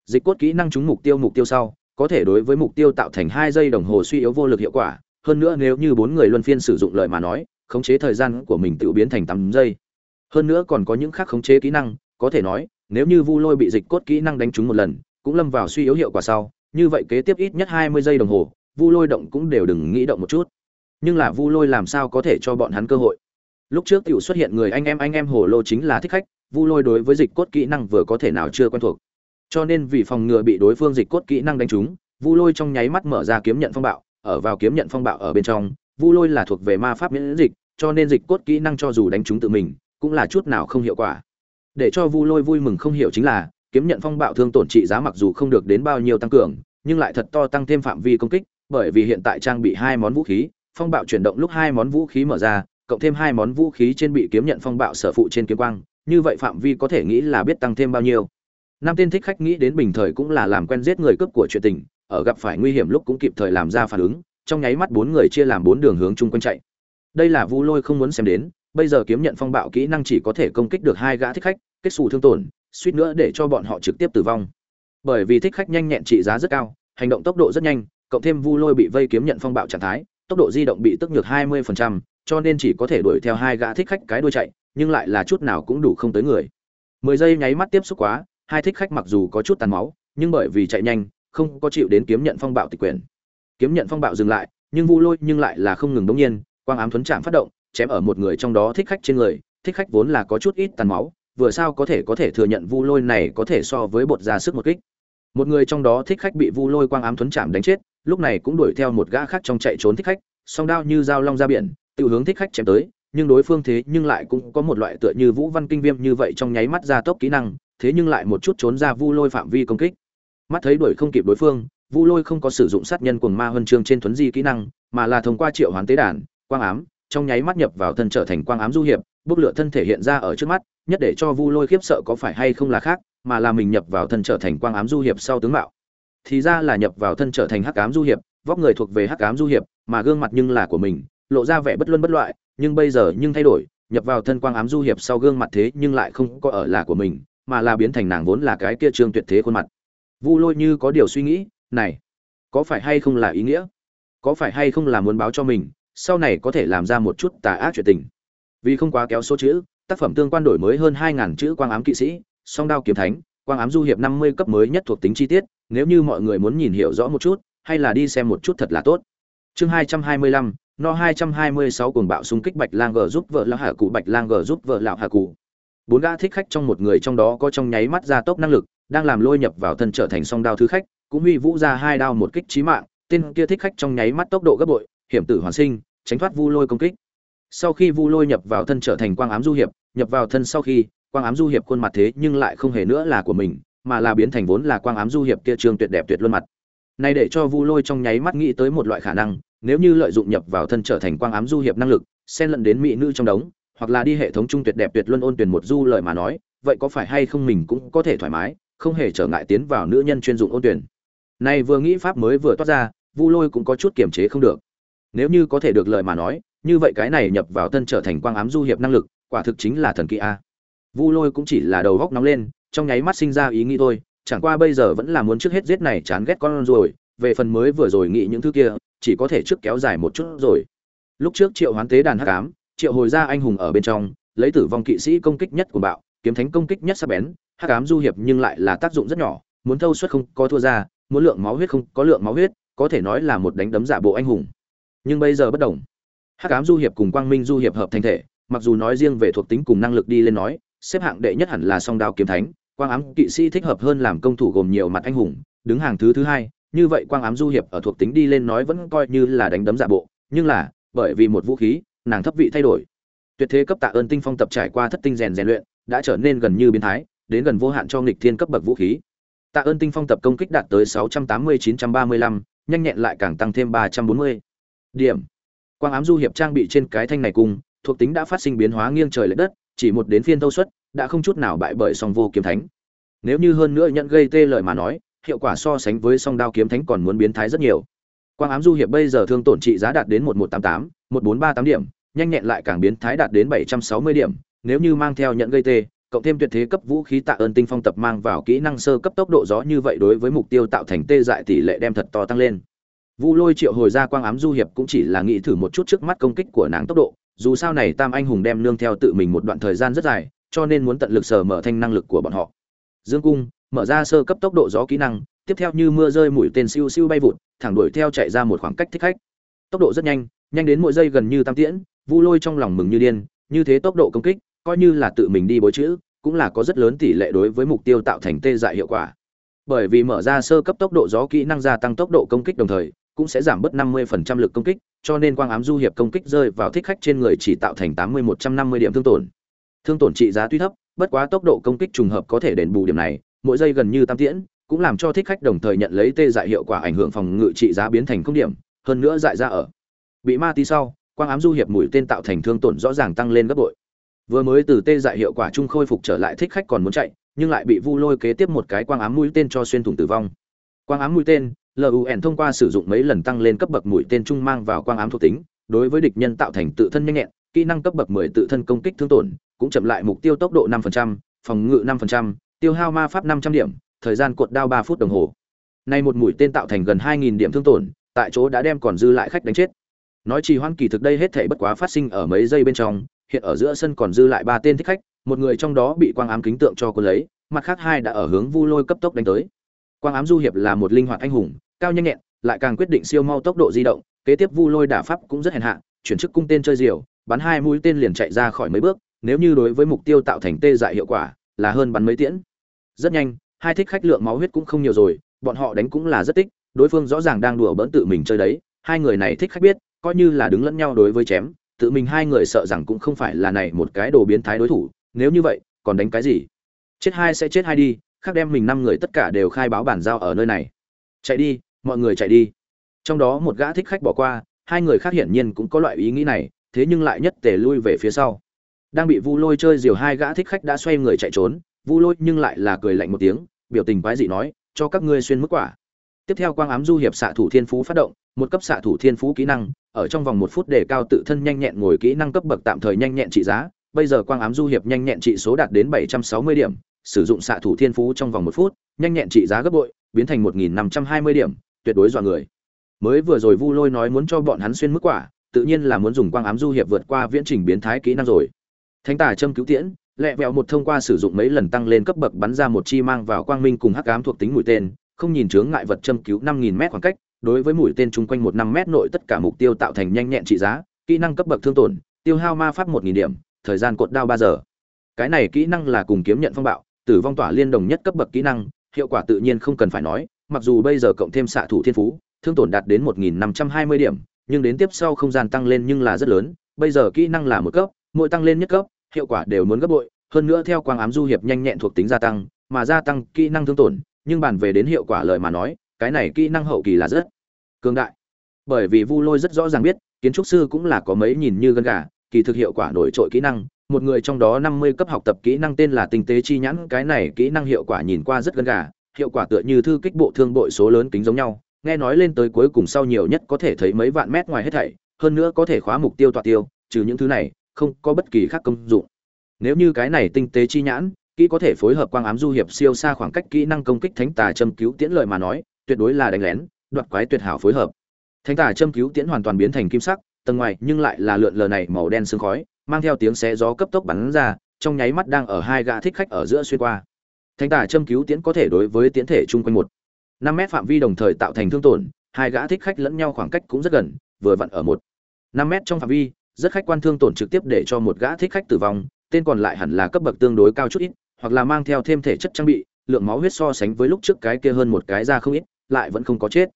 Dịch cốt kỹ năng trúng mục tiêu mục tiêu sau, có thể đối với mục tiêu tạo thành hai giây đồng hồ suy yếu vô lực hiệu quả, hơn nữa nếu như bốn người luân phiên sử dụng lời mà nói, khống chế thời gian của mình tự biến thành tám giây. Hơn nữa còn có những khác khống chế kỹ năng, có thể nói, nếu như vu lôi bị dịch cốt kỹ năng đánh trúng một lần cũng lâm vào suy yếu hiệu quả sau, như vậy kế tiếp ít nhất hai mươi giây đồng hồ, vu lôi động cũng đều đừng nghĩ động một chút. Nhưng là vu lôi làm sao có thể cho bọn hắn cơ hội? Lúc trước t xuất hiện người anh em anh em hồ lô chính là thích khách, vu lôi đối với dịch cốt kỹ năng vừa có thể nào chưa quen thuộc. Cho nên vì phòng ngừa bị đối phương dịch cốt kỹ năng đánh trúng, vu lôi trong nháy mắt mở ra kiếm nhận phong bạo, ở vào kiếm nhận phong bạo ở bên trong, vu lôi là thuộc về ma pháp miễn dịch, cho nên dịch cốt kỹ năng cho dù đánh trúng tự mình, cũng là chút nào không hiệu quả. Để cho vu lôi vui mừng không hiểu chính là kiếm nhận phong bạo thương tổn trị giá mặc dù không được đến bao nhiêu tăng cường, nhưng lại thật to tăng thêm phạm vi công kích, bởi vì hiện tại trang bị hai món vũ khí, phong bạo chuyển động lúc hai món vũ khí mở ra, cộng thêm hai món vũ khí trên bị kiếm nhận phong bạo sở phụ trên kiếm quang, như vậy phạm vi có thể nghĩ là biết tăng thêm bao nhiêu. Nam tên thích khách nghĩ đến bình thời cũng là làm quen giết người cướp của chuyện tình, ở gặp phải nguy hiểm lúc cũng kịp thời làm ra phản ứng, trong nháy mắt bốn người chia làm bốn đường hướng chung quanh chạy. Đây là vu lôi không muốn xem đến, bây giờ kiếm nhận phong bạo kỹ năng chỉ có thể công kích được hai gã thích khách, kết xù thương tổn suýt nữa để cho bọn họ trực tiếp tử vong. Bởi vì thích khách nhanh nhẹn trị giá rất cao hành động tốc độ rất nhanh cộng thêm vu lôi bị vây kiếm nhận phong bạo trạng thái tốc độ di động bị tức nhược 20%, cho nên chỉ có thể đuổi theo hai gã thích khách cái đuôi chạy nhưng lại là chút nào cũng đủ không tới người. Mười giây nháy mắt tiếp xúc quá hai thích khách mặc dù có chút tàn máu nhưng bởi vì chạy nhanh không có chịu đến kiếm nhận phong bạo tịch quyền kiếm nhận phong bạo dừng lại nhưng vu lôi nhưng lại là không ngừng đống nhiên quang ám thuấn chạm phát động chém ở một người trong đó thích khách trên người thích khách vốn là có chút ít tàn máu vừa sao có thể có thể thừa nhận vu lôi này có thể so với bột ra sức một kích. Một người trong đó thích khách bị vu lôi quang ám thuấn chạm đánh chết, lúc này cũng đuổi theo một gã khác trong chạy trốn thích khách, song đao như dao long ra biển tự hướng thích khách chém tới, nhưng đối phương thế nhưng lại cũng có một loại tựa như vũ văn kinh viêm như vậy trong nháy mắt ra tốc kỹ năng, thế nhưng lại một chút trốn ra vu lôi phạm vi công kích. Mắt thấy đuổi không kịp đối phương, vu lôi không có sử dụng sát nhân cuồng ma huân chương trên thuấn di kỹ năng, mà là thông qua triệu hoán tế đàn, quang ám, trong nháy mắt nhập vào thân trở thành quang ám du hiệp, bốc lửa thân thể hiện ra ở trước mắt nhất để cho vu lôi khiếp sợ có phải hay không là khác, mà là mình nhập vào thân trở thành quang ám du hiệp sau tướng mạo. Thì ra là nhập vào thân trở thành hắc ám du hiệp, vóc người thuộc về hắc ám du hiệp, mà gương mặt nhưng là của mình, lộ ra vẻ bất luân bất loại, nhưng bây giờ nhưng thay đổi, nhập vào thân quang ám du hiệp sau gương mặt thế nhưng lại không có ở là của mình, mà là biến thành nàng vốn là cái kia trương tuyệt thế khuôn mặt. Vu lôi như có điều suy nghĩ, này, có phải hay không là ý nghĩa? Có phải hay không là muốn báo cho mình, sau này có thể làm ra một chút tà ác chuyện tình? Vì không quá kéo số chữ tác phẩm tương quan đổi mới hơn 2000 chữ quang ám kỵ sĩ, song đao kiếm thánh, quang ám du hiệp năm mươi cấp mới nhất thuộc tính chi tiết, nếu như mọi người muốn nhìn hiểu rõ một chút, hay là đi xem một chút thật là tốt. Chương hai trăm hai mươi lăm, no hai trăm hai mươi sáu cuồng bạo xung kích bạch lang g giúp vợ lão hạ cụ bạch lang g giúp vợ lão hạ cụ bốn gã thích khách trong một người trong đó có trong nháy mắt ra tốc năng lực, đang làm lôi nhập vào thân trở thành song đao thứ khách, cũng huy vũ ra hai đao một kích chí mạng, tên kia thích khách trong nháy mắt tốc độ gấp bội, hiểm tử hoàn sinh, tránh thoát vu lôi công kích sau khi vu lôi nhập vào thân trở thành quang ám du hiệp, nhập vào thân sau khi, quang ám du hiệp khuôn mặt thế nhưng lại không hề nữa là của mình, mà là biến thành vốn là quang ám du hiệp kia trường tuyệt đẹp tuyệt luôn mặt. Này để cho vu lôi trong nháy mắt nghĩ tới một loại khả năng, nếu như lợi dụng nhập vào thân trở thành quang ám du hiệp năng lực, xen lẫn đến mỹ nữ trong đống, hoặc là đi hệ thống trung tuyệt đẹp tuyệt luân ôn tuyển một du lời mà nói, vậy có phải hay không mình cũng có thể thoải mái, không hề trở ngại tiến vào nữ nhân chuyên dụng ôn tuyển. Này vừa nghĩ pháp mới vừa toát ra, vu lôi cũng có chút kiềm chế không được. Nếu như có thể được lời mà nói như vậy cái này nhập vào thân trở thành quang ám du hiệp năng lực, quả thực chính là thần kỳ a. Vu lôi cũng chỉ là đầu góc nóng lên, trong nháy mắt sinh ra ý nghĩ thôi, chẳng qua bây giờ vẫn là muốn trước hết giết này chán ghét con rồi, về phần mới vừa rồi nghĩ những thứ kia, chỉ có thể trước kéo dài một chút rồi. Lúc trước triệu hoán tế đàn hắc ám, triệu hồi ra anh hùng ở bên trong, lấy tử vong kỵ sĩ công kích nhất của bạo, kiếm thánh công kích nhất sắc bén, hắc ám du hiệp nhưng lại là tác dụng rất nhỏ, muốn thâu suất không có thua ra, muốn lượng máu huyết không có lượng máu huyết, có thể nói là một đánh đấm giả bộ anh hùng. Nhưng bây giờ bất đồng hắc ám du hiệp cùng quang minh du hiệp hợp thành thể mặc dù nói riêng về thuộc tính cùng năng lực đi lên nói xếp hạng đệ nhất hẳn là song đao kiếm thánh quang ám kỵ sĩ thích hợp hơn làm công thủ gồm nhiều mặt anh hùng đứng hàng thứ thứ hai như vậy quang ám du hiệp ở thuộc tính đi lên nói vẫn coi như là đánh đấm giả bộ nhưng là bởi vì một vũ khí nàng thấp vị thay đổi. Tuyệt thế cấp tạ ơn tinh phong tập trải qua thất tinh rèn rèn luyện đã trở nên gần như biến thái đến gần vô hạn cho nghịch thiên cấp bậc vũ khí. Tạ ơn tinh phong tập công kích đạt tới 680-935, nhanh nhẹn lại càng tăng thêm 340. điểm quang ám du hiệp trang bị trên cái thanh này cùng, thuộc tính đã phát sinh biến hóa nghiêng trời lệch đất, chỉ một đến phiên thâu suất, đã không chút nào bại bởi song vô kiếm thánh. Nếu như hơn nữa nhận gây tê lợi mà nói, hiệu quả so sánh với song đao kiếm thánh còn muốn biến thái rất nhiều. Quang ám du hiệp bây giờ thương tổn trị giá đạt đến một một tám tám, một bốn ba tám điểm, nhanh nhẹn lại càng biến thái đạt đến bảy trăm sáu mươi điểm. Nếu như mang theo nhận gây tê, cộng thêm tuyệt thế cấp vũ khí tạ ơn tinh phong tập mang vào kỹ năng sơ cấp tốc độ gió như vậy đối với mục tiêu tạo thành tê dại tỷ lệ đem thật to tăng lên vu lôi triệu hồi ra quang ám du hiệp cũng chỉ là nghĩ thử một chút trước mắt công kích của nàng tốc độ, dù sao này tam anh hùng đem nương theo tự mình một đoạn thời gian rất dài, cho nên muốn tận lực sở mở thanh năng lực của bọn họ. Dương cung, mở ra sơ cấp tốc độ gió kỹ năng, tiếp theo như mưa rơi mũi tên siêu siêu bay vụt, thẳng đuổi theo chạy ra một khoảng cách thích khách. Tốc độ rất nhanh nhanh đến mỗi giây gần như tam tiễn, vu lôi trong lòng mừng như điên, như thế tốc độ công kích, coi như là tự mình đi bối chữ, cũng là có rất lớn tỷ lệ đối với mục tiêu tạo thành tê dại hiệu quả. Bởi vì mở ra sơ cấp tốc độ gió kỹ năng gia tăng tốc độ công kích đồng thời cũng sẽ giảm bớt 50% lực công kích, cho nên quang ám du hiệp công kích rơi vào thích khách trên người chỉ tạo thành 80-150 điểm thương tổn. Thương tổn trị giá tuy thấp, bất quá tốc độ công kích trùng hợp có thể đền bù điểm này, mỗi giây gần như tam tiễn, cũng làm cho thích khách đồng thời nhận lấy tê dại hiệu quả ảnh hưởng phòng ngự trị giá biến thành không điểm, hơn nữa dại ra ở. Bị ma tí sau, quang ám du hiệp mũi tên tạo thành thương tổn rõ ràng tăng lên gấp bội. Vừa mới từ tê dại hiệu quả trung khôi phục trở lại thích khách còn muốn chạy, nhưng lại bị vu lôi kế tiếp một cái quang ám mũi tên cho xuyên thủng tử vong. Quang ám mũi tên lun thông qua sử dụng mấy lần tăng lên cấp bậc mũi tên trung mang vào quang ám thuộc tính đối với địch nhân tạo thành tự thân nhanh nhẹn kỹ năng cấp bậc 10 tự thân công kích thương tổn cũng chậm lại mục tiêu tốc độ 5%, phòng ngự 5%, tiêu hao ma pháp 500 điểm thời gian cuột đao 3 phút đồng hồ. Nay một mũi tên tạo thành gần 2.000 điểm thương tổn tại chỗ đã đem còn dư lại khách đánh chết. Nói trì hoãn kỳ thực đây hết thể bất quá phát sinh ở mấy giây bên trong hiện ở giữa sân còn dư lại ba tên thích khách một người trong đó bị quang ám kính tượng cho cô lấy mặt khác hai đã ở hướng vu lôi cấp tốc đánh tới. Quang ám du hiệp là một linh hoạt anh hùng cao nhanh nhẹn, lại càng quyết định siêu mau tốc độ di động, kế tiếp vu lôi đả pháp cũng rất hèn hạ, chuyển chức cung tên chơi diều, bắn hai mũi tên liền chạy ra khỏi mấy bước, nếu như đối với mục tiêu tạo thành tê dại hiệu quả, là hơn bắn mấy tiễn. Rất nhanh, hai thích khách lượng máu huyết cũng không nhiều rồi, bọn họ đánh cũng là rất tích, đối phương rõ ràng đang đùa bỡn tự mình chơi đấy, hai người này thích khách biết, coi như là đứng lẫn nhau đối với chém, tự mình hai người sợ rằng cũng không phải là này một cái đồ biến thái đối thủ, nếu như vậy, còn đánh cái gì? Chết hai sẽ chết hai đi, khác đem mình năm người tất cả đều khai báo bản giao ở nơi này. Chạy đi mọi người chạy đi. Trong đó một gã thích khách bỏ qua, hai người khác hiển nhiên cũng có loại ý nghĩ này, thế nhưng lại nhất tề lui về phía sau. Đang bị vu lôi chơi diều hai gã thích khách đã xoay người chạy trốn, vu lôi nhưng lại là cười lạnh một tiếng, biểu tình quái dị nói, cho các ngươi xuyên mức quả. Tiếp theo quang ám du hiệp xạ thủ thiên phú phát động, một cấp xạ thủ thiên phú kỹ năng, ở trong vòng một phút để cao tự thân nhanh nhẹn ngồi kỹ năng cấp bậc tạm thời nhanh nhẹn trị giá, bây giờ quang ám du hiệp nhanh nhẹn trị số đạt đến 760 điểm, sử dụng xạ thủ thiên phú trong vòng một phút, nhanh nhẹn trị giá gấp bội, biến thành 1.520 điểm tuyệt đối dọa người mới vừa rồi vu lôi nói muốn cho bọn hắn xuyên mức quả tự nhiên là muốn dùng quang ám du hiệp vượt qua viễn trình biến thái kỹ năng rồi thánh tả châm cứu tiễn lẹ vẹo một thông qua sử dụng mấy lần tăng lên cấp bậc bắn ra một chi mang vào quang minh cùng hắc ám thuộc tính mũi tên không nhìn chướng ngại vật châm cứu 5000 mét khoảng cách, đối với mũi tên chung quanh một năm mét nội tất cả mục tiêu tạo thành nhanh nhẹn trị giá, kỹ năng cấp bậc thương tổn, tiêu hao ma pháp 1000 điểm, thời gian cột đao ba giờ. Cái này kỹ năng là cùng kiếm nhận phong bạo, tử vong tỏa liên đồng nhất cấp bậc kỹ năng, hiệu quả tự nhiên không cần phải nói, mặc dù bây giờ cộng thêm xạ thủ thiên phú, thương tổn đạt đến 1520 điểm, nhưng đến tiếp sau không gian tăng lên nhưng là rất lớn, bây giờ kỹ năng là một cấp, mỗi tăng lên nhất cấp, hiệu quả đều muốn gấp bội, hơn nữa theo quang ám du hiệp nhanh nhẹn thuộc tính gia tăng, mà gia tăng kỹ năng thương tổn, nhưng bàn về đến hiệu quả lời mà nói cái này kỹ năng hậu kỳ là rất cường đại. Bởi vì vu lôi rất rõ ràng biết kiến trúc sư cũng là có mấy nhìn như gân gà kỳ thực hiệu quả nổi trội kỹ năng một người trong đó năm mươi cấp học tập kỹ năng tên là tinh tế chi nhãn cái này kỹ năng hiệu quả nhìn qua rất gân gà hiệu quả tựa như thư kích bộ thương bội số lớn kính giống nhau, nghe nói lên tới cuối cùng sau nhiều nhất có thể thấy mấy vạn mét ngoài hết thảy, hơn nữa có thể khóa mục tiêu tọa tiêu, trừ những thứ này, không có bất kỳ khác công dụng. Nếu như cái này tinh tế chi nhãn, kỹ có thể phối hợp quang ám du hiệp siêu xa khoảng cách kỹ năng công kích thánh tà châm cứu tiễn lợi mà nói, tuyệt đối là đánh lén, đoạt quái tuyệt hảo phối hợp. Thánh tà châm cứu tiễn hoàn toàn biến thành kim sắc, tầng ngoài nhưng lại là lượn lờ này màu đen sương khói, mang theo tiếng xé gió cấp tốc bắn ra, trong nháy mắt đang ở hai gã thích khách ở giữa xuyên qua thánh tà châm cứu tiễn có thể đối với tiễn thể chung quanh một, năm mét phạm vi đồng thời tạo thành thương tổn, hai gã thích khách lẫn nhau khoảng cách cũng rất gần, vừa vặn ở một, năm mét trong phạm vi, rất khách quan thương tổn trực tiếp để cho một gã thích khách tử vong, tên còn lại hẳn là cấp bậc tương đối cao chút ít, hoặc là mang theo thêm thể chất trang bị, lượng máu huyết so sánh với lúc trước cái kia hơn một cái ra không ít, lại vẫn không có chết.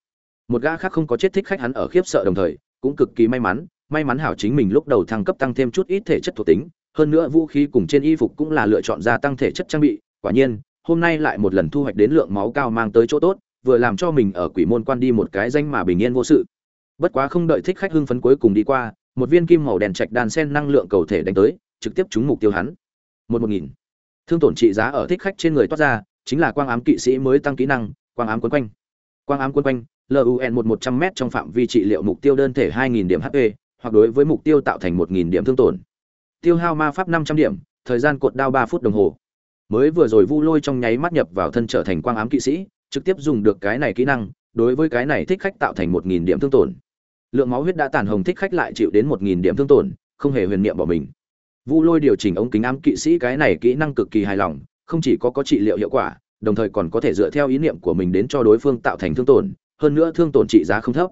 Một gã khác không có chết thích khách hắn ở khiếp sợ đồng thời, cũng cực kỳ may mắn may mắn hảo chính mình lúc đầu thăng cấp tăng thêm chút ít thể chất thuộc tính, hơn nữa vũ khí cùng trên y phục cũng là lựa chọn gia tăng thể chất trang bị, quả nhiên hôm nay lại một lần thu hoạch đến lượng máu cao mang tới chỗ tốt, vừa làm cho mình ở quỷ môn quan đi một cái danh mà bình yên vô sự. Bất quá không đợi thích khách hưng phấn cuối cùng đi qua, một viên kim màu đen trạch đàn sen năng lượng cầu thể đánh tới, trực tiếp trúng mục tiêu hắn. Một một nghìn. Thương tổn trị giá ở thích khách trên người toát ra, chính là quang ám kỵ sĩ mới tăng kỹ năng, quang ám quấn quanh. Quang ám quấn quanh lun một một trăm m trong phạm vi trị liệu mục tiêu đơn thể hai nghìn điểm hp hoặc đối với mục tiêu tạo thành một nghìn điểm thương tổn. Tiêu hao ma pháp năm trăm điểm, thời gian cột đao ba phút đồng hồ mới vừa rồi vu lôi trong nháy mắt nhập vào thân trở thành quang ám kỵ sĩ, trực tiếp dùng được cái này kỹ năng, đối với cái này thích khách tạo thành một nghìn điểm thương tổn. Lượng máu huyết đã tàn hồng thích khách lại chịu đến một nghìn điểm thương tổn, không hề huyền niệm bỏ mình. Vu lôi điều chỉnh ống kính ám kỵ sĩ cái này kỹ năng cực kỳ hài lòng, không chỉ có có trị liệu hiệu quả, đồng thời còn có thể dựa theo ý niệm của mình đến cho đối phương tạo thành thương tổn, hơn nữa thương tổn trị giá không thấp.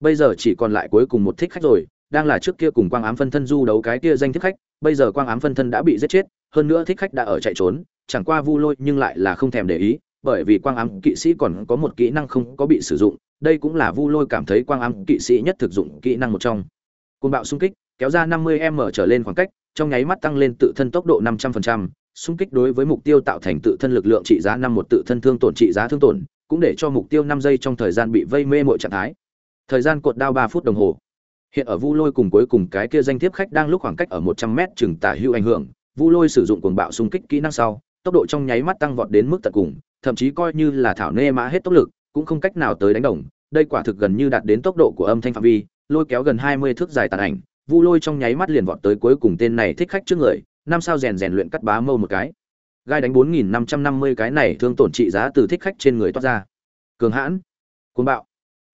Bây giờ chỉ còn lại cuối cùng một thích khách rồi, đang là trước kia cùng quang ám phân thân du đấu cái kia danh thích khách, bây giờ quang ám phân thân đã bị giết chết hơn nữa thích khách đã ở chạy trốn chẳng qua vu lôi nhưng lại là không thèm để ý bởi vì quang ám kỵ sĩ còn có một kỹ năng không có bị sử dụng đây cũng là vu lôi cảm thấy quang ám kỵ sĩ nhất thực dụng kỹ năng một trong. Côn bạo xung kích kéo ra 50 m trở lên khoảng cách trong nháy mắt tăng lên tự thân tốc độ 500%, xung kích đối với mục tiêu tạo thành tự thân lực lượng trị giá năm một tự thân thương tổn trị giá thương tổn cũng để cho mục tiêu 5 giây trong thời gian bị vây mê mọi trạng thái. Thời gian cột đao 3 phút đồng hồ. Hiện ở vu lôi cùng cuối cùng cái kia danh thiếp khách đang lúc khoảng cách ở 100 m chừng tả hữu ảnh hưởng vu lôi sử dụng cuồng bạo xung kích kỹ năng sau, tốc độ trong nháy mắt tăng vọt đến mức tận cùng, thậm chí coi như là thảo nê mã hết tốc lực, cũng không cách nào tới đánh đồng. Đây quả thực gần như đạt đến tốc độ của âm thanh phạm vi, lôi kéo gần 20 thước dài tàn ảnh. Vu lôi trong nháy mắt liền vọt tới cuối cùng tên này thích khách trước người, năm sao rèn rèn luyện cắt bá mâu một cái. Gai đánh 4.550 cái này thương tổn trị giá từ thích khách trên người toát ra. Cường hãn, cuồng bạo.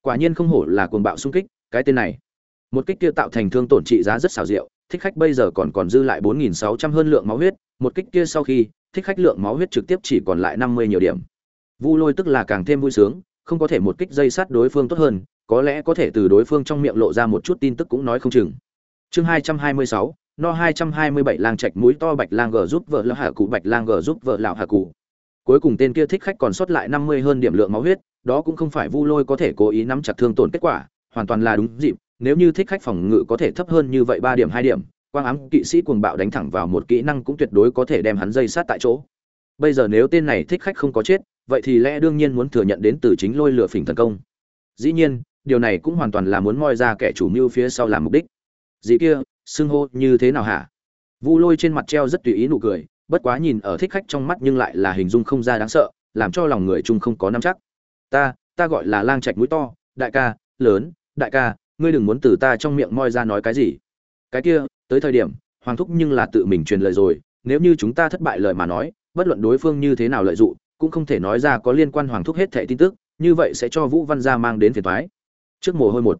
Quả nhiên không hổ là cuồng bạo xung kích, cái tên này. Một kích kia tạo thành thương tổn trị giá rất xảo diệu thích khách bây giờ còn còn dư lại 4.600 hơn lượng máu huyết một kích kia sau khi thích khách lượng máu huyết trực tiếp chỉ còn lại 50 nhiều điểm. Vu lôi tức là càng thêm vui sướng không có thể một kích dây sát đối phương tốt hơn có lẽ có thể từ đối phương trong miệng lộ ra một chút tin tức cũng nói không chừng. Chương 226, no 227 lang trạch mũi to bạch lang gờ giúp vợ lão hạ cụ bạch lang gờ giúp vợ lão hạ cụ. Cuối cùng tên kia thích khách còn sót lại 50 hơn điểm lượng máu huyết đó cũng không phải vu lôi có thể cố ý nắm chặt thương tổn kết quả hoàn toàn là đúng dịp nếu như thích khách phòng ngự có thể thấp hơn như vậy ba điểm, hai điểm, quang ám kỵ sĩ cuồng bạo đánh thẳng vào một kỹ năng cũng tuyệt đối có thể đem hắn dây sát tại chỗ. Bây giờ nếu tên này thích khách không có chết, vậy thì lẽ đương nhiên muốn thừa nhận đến từ chính lôi lửa phỉnh tấn công. Dĩ nhiên, điều này cũng hoàn toàn là muốn moi ra kẻ chủ mưu phía sau làm mục đích. Gì kia, xưng hô như thế nào hả? Vu lôi trên mặt treo rất tùy ý nụ cười, bất quá nhìn ở thích khách trong mắt nhưng lại là hình dung không ra đáng sợ, làm cho lòng người chung không có nắm chắc. Ta ta gọi là lang trạch mũi to, đại ca, lớn, đại ca ngươi đừng muốn từ ta trong miệng moi ra nói cái gì. Cái kia, tới thời điểm, hoàng thúc nhưng là tự mình truyền lời rồi, nếu như chúng ta thất bại lời mà nói, bất luận đối phương như thế nào lợi dụng, cũng không thể nói ra có liên quan hoàng thúc hết thẻ tin tức, như vậy sẽ cho vũ văn gia mang đến phiền thoái trước mồ hôi một.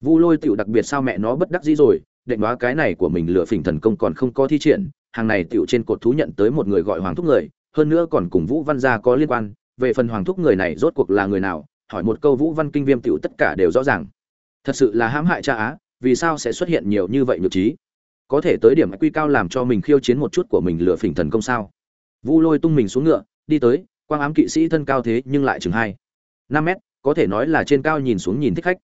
Vu lôi tựu đặc biệt sao mẹ nó bất đắc dĩ rồi, định đoá cái này của mình lựa phỉnh thần công còn không có thi triển, hàng này tựu trên cột thú nhận tới một người gọi hoàng thúc người, hơn nữa còn cùng vũ văn gia có liên quan, về phần hoàng thúc người này rốt cuộc là người nào, hỏi một câu vũ văn kinh viêm tựu tất cả đều rõ ràng thật sự là hãm hại cha á, vì sao sẽ xuất hiện nhiều như vậy nhược trí? Có thể tới điểm quy cao làm cho mình khiêu chiến một chút của mình lựa phỉnh thần công sao? Vu lôi tung mình xuống ngựa, đi tới, quang ám kỵ sĩ thân cao thế nhưng lại chừng hai, năm mét, có thể nói là trên cao nhìn xuống nhìn thích khách.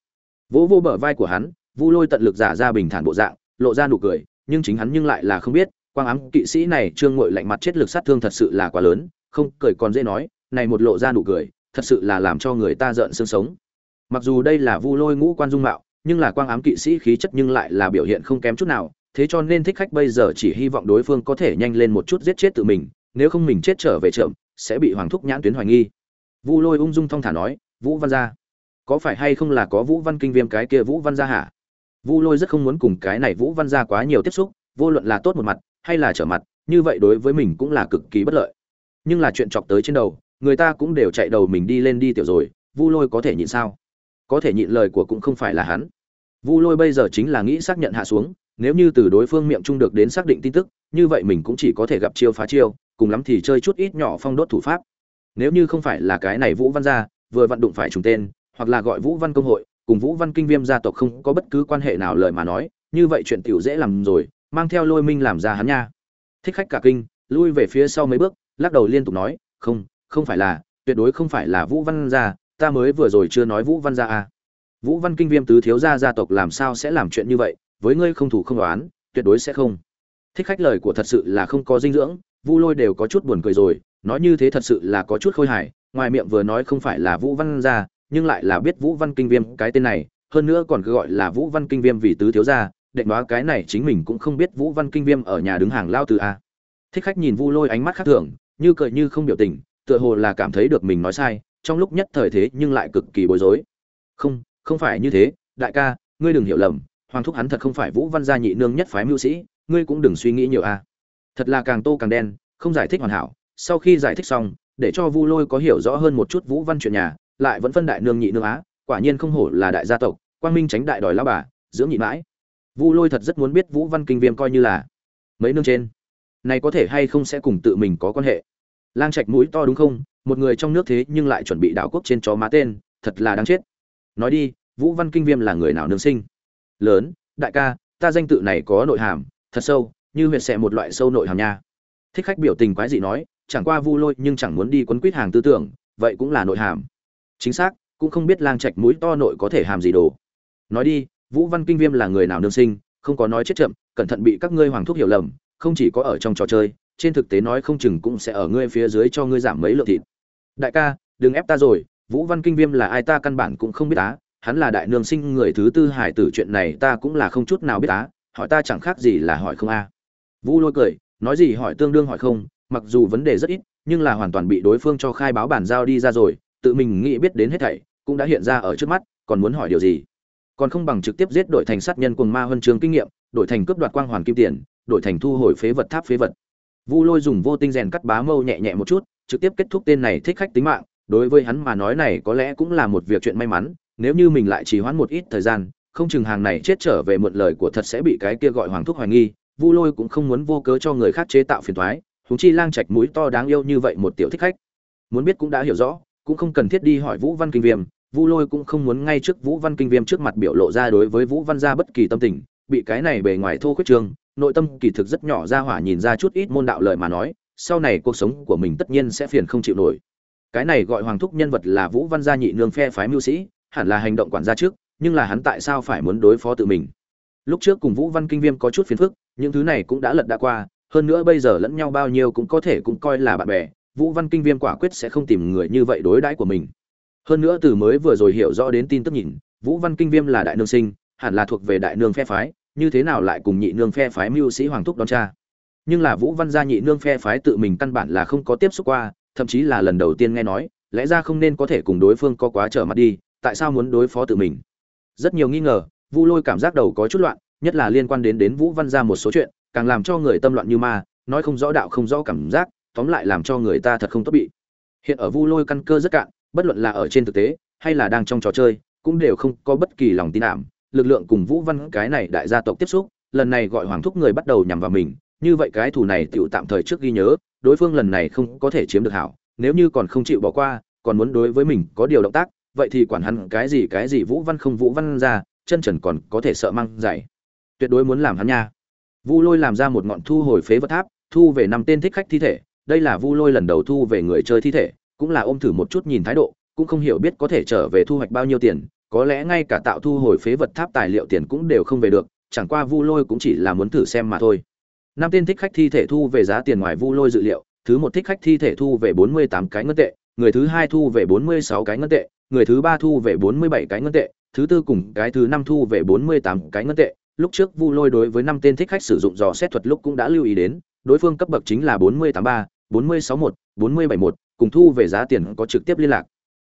Vỗ vô bờ vai của hắn, vu lôi tận lực giả ra bình thản bộ dạng, lộ ra nụ cười, nhưng chính hắn nhưng lại là không biết, quang ám kỵ sĩ này trương ngội lạnh mặt chết lực sát thương thật sự là quá lớn, không cười còn dễ nói, này một lộ ra nụ cười, thật sự là làm cho người ta giận xương sống mặc dù đây là vu lôi ngũ quan dung mạo, nhưng là quang ám kỵ sĩ khí chất nhưng lại là biểu hiện không kém chút nào, thế cho nên thích khách bây giờ chỉ hy vọng đối phương có thể nhanh lên một chút giết chết tự mình, nếu không mình chết trở về trộm sẽ bị hoàng thúc nhãn tuyến hoài nghi. Vu lôi ung dung thong thả nói, vũ văn gia, có phải hay không là có vũ văn kinh viêm cái kia vũ văn gia hả? Vu lôi rất không muốn cùng cái này vũ văn gia quá nhiều tiếp xúc, vô luận là tốt một mặt, hay là trở mặt, như vậy đối với mình cũng là cực kỳ bất lợi. Nhưng là chuyện chọc tới trên đầu, người ta cũng đều chạy đầu mình đi lên đi tiểu rồi, vu lôi có thể nhịn sao? Có thể nhịn lời của cũng không phải là hắn. Vu lôi bây giờ chính là nghĩ xác nhận hạ xuống, nếu như từ đối phương miệng trung được đến xác định tin tức, như vậy mình cũng chỉ có thể gặp chiêu phá chiêu, cùng lắm thì chơi chút ít nhỏ phong đốt thủ pháp. Nếu như không phải là cái này vũ văn gia, vừa vận đụng phải trùng tên, hoặc là gọi vũ văn công hội, cùng vũ văn kinh viêm gia tộc không có bất cứ quan hệ nào lời mà nói, như vậy chuyện tiểu dễ làm rồi, mang theo lôi minh làm ra hắn nha. Thích khách cả kinh, lui về phía sau mấy bước, lắc đầu liên tục nói, không không phải là, tuyệt đối không phải là vũ văn gia ta mới vừa rồi chưa nói vũ văn gia à. vũ văn kinh viêm tứ thiếu gia gia tộc làm sao sẽ làm chuyện như vậy? Với ngươi không thủ không đoán tuyệt đối sẽ không. Thích khách lời của thật sự là không có dinh dưỡng, vu lôi đều có chút buồn cười rồi, nói như thế thật sự là có chút khôi hài, ngoài miệng vừa nói không phải là vũ văn gia, nhưng lại là biết vũ văn kinh viêm cái tên này, hơn nữa còn cứ gọi là vũ văn kinh viêm vì tứ thiếu gia định đoá cái này chính mình cũng không biết vũ văn kinh viêm ở nhà đứng hàng lao từ a. Thích khách nhìn vu lôi ánh mắt khác thường, như cười như không biểu tình, tựa hồ là cảm thấy được mình nói sai trong lúc nhất thời thế nhưng lại cực kỳ bối rối. Không không phải như thế, đại ca, ngươi đừng hiểu lầm, hoàng thúc hắn thật không phải vũ văn gia nhị nương nhất phái mưu sĩ, ngươi cũng đừng suy nghĩ nhiều a. Thật là càng tô càng đen, không giải thích hoàn hảo, sau khi giải thích xong, để cho vu lôi có hiểu rõ hơn một chút vũ văn chuyện nhà, lại vẫn phân đại nương nhị nương á, quả nhiên không hổ là đại gia tộc, quang minh tránh đại đòi lao bà, dưỡng nhị mãi. Vu lôi thật rất muốn biết vũ văn kinh viêm coi như là mấy nương trên, này có thể hay không sẽ cùng tự mình có quan hệ. Lang trạch mũi to đúng không? Một người trong nước thế nhưng lại chuẩn bị đảo quốc trên chó má tên, thật là đáng chết. Nói đi, vũ văn kinh viêm là người nào nương sinh? Lớn, đại ca, ta danh tự này có nội hàm, thật sâu, như huyệt xẹ một loại sâu nội hàm nha. Thích khách biểu tình quái dị nói, chẳng qua vu lôi nhưng chẳng muốn đi quấn quýt hàng tư tưởng, vậy cũng là nội hàm. Chính xác, cũng không biết lang trạch mũi to nội có thể hàm gì đồ. Nói đi, vũ văn kinh viêm là người nào nương sinh? Không có nói chết chậm, cẩn thận bị các ngươi hoàng thúc hiểu lầm, không chỉ có ở trong trò chơi trên thực tế nói không chừng cũng sẽ ở ngươi phía dưới cho ngươi giảm mấy lượng thịt. Đại ca, đừng ép ta rồi, vũ văn kinh viêm là ai ta căn bản cũng không biết á, hắn là đại nương sinh người thứ tư hải tử chuyện này ta cũng là không chút nào biết á, hỏi ta chẳng khác gì là hỏi không a. Vũ lôi cười, nói gì hỏi tương đương hỏi không, mặc dù vấn đề rất ít, nhưng là hoàn toàn bị đối phương cho khai báo bản giao đi ra rồi, tự mình nghĩ biết đến hết thảy, cũng đã hiện ra ở trước mắt, còn muốn hỏi điều gì? Còn không bằng trực tiếp giết đổi thành sát nhân cuồng ma huân trường kinh nghiệm, đổi thành cướp đoạt quang hoàn kim tiền, đổi thành thu hồi phế vật tháp phế vật vu lôi dùng vô tinh rèn cắt bá mâu nhẹ nhẹ một chút, trực tiếp kết thúc tên này thích khách tính mạng. Đối với hắn mà nói này có lẽ cũng là một việc chuyện may mắn, nếu như mình lại trì hoãn một ít thời gian, không chừng hàng này chết trở về mượn lời của thật sẽ bị cái kia gọi hoàng thúc hoài nghi. Vu lôi cũng không muốn vô cớ cho người khác chế tạo phiền toái, huống chi lang trạch mũi to đáng yêu như vậy một tiểu thích khách. Muốn biết cũng đã hiểu rõ, cũng không cần thiết đi hỏi vũ văn kinh viêm. Vu lôi cũng không muốn ngay trước vũ văn kinh viêm trước mặt biểu lộ ra đối với vũ văn gia bất kỳ tâm tình, bị cái này bề ngoài thô khuyết trường nội tâm kỳ thực rất nhỏ ra hỏa nhìn ra chút ít môn đạo lời mà nói, sau này cuộc sống của mình tất nhiên sẽ phiền không chịu nổi. Cái này gọi hoàng thúc nhân vật là vũ văn gia nhị nương phe phái mưu sĩ, hẳn là hành động quản gia trước, nhưng là hắn tại sao phải muốn đối phó tự mình? Lúc trước cùng vũ văn kinh viêm có chút phiền phức, những thứ này cũng đã lật đã qua, hơn nữa bây giờ lẫn nhau bao nhiêu cũng có thể cũng coi là bạn bè, vũ văn kinh viêm quả quyết sẽ không tìm người như vậy đối đãi của mình. Hơn nữa từ mới vừa rồi hiểu rõ đến tin tức nhìn, vũ văn kinh viêm là đại nương sinh, hẳn là thuộc về đại nương phe phái như thế nào lại cùng nhị nương phe phái mưu sĩ hoàng thúc đón cha? Nhưng là vũ văn gia nhị nương phe phái tự mình căn bản là không có tiếp xúc qua, thậm chí là lần đầu tiên nghe nói, lẽ ra không nên có thể cùng đối phương có quá trở mặt đi, tại sao muốn đối phó tự mình? Rất nhiều nghi ngờ, vu lôi cảm giác đầu có chút loạn, nhất là liên quan đến đến vũ văn gia một số chuyện, càng làm cho người tâm loạn như ma, nói không rõ đạo không rõ cảm giác, tóm lại làm cho người ta thật không tốt bị. Hiện ở vu lôi căn cơ rất cạn, bất luận là ở trên thực tế, hay là đang trong trò chơi, cũng đều không có bất kỳ lòng tin ảm lực lượng cùng vũ văn cái này đại gia tộc tiếp xúc, lần này gọi hoàng thúc người bắt đầu nhằm vào mình, như vậy cái thủ này tựu tạm thời trước ghi nhớ, đối phương lần này không có thể chiếm được hảo, nếu như còn không chịu bỏ qua, còn muốn đối với mình có điều động tác, vậy thì quản hắn cái gì cái gì vũ văn không vũ văn ra, chân trần còn có thể sợ mang dạy. Tuyệt đối muốn làm hắn nha. Vu lôi làm ra một ngọn thu hồi phế vật tháp, thu về năm tên thích khách thi thể, đây là vu lôi lần đầu thu về người chơi thi thể, cũng là ôm thử một chút nhìn thái độ, cũng không hiểu biết có thể trở về thu hoạch bao nhiêu tiền có lẽ ngay cả tạo thu hồi phế vật tháp tài liệu tiền cũng đều không về được, chẳng qua vu lôi cũng chỉ là muốn thử xem mà thôi. Năm tên thích khách thi thể thu về giá tiền ngoài vu lôi dự liệu, thứ một thích khách thi thể thu về bốn mươi tám cái ngân tệ, người thứ hai thu về bốn mươi sáu cái ngân tệ, người thứ ba thu về bốn mươi bảy cái ngân tệ, thứ tư cùng cái thứ năm thu về bốn mươi tám cái ngân tệ. Lúc trước vu lôi đối với năm tên thích khách sử dụng dò xét thuật lúc cũng đã lưu ý đến, đối phương cấp bậc chính là bốn mươi tám ba, bốn mươi sáu một, bốn mươi bảy một, cùng thu về giá tiền có trực tiếp liên lạc.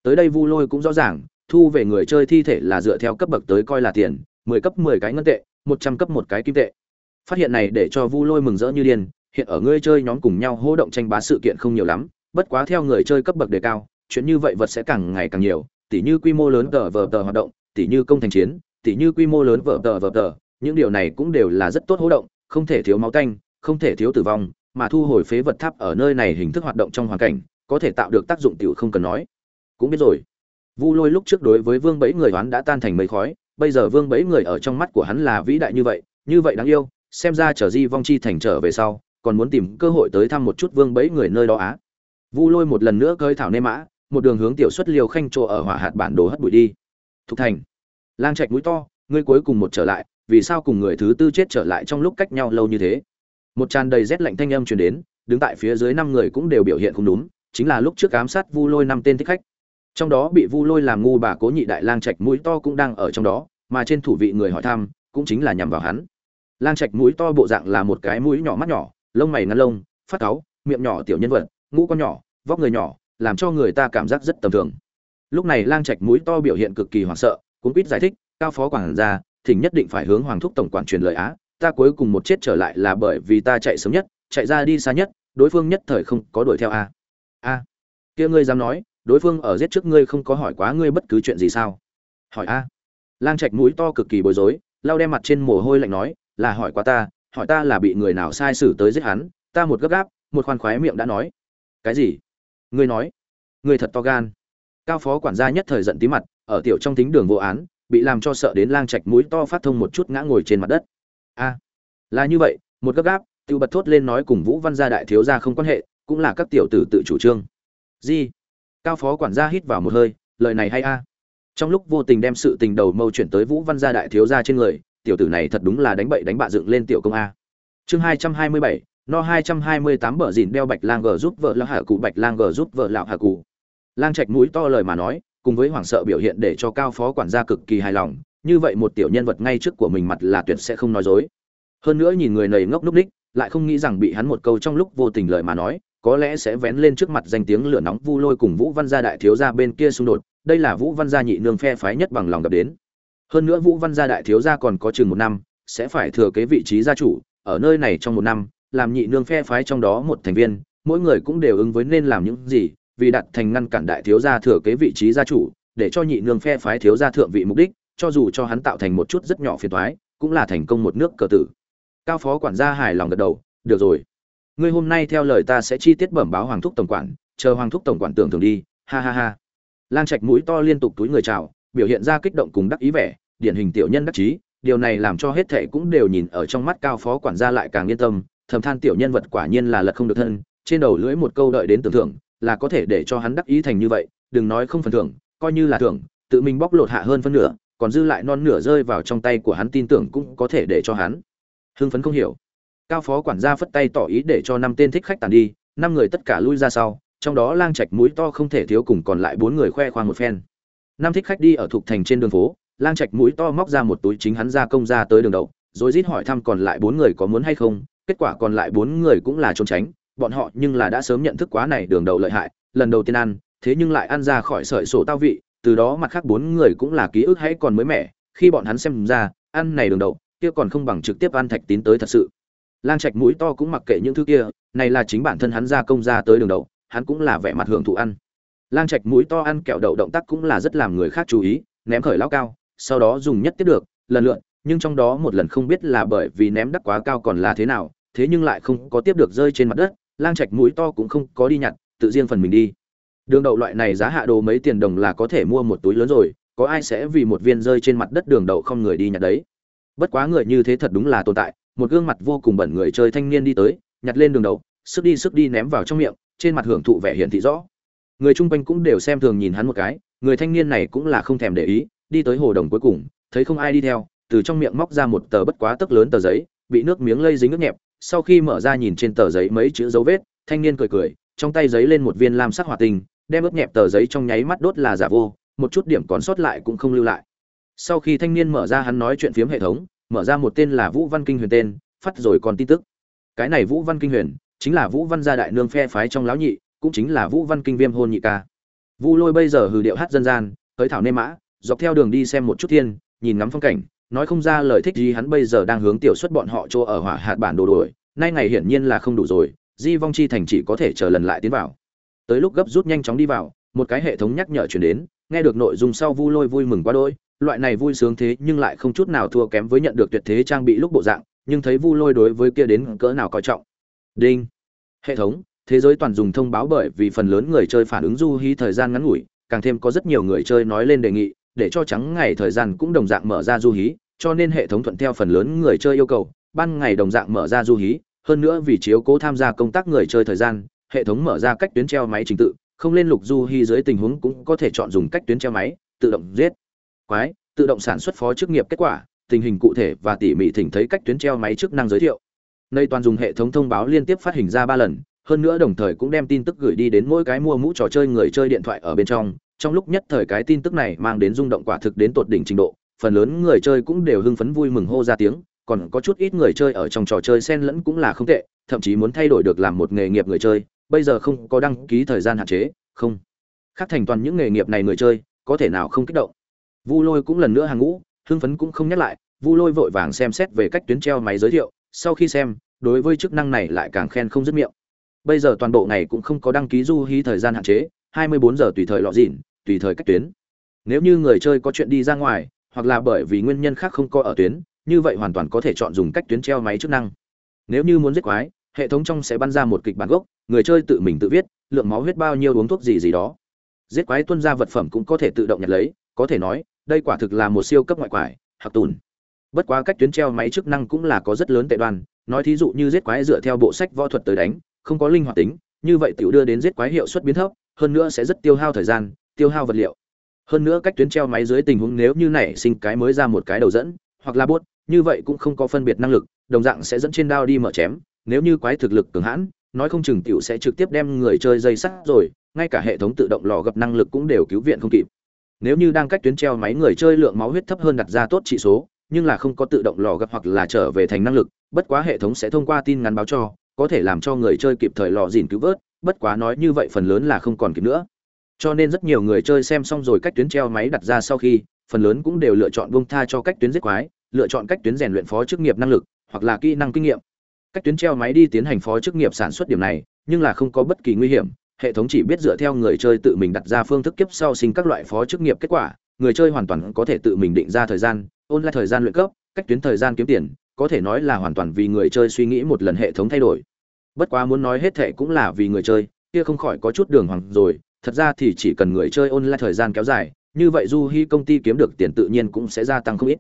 Tới đây vu lôi cũng rõ ràng thu về người chơi thi thể là dựa theo cấp bậc tới coi là tiền, mười cấp mười cái ngân tệ, một trăm cấp một cái kim tệ. Phát hiện này để cho vu lôi mừng rỡ như điên, hiện ở người chơi nhóm cùng nhau hô động tranh bá sự kiện không nhiều lắm, bất quá theo người chơi cấp bậc đề cao, chuyện như vậy vật sẽ càng ngày càng nhiều, tỉ như quy mô lớn tờ vở tờ hoạt động, tỉ như công thành chiến, tỉ như quy mô lớn vở tờ vở tờ, những điều này cũng đều là rất tốt hô động, không thể thiếu máu tanh, không thể thiếu tử vong, mà thu hồi phế vật tháp ở nơi này hình thức hoạt động trong hoàn cảnh, có thể tạo được tác dụng tiểu không cần nói. Cũng biết rồi vu lôi lúc trước đối với vương bẫy người đoán đã tan thành mây khói, bây giờ vương bẫy người ở trong mắt của hắn là vĩ đại như vậy như vậy đáng yêu, xem ra trở di vong chi thành trở về sau, còn muốn tìm cơ hội tới thăm một chút vương bẫy người nơi đó á. Vu lôi một lần nữa cơi thảo nê mã, một đường hướng tiểu xuất liều khanh chỗ ở hỏa hạt bản đồ hất bụi đi. Thục thành, lang trạch mũi to, ngươi cuối cùng một trở lại, vì sao cùng người thứ tư chết trở lại trong lúc cách nhau lâu như thế? Một tràn đầy rét lạnh thanh âm truyền đến, đứng tại phía dưới năm người cũng đều biểu hiện không đúng, chính là lúc trước ám sát vu lôi năm tên thích khách trong đó bị vu lôi làm ngu bà cố nhị đại lang trạch mũi to cũng đang ở trong đó, mà trên thủ vị người hỏi thăm, cũng chính là nhằm vào hắn. Lang trạch mũi to bộ dạng là một cái mũi nhỏ mắt nhỏ, lông mày ngắn lông, phát cáu, miệng nhỏ tiểu nhân vật, ngũ con nhỏ, vóc người nhỏ, làm cho người ta cảm giác rất tầm thường. Lúc này lang trạch mũi to biểu hiện cực kỳ hoảng sợ, cuốn quýt giải thích, cao phó quản gia, thỉnh nhất định phải hướng hoàng thúc tổng quản truyền lời á, ta cuối cùng một chết trở lại là bởi vì ta chạy sớm nhất, chạy ra đi xa nhất, đối phương nhất thời không có đuổi theo a. A, kia ngươi dám nói đối phương ở giết trước ngươi không có hỏi quá ngươi bất cứ chuyện gì sao? Hỏi a. Lang trạch mũi to cực kỳ bối rối, lau đem mặt trên mồ hôi lạnh nói, là hỏi quá ta, hỏi ta là bị người nào sai xử tới giết hắn, ta một gấp gáp, một khoan khoái miệng đã nói. Cái gì? Ngươi nói. Ngươi thật to gan. Cao phó quản gia nhất thời giận tí mặt, ở tiểu trong tính đường vô án, bị làm cho sợ đến lang trạch mũi to phát thông một chút ngã ngồi trên mặt đất. A, là như vậy, một gấp gáp, tiêu bật thốt lên nói cùng vũ văn gia đại thiếu gia không quan hệ, cũng là các tiểu tử tự chủ trương. Gì? Cao phó quản gia hít vào một hơi, lời này hay a. Trong lúc vô tình đem sự tình đầu mâu chuyển tới vũ văn gia đại thiếu gia trên người, tiểu tử này thật đúng là đánh bậy đánh bạ dựng lên tiểu công a. Chương hai trăm hai mươi bảy, no hai trăm hai mươi tám bờ dìn đeo bạch lang gờ giúp vợ lão hạ cụ, bạch lang gờ giúp vợ lão hạ cụ. Lang trạch mũi to lời mà nói, cùng với hoảng sợ biểu hiện để cho cao phó quản gia cực kỳ hài lòng, như vậy một tiểu nhân vật ngay trước của mình mặt là tuyệt sẽ không nói dối. Hơn nữa nhìn người này ngốc núc ních, lại không nghĩ rằng bị hắn một câu trong lúc vô tình lời mà nói có lẽ sẽ vén lên trước mặt danh tiếng lửa nóng vu lôi cùng vũ văn gia đại thiếu gia bên kia xung đột, đây là vũ văn gia nhị nương phe phái nhất bằng lòng gặp đến. Hơn nữa vũ văn gia đại thiếu gia còn có chừng một năm, sẽ phải thừa kế vị trí gia chủ, ở nơi này trong một năm, làm nhị nương phe phái trong đó một thành viên, mỗi người cũng đều ứng với nên làm những gì, vì đặt thành ngăn cản đại thiếu gia thừa kế vị trí gia chủ, để cho nhị nương phe phái thiếu gia thượng vị mục đích, cho dù cho hắn tạo thành một chút rất nhỏ phiền toái, cũng là thành công một nước cờ tử. Cao phó quản gia hài lòng gật đầu, được rồi ngươi hôm nay theo lời ta sẽ chi tiết bẩm báo hoàng thúc tổng quản, chờ hoàng thúc tổng quản tưởng thường đi, ha ha ha. Lang trạch mũi to liên tục túi người chào, biểu hiện ra kích động cùng đắc ý vẻ, điển hình tiểu nhân đắc chí, điều này làm cho hết thệ cũng đều nhìn ở trong mắt cao phó quản gia lại càng yên tâm, thầm than tiểu nhân vật quả nhiên là lật không được thân, trên đầu lưỡi một câu đợi đến tưởng thưởng, là có thể để cho hắn đắc ý thành như vậy, đừng nói không phần thưởng, coi như là thưởng, tự mình bóc lột hạ hơn phân nửa, còn dư lại non nửa rơi vào trong tay của hắn tin tưởng cũng có thể để cho hắn. Hưng phấn không hiểu cao phó quản gia phất tay tỏ ý để cho năm tên thích khách tàn đi, năm người tất cả lui ra sau, trong đó lang trạch mũi to không thể thiếu cùng còn lại bốn người khoe khoang một phen. Năm thích khách đi ở thuộc thành trên đường phố, lang trạch mũi to móc ra một túi chính hắn ra công ra tới đường đậu, rồi rít hỏi thăm còn lại bốn người có muốn hay không, kết quả còn lại bốn người cũng là trốn tránh, bọn họ nhưng là đã sớm nhận thức quá này đường đầu lợi hại, lần đầu tiên ăn, thế nhưng lại ăn ra khỏi sợi sổ tao vị, từ đó mặt khác bốn người cũng là ký ức hãy còn mới mẻ, khi bọn hắn xem ra, ăn này đường đầu kia còn không bằng trực tiếp ăn thạch tín tới thật sự lang trạch mũi to cũng mặc kệ những thứ kia, này là chính bản thân hắn ra công ra tới đường đậu hắn cũng là vẻ mặt hưởng thụ ăn. Lang trạch mũi to ăn kẹo đậu động tác cũng là rất làm người khác chú ý, ném khởi lao cao, sau đó dùng nhất tiếp được, lần lượn nhưng trong đó một lần không biết là bởi vì ném đắc quá cao còn là thế nào, thế nhưng lại không có tiếp được rơi trên mặt đất, lang trạch mũi to cũng không có đi nhặt, tự riêng phần mình đi. Đường đậu loại này giá hạ đồ mấy tiền đồng là có thể mua một túi lớn rồi, có ai sẽ vì một viên rơi trên mặt đất đường đậu không người đi nhặt đấy. Bất quá người như thế thật đúng là tồn tại một gương mặt vô cùng bẩn người chơi thanh niên đi tới, nhặt lên đường đầu, sức đi sức đi ném vào trong miệng, trên mặt hưởng thụ vẻ hiển thị rõ. Người chung quanh cũng đều xem thường nhìn hắn một cái, người thanh niên này cũng là không thèm để ý, đi tới hồ đồng cuối cùng, thấy không ai đi theo, từ trong miệng móc ra một tờ bất quá tấc lớn tờ giấy, bị nước miếng lây dính nước nhẹp, sau khi mở ra nhìn trên tờ giấy mấy chữ dấu vết, thanh niên cười cười, trong tay giấy lên một viên lam sắc hỏa tình đem ướt nhẹp tờ giấy trong nháy mắt đốt là giả vô, một chút điểm còn sót lại cũng không lưu lại. Sau khi thanh niên mở ra hắn nói chuyện phiếm hệ thống mở ra một tên là vũ văn kinh huyền tên, phát rồi còn tin tức. Cái này vũ văn kinh huyền, chính là vũ văn gia đại nương phe phái trong lão nhị, cũng chính là vũ văn kinh viêm hôn nhị ca. Vu lôi bây giờ hừ điệu hát dân gian, tới thảo nê mã, dọc theo đường đi xem một chút thiên, nhìn ngắm phong cảnh, nói không ra lời thích gì hắn bây giờ đang hướng tiểu xuất bọn họ chỗ ở hỏa hạt bản đồ đuổi, nay ngày hiển nhiên là không đủ rồi, di vong chi thành chỉ có thể chờ lần lại tiến vào. Tới lúc gấp rút nhanh chóng đi vào, một cái hệ thống nhắc nhở truyền đến, nghe được nội dung sau vu lôi vui mừng quá đỗi loại này vui sướng thế nhưng lại không chút nào thua kém với nhận được tuyệt thế trang bị lúc bộ dạng, nhưng thấy vu lôi đối với kia đến cỡ nào coi trọng. Đinh. Hệ thống, thế giới toàn dùng thông báo bởi vì phần lớn người chơi phản ứng du hí thời gian ngắn ngủi, càng thêm có rất nhiều người chơi nói lên đề nghị, để cho trắng ngày thời gian cũng đồng dạng mở ra du hí, cho nên hệ thống thuận theo phần lớn người chơi yêu cầu, ban ngày đồng dạng mở ra du hí, hơn nữa vì chiếu cố tham gia công tác người chơi thời gian, hệ thống mở ra cách tuyến treo máy trình tự, không lên lục du hí dưới tình huống cũng có thể chọn dùng cách tuyến treo máy, tự động giết quái, tự động sản xuất phó chức nghiệp kết quả, tình hình cụ thể và tỉ mỉ thỉnh thấy cách tuyến treo máy chức năng giới thiệu. Nơi toàn dùng hệ thống thông báo liên tiếp phát hình ra ba lần, hơn nữa đồng thời cũng đem tin tức gửi đi đến mỗi cái mua mũ trò chơi người chơi điện thoại ở bên trong. Trong lúc nhất thời cái tin tức này mang đến rung động quả thực đến tột đỉnh trình độ, phần lớn người chơi cũng đều hưng phấn vui mừng hô ra tiếng, còn có chút ít người chơi ở trong trò chơi xen lẫn cũng là không tệ, thậm chí muốn thay đổi được làm một nghề nghiệp người chơi, bây giờ không có đăng ký thời gian hạn chế, không. Khác thành toàn những nghề nghiệp này người chơi, có thể nào không kích động? Vu lôi cũng lần nữa hàng ngũ, hưng phấn cũng không nhắc lại, vu lôi vội vàng xem xét về cách tuyến treo máy giới thiệu, sau khi xem, đối với chức năng này lại càng khen không dứt miệng. Bây giờ toàn bộ ngày cũng không có đăng ký du hí thời gian hạn chế 24 giờ tùy thời lọ dịn, tùy thời cách tuyến. Nếu như người chơi có chuyện đi ra ngoài, hoặc là bởi vì nguyên nhân khác không có ở tuyến, như vậy hoàn toàn có thể chọn dùng cách tuyến treo máy chức năng. Nếu như muốn giết quái, hệ thống trong sẽ bắn ra một kịch bản gốc, người chơi tự mình tự viết, lượng máu huyết bao nhiêu uống thuốc gì gì đó. Giết quái tuân ra vật phẩm cũng có thể tự động nhặt lấy, có thể nói đây quả thực là một siêu cấp ngoại quải hoặc tùn. Bất quá cách tuyến treo máy chức năng cũng là có rất lớn tệ đoan nói thí dụ như giết quái dựa theo bộ sách võ thuật tới đánh, không có linh hoạt tính, như vậy tiểu đưa đến giết quái hiệu suất biến thấp, hơn nữa sẽ rất tiêu hao thời gian, tiêu hao vật liệu. Hơn nữa cách tuyến treo máy dưới tình huống nếu như nảy sinh cái mới ra một cái đầu dẫn, hoặc là bốt như vậy cũng không có phân biệt năng lực, đồng dạng sẽ dẫn trên đao đi mở chém, nếu như quái thực lực cường hãn, nói không chừng tiểu sẽ trực tiếp đem người chơi dây sắt rồi, ngay cả hệ thống tự động lò gặp năng lực cũng đều cứu viện không kịp nếu như đang cách tuyến treo máy người chơi lượng máu huyết thấp hơn đặt ra tốt trị số, nhưng là không có tự động lò gặp hoặc là trở về thành năng lực, bất quá hệ thống sẽ thông qua tin ngắn báo cho, có thể làm cho người chơi kịp thời lò dìn cứu vớt, bất quá nói như vậy phần lớn là không còn kịp nữa. Cho nên rất nhiều người chơi xem xong rồi cách tuyến treo máy đặt ra sau khi, phần lớn cũng đều lựa chọn buông tha cho cách tuyến giết quái, lựa chọn cách tuyến rèn luyện phó chức nghiệp năng lực, hoặc là kỹ năng kinh nghiệm. Cách tuyến treo máy đi tiến hành phó chức nghiệp sản xuất điểm này, nhưng là không có bất kỳ nguy hiểm hệ thống chỉ biết dựa theo người chơi tự mình đặt ra phương thức kiếp sau sinh các loại phó chức nghiệp kết quả, người chơi hoàn toàn có thể tự mình định ra thời gian ôn lại thời gian luyện cấp, cách tuyến thời gian kiếm tiền, có thể nói là hoàn toàn vì người chơi suy nghĩ một lần hệ thống thay đổi. Bất quá muốn nói hết thệ cũng là vì người chơi, kia không khỏi có chút đường hoàng rồi, thật ra thì chỉ cần người chơi ôn lại thời gian kéo dài, như vậy du hy công ty kiếm được tiền tự nhiên cũng sẽ gia tăng không ít.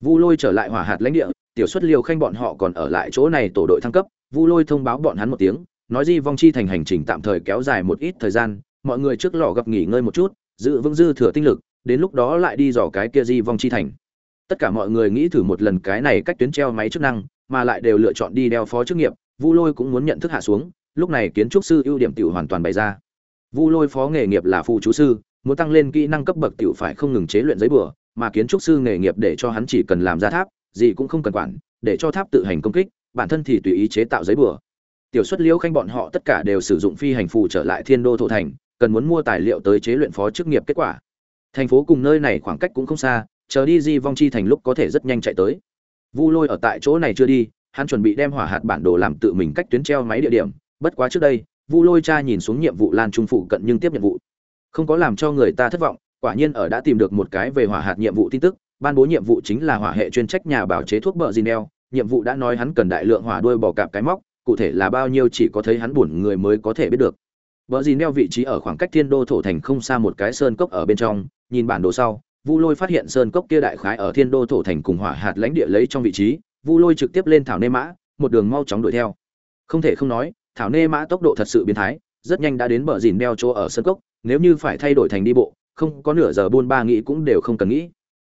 Vu lôi trở lại hỏa hạt lãnh địa, tiểu xuất liều khanh bọn họ còn ở lại chỗ này tổ đội thăng cấp, vu lôi thông báo bọn hắn một tiếng nói di vong chi thành hành trình tạm thời kéo dài một ít thời gian, mọi người trước lò gặp nghỉ ngơi một chút, giữ vững dư thừa tinh lực, đến lúc đó lại đi dò cái kia di vong chi thành. Tất cả mọi người nghĩ thử một lần cái này cách tuyến treo máy chức năng, mà lại đều lựa chọn đi đeo phó chức nghiệp, vu lôi cũng muốn nhận thức hạ xuống, lúc này kiến trúc sư ưu điểm tiểu hoàn toàn bày ra. Vu lôi phó nghề nghiệp là phụ chú sư, muốn tăng lên kỹ năng cấp bậc tiểu phải không ngừng chế luyện giấy bừa mà kiến trúc sư nghề nghiệp để cho hắn chỉ cần làm ra tháp, gì cũng không cần quản, để cho tháp tự hành công kích, bản thân thì tùy ý chế tạo giấy bừa tiểu xuất liễu khanh bọn họ tất cả đều sử dụng phi hành phù trở lại thiên đô thổ thành, cần muốn mua tài liệu tới chế luyện phó chức nghiệp kết quả. Thành phố cùng nơi này khoảng cách cũng không xa, chờ đi di vong chi thành lúc có thể rất nhanh chạy tới. Vu lôi ở tại chỗ này chưa đi, hắn chuẩn bị đem hỏa hạt bản đồ làm tự mình cách tuyến treo máy địa điểm, bất quá trước đây, vu lôi cha nhìn xuống nhiệm vụ lan trung phụ cận nhưng tiếp nhiệm vụ. Không có làm cho người ta thất vọng, quả nhiên ở đã tìm được một cái về hỏa hạt nhiệm vụ tin tức, ban bố nhiệm vụ chính là hỏa hệ chuyên trách nhà bảo chế thuốc bờ zinel, nhiệm vụ đã nói hắn cần đại lượng hỏa đuôi bò cạp cái móc cụ thể là bao nhiêu chỉ có thấy hắn buồn người mới có thể biết được. Bờ neo vị trí ở khoảng cách thiên đô thổ thành không xa một cái sơn cốc ở bên trong, nhìn bản đồ sau, vu lôi phát hiện sơn cốc kia đại khái ở thiên đô thổ thành cùng hỏa hạt lãnh địa lấy trong vị trí, vu lôi trực tiếp lên thảo nê mã, một đường mau chóng đuổi theo. Không thể không nói, thảo nê mã tốc độ thật sự biến thái, rất nhanh đã đến bờ dìn đeo chỗ ở sơn cốc, nếu như phải thay đổi thành đi bộ, không có nửa giờ buôn ba nghĩ cũng đều không cần nghĩ.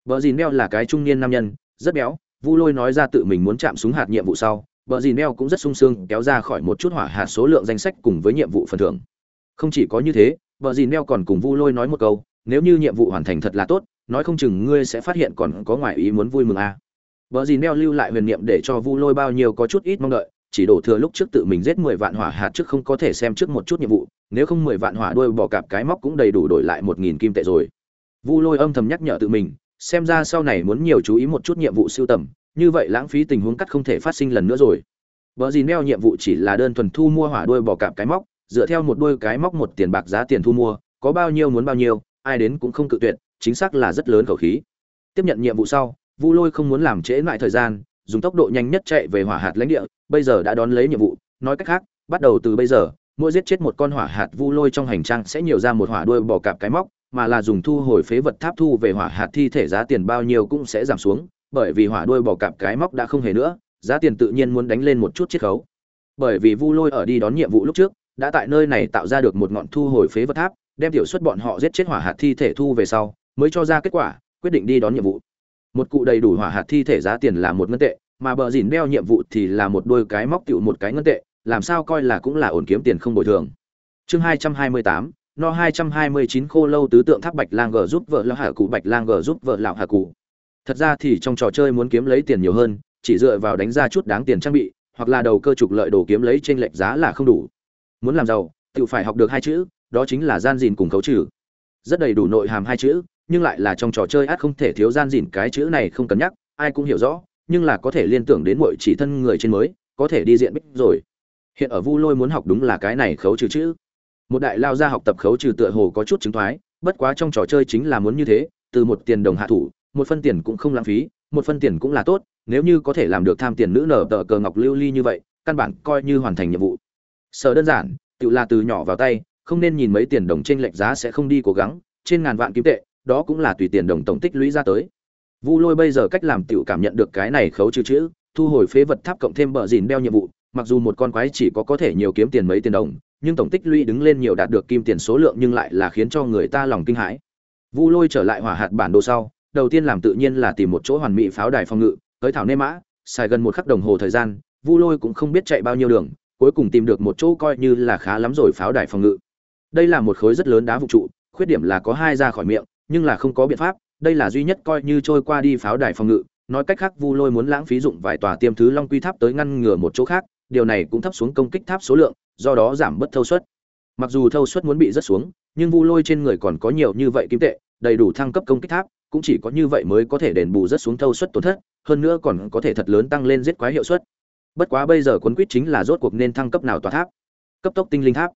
Bờ dìn đeo là cái trung niên nam nhân, rất béo, vu lôi nói ra tự mình muốn chạm súng hạt nhiệm vụ sau vợ dì neo cũng rất sung sướng kéo ra khỏi một chút hỏa hạt số lượng danh sách cùng với nhiệm vụ phần thưởng không chỉ có như thế vợ dì neo còn cùng vu lôi nói một câu, nếu như nhiệm vụ hoàn thành thật là tốt, nói không chừng ngươi sẽ phát hiện còn có ngoại ý muốn vui mừng à. vợ dì neo lưu lại huyền niệm để cho vu lôi bao nhiêu có chút ít mong đợi, chỉ đổ thừa lúc trước tự mình giết mười vạn hỏa hạt trước không có thể xem trước một chút nhiệm vụ, nếu không mười vạn hỏa đuôi bỏ cạp cái móc cũng đầy đủ đổi lại một nghìn kim tệ rồi vu lôi âm thầm nhắc nhở tự mình, xem ra sau này muốn nhiều chú ý một chút nhiệm vụ siêu tầm như vậy lãng phí tình huống cắt không thể phát sinh lần nữa rồi. Vợ gì neo nhiệm vụ chỉ là đơn thuần thu mua hỏa đuôi bỏ cạp cái móc, dựa theo một đuôi cái móc một tiền bạc giá tiền thu mua, có bao nhiêu muốn bao nhiêu, ai đến cũng không cự tuyệt, chính xác là rất lớn khẩu khí. Tiếp nhận nhiệm vụ sau, vu lôi không muốn làm trễ lại thời gian, dùng tốc độ nhanh nhất chạy về hỏa hạt lãnh địa, bây giờ đã đón lấy nhiệm vụ. Nói cách khác, bắt đầu từ bây giờ, mỗi giết chết một con hỏa hạt vu lôi trong hành trang sẽ nhiều ra một hỏa đuôi bò cạp cái móc, mà là dùng thu hồi phế vật tháp thu về hỏa hạt thi thể giá tiền bao nhiêu cũng sẽ giảm xuống bởi vì hỏa đuôi bò cạp cái móc đã không hề nữa, giá tiền tự nhiên muốn đánh lên một chút chiết khấu. Bởi vì vu lôi ở đi đón nhiệm vụ lúc trước, đã tại nơi này tạo ra được một ngọn thu hồi phế vật tháp, đem tiểu suất bọn họ giết chết hỏa hạt thi thể thu về sau, mới cho ra kết quả, quyết định đi đón nhiệm vụ. Một cụ đầy đủ hỏa hạt thi thể giá tiền là một ngân tệ, mà bờ dỉn đeo nhiệm vụ thì là một đôi cái móc tiểu một cái ngân tệ, làm sao coi là cũng là ổn kiếm tiền không bồi thường. Chương hai trăm hai mươi tám, no hai trăm hai mươi chín khô lâu tứ tượng tháp bạch lang gờ giúp vợ lão hà cụ, bạch lang gờ giúp vợ lão hà cụ thật ra thì trong trò chơi muốn kiếm lấy tiền nhiều hơn, chỉ dựa vào đánh ra chút đáng tiền trang bị, hoặc là đầu cơ trục lợi đồ kiếm lấy trên lệch giá là không đủ. Muốn làm giàu, tự phải học được hai chữ, đó chính là gian dìn cùng khấu trừ. Rất đầy đủ nội hàm hai chữ, nhưng lại là trong trò chơi át không thể thiếu gian dìn, cái chữ này không cần nhắc, ai cũng hiểu rõ, nhưng là có thể liên tưởng đến mọi chỉ thân người trên mới, có thể đi diện bích rồi. Hiện ở vu lôi muốn học đúng là cái này khấu trừ chữ. Một đại lao ra học tập khấu trừ tựa hồ có chút chứng thoái, bất quá trong trò chơi chính là muốn như thế, từ một tiền đồng hạ thủ một phân tiền cũng không lãng phí, một phân tiền cũng là tốt, nếu như có thể làm được tham tiền nữ nở tờ cờ ngọc lưu ly như vậy, căn bản coi như hoàn thành nhiệm vụ. Sở đơn giản, tự là từ nhỏ vào tay, không nên nhìn mấy tiền đồng trên lệch giá sẽ không đi cố gắng, trên ngàn vạn kim tệ, đó cũng là tùy tiền đồng tổng tích lũy ra tới. Vu lôi bây giờ cách làm tiểu cảm nhận được cái này khấu trừ chữ, thu hồi phế vật tháp cộng thêm bờ dìn đeo nhiệm vụ, mặc dù một con quái chỉ có có thể nhiều kiếm tiền mấy tiền đồng, nhưng tổng tích lũy đứng lên nhiều đạt được kim tiền số lượng nhưng lại là khiến cho người ta lòng kinh hãi. Vu lôi trở lại hỏa hạt bản đồ sau đầu tiên làm tự nhiên là tìm một chỗ hoàn mỹ pháo đài phòng ngự, tới thảo nê mã, xài gần một khắc đồng hồ thời gian, vu lôi cũng không biết chạy bao nhiêu đường, cuối cùng tìm được một chỗ coi như là khá lắm rồi pháo đài phòng ngự. Đây là một khối rất lớn đá vụ trụ, khuyết điểm là có hai ra khỏi miệng, nhưng là không có biện pháp, đây là duy nhất coi như trôi qua đi pháo đài phòng ngự. Nói cách khác, vu lôi muốn lãng phí dụng vài tòa tiêm thứ long quy tháp tới ngăn ngừa một chỗ khác, điều này cũng thấp xuống công kích tháp số lượng, do đó giảm bớt thâu suất. Mặc dù thâu suất muốn bị rất xuống, nhưng vu lôi trên người còn có nhiều như vậy kim tệ, đầy đủ thăng cấp công kích tháp cũng chỉ có như vậy mới có thể đền bù rất xuống thâu suất tổn thất, hơn nữa còn có thể thật lớn tăng lên giết quái hiệu suất. Bất quá bây giờ cuốn quýt chính là rốt cuộc nên thăng cấp nào tòa tháp? Cấp tốc tinh linh tháp.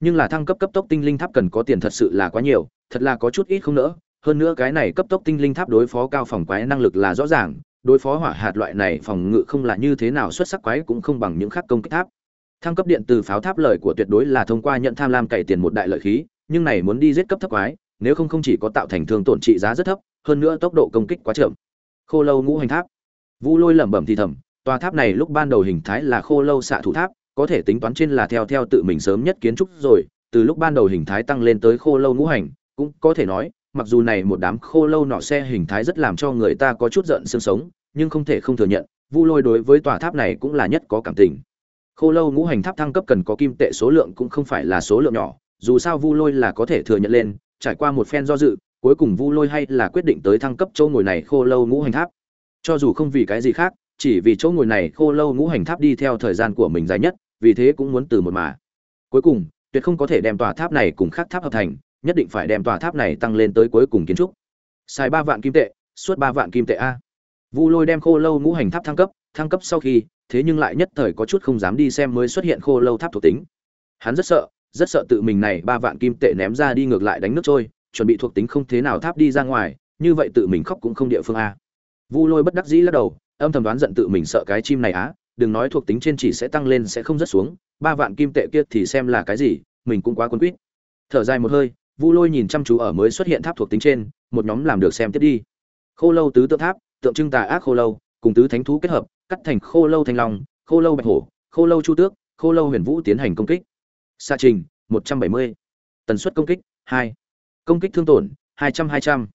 Nhưng là thăng cấp cấp tốc tinh linh tháp cần có tiền thật sự là quá nhiều, thật là có chút ít không nữa. hơn nữa cái này cấp tốc tinh linh tháp đối phó cao phòng quái năng lực là rõ ràng, đối phó hỏa hạt loại này phòng ngự không là như thế nào xuất sắc quái cũng không bằng những khác công kích tháp. Thăng cấp điện từ pháo tháp lời của tuyệt đối là thông qua nhận tham lam cày tiền một đại lợi khí, nhưng này muốn đi giết cấp thấp quái, nếu không không chỉ có tạo thành thương tổn trị giá rất thấp hơn nữa tốc độ công kích quá chậm. Khô lâu ngũ hành tháp. Vu lôi lẩm bẩm thì thầm, tòa tháp này lúc ban đầu hình thái là khô lâu xạ thủ tháp, có thể tính toán trên là theo theo tự mình sớm nhất kiến trúc rồi, từ lúc ban đầu hình thái tăng lên tới khô lâu ngũ hành, cũng có thể nói, mặc dù này một đám khô lâu nọ xe hình thái rất làm cho người ta có chút giận xương sống, nhưng không thể không thừa nhận, vu lôi đối với tòa tháp này cũng là nhất có cảm tình. Khô lâu ngũ hành tháp thăng cấp cần có kim tệ số lượng cũng không phải là số lượng nhỏ, dù sao vu lôi là có thể thừa nhận lên, trải qua một phen do dự cuối cùng vu lôi hay là quyết định tới thăng cấp chỗ ngồi này khô lâu ngũ hành tháp. Cho dù không vì cái gì khác, chỉ vì chỗ ngồi này khô lâu ngũ hành tháp đi theo thời gian của mình dài nhất, vì thế cũng muốn từ một mà. Cuối cùng, tuyệt không có thể đem tòa tháp này cùng khác tháp hợp thành, nhất định phải đem tòa tháp này tăng lên tới cuối cùng kiến trúc. Xài ba vạn kim tệ, suốt ba vạn kim tệ a. Vu lôi đem khô lâu ngũ hành tháp thăng cấp thăng cấp sau khi, thế nhưng lại nhất thời có chút không dám đi xem mới xuất hiện khô lâu tháp thuộc tính. Hắn rất sợ rất sợ tự mình này ba vạn kim tệ ném ra đi ngược lại đánh nước trôi chuẩn bị thuộc tính không thế nào tháp đi ra ngoài, như vậy tự mình khóc cũng không địa phương a. Vu lôi bất đắc dĩ lắc đầu, âm thầm đoán giận tự mình sợ cái chim này á, đừng nói thuộc tính trên chỉ sẽ tăng lên sẽ không rất xuống, ba vạn kim tệ kia thì xem là cái gì, mình cũng quá quấn quýt. Thở dài một hơi, vu lôi nhìn chăm chú ở mới xuất hiện tháp thuộc tính trên, một nhóm làm được xem tiếp đi. Khô lâu tứ tượng tháp, tượng trưng tà ác khô lâu, cùng tứ thánh thú kết hợp, cắt thành khô lâu thanh long, khô lâu bạch hổ, khô lâu chu tước, khô lâu huyền vũ tiến hành công kích. Xa trình, một trăm bảy mươi. Tần suất công kích, hai công kích thương tổn, hai trăm hai trăm.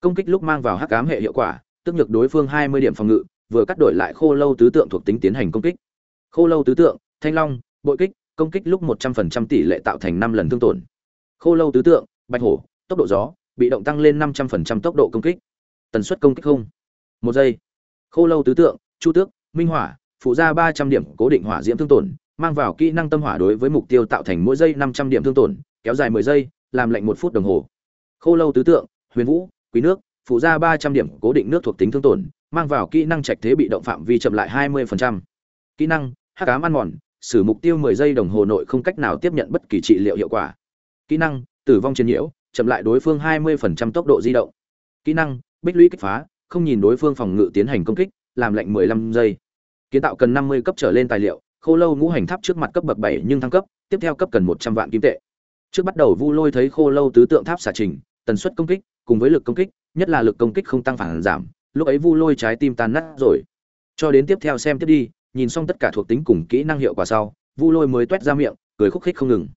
Công kích lúc mang vào hắc ám hệ hiệu quả, tức nhược đối phương hai mươi điểm phòng ngự, vừa cắt đổi lại khô lâu tứ tượng thuộc tính tiến hành công kích. Khô lâu tứ tượng, thanh long, bội kích, công kích lúc một trăm phần trăm tỷ lệ tạo thành năm lần thương tổn. Khô lâu tứ tượng, bạch hổ, tốc độ gió, bị động tăng lên 500% tốc độ công kích. Tần suất công kích không. Một giây. Khô lâu tứ tượng, chu tước, minh hỏa, phụ ra 300 điểm cố định hỏa diễm thương tổn, mang vào kỹ năng tâm hỏa đối với mục tiêu tạo thành mỗi giây 500 điểm thương tổn, kéo dài 10 giây, làm lệnh một phút đồng hồ khô lâu tứ tượng, huyền vũ, quý nước, phụ ra 300 điểm cố định nước thuộc tính thương tổn, mang vào kỹ năng trạch thế bị động phạm vi chậm lại 20%. kỹ năng, hắc cám ăn mòn xử mục tiêu 10 giây đồng hồ nội không cách nào tiếp nhận bất kỳ trị liệu hiệu quả. Kỹ năng, tử vong chiến nhiễu, chậm lại đối phương 20% tốc độ di động. Kỹ năng, bích lũy kích phá, không nhìn đối phương phòng ngự tiến hành công kích, làm lệnh 15 giây. Kiến tạo cần 50 cấp trở lên tài liệu, khô lâu ngũ hành tháp trước mặt cấp bậc bảy nhưng thăng cấp, tiếp theo cấp cần 100 vạn kim tệ. Trước bắt đầu vu lôi thấy khô lâu tứ tượng tháp xả trình tần suất công kích cùng với lực công kích, nhất là lực công kích không tăng phản giảm, lúc ấy vu lôi trái tim tan nát rồi. Cho đến tiếp theo xem tiếp đi, nhìn xong tất cả thuộc tính cùng kỹ năng hiệu quả sau, vu lôi mới toét ra miệng, cười khúc khích không ngừng.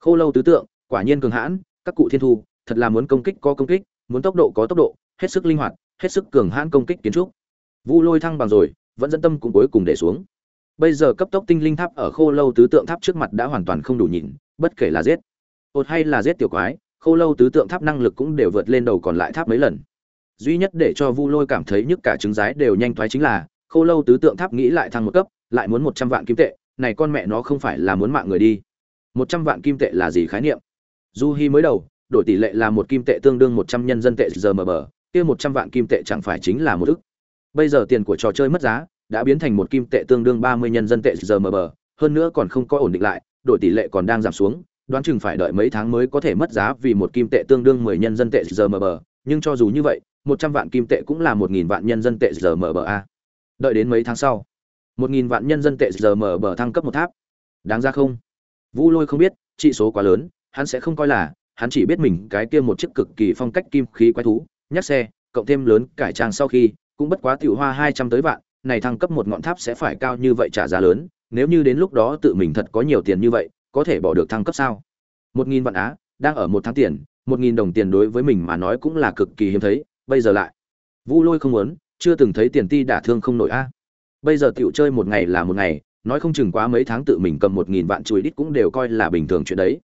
Khô lâu tứ tượng, quả nhiên cường hãn, các cụ thiên thu, thật là muốn công kích có công kích, muốn tốc độ có tốc độ, hết sức linh hoạt, hết sức cường hãn công kích kiến trúc. Vu lôi thăng bằng rồi, vẫn dẫn tâm cũng cuối cùng để xuống. Bây giờ cấp tốc tinh linh tháp ở khô lâu tứ tượng tháp trước mặt đã hoàn toàn không đủ nhìn bất kể là giết. Ột hay là giết tiểu quái khô lâu tứ tượng tháp năng lực cũng đều vượt lên đầu còn lại tháp mấy lần. Duy nhất để cho vu lôi cảm thấy nhức cả trứng rái đều nhanh thoái chính là, khô lâu tứ tượng tháp nghĩ lại thăng một cấp, lại muốn một trăm vạn kim tệ, này con mẹ nó không phải là muốn mạng người đi. Một trăm vạn kim tệ là gì khái niệm? Du hi mới đầu, đổi tỷ lệ là một kim tệ tương đương một trăm nhân dân tệ giờ mờ bờ, kia một trăm vạn kim tệ chẳng phải chính là một ức. Bây giờ tiền của trò chơi mất giá, đã biến thành một kim tệ tương đương ba mươi nhân dân tệ giờ mờ bờ, hơn nữa còn không có ổn định lại, đổi tỷ lệ còn đang giảm xuống đoán chừng phải đợi mấy tháng mới có thể mất giá vì một kim tệ tương đương mười nhân dân tệ giờ mờ bờ nhưng cho dù như vậy, một trăm vạn kim tệ cũng là một nghìn vạn nhân dân tệ giờ mờ bờ a. Đợi đến mấy tháng sau, một nghìn vạn nhân dân tệ giờ mở bờ thăng cấp một tháp. Đáng ra không? Vu lôi không biết trị số quá lớn, hắn sẽ không coi là, hắn chỉ biết mình cái kia một chiếc cực kỳ phong cách kim khí quái thú. Nhắc xe, cộng thêm lớn cải trang sau khi, cũng bất quá tiểu hoa hai trăm tới vạn, này thăng cấp một ngọn tháp sẽ phải cao như vậy trả giá lớn. Nếu như đến lúc đó tự mình thật có nhiều tiền như vậy có thể bỏ được thăng cấp sao? Một nghìn vạn á, đang ở một tháng tiền, một nghìn đồng tiền đối với mình mà nói cũng là cực kỳ hiếm thấy, bây giờ lại. Vu lôi không muốn, chưa từng thấy tiền ti đả thương không nổi a. Bây giờ tiểu chơi một ngày là một ngày, nói không chừng quá mấy tháng tự mình cầm một nghìn vạn chuối đít cũng đều coi là bình thường chuyện đấy.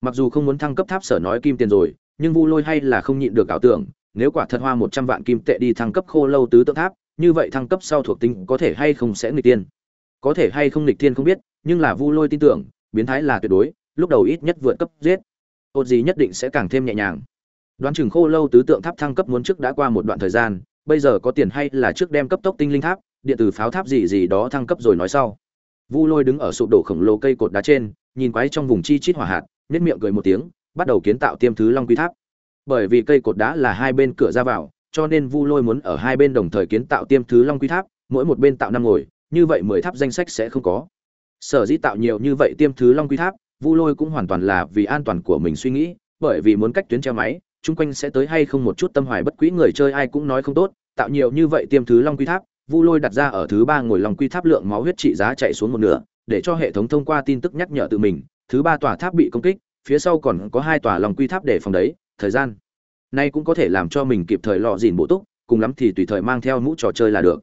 Mặc dù không muốn thăng cấp tháp sở nói kim tiền rồi, nhưng vu lôi hay là không nhịn được ảo tưởng, nếu quả thật hoa một trăm vạn kim tệ đi thăng cấp khô lâu tứ tượng tháp, như vậy thăng cấp sau thuộc tính có thể hay không sẽ nghịch tiên? Có thể hay không nghịch tiên không biết, nhưng là vu lôi tin tưởng biến thái là tuyệt đối, lúc đầu ít nhất vượt cấp giết. Ột gì nhất định sẽ càng thêm nhẹ nhàng. Đoán chừng khô lâu tứ tượng tháp thăng cấp muốn trước đã qua một đoạn thời gian, bây giờ có tiền hay là trước đem cấp tốc tinh linh tháp, điện tử pháo tháp gì gì đó thăng cấp rồi nói sau. Vu lôi đứng ở sụp đổ khổng lồ cây cột đá trên, nhìn quái trong vùng chi chít hỏa hạt nhất miệng cười một tiếng, bắt đầu kiến tạo tiêm thứ long quy tháp. Bởi vì cây cột đá là hai bên cửa ra vào, cho nên vu lôi muốn ở hai bên đồng thời kiến tạo tiêm thứ long quy tháp, mỗi một bên tạo năm ngồi, như vậy mười tháp danh sách sẽ không có sở dĩ tạo nhiều như vậy tiêm thứ long quy tháp vu lôi cũng hoàn toàn là vì an toàn của mình suy nghĩ bởi vì muốn cách tuyến treo máy chung quanh sẽ tới hay không một chút tâm hoài bất quý người chơi ai cũng nói không tốt tạo nhiều như vậy tiêm thứ long quy tháp Vu Lôi đặt ra ở thứ ba ngồi lòng quy tháp lượng máu huyết trị giá chạy xuống một nửa, để cho hệ thống thông qua tin tức nhắc nhở tự mình, thứ ba tòa tháp bị công kích, phía sau còn có hai tòa lòng quy tháp để phòng đấy, thời gian nay cũng có thể làm cho mình kịp thời lọ dìn bổ túc, cùng lắm thì tùy thời mang theo mũ trò chơi là được.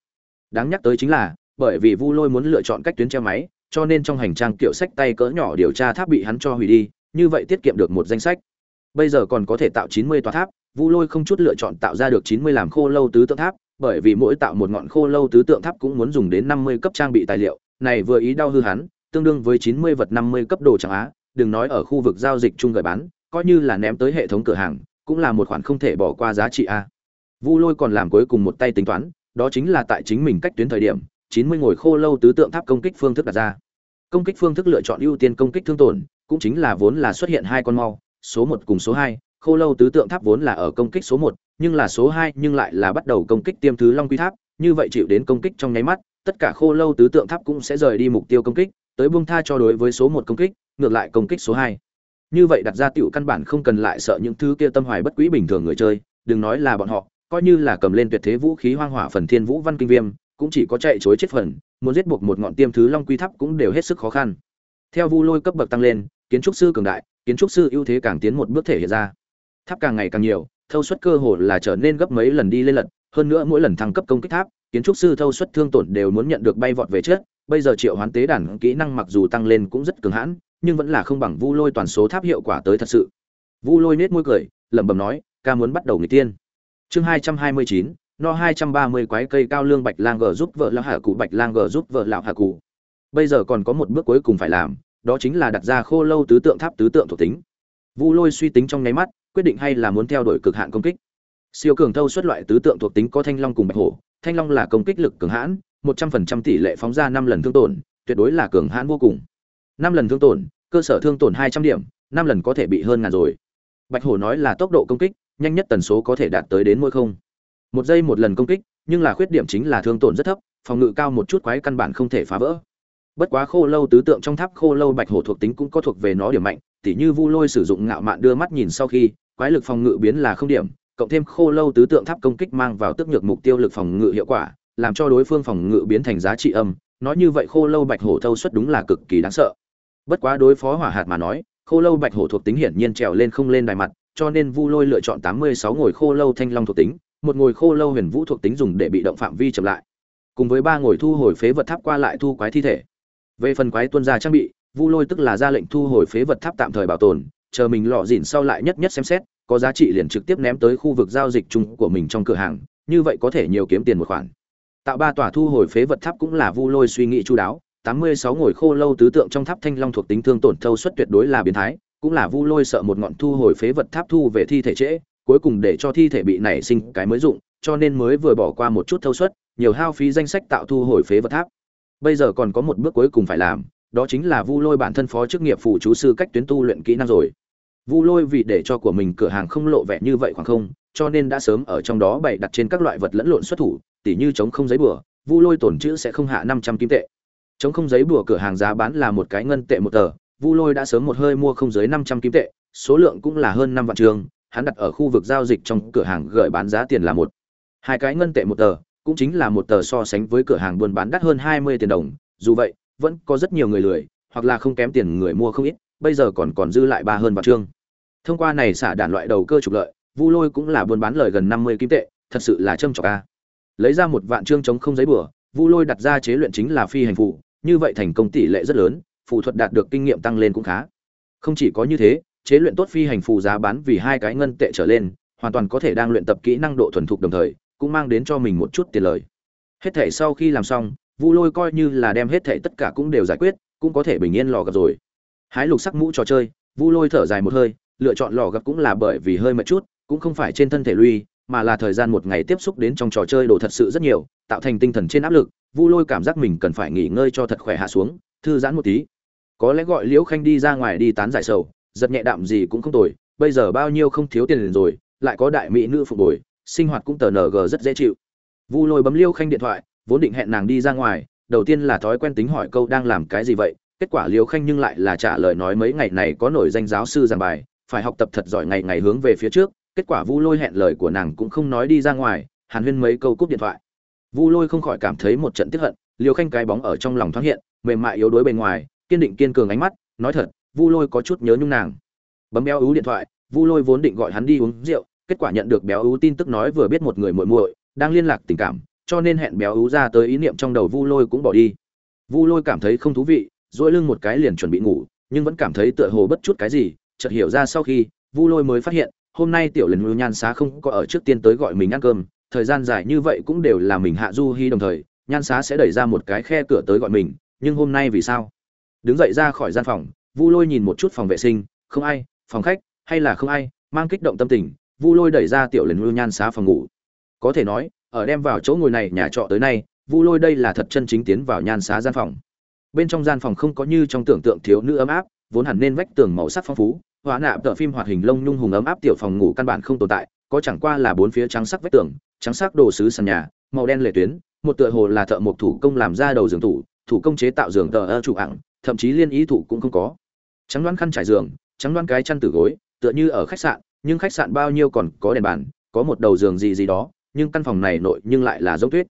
Đáng nhắc tới chính là, bởi vì Vu Lôi muốn lựa chọn cách tuyến treo máy, cho nên trong hành trang kiểu sách tay cỡ nhỏ điều tra tháp bị hắn cho hủy đi, như vậy tiết kiệm được một danh sách. Bây giờ còn có thể tạo 90 tòa tháp, Vu Lôi không chút lựa chọn tạo ra được 90 làm khô lâu tứ tượng tháp, bởi vì mỗi tạo một ngọn khô lâu tứ tượng tháp cũng muốn dùng đến 50 cấp trang bị tài liệu, này vừa ý đau hư hắn, tương đương với 90 vật 50 cấp đồ chẳng á, đừng nói ở khu vực giao dịch chung gửi bán, coi như là ném tới hệ thống cửa hàng, cũng là một khoản không thể bỏ qua giá trị a. Vu Lôi còn làm cuối cùng một tay tính toán, đó chính là tại chính mình cách tuyến thời điểm, 90 ngồi khô lâu tứ tượng tháp công kích phương thức đặt ra. Công kích phương thức lựa chọn ưu tiên công kích thương tổn, cũng chính là vốn là xuất hiện hai con mau, số 1 cùng số 2, khô lâu tứ tượng tháp vốn là ở công kích số 1, nhưng là số 2 nhưng lại là bắt đầu công kích tiêm thứ long quy tháp, như vậy chịu đến công kích trong nháy mắt, tất cả khô lâu tứ tượng tháp cũng sẽ rời đi mục tiêu công kích, tới buông tha cho đối với số 1 công kích, ngược lại công kích số 2. Như vậy đặt ra tiểu căn bản không cần lại sợ những thứ kia tâm hoài bất quý bình thường người chơi, đừng nói là bọn họ, coi như là cầm lên tuyệt thế vũ khí hoang hỏa phần thiên vũ văn kinh viêm, cũng chỉ có chạy chối chết phần, muốn giết buộc một ngọn tiêm thứ long quy tháp cũng đều hết sức khó khăn. Theo Vu Lôi cấp bậc tăng lên, kiến trúc sư cường đại, kiến trúc sư ưu thế càng tiến một bước thể hiện ra. Tháp càng ngày càng nhiều, thâu suất cơ hồ là trở nên gấp mấy lần đi lên lật, hơn nữa mỗi lần thăng cấp công kích tháp, kiến trúc sư thâu suất thương tổn đều muốn nhận được bay vọt về trước, bây giờ triệu hoán tế đàn kỹ năng mặc dù tăng lên cũng rất cường hãn, nhưng vẫn là không bằng Vu Lôi toàn số tháp hiệu quả tới thật sự. Vu Lôi nết môi cười, lẩm bẩm nói, ca muốn bắt đầu người tiên chương hai trăm hai mươi chín no hai trăm ba mươi quái cây cao lương bạch lang g giúp vợ lão hạ cụ, bạch lang g giúp vợ lão hạ cụ. Bây giờ còn có một bước cuối cùng phải làm, đó chính là đặt ra khô lâu tứ tượng tháp tứ tượng thuộc tính. Vu lôi suy tính trong nháy mắt, quyết định hay là muốn theo đuổi cực hạn công kích. Siêu cường thâu xuất loại tứ tượng thuộc tính có thanh long cùng bạch hổ. Thanh long là công kích lực cường hãn, một trăm phần trăm tỷ lệ phóng ra năm lần thương tổn, tuyệt đối là cường hãn vô cùng. Năm lần thương tổn, cơ sở thương tổn hai trăm điểm, năm lần có thể bị hơn ngàn rồi. Bạch hổ nói là tốc độ công kích, nhanh nhất tần số có thể đạt tới đến mỗi không một giây một lần công kích, nhưng là khuyết điểm chính là thương tổn rất thấp, phòng ngự cao một chút quái căn bản không thể phá vỡ. Bất quá khô lâu tứ tượng trong tháp khô lâu bạch hổ thuộc tính cũng có thuộc về nó điểm mạnh, tỉ như vu lôi sử dụng ngạo mạn đưa mắt nhìn sau khi, quái lực phòng ngự biến là không điểm, cộng thêm khô lâu tứ tượng tháp công kích mang vào tức nhược mục tiêu lực phòng ngự hiệu quả, làm cho đối phương phòng ngự biến thành giá trị âm nói như vậy khô lâu bạch hổ thâu suất đúng là cực kỳ đáng sợ. Bất quá đối phó hỏa hạt mà nói, khô lâu bạch hổ thuộc tính hiển nhiên trèo lên không lên đài mặt, cho nên vu lôi lựa chọn tám mươi sáu ngồi khô lâu thanh long thuộc tính một ngồi khô lâu huyền vũ thuộc tính dùng để bị động phạm vi chậm lại, cùng với ba ngồi thu hồi phế vật tháp qua lại thu quái thi thể. Về phần quái tuân gia trang bị, vu lôi tức là ra lệnh thu hồi phế vật tháp tạm thời bảo tồn, chờ mình lọ dỉn sau lại nhất nhất xem xét, có giá trị liền trực tiếp ném tới khu vực giao dịch chung của mình trong cửa hàng, như vậy có thể nhiều kiếm tiền một khoản. Tạo ba tòa thu hồi phế vật tháp cũng là vu lôi suy nghĩ chu đáo, tám mươi sáu ngồi khô lâu tứ tượng trong tháp thanh long thuộc tính thương tổn thâu suất tuyệt đối là biến thái, cũng là vu lôi sợ một ngọn thu hồi phế vật tháp thu về thi thể trễ cuối cùng để cho thi thể bị nảy sinh cái mới dụng, cho nên mới vừa bỏ qua một chút thâu suất, nhiều hao phí danh sách tạo thu hồi phế vật tháp. Bây giờ còn có một bước cuối cùng phải làm, đó chính là vu lôi bản thân phó chức nghiệp phụ chú sư cách tuyến tu luyện kỹ năng rồi. Vu lôi vì để cho của mình cửa hàng không lộ vẻ như vậy khoảng không, cho nên đã sớm ở trong đó bày đặt trên các loại vật lẫn lộn xuất thủ, tỉ như chống không giấy bừa vu lôi tổn chữ sẽ không hạ năm trăm kim tệ. Chống không giấy bừa cửa hàng giá bán là một cái ngân tệ một tờ, vu lôi đã sớm một hơi mua không dưới năm trăm kim tệ, số lượng cũng là hơn năm vạn trường hắn đặt ở khu vực giao dịch trong cửa hàng gửi bán giá tiền là một. Hai cái ngân tệ một tờ, cũng chính là một tờ so sánh với cửa hàng buôn bán đắt hơn hai mươi tiền đồng. Dù vậy, vẫn có rất nhiều người lười, hoặc là không kém tiền người mua không ít, bây giờ còn còn dư lại ba hơn vạn trương. Thông qua này xả đàn loại đầu cơ trục lợi, vu lôi cũng là buôn bán lời gần năm mươi kim tệ, thật sự là châm trọc a. Lấy ra một vạn trương chống không giấy bừa vu lôi đặt ra chế luyện chính là phi hành phụ như vậy thành công tỷ lệ rất lớn phụ thuật đạt được kinh nghiệm tăng lên cũng khá. Không chỉ có như thế chế luyện tốt phi hành phù giá bán vì hai cái ngân tệ trở lên, hoàn toàn có thể đang luyện tập kỹ năng độ thuần thục đồng thời, cũng mang đến cho mình một chút tiền lời. Hết thể sau khi làm xong, vu lôi coi như là đem hết thể tất cả cũng đều giải quyết, cũng có thể bình yên lò gặp rồi. Hái lục sắc mũ trò chơi, vu lôi thở dài một hơi, lựa chọn lò gặp cũng là bởi vì hơi mệt chút, cũng không phải trên thân thể lui, mà là thời gian một ngày tiếp xúc đến trong trò chơi đồ thật sự rất nhiều, tạo thành tinh thần trên áp lực, vu lôi cảm giác mình cần phải nghỉ ngơi cho thật khỏe hạ xuống, thư giãn một tí. Có lẽ gọi liễu khanh đi ra ngoài đi tán giải sầu giật nhẹ đạm gì cũng không tồi, bây giờ bao nhiêu không thiếu tiền rồi, lại có đại mỹ nữ phục bồi sinh hoạt cũng tờ ng rất dễ chịu. Vu lôi bấm liêu khanh điện thoại, vốn định hẹn nàng đi ra ngoài, đầu tiên là thói quen tính hỏi câu đang làm cái gì vậy, kết quả liêu khanh nhưng lại là trả lời nói mấy ngày này có nổi danh giáo sư giảng bài, phải học tập thật giỏi ngày ngày hướng về phía trước, kết quả vu lôi hẹn lời của nàng cũng không nói đi ra ngoài, hàn huyên mấy câu cúp điện thoại. Vu lôi không khỏi cảm thấy một trận tiếp hận, liêu khanh cái bóng ở trong lòng thoáng hiện, mềm mại yếu đuối bề ngoài, kiên định kiên cường ánh mắt, nói thật vu lôi có chút nhớ nhung nàng. Bấm béo ú điện thoại, vu lôi vốn định gọi hắn đi uống rượu, kết quả nhận được béo ú tin tức nói vừa biết một người muội muội đang liên lạc tình cảm, cho nên hẹn béo ú ra tới ý niệm trong đầu vu lôi cũng bỏ đi. Vu lôi cảm thấy không thú vị dỗi lưng một cái liền chuẩn bị ngủ, nhưng vẫn cảm thấy tựa hồ bất chút cái gì, chợt hiểu ra sau khi, vu lôi mới phát hiện, hôm nay tiểu lần lưu nhan xá không có ở trước tiên tới gọi mình ăn cơm, thời gian dài như vậy cũng đều là mình hạ du hy đồng thời, nhan xá sẽ đẩy ra một cái khe cửa tới gọi mình, nhưng hôm nay vì sao? Đứng dậy ra khỏi gian phòng vu lôi nhìn một chút phòng vệ sinh, không ai, phòng khách, hay là không ai, mang kích động tâm tình. Vu lôi đẩy ra tiểu lần lưu nhan xá phòng ngủ. Có thể nói, ở đem vào chỗ ngồi này nhà trọ tới nay, vu lôi đây là thật chân chính tiến vào nhan xá gian phòng. Bên trong gian phòng không có như trong tưởng tượng thiếu nữ ấm áp, vốn hẳn nên vách tường màu sắc phong phú hóa nạp tờ phim hoạt hình lông nhung hùng ấm áp tiểu phòng ngủ căn bản không tồn tại, có chẳng qua là bốn phía trắng sắc vách tường, trắng sắc đồ sứ sàn nhà, màu đen lệ tuyến, một tựa hồ là thợ một thủ công làm ra đầu giường tủ, thủ công chế tạo giường tờ ơ trụ ẳng, thậm chí liên ý thủ cũng không có trắng đoán khăn trải giường, trắng đoán cái chăn tử gối, tựa như ở khách sạn, nhưng khách sạn bao nhiêu còn có đèn bàn, có một đầu giường gì gì đó, nhưng căn phòng này nội nhưng lại là giống tuyết.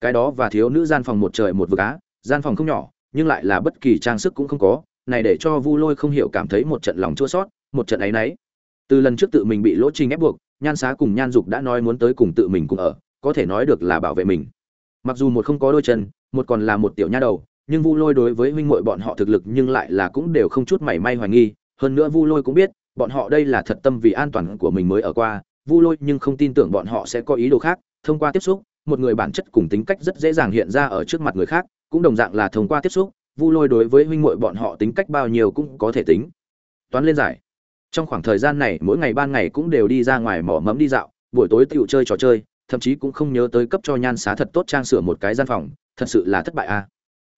Cái đó và thiếu nữ gian phòng một trời một vực á, gian phòng không nhỏ, nhưng lại là bất kỳ trang sức cũng không có, này để cho vu lôi không hiểu cảm thấy một trận lòng chua sót một trận áy náy. Từ lần trước tự mình bị lỗ trình ép buộc, nhan xá cùng nhan dục đã nói muốn tới cùng tự mình cùng ở, có thể nói được là bảo vệ mình. Mặc dù một không có đôi chân, một còn là một tiểu nha đầu nhưng vu lôi đối với huynh muội bọn họ thực lực nhưng lại là cũng đều không chút mảy may hoài nghi. Hơn nữa vu lôi cũng biết, bọn họ đây là thật tâm vì an toàn của mình mới ở qua. Vu lôi nhưng không tin tưởng bọn họ sẽ có ý đồ khác. Thông qua tiếp xúc, một người bản chất cùng tính cách rất dễ dàng hiện ra ở trước mặt người khác, cũng đồng dạng là thông qua tiếp xúc, vu lôi đối với huynh muội bọn họ tính cách bao nhiêu cũng có thể tính. Toán lên giải. Trong khoảng thời gian này, mỗi ngày ban ngày cũng đều đi ra ngoài mỏ mẫm đi dạo, buổi tối tựu chơi trò chơi, thậm chí cũng không nhớ tới cấp cho nhan xá thật tốt trang sửa một cái gian phòng, thật sự là thất bại a. à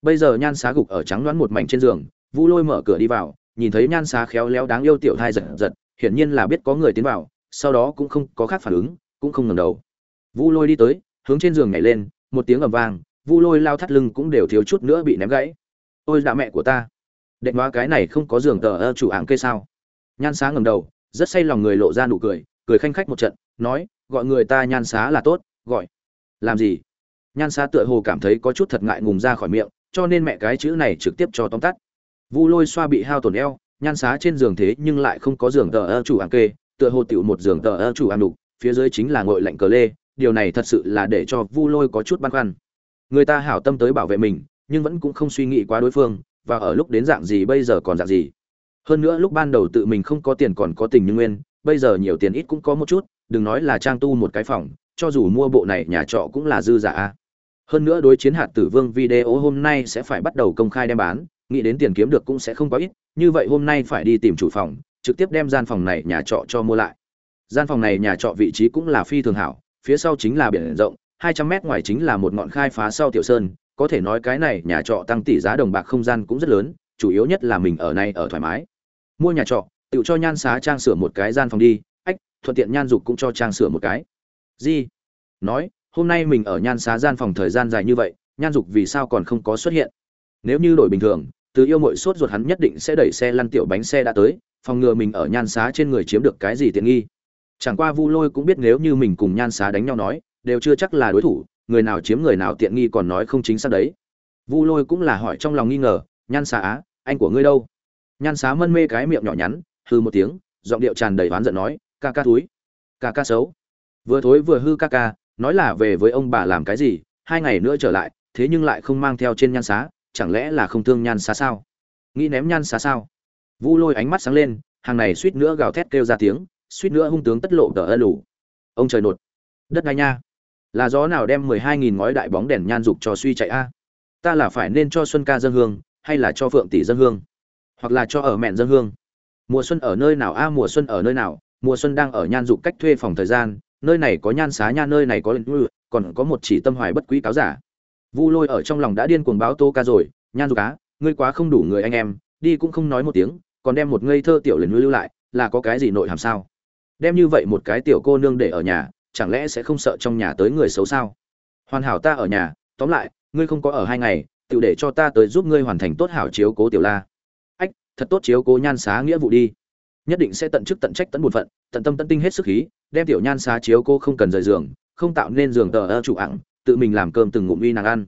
bây giờ nhan xá gục ở trắng đoán một mảnh trên giường, vu lôi mở cửa đi vào, nhìn thấy nhan xá khéo léo đáng yêu tiểu thai giật giật, hiển nhiên là biết có người tiến vào, sau đó cũng không có khác phản ứng, cũng không ngẩng đầu. Vu lôi đi tới, hướng trên giường nhảy lên, một tiếng ầm vang, vu lôi lao thắt lưng cũng đều thiếu chút nữa bị ném gãy. Ôi đã mẹ của ta, đệm hóa cái này không có giường tờ ơ chủ ảng cây sao? Nhan xá ngầm đầu, rất say lòng người lộ ra nụ cười cười khanh khách một trận, nói, gọi người ta nhan xá là tốt, gọi. Làm gì? Nhan xá tựa hồ cảm thấy có chút thật ngại ngùng ra khỏi miệng cho nên mẹ cái chữ này trực tiếp cho tóm tắt. Vu lôi xoa bị hao tổn eo, nhan xá trên giường thế nhưng lại không có giường tờ ơ chủ ăn kê, tựa hồ tiểu một giường tờ ơ chủ ăn đục, phía dưới chính là ngội lạnh cờ lê, điều này thật sự là để cho vu lôi có chút băn khoăn. Người ta hảo tâm tới bảo vệ mình, nhưng vẫn cũng không suy nghĩ quá đối phương, và ở lúc đến dạng gì bây giờ còn dạng gì. Hơn nữa lúc ban đầu tự mình không có tiền còn có tình như nguyên, bây giờ nhiều tiền ít cũng có một chút, đừng nói là trang tu một cái phòng, cho dù mua bộ này nhà trọ cũng là dư giả hơn nữa đối chiến hạt tử vương video hôm nay sẽ phải bắt đầu công khai đem bán, nghĩ đến tiền kiếm được cũng sẽ không quá ít, như vậy hôm nay phải đi tìm chủ phòng, trực tiếp đem gian phòng này nhà trọ cho mua lại. Gian phòng này nhà trọ vị trí cũng là phi thường hảo, phía sau chính là biển rộng, hai trăm mét ngoài chính là một ngọn khai phá sau tiểu sơn, có thể nói cái này nhà trọ tăng tỷ giá đồng bạc không gian cũng rất lớn, chủ yếu nhất là mình ở này ở thoải mái. Mua nhà trọ, tự cho nhan xá trang sửa một cái gian phòng đi, ách, thuận tiện nhan dục cũng cho trang sửa một cái. Gì? Nói hôm nay mình ở nhan xá gian phòng thời gian dài như vậy, nhan dục vì sao còn không có xuất hiện? Nếu như đổi bình thường, từ yêu mội sốt ruột hắn nhất định sẽ đẩy xe lăn tiểu bánh xe đã tới, phòng ngừa mình ở nhan xá trên người chiếm được cái gì tiện nghi. Chẳng qua vu lôi cũng biết nếu như mình cùng nhan xá đánh nhau nói, đều chưa chắc là đối thủ, người nào chiếm người nào tiện nghi còn nói không chính xác đấy. Vu lôi cũng là hỏi trong lòng nghi ngờ, nhan xá á anh của ngươi đâu? Nhan xá mân mê cái miệng nhỏ nhắn hư một tiếng, giọng điệu tràn đầy oán giận nói, ca ca túi ca ca xấu. Vừa thối vừa hư ca ca nói là về với ông bà làm cái gì, hai ngày nữa trở lại, thế nhưng lại không mang theo trên nhan xá, chẳng lẽ là không thương nhan xá sao? Nghĩ ném nhan xá sao? Vu lôi ánh mắt sáng lên, hàng này suýt nữa gào thét kêu ra tiếng, suýt nữa hung tướng tất lộ tờ ơ lủ ông trời nột. Đất ngay nha. Là gió nào đem mười hai nghìn ngói đại bóng đèn nhan dục cho suy chạy a? Ta là phải nên cho xuân ca dân hương, hay là cho phượng tỷ dân hương? Hoặc là cho ở mẹn dân hương? Mùa xuân ở nơi nào a? Mùa xuân ở nơi nào? Mùa xuân đang ở nhan dục cách thuê phòng thời gian nơi này có nhan xá nha, nơi này có lần ngư còn có một chỉ tâm hoài bất quý cáo giả. Vu lôi ở trong lòng đã điên cuồng báo tô ca rồi, nhan du cá ngươi quá không đủ người anh em, đi cũng không nói một tiếng, còn đem một ngây thơ tiểu lần lưu lại, là có cái gì nội hàm sao? Đem như vậy một cái tiểu cô nương để ở nhà, chẳng lẽ sẽ không sợ trong nhà tới người xấu sao? Hoàn hảo ta ở nhà, tóm lại, ngươi không có ở hai ngày, tự để cho ta tới giúp ngươi hoàn thành tốt hảo chiếu cố tiểu la. Ách, thật tốt chiếu cố nhan xá nghĩa vụ đi. Nhất định sẽ tận chức tận trách tận bổn phận, tận tâm tận tinh hết sức khí đem tiểu nhan xá chiếu cô không cần rời giường, không tạo nên giường tờ ơ chủ ẳng tự mình làm cơm từng ngụm uy nàng ăn.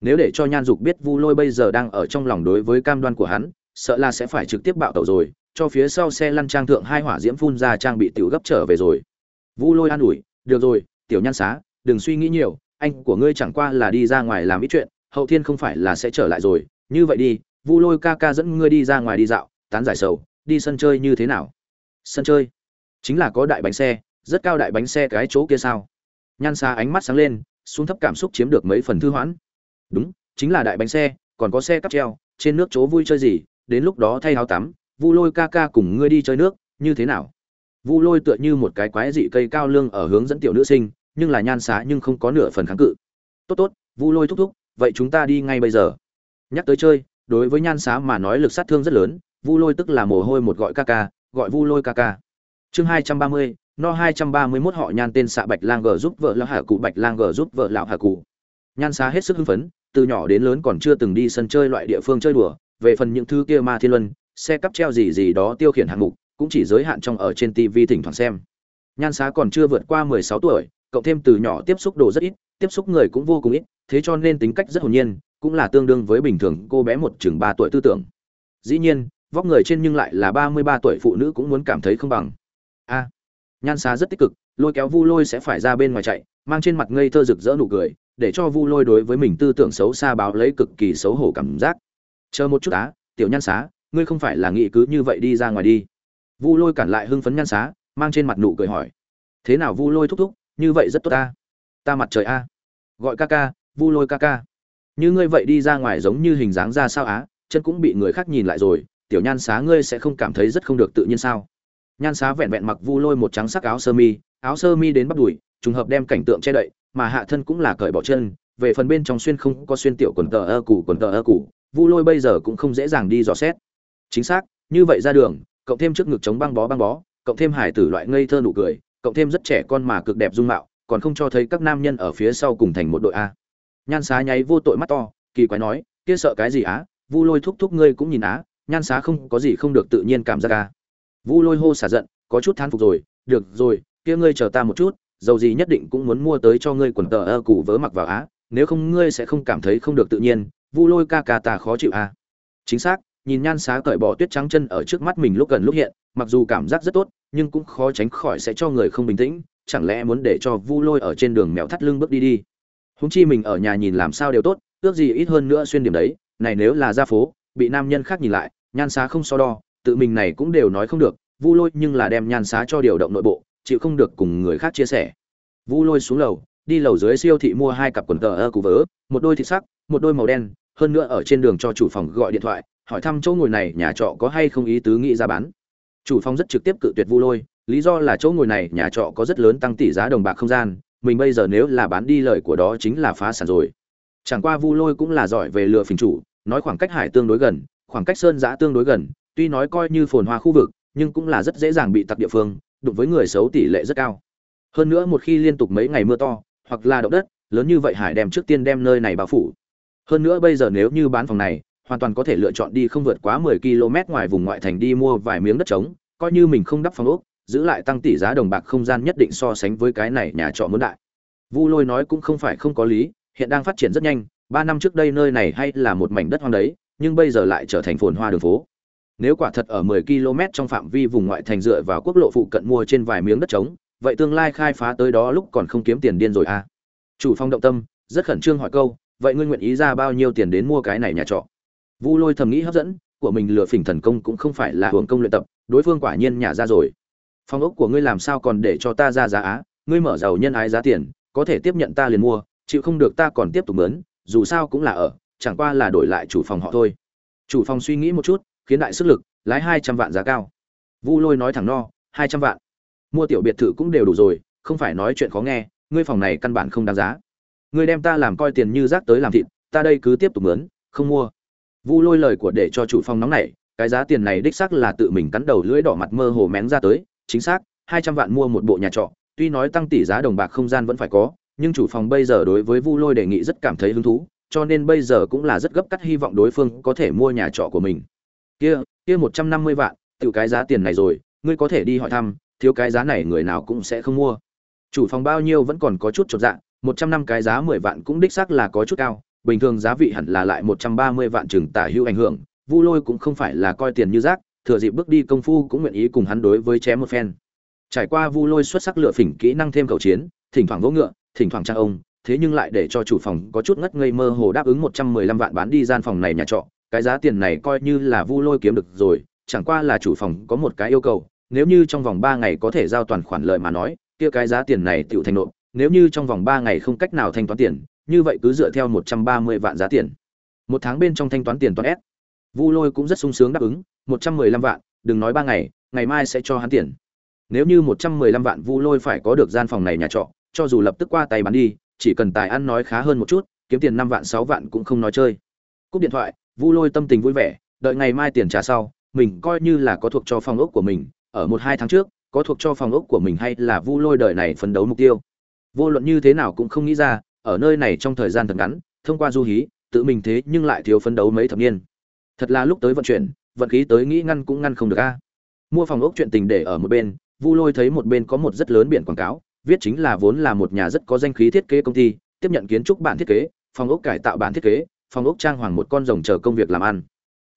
Nếu để cho nhan dục biết vu lôi bây giờ đang ở trong lòng đối với cam đoan của hắn, sợ là sẽ phải trực tiếp bạo tẩu rồi, cho phía sau xe lăn trang thượng hai hỏa diễm phun ra trang bị tiểu gấp trở về rồi. Vu lôi an ủi, được rồi, tiểu nhan xá, đừng suy nghĩ nhiều, anh của ngươi chẳng qua là đi ra ngoài làm ít chuyện, hậu thiên không phải là sẽ trở lại rồi. Như vậy đi, vu lôi ca ca dẫn ngươi đi ra ngoài đi dạo, tán giải sầu, đi sân chơi như thế nào? Sân chơi? Chính là có đại bánh xe rất cao đại bánh xe cái chỗ kia sao? Nhan xa ánh mắt sáng lên, xuống thấp cảm xúc chiếm được mấy phần thư hoãn. Đúng, chính là đại bánh xe, còn có xe cắp treo, trên nước chỗ vui chơi gì, đến lúc đó thay áo tắm, vu lôi ca ca cùng ngươi đi chơi nước, như thế nào? Vu lôi tựa như một cái quái dị cây cao lương ở hướng dẫn tiểu nữ sinh, nhưng là nhan xá nhưng không có nửa phần kháng cự. Tốt tốt, vu lôi thúc thúc, vậy chúng ta đi ngay bây giờ. Nhắc tới chơi, đối với nhan xá mà nói lực sát thương rất lớn, vu lôi tức là mồ hôi một gọi ca ca, gọi vu lôi ca ca. Chương hai trăm ba mươi no hai trăm ba mươi mốt họ nhan tên xạ bạch lang g giúp vợ lão hà cụ bạch lang g giúp vợ lão hà cụ nhan xá hết sức hưng phấn từ nhỏ đến lớn còn chưa từng đi sân chơi loại địa phương chơi đùa về phần những thứ kia ma thiên luân xe cắp treo gì gì đó tiêu khiển hạng mục cũng chỉ giới hạn trong ở trên TV thỉnh thoảng xem. Nhan Xá còn chưa vượt qua 16 tuổi, cậu thêm từ nhỏ tiếp xúc đồ rất ít, tiếp xúc người cũng vô cùng ít, thế cho nên tính cách rất hồn nhiên, cũng là tương đương với bình thường cô bé một chừng 3 tuổi tư tưởng. Dĩ nhiên, vóc người trên nhưng lại là 33 tuổi phụ nữ cũng muốn cảm thấy không bằng. A. Nhan Xá rất tích cực, lôi kéo Vu Lôi sẽ phải ra bên ngoài chạy, mang trên mặt ngây thơ rực rỡ nụ cười, để cho Vu Lôi đối với mình tư tưởng xấu xa báo lấy cực kỳ xấu hổ cảm giác. Chờ một chút á, tiểu Nhan Xá, ngươi không phải là nghĩ cứ như vậy đi ra ngoài đi. Vu lôi cản lại hưng phấn nhan xá mang trên mặt nụ cười hỏi. Thế nào vu lôi thúc thúc như vậy rất tốt ta. Ta mặt trời a. Gọi ca ca vu lôi ca ca. Như ngươi vậy đi ra ngoài giống như hình dáng ra sao á chân cũng bị người khác nhìn lại rồi tiểu nhan xá ngươi sẽ không cảm thấy rất không được tự nhiên sao? Nhan xá vẹn vẹn mặc vu lôi một trắng sắc áo sơ mi, áo sơ mi đến bắp đùi, trùng hợp đem cảnh tượng che đậy, mà hạ thân cũng là cởi bỏ chân, về phần bên trong xuyên không có xuyên tiểu quần tờ ơ củ, quần tờ ơ củ, vu lôi bây giờ cũng không dễ dàng đi dò xét. Chính xác, như vậy ra đường, cộng thêm trước ngực chống băng bó băng bó, cộng thêm hải tử loại ngây thơ nụ cười, cộng thêm rất trẻ con mà cực đẹp dung mạo, còn không cho thấy các nam nhân ở phía sau cùng thành một đội a. Nhan xá nháy vô tội mắt to, kỳ quái nói, kia sợ cái gì á? Vu lôi thúc thúc ngươi cũng nhìn á, nhan xá không có gì không được tự nhiên cảm giác a vu lôi hô xả giận, có chút thán phục rồi, được rồi, kia ngươi chờ ta một chút, dầu gì nhất định cũng muốn mua tới cho ngươi quần tờ ơ củ vớ mặc vào á, nếu không ngươi sẽ không cảm thấy không được tự nhiên, vu lôi ca ca ta khó chịu à? chính xác, nhìn nhan xá cởi bỏ tuyết trắng chân ở trước mắt mình lúc gần lúc hiện, mặc dù cảm giác rất tốt, nhưng cũng khó tránh khỏi sẽ cho người không bình tĩnh, chẳng lẽ muốn để cho vu lôi ở trên đường mèo thắt lưng bước đi đi húng chi mình ở nhà nhìn làm sao đều tốt, ước gì ít hơn nữa xuyên điểm đấy, này nếu là ra phố, bị nam nhân khác nhìn lại, nhan xá không so đo tự mình này cũng đều nói không được, vu lôi nhưng là đem nhan xá cho điều động nội bộ, chịu không được cùng người khác chia sẻ. Vu lôi xuống lầu, đi lầu dưới siêu thị mua hai cặp quần tờ ơ cụ vớ, một đôi thịt sắc, một đôi màu đen, hơn nữa ở trên đường cho chủ phòng gọi điện thoại, hỏi thăm chỗ ngồi này nhà trọ có hay không ý tứ nghĩ ra bán. Chủ phòng rất trực tiếp cự tuyệt vu lôi, lý do là chỗ ngồi này nhà trọ có rất lớn tăng tỷ giá đồng bạc không gian, mình bây giờ nếu là bán đi lời của đó chính là phá sản rồi. Chẳng qua vu lôi cũng là giỏi về lừa phình chủ, nói khoảng cách hải tương đối gần, khoảng cách sơn giã tương đối gần tuy nói coi như phồn hoa khu vực, nhưng cũng là rất dễ dàng bị tặc địa phương, đụng với người xấu tỷ lệ rất cao. Hơn nữa một khi liên tục mấy ngày mưa to, hoặc là động đất, lớn như vậy hải đem trước tiên đem nơi này bao phủ. Hơn nữa bây giờ nếu như bán phòng này, hoàn toàn có thể lựa chọn đi không vượt quá 10 km ngoài vùng ngoại thành đi mua vài miếng đất trống, coi như mình không đắp phòng ốc, giữ lại tăng tỷ giá đồng bạc không gian nhất định so sánh với cái này nhà trọ muốn đại. Vu lôi nói cũng không phải không có lý, hiện đang phát triển rất nhanh, ba năm trước đây nơi này hay là một mảnh đất hoang đấy, nhưng bây giờ lại trở thành phồn hoa đường phố nếu quả thật ở 10 km trong phạm vi vùng ngoại thành dựa vào quốc lộ phụ cận mua trên vài miếng đất trống, vậy tương lai khai phá tới đó lúc còn không kiếm tiền điên rồi à? Chủ phong động tâm, rất khẩn trương hỏi câu, vậy ngươi nguyện ý ra bao nhiêu tiền đến mua cái này nhà trọ? Vu lôi thầm nghĩ hấp dẫn, của mình lừa phỉnh thần công cũng không phải là hưởng công luyện tập, đối phương quả nhiên nhả ra rồi. Phong ốc của ngươi làm sao còn để cho ta ra giá á? Ngươi mở giàu nhân ái giá tiền, có thể tiếp nhận ta liền mua, chịu không được ta còn tiếp tục mướn, dù sao cũng là ở, chẳng qua là đổi lại chủ phòng họ thôi. Chủ phòng suy nghĩ một chút khiến đại sức lực lái hai trăm vạn giá cao. Vu lôi nói thẳng no, hai trăm vạn. Mua tiểu biệt thự cũng đều đủ rồi, không phải nói chuyện khó nghe, ngươi phòng này căn bản không đáng giá. Ngươi đem ta làm coi tiền như rác tới làm thịt, ta đây cứ tiếp tục mướn, không mua. Vu lôi lời của để cho chủ phòng nóng này cái giá tiền này đích xác là tự mình cắn đầu lưỡi đỏ mặt mơ hồ mén ra tới, chính xác, hai trăm vạn mua một bộ nhà trọ, tuy nói tăng tỷ giá đồng bạc không gian vẫn phải có, nhưng chủ phòng bây giờ đối với vu lôi đề nghị rất cảm thấy hứng thú, cho nên bây giờ cũng là rất gấp cắt hy vọng đối phương có thể mua nhà trọ của mình kia kia một trăm năm mươi vạn tự cái giá tiền này rồi, ngươi có thể đi hỏi thăm, thiếu cái giá này người nào cũng sẽ không mua. Chủ phòng bao nhiêu vẫn còn có chút chột dạ một trăm năm cái giá mười vạn cũng đích xác là có chút cao, bình thường giá vị hẳn là lại một trăm ba mươi vạn chừng tả hữu ảnh hưởng, vu lôi cũng không phải là coi tiền như rác, thừa dịp bước đi công phu cũng nguyện ý cùng hắn đối với chém một phen. Trải qua vu lôi xuất sắc lựa phỉnh kỹ năng thêm cầu chiến, thỉnh thoảng vỗ ngựa, thỉnh thoảng trang ông, thế nhưng lại để cho chủ phòng có chút ngất ngây mơ hồ đáp ứng một trăm mười lăm vạn bán đi gian phòng này nhà trọ cái giá tiền này coi như là vu lôi kiếm được rồi, chẳng qua là chủ phòng có một cái yêu cầu, nếu như trong vòng ba ngày có thể giao toàn khoản lợi mà nói, kia cái giá tiền này tựu thành nộp, nếu như trong vòng ba ngày không cách nào thanh toán tiền, như vậy cứ dựa theo một trăm ba mươi vạn giá tiền. Một tháng bên trong thanh toán tiền toán s. Vu lôi cũng rất sung sướng đáp ứng, một trăm mười lăm vạn, đừng nói ba ngày ngày mai sẽ cho hắn tiền. Nếu như một trăm mười lăm vạn vu lôi phải có được gian phòng này nhà trọ, cho dù lập tức qua tay bán đi, chỉ cần tài ăn nói khá hơn một chút, kiếm tiền năm vạn sáu vạn cũng không nói chơi. Cúp điện thoại vu lôi tâm tình vui vẻ, đợi ngày mai tiền trả sau, mình coi như là có thuộc cho phòng ốc của mình, ở một hai tháng trước, có thuộc cho phòng ốc của mình hay là vu lôi đời này phấn đấu mục tiêu. Vô luận như thế nào cũng không nghĩ ra, ở nơi này trong thời gian thật ngắn, thông qua du hí, tự mình thế nhưng lại thiếu phấn đấu mấy thập niên. Thật là lúc tới vận chuyển, vận khí tới nghĩ ngăn cũng ngăn không được a. Mua phòng ốc chuyện tình để ở một bên, vu lôi thấy một bên có một rất lớn biển quảng cáo, viết chính là vốn là một nhà rất có danh khí thiết kế công ty, tiếp nhận kiến trúc bản thiết kế, phòng ốc cải tạo bản thiết kế phòng ốc trang hoàng một con rồng chờ công việc làm ăn.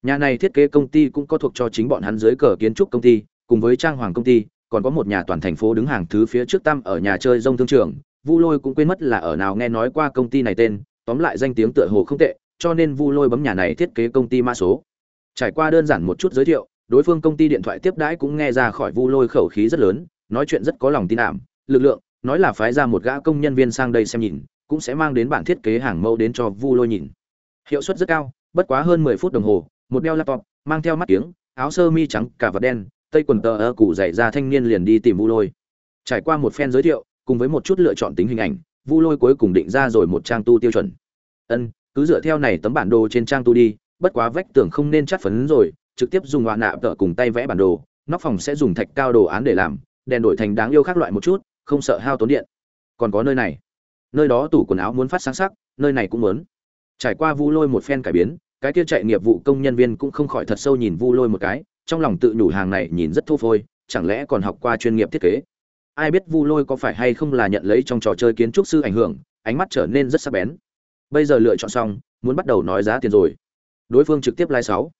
Nhà này thiết kế công ty cũng có thuộc cho chính bọn hắn dưới cờ kiến trúc công ty, cùng với trang hoàng công ty, còn có một nhà toàn thành phố đứng hàng thứ phía trước tam ở nhà chơi rông thương trường. Vu lôi cũng quên mất là ở nào nghe nói qua công ty này tên, tóm lại danh tiếng tựa hồ không tệ, cho nên vu lôi bấm nhà này thiết kế công ty mã số. Trải qua đơn giản một chút giới thiệu, đối phương công ty điện thoại tiếp đãi cũng nghe ra khỏi vu lôi khẩu khí rất lớn, nói chuyện rất có lòng tin ảm. Lực lượng, nói là phái ra một gã công nhân viên sang đây xem nhìn, cũng sẽ mang đến bản thiết kế hàng mẫu đến cho vu lôi nhìn hiệu suất rất cao, bất quá hơn mười phút đồng hồ, một đeo laptop, mang theo mắt kiếng, áo sơ mi trắng, cả vật đen, tây quần tờ ơ cụ dày ra thanh niên liền đi tìm vu lôi. Trải qua một phen giới thiệu, cùng với một chút lựa chọn tính hình ảnh, vu lôi cuối cùng định ra rồi một trang tu tiêu chuẩn. Ân, cứ dựa theo này tấm bản đồ trên trang tu đi, bất quá vách tường không nên chắt phấn rồi, trực tiếp dùng họa nạ tợ cùng tay vẽ bản đồ, nóc phòng sẽ dùng thạch cao đồ án để làm, đèn đổi thành đáng yêu khác loại một chút, không sợ hao tốn điện. Còn có nơi này. Nơi đó tủ quần áo muốn phát sáng sắc, nơi này cũng muốn trải qua vu lôi một phen cải biến, cái kia chạy nghiệp vụ công nhân viên cũng không khỏi thật sâu nhìn vu lôi một cái, trong lòng tự nhủ hàng này nhìn rất thô phôi, chẳng lẽ còn học qua chuyên nghiệp thiết kế? Ai biết vu lôi có phải hay không là nhận lấy trong trò chơi kiến trúc sư ảnh hưởng, ánh mắt trở nên rất sắc bén. Bây giờ lựa chọn xong, muốn bắt đầu nói giá tiền rồi. Đối phương trực tiếp lai sáu.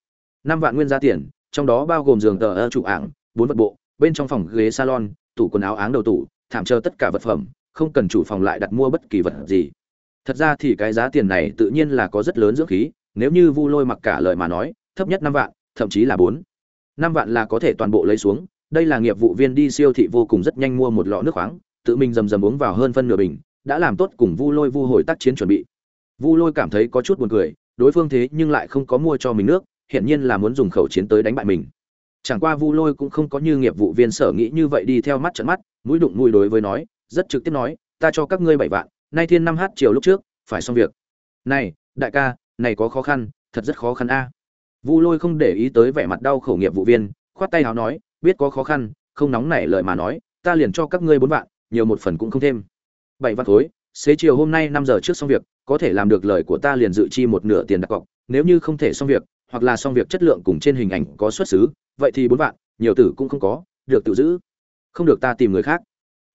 Năm vạn nguyên giá tiền, trong đó bao gồm giường tờ ơ trụ ảng, bốn vật bộ, bên trong phòng ghế salon, tủ quần áo áng đầu tủ, thảm chờ tất cả vật phẩm, không cần chủ phòng lại đặt mua bất kỳ vật gì thật ra thì cái giá tiền này tự nhiên là có rất lớn dưỡng khí, nếu như vu lôi mặc cả lời mà nói, thấp nhất năm vạn, thậm chí là bốn. Năm vạn là có thể toàn bộ lấy xuống, đây là nghiệp vụ viên đi siêu thị vô cùng rất nhanh mua một lọ nước khoáng, tự mình rầm rầm uống vào hơn phân nửa bình, đã làm tốt cùng vu lôi vu hồi tác chiến chuẩn bị. Vu lôi cảm thấy có chút buồn cười, đối phương thế nhưng lại không có mua cho mình nước, hiển nhiên là muốn dùng khẩu chiến tới đánh bại mình. Chẳng qua vu lôi cũng không có như nghiệp vụ viên sở nghĩ như vậy đi theo mắt trận mắt, mũi đụng mũi đối với nói, rất trực tiếp nói, ta cho các ngươi bảy vạn nay thiên năm h chiều lúc trước, phải xong việc. Này, đại ca, này có khó khăn, thật rất khó khăn a. Vu lôi không để ý tới vẻ mặt đau khổ nghiệp vụ viên, khoát tay áo nói, biết có khó khăn, không nóng nảy lời mà nói, ta liền cho các ngươi bốn vạn, nhiều một phần cũng không thêm. Bảy vạn khối, xế chiều hôm nay năm giờ trước xong việc, có thể làm được lời của ta liền dự chi một nửa tiền đặt cọc, nếu như không thể xong việc, hoặc là xong việc chất lượng cùng trên hình ảnh có xuất xứ, vậy thì bốn vạn, nhiều tử cũng không có, được tự giữ. Không được ta tìm người khác.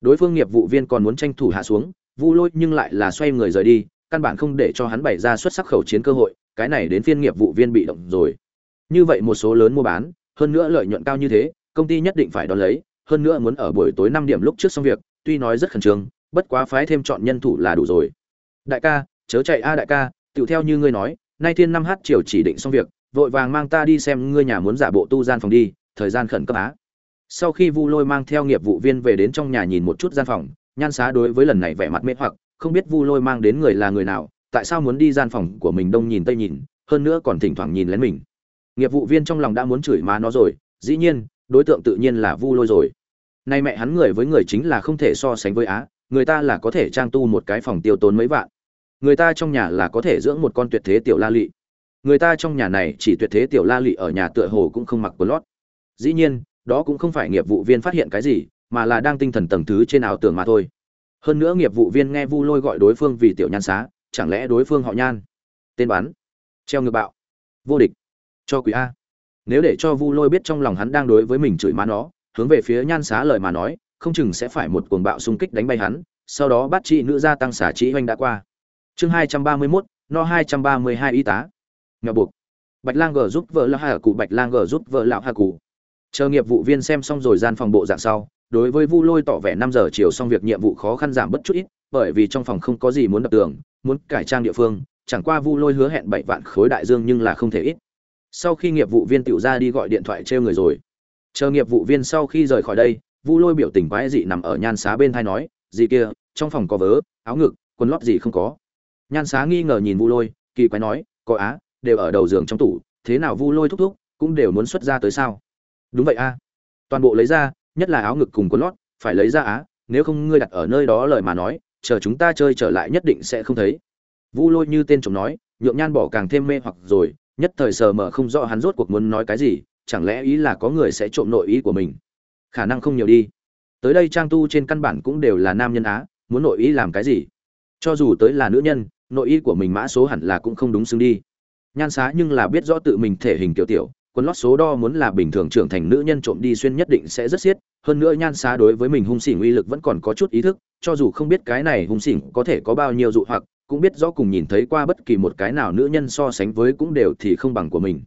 Đối phương nghiệp vụ viên còn muốn tranh thủ hạ xuống vu lôi nhưng lại là xoay người rời đi, căn bản không để cho hắn bày ra xuất sắc khẩu chiến cơ hội, cái này đến phiên nghiệp vụ viên bị động rồi. Như vậy một số lớn mua bán, hơn nữa lợi nhuận cao như thế, công ty nhất định phải đón lấy, hơn nữa muốn ở buổi tối năm điểm lúc trước xong việc, tuy nói rất khẩn trương, bất quá phái thêm chọn nhân thủ là đủ rồi. Đại ca, chớ chạy a đại ca tựu theo như ngươi nói, nay thiên năm h chiều chỉ định xong việc, vội vàng mang ta đi xem ngươi nhà muốn giả bộ tu gian phòng đi, thời gian khẩn cấp á. Sau khi vu lôi mang theo nghiệp vụ viên về đến trong nhà nhìn một chút gian phòng nhan xá đối với lần này vẻ mặt mê hoặc, không biết vu lôi mang đến người là người nào, tại sao muốn đi gian phòng của mình đông nhìn tây nhìn, hơn nữa còn thỉnh thoảng nhìn lén mình. Nghiệp vụ viên trong lòng đã muốn chửi má nó rồi, dĩ nhiên, đối tượng tự nhiên là vu lôi rồi. Nay mẹ hắn người với người chính là không thể so sánh với á, người ta là có thể trang tu một cái phòng tiêu tốn mấy vạn. Người ta trong nhà là có thể dưỡng một con tuyệt thế tiểu la lị. Người ta trong nhà này chỉ tuyệt thế tiểu la lị ở nhà tựa hồ cũng không mặc quần lót. Dĩ nhiên, đó cũng không phải nghiệp vụ viên phát hiện cái gì mà là đang tinh thần tầng thứ trên ảo tưởng mà thôi. Hơn nữa nghiệp vụ viên nghe vu lôi gọi đối phương vì tiểu nhan xá chẳng lẽ đối phương họ nhan? Tên bắn. Treo ngược bạo. Vô địch. Cho quý a. Nếu để cho vu lôi biết trong lòng hắn đang đối với mình chửi má nó hướng về phía nhan xá lời mà nói không chừng sẽ phải một cuồng bạo xung kích đánh bay hắn sau đó bắt chị nữ gia tăng xả chị huynh đã qua. Chương hai trăm ba mươi 231, no hai trăm ba mươi hai y tá. Nghèo buộc. Bạch lang gờ giúp vợ lão hà cụ bạch lang gờ giúp vợ lão hà cụ chờ nghiệp vụ viên xem xong rồi gian phòng bộ dạng sau đối với vu lôi tỏ vẻ năm giờ chiều xong việc nhiệm vụ khó khăn giảm bất chút ít, bởi vì trong phòng không có gì muốn đập tường, muốn cải trang địa phương, chẳng qua vu lôi hứa hẹn bảy vạn khối đại dương nhưng là không thể ít. Sau khi nghiệp vụ viên tiểu ra đi gọi điện thoại treo người rồi. Chờ nghiệp vụ viên sau khi rời khỏi đây, vu lôi biểu tình quái dị nằm ở nhan xá bên thai nói, gì kia, trong phòng có vớ, áo ngực, quần lót gì không có? Nhan xá nghi ngờ nhìn vu lôi, kỳ quái nói, có á, đều ở đầu giường trong tủ, thế nào vu lôi thúc thúc, cũng đều muốn xuất ra tới sao? Đúng vậy a. Toàn bộ lấy ra nhất là áo ngực cùng quần lót, phải lấy ra á, nếu không ngươi đặt ở nơi đó lời mà nói, chờ chúng ta chơi trở lại nhất định sẽ không thấy. Vu lôi như tên chồng nói, nhượng nhan bỏ càng thêm mê hoặc rồi, nhất thời sờ mờ không rõ hắn rốt cuộc muốn nói cái gì, chẳng lẽ ý là có người sẽ trộm nội ý của mình. Khả năng không nhiều đi. Tới đây trang tu trên căn bản cũng đều là nam nhân á, muốn nội ý làm cái gì? Cho dù tới là nữ nhân, nội ý của mình mã số hẳn là cũng không đúng xứng đi. Nhan xá nhưng là biết rõ tự mình thể hình kiểu tiểu quần lót số đo muốn là bình thường trưởng thành nữ nhân trộm đi xuyên nhất định sẽ rất xiết, hơn nữa nhan xá đối với mình hung xỉn uy lực vẫn còn có chút ý thức, cho dù không biết cái này hung xỉn có thể có bao nhiêu dụ hoặc, cũng biết rõ cùng nhìn thấy qua bất kỳ một cái nào nữ nhân so sánh với cũng đều thì không bằng của mình.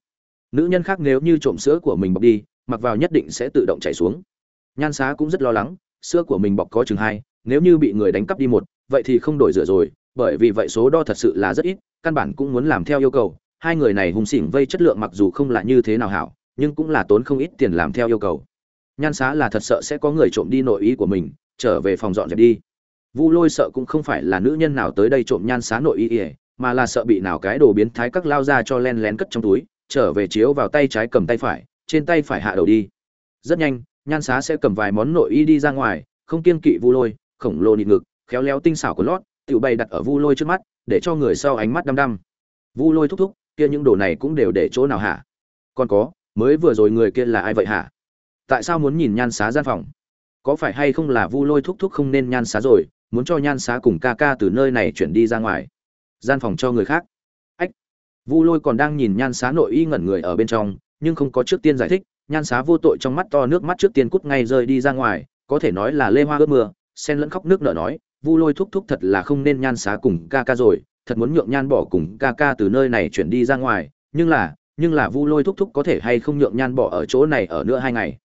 Nữ nhân khác nếu như trộm sữa của mình bọc đi, mặc vào nhất định sẽ tự động chảy xuống. Nhan xá cũng rất lo lắng, sữa của mình bọc có chừng hai, nếu như bị người đánh cắp đi một, vậy thì không đổi rửa rồi, bởi vì vậy số đo thật sự là rất ít, căn bản cũng muốn làm theo yêu cầu hai người này hùng xỉn vây chất lượng mặc dù không là như thế nào hảo, nhưng cũng là tốn không ít tiền làm theo yêu cầu. Nhan xá là thật sợ sẽ có người trộm đi nội ý của mình, trở về phòng dọn dẹp đi. Vu lôi sợ cũng không phải là nữ nhân nào tới đây trộm nhan xá nội y ỉa mà là sợ bị nào cái đồ biến thái các lao ra cho len lén cất trong túi, trở về chiếu vào tay trái cầm tay phải, trên tay phải hạ đầu đi. Rất nhanh, nhan xá sẽ cầm vài món nội y đi ra ngoài, không kiên kỵ vu lôi, khổng lồ nịt ngực, khéo léo tinh xảo của lót tự bày đặt ở vu lôi trước mắt, để cho người sau ánh mắt đăm đăm. Vu lôi thúc thúc kia những đồ này cũng đều để chỗ nào hả? Còn có, mới vừa rồi người kia là ai vậy hả? Tại sao muốn nhìn nhan xá gian phòng? Có phải hay không là vu lôi thúc thúc không nên nhan xá rồi, muốn cho nhan xá cùng ca ca từ nơi này chuyển đi ra ngoài? Gian phòng cho người khác. Ách. Vu lôi còn đang nhìn nhan xá nội y ngẩn người ở bên trong, nhưng không có trước tiên giải thích, nhan xá vô tội trong mắt to nước mắt trước tiên cút ngay rơi đi ra ngoài, có thể nói là lê hoa ướt mưa, sen lẫn khóc nước nở nói, vu lôi thúc thúc thật là không nên nhan xá cùng ca ca rồi thật muốn nhượng nhan bỏ cùng ca ca từ nơi này chuyển đi ra ngoài, nhưng là nhưng là vu lôi thúc thúc có thể hay không nhượng nhan bỏ ở chỗ này ở nữa hai ngày.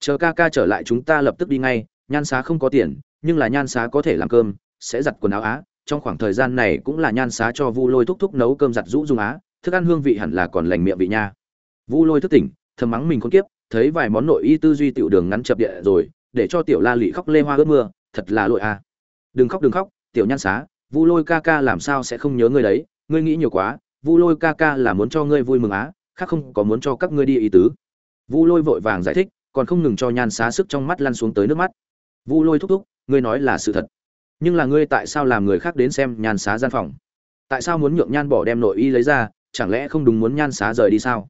Chờ ca ca trở lại chúng ta lập tức đi ngay, nhan xá không có tiền, nhưng là nhan xá có thể làm cơm, sẽ giặt quần áo á, trong khoảng thời gian này cũng là nhan xá cho vu lôi thúc thúc nấu cơm giặt rũ dung á, thức ăn hương vị hẳn là còn lành miệng vị nha. Vu lôi thức tỉnh, thầm mắng mình con kiếp, thấy vài món nội y tư duy tiểu đường ngắn chập địa rồi, để cho tiểu la lị khóc lê hoa ướt mưa, thật là lội a à. đừng khóc đừng khóc, tiểu nhan xá vu lôi ca ca làm sao sẽ không nhớ ngươi đấy? Ngươi nghĩ nhiều quá, vu lôi ca ca là muốn cho ngươi vui mừng á, khác không có muốn cho các ngươi đi ý tứ. Vu lôi vội vàng giải thích, còn không ngừng cho nhan xá sức trong mắt lăn xuống tới nước mắt. Vu lôi thúc thúc, ngươi nói là sự thật. Nhưng là ngươi tại sao làm người khác đến xem nhan xá gian phòng? Tại sao muốn nhượng nhan bỏ đem nội y lấy ra, chẳng lẽ không đúng muốn nhan xá rời đi sao?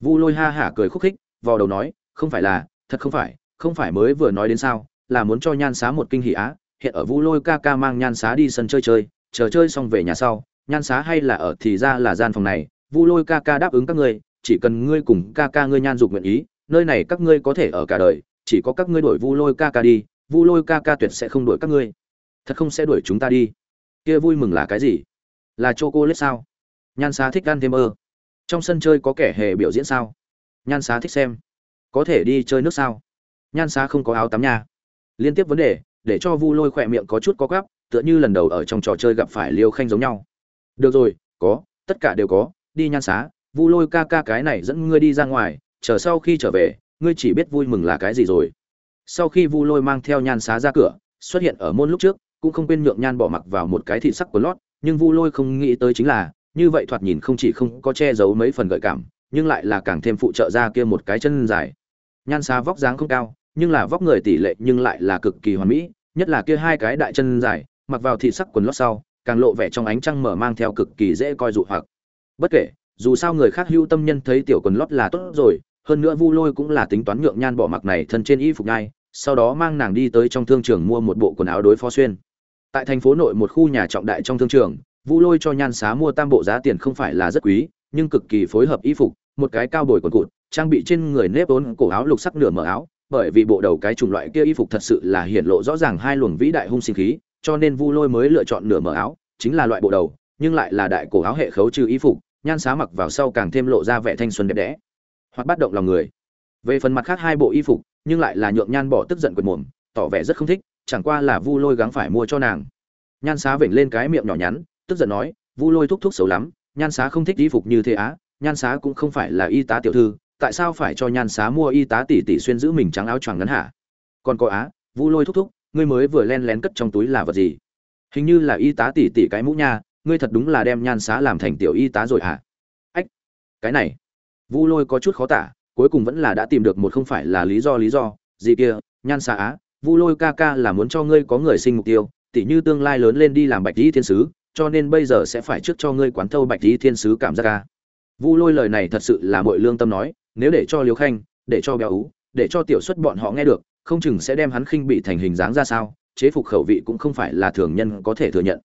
Vu lôi ha hả cười khúc khích, vò đầu nói, không phải là, thật không phải không phải mới vừa nói đến sao, là muốn cho nhan xá một kinh hỷ á hiện ở vu lôi ca ca mang nhan xá đi sân chơi chơi, chờ chơi xong về nhà sau, nhan xá hay là ở thì ra là gian phòng này, vu lôi ca ca đáp ứng các ngươi, chỉ cần ngươi cùng ca ca ngươi nhan dục nguyện ý, nơi này các ngươi có thể ở cả đời, chỉ có các ngươi đuổi vu lôi ca ca đi, vu lôi ca ca tuyệt sẽ không đuổi các ngươi. Thật không sẽ đuổi chúng ta đi. Kia vui mừng là cái gì? Là chô cô lết sao? Nhan xá thích ăn thêm ơ. Trong sân chơi có kẻ hề biểu diễn sao? Nhan xá thích xem. Có thể đi chơi nước sao? Nhan xá không có áo tắm nhà. liên tiếp vấn đề để cho vu lôi khỏe miệng có chút có gắp, tựa như lần đầu ở trong trò chơi gặp phải liêu khanh giống nhau. Được rồi, có, tất cả đều có, đi nhan xá, vu lôi ca ca cái này dẫn ngươi đi ra ngoài, chờ sau khi trở về, ngươi chỉ biết vui mừng là cái gì rồi. Sau khi vu lôi mang theo nhan xá ra cửa, xuất hiện ở môn lúc trước, cũng không quên nhượng nhan bỏ mặc vào một cái thị sắc của lót, nhưng vu lôi không nghĩ tới chính là, như vậy thoạt nhìn không chỉ không có che giấu mấy phần gợi cảm, nhưng lại là càng thêm phụ trợ ra kia một cái chân dài. Nhan xá vóc dáng không cao nhưng là vóc người tỷ lệ nhưng lại là cực kỳ hoàn mỹ, nhất là kia hai cái đại chân dài, mặc vào thị sắc quần lót sau, càng lộ vẻ trong ánh trăng mở mang theo cực kỳ dễ coi dụ hoặc. Bất kể, dù sao người khác hưu tâm nhân thấy tiểu quần lót là tốt rồi, hơn nữa vu lôi cũng là tính toán nhượng nhan bỏ mặc này thân trên y phục ngay, sau đó mang nàng đi tới trong thương trường mua một bộ quần áo đối phó xuyên. Tại thành phố nội một khu nhà trọng đại trong thương trường, vu lôi cho nhan xá mua tam bộ giá tiền không phải là rất quý, nhưng cực kỳ phối hợp y phục, một cái cao bồi quần cụt, trang bị trên người nếp vốn cổ áo lục sắc nửa mở áo bởi vì bộ đầu cái chủng loại kia y phục thật sự là hiển lộ rõ ràng hai luồng vĩ đại hung sinh khí, cho nên vu lôi mới lựa chọn nửa mở áo, chính là loại bộ đầu, nhưng lại là đại cổ áo hệ khấu trừ y phục, nhan xá mặc vào sau càng thêm lộ ra vẻ thanh xuân đẹp đẽ. Hoặc bắt động lòng người. Về phần mặt khác hai bộ y phục, nhưng lại là nhượng nhan bỏ tức giận quật mồm, tỏ vẻ rất không thích, chẳng qua là vu lôi gắng phải mua cho nàng. Nhan xá vểnh lên cái miệng nhỏ nhắn, tức giận nói, vu lôi thúc thúc xấu lắm, nhan xá không thích y phục như thế á, nhan xá cũng không phải là y tá tiểu thư tại sao phải cho nhan xá mua y tá tỷ tỷ xuyên giữ mình trắng áo choàng ngắn hả? Còn có á vu lôi thúc thúc, ngươi mới vừa len lén cất trong túi là vật gì? Hình như là y tá tỷ tỷ cái mũ nha, ngươi thật đúng là đem nhan xá làm thành tiểu y tá rồi hả? Ách, cái này. Vu lôi có chút khó tả, cuối cùng vẫn là đã tìm được một không phải là lý do lý do, gì kia, nhan xá á vu lôi ca ca là muốn cho ngươi có người sinh mục tiêu, tỷ như tương lai lớn lên đi làm bạch lý thiên sứ, cho nên bây giờ sẽ phải trước cho ngươi quán thâu bạch lý thiên sứ cảm giác ca vu lôi lời này thật sự là mọi lương tâm nói nếu để cho liêu khanh, để cho béo ú, để cho tiểu xuất bọn họ nghe được, không chừng sẽ đem hắn khinh bị thành hình dáng ra sao, chế phục khẩu vị cũng không phải là thường nhân có thể thừa nhận.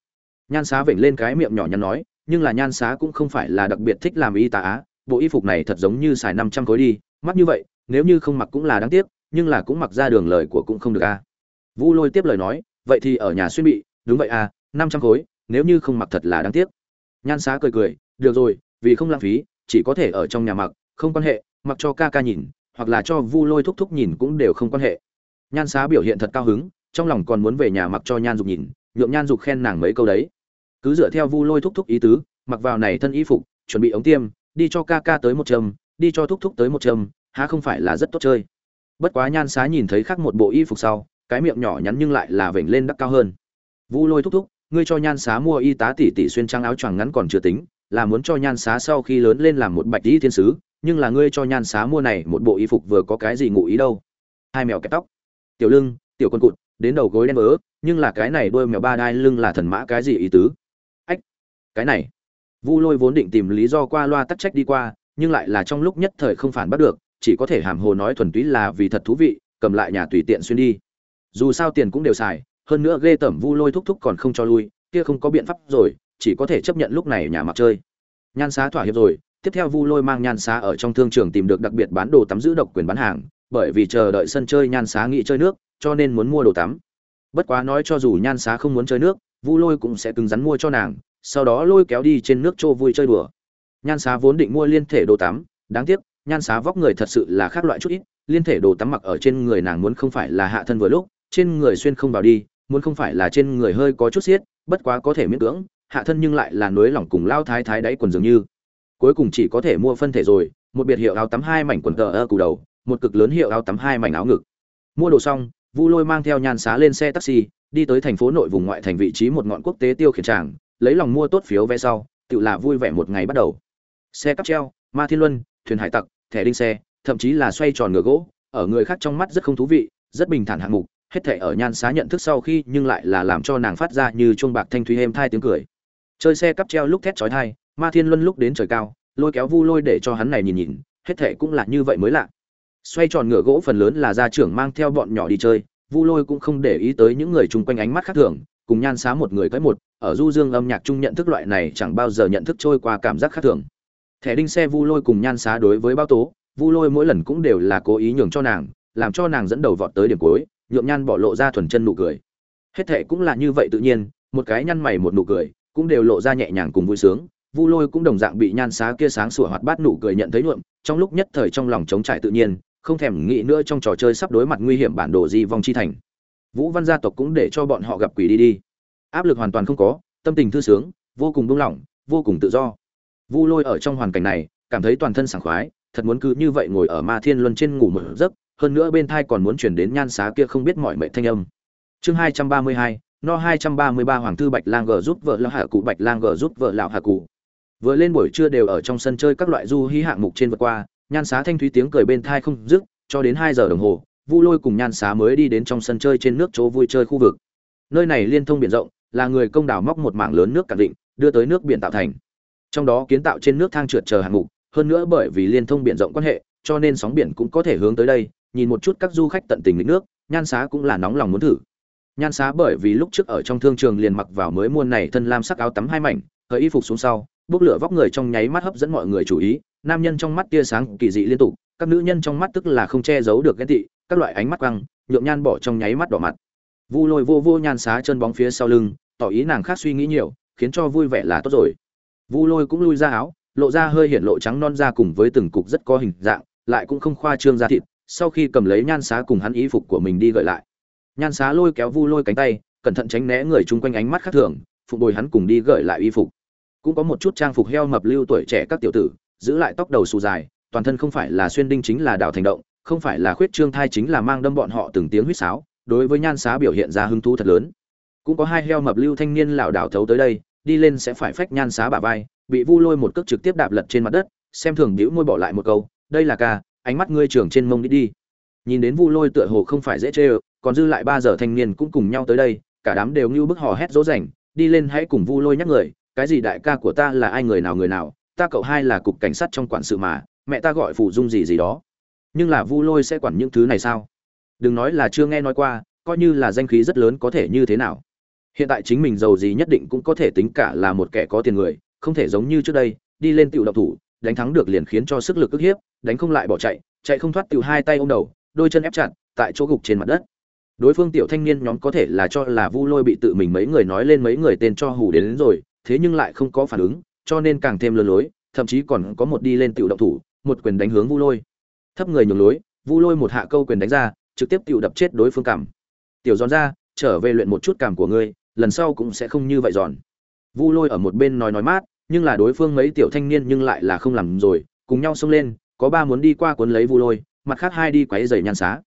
Nhan xá vểnh lên cái miệng nhỏ nhắn nói, nhưng là nhan xá cũng không phải là đặc biệt thích làm y tá á bộ y phục này thật giống như xài năm trăm khối đi, mắc như vậy, nếu như không mặc cũng là đáng tiếc, nhưng là cũng mặc ra đường lời của cũng không được a. Vu lôi tiếp lời nói, vậy thì ở nhà xuyên bị, đúng vậy à năm trăm khối, nếu như không mặc thật là đáng tiếc. Nhan xá cười cười, được rồi, vì không lãng phí, chỉ có thể ở trong nhà mặc không quan hệ, mặc cho ca ca nhìn, hoặc là cho vu lôi thúc thúc nhìn cũng đều không quan hệ. Nhan xá biểu hiện thật cao hứng, trong lòng còn muốn về nhà mặc cho nhan dục nhìn, nhượng nhan dục khen nàng mấy câu đấy. Cứ dựa theo vu lôi thúc thúc ý tứ, mặc vào này thân y phục, chuẩn bị ống tiêm, đi cho ca ca tới một châm, đi cho thúc thúc tới một châm, há không phải là rất tốt chơi. Bất quá nhan xá nhìn thấy khác một bộ y phục sau, cái miệng nhỏ nhắn nhưng lại là vểnh lên đắc cao hơn. Vu lôi thúc thúc, ngươi cho nhan xá mua y tá tỷ tỷ xuyên trang áo choàng ngắn còn chưa tính là muốn cho nhan xá sau khi lớn lên làm một bạch y thiên sứ nhưng là ngươi cho nhan xá mua này một bộ y phục vừa có cái gì ngụ ý đâu. Hai mèo kẹp tóc. Tiểu lưng tiểu con cụt đến đầu gối đen vỡ, nhưng là cái này đôi mèo ba đai lưng là thần mã cái gì ý tứ? Ách cái này. Vu lôi vốn định tìm lý do qua loa tắc trách đi qua nhưng lại là trong lúc nhất thời không phản bắt được chỉ có thể hàm hồ nói thuần túy là vì thật thú vị cầm lại nhà tùy tiện xuyên đi. Dù sao tiền cũng đều xài hơn nữa ghê tẩm vu lôi thúc thúc còn không cho lui kia không có biện pháp rồi chỉ có thể chấp nhận lúc này nhà mặc chơi. Nhan xá thỏa hiệp rồi, tiếp theo vu lôi mang nhan xá ở trong thương trường tìm được đặc biệt bán đồ tắm giữ độc quyền bán hàng, bởi vì chờ đợi sân chơi nhan xá nghĩ chơi nước, cho nên muốn mua đồ tắm. Bất quá nói cho dù nhan xá không muốn chơi nước, vu lôi cũng sẽ cứng rắn mua cho nàng, sau đó lôi kéo đi trên nước trô vui chơi đùa. Nhan xá vốn định mua liên thể đồ tắm, đáng tiếc, nhan xá vóc người thật sự là khác loại chút ít, liên thể đồ tắm mặc ở trên người nàng muốn không phải là hạ thân vừa lúc, trên người xuyên không vào đi, muốn không phải là trên người hơi có chút xiết, bất quá có thể miễn cưỡng hạ thân nhưng lại là núi lỏng cùng lao thái thái đáy quần dường như. Cuối cùng chỉ có thể mua phân thể rồi, một biệt hiệu áo tắm hai mảnh quần tờ ơ cù đầu, một cực lớn hiệu áo tắm hai mảnh áo ngực. Mua đồ xong, vu lôi mang theo nhan xá lên xe taxi, đi tới thành phố nội vùng ngoại thành vị trí một ngọn quốc tế tiêu khiển tràng, lấy lòng mua tốt phiếu vé sau, tự là vui vẻ một ngày bắt đầu. Xe cắp treo, ma thiên luân, thuyền hải tặc, thẻ đinh xe, thậm chí là xoay tròn ngựa gỗ, ở người khác trong mắt rất không thú vị, rất bình thản hạng mục, hết thể ở nhan xá nhận thức sau khi nhưng lại là làm cho nàng phát ra như chuông bạc thanh thúy êm thai tiếng cười chơi xe cắp treo lúc thét chói thai ma thiên luân lúc đến trời cao, lôi kéo vu lôi để cho hắn này nhìn nhìn, hết thệ cũng là như vậy mới lạ. Xoay tròn ngựa gỗ phần lớn là gia trưởng mang theo bọn nhỏ đi chơi, vu lôi cũng không để ý tới những người chung quanh ánh mắt khác thường, cùng nhan xá một người cái một, ở du dương âm nhạc chung nhận thức loại này chẳng bao giờ nhận thức trôi qua cảm giác khác thường. Thẻ đinh xe vu lôi cùng nhan xá đối với bao tố, vu lôi mỗi lần cũng đều là cố ý nhường cho nàng, làm cho nàng dẫn đầu vọt tới điểm cuối, nhượng nhan bỏ lộ ra thuần chân nụ cười. Hết thệ cũng là như vậy tự nhiên, một cái nhăn mày một nụ cười cũng đều lộ ra nhẹ nhàng cùng vui sướng. Vu lôi cũng đồng dạng bị nhan xá kia sáng sủa hoạt bát nụ cười nhận thấy nhuộm, trong lúc nhất thời trong lòng chống trải tự nhiên, không thèm nghĩ nữa trong trò chơi sắp đối mặt nguy hiểm bản đồ di vong chi thành. Vũ văn gia tộc cũng để cho bọn họ gặp quỷ đi đi. Áp lực hoàn toàn không có, tâm tình thư sướng, vô cùng buông lỏng, vô cùng tự do. Vu lôi ở trong hoàn cảnh này, cảm thấy toàn thân sảng khoái, thật muốn cứ như vậy ngồi ở ma thiên luân trên ngủ một giấc, hơn nữa bên thai còn muốn chuyển đến nhan xá kia không biết mọi mệnh thanh âm. Chương hai trăm ba mươi hai no hai trăm ba mươi ba hoàng thư bạch lang g giúp vợ lão hạ cụ, bạch lang g giúp vợ lão hạ cụ. Vừa lên buổi trưa đều ở trong sân chơi các loại du hí hạng mục trên vượt qua, nhan xá thanh thúy tiếng cười bên thai không dứt, cho đến hai giờ đồng hồ, vu lôi cùng nhan xá mới đi đến trong sân chơi trên nước chỗ vui chơi khu vực. Nơi này liên thông biển rộng, là người công đào móc một mảng lớn nước cạn định, đưa tới nước biển tạo thành. Trong đó kiến tạo trên nước thang trượt chờ hạng mục, hơn nữa bởi vì liên thông biển rộng quan hệ, cho nên sóng biển cũng có thể hướng tới đây, nhìn một chút các du khách tận tình lịch nước, nhan xá cũng là nóng lòng muốn thử nhan xá bởi vì lúc trước ở trong thương trường liền mặc vào mới mua này thân lam sắc áo tắm hai mảnh hơi y phục xuống sau, bốc lửa vóc người trong nháy mắt hấp dẫn mọi người chú ý, nam nhân trong mắt tia sáng kỳ dị liên tục, các nữ nhân trong mắt tức là không che giấu được ghen tị, các loại ánh mắt quăng nhuộm nhan bỏ trong nháy mắt đỏ mặt. Vu lôi vô vô nhan xá chân bóng phía sau lưng, tỏ ý nàng khác suy nghĩ nhiều, khiến cho vui vẻ là tốt rồi. Vu lôi cũng lui ra áo, lộ ra hơi hiện lộ trắng non da cùng với từng cục rất có hình dạng, lại cũng không khoa trương da thịt, sau khi cầm lấy nhan xá cùng hắn ý phục của mình đi gợi lại nhan xá lôi kéo vu lôi cánh tay, cẩn thận tránh né người chung quanh ánh mắt khác thường, phục bồi hắn cùng đi gợi lại y phục. Cũng có một chút trang phục heo mập lưu tuổi trẻ các tiểu tử, giữ lại tóc đầu xù dài, toàn thân không phải là xuyên đinh chính là đào thành động, không phải là khuyết trương thai chính là mang đâm bọn họ từng tiếng huýt sáo, đối với nhan xá biểu hiện ra hứng thú thật lớn. Cũng có hai heo mập lưu thanh niên lảo đảo thấu tới đây, đi lên sẽ phải phách nhan xá bả vai, bị vu lôi một cước trực tiếp đạp lật trên mặt đất, xem thường đĩu môi bỏ lại một câu, đây là ca, ánh mắt ngươi trưởng trên mông đi đi. Nhìn đến vu lôi tựa hồ không phải dễ chê còn dư lại ba giờ thanh niên cũng cùng nhau tới đây, cả đám đều như bức hò hét dỗ dành, đi lên hãy cùng vu lôi nhắc người, cái gì đại ca của ta là ai người nào người nào, ta cậu hai là cục cảnh sát trong quản sự mà, mẹ ta gọi phụ dung gì gì đó. Nhưng là vu lôi sẽ quản những thứ này sao? Đừng nói là chưa nghe nói qua, coi như là danh khí rất lớn có thể như thế nào? Hiện tại chính mình giàu gì nhất định cũng có thể tính cả là một kẻ có tiền người, không thể giống như trước đây, đi lên tiểu độc thủ, đánh thắng được liền khiến cho sức lực ức hiếp, đánh không lại bỏ chạy chạy không thoát tiểu hai tay ôm đầu, đôi chân ép chặt, tại chỗ gục trên mặt đất đối phương tiểu thanh niên nhóm có thể là cho là vu lôi bị tự mình mấy người nói lên mấy người tên cho hù đến, đến rồi thế nhưng lại không có phản ứng cho nên càng thêm lừa lối thậm chí còn có một đi lên tiểu động thủ một quyền đánh hướng vu lôi. Thấp người nhường lối vu lôi một hạ câu quyền đánh ra trực tiếp tiểu đập chết đối phương cảm. Tiểu giòn ra trở về luyện một chút cảm của ngươi lần sau cũng sẽ không như vậy giòn. Vu lôi ở một bên nói nói mát nhưng là đối phương mấy tiểu thanh niên nhưng lại là không làm rồi cùng nhau xông lên có ba muốn đi qua cuốn lấy vu lôi mặt khác hai đi quấy giày nhan xá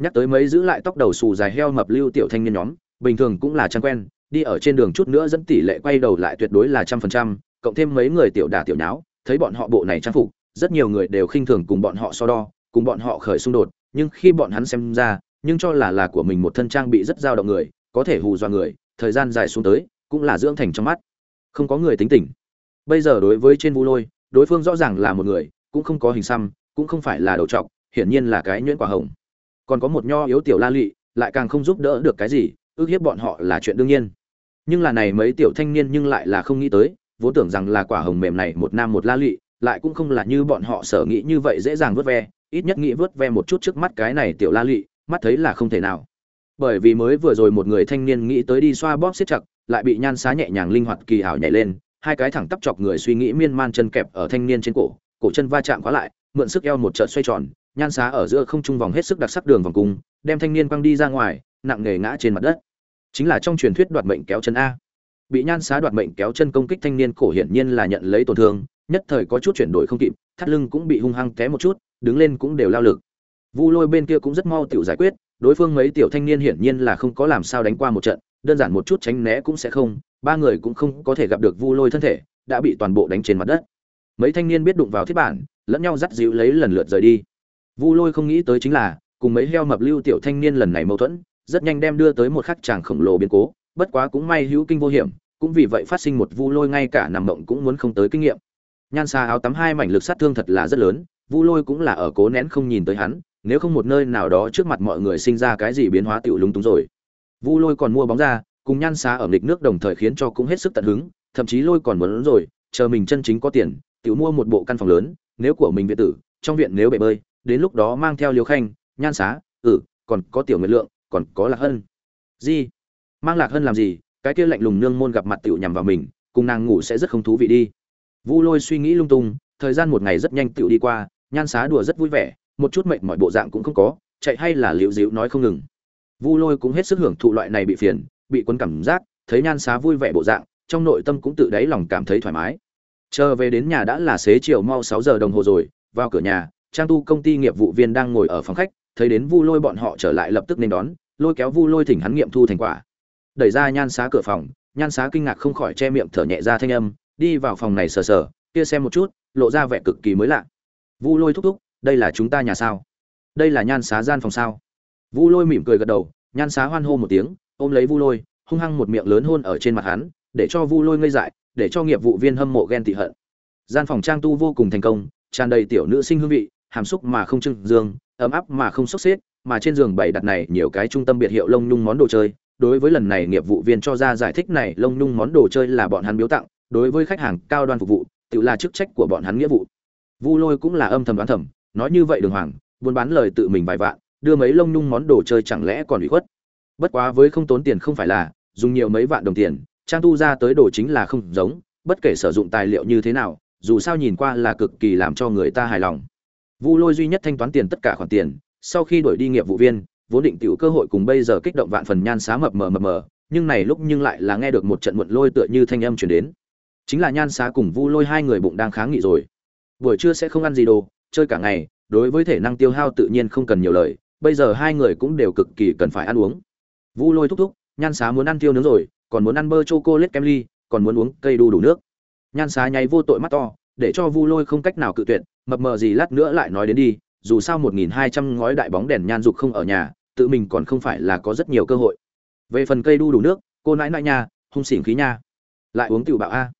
nhắc tới mấy giữ lại tóc đầu xù dài heo mập lưu tiểu thanh niên nhóm, bình thường cũng là trang quen, đi ở trên đường chút nữa dẫn tỷ lệ quay đầu lại tuyệt đối là trăm phần trăm, cộng thêm mấy người tiểu đả tiểu nháo, thấy bọn họ bộ này trang phục, rất nhiều người đều khinh thường cùng bọn họ so đo, cùng bọn họ khởi xung đột, nhưng khi bọn hắn xem ra, nhưng cho là là của mình một thân trang bị rất dao động người, có thể hù dọa người, thời gian dài xuống tới, cũng là dưỡng thành trong mắt. Không có người tính tình. Bây giờ đối với trên vu lôi, đối phương rõ ràng là một người, cũng không có hình xăm, cũng không phải là đầu trọc, hiển nhiên là cái nhuyễn quả hồng còn có một nho yếu tiểu la lị, lại càng không giúp đỡ được cái gì, ước hiếp bọn họ là chuyện đương nhiên. Nhưng là này mấy tiểu thanh niên nhưng lại là không nghĩ tới, vốn tưởng rằng là quả hồng mềm này một nam một la lị, lại cũng không là như bọn họ sở nghĩ như vậy dễ dàng vớt ve, ít nhất nghĩ vớt ve một chút trước mắt cái này tiểu la lị, mắt thấy là không thể nào. Bởi vì mới vừa rồi một người thanh niên nghĩ tới đi xoa bóp siết chặt, lại bị nhan xá nhẹ nhàng linh hoạt kỳ hảo nhảy lên, hai cái thẳng tắp chọc người suy nghĩ miên man chân kẹp ở thanh niên trên cổ cổ chân va chạm quá lại, mượn sức eo một trận xoay tròn nhan xá ở giữa không trung vòng hết sức đặc sắc đường vòng cung, đem thanh niên quăng đi ra ngoài, nặng nề ngã trên mặt đất. Chính là trong truyền thuyết đoạt mệnh kéo chân a. Bị nhan xá đoạt mệnh kéo chân công kích thanh niên cổ hiển nhiên là nhận lấy tổn thương, nhất thời có chút chuyển đổi không kịp, thắt lưng cũng bị hung hăng té một chút, đứng lên cũng đều lao lực. Vu lôi bên kia cũng rất mau tiểu giải quyết, đối phương mấy tiểu thanh niên hiển nhiên là không có làm sao đánh qua một trận, đơn giản một chút tránh né cũng sẽ không, ba người cũng không có thể gặp được vu lôi thân thể, đã bị toàn bộ đánh trên mặt đất. Mấy thanh niên biết đụng vào thiết bản, lẫn nhau dắt dịu lấy lần lượt rời đi vu lôi không nghĩ tới chính là, cùng mấy heo mập lưu tiểu thanh niên lần này mâu thuẫn, rất nhanh đem đưa tới một khắc chàng khổng lồ biến cố, bất quá cũng may hữu kinh vô hiểm, cũng vì vậy phát sinh một vu lôi ngay cả nằm mộng cũng muốn không tới kinh nghiệm. Nhan xa áo tắm hai mảnh lực sát thương thật là rất lớn, vu lôi cũng là ở cố nén không nhìn tới hắn, nếu không một nơi nào đó trước mặt mọi người sinh ra cái gì biến hóa tiểu lúng túng rồi. Vu lôi còn mua bóng ra, cùng nhan xa ở nghịch nước đồng thời khiến cho cũng hết sức tận hứng, thậm chí lôi còn muốn rồi, chờ mình chân chính có tiền, tiểu mua một bộ căn phòng lớn, nếu của mình viện tử, trong viện nếu bể bơi đến lúc đó mang theo liêu khanh, nhan xá ừ còn có tiểu nguyệt lượng, còn có lạc hân. Gì? Mang lạc hân làm gì? Cái kia lạnh lùng nương môn gặp mặt tiểu nhằm vào mình, cùng nàng ngủ sẽ rất không thú vị đi. Vu lôi suy nghĩ lung tung, thời gian một ngày rất nhanh tiểu đi qua, nhan xá đùa rất vui vẻ, một chút mệnh mọi bộ dạng cũng không có, chạy hay là liễu dịu nói không ngừng. Vu lôi cũng hết sức hưởng thụ loại này bị phiền, bị quấn cảm giác, thấy nhan xá vui vẻ bộ dạng, trong nội tâm cũng tự đáy lòng cảm thấy thoải mái. Chờ về đến nhà đã là xế chiều mau sáu giờ đồng hồ rồi, vào cửa nhà trang tu công ty nghiệp vụ viên đang ngồi ở phòng khách, thấy đến vu lôi bọn họ trở lại lập tức nên đón, lôi kéo vu lôi thỉnh hắn nghiệm thu thành quả. Đẩy ra nhan xá cửa phòng, nhan xá kinh ngạc không khỏi che miệng thở nhẹ ra thanh âm, đi vào phòng này sờ sờ, kia xem một chút, lộ ra vẻ cực kỳ mới lạ. Vu lôi thúc thúc, đây là chúng ta nhà sao? Đây là nhan xá gian phòng sao? Vu lôi mỉm cười gật đầu, nhan xá hoan hô một tiếng, ôm lấy vu lôi, hung hăng một miệng lớn hôn ở trên mặt hắn, để cho vu lôi ngây dại, để cho nghiệp vụ viên hâm mộ ghen tị hận. Gian phòng trang tu vô cùng thành công, tràn đầy tiểu nữ sinh hương vị hàm xúc mà không trưng dương, ấm áp mà không sốc xếp, mà trên giường bày đặt này nhiều cái trung tâm biệt hiệu lông nhung món đồ chơi. Đối với lần này nghiệp vụ viên cho ra giải thích này, lông nhung món đồ chơi là bọn hắn biếu tặng. Đối với khách hàng cao đoan phục vụ, tự là chức trách của bọn hắn nghĩa vụ. Vu lôi cũng là âm thầm đoán thầm, nói như vậy đường hoàng, buôn bán lời tự mình vài vạn, đưa mấy lông nhung món đồ chơi chẳng lẽ còn bị khuất? Bất quá với không tốn tiền không phải là, dùng nhiều mấy vạn đồng tiền, trang tu ra tới đồ chính là không giống, bất kể sử dụng tài liệu như thế nào, dù sao nhìn qua là cực kỳ làm cho người ta hài lòng vu lôi duy nhất thanh toán tiền tất cả khoản tiền, sau khi đổi đi nghiệp vụ viên, vốn định tiểu cơ hội cùng bây giờ kích động vạn phần nhan xá mập mờ mờ mờ, nhưng này lúc nhưng lại là nghe được một trận muộn lôi tựa như thanh âm truyền đến. Chính là nhan xá cùng vu lôi hai người bụng đang kháng nghị rồi. Buổi trưa sẽ không ăn gì đồ, chơi cả ngày, đối với thể năng tiêu hao tự nhiên không cần nhiều lời, bây giờ hai người cũng đều cực kỳ cần phải ăn uống. Vu lôi thúc thúc, nhan xá muốn ăn tiêu nướng rồi, còn muốn ăn bơ chocolate kem ly, còn muốn uống cây đu đủ nước. Nhan xá nháy vô tội mắt to, để cho vu lôi không cách nào cự tuyệt mập mờ gì lát nữa lại nói đến đi, dù sao một nghìn hai trăm ngói đại bóng đèn nhan dục không ở nhà, tự mình còn không phải là có rất nhiều cơ hội. Về phần cây đu đủ nước, cô nãi nãi nha, hung xỉn khí nha. Lại uống tiểu bạo a.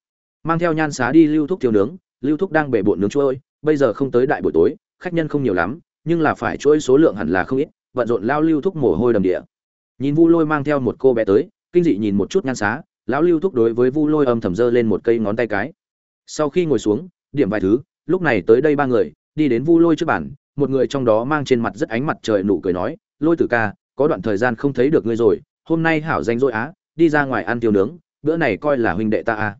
Mang theo nhan xá đi lưu thúc tiêu nướng, lưu thúc đang bể bộn nướng chuỗi bây giờ không tới đại buổi tối, khách nhân không nhiều lắm, nhưng là phải chuỗi số lượng hẳn là không ít bận rộn lao lưu thúc mồ hôi đầm địa. Nhìn vu lôi mang theo một cô bé tới, kinh dị nhìn một chút nhan xá, lão lưu thúc đối với vu lôi âm thầm dơ lên một cây ngón tay cái. Sau khi ngồi xuống, điểm vài thứ lúc này tới đây ba người, đi đến vu lôi trước bàn, một người trong đó mang trên mặt rất ánh mặt trời nụ cười nói, lôi tử ca, có đoạn thời gian không thấy được ngươi rồi, hôm nay hảo danh dội á, đi ra ngoài ăn tiêu nướng, bữa này coi là huynh đệ ta a.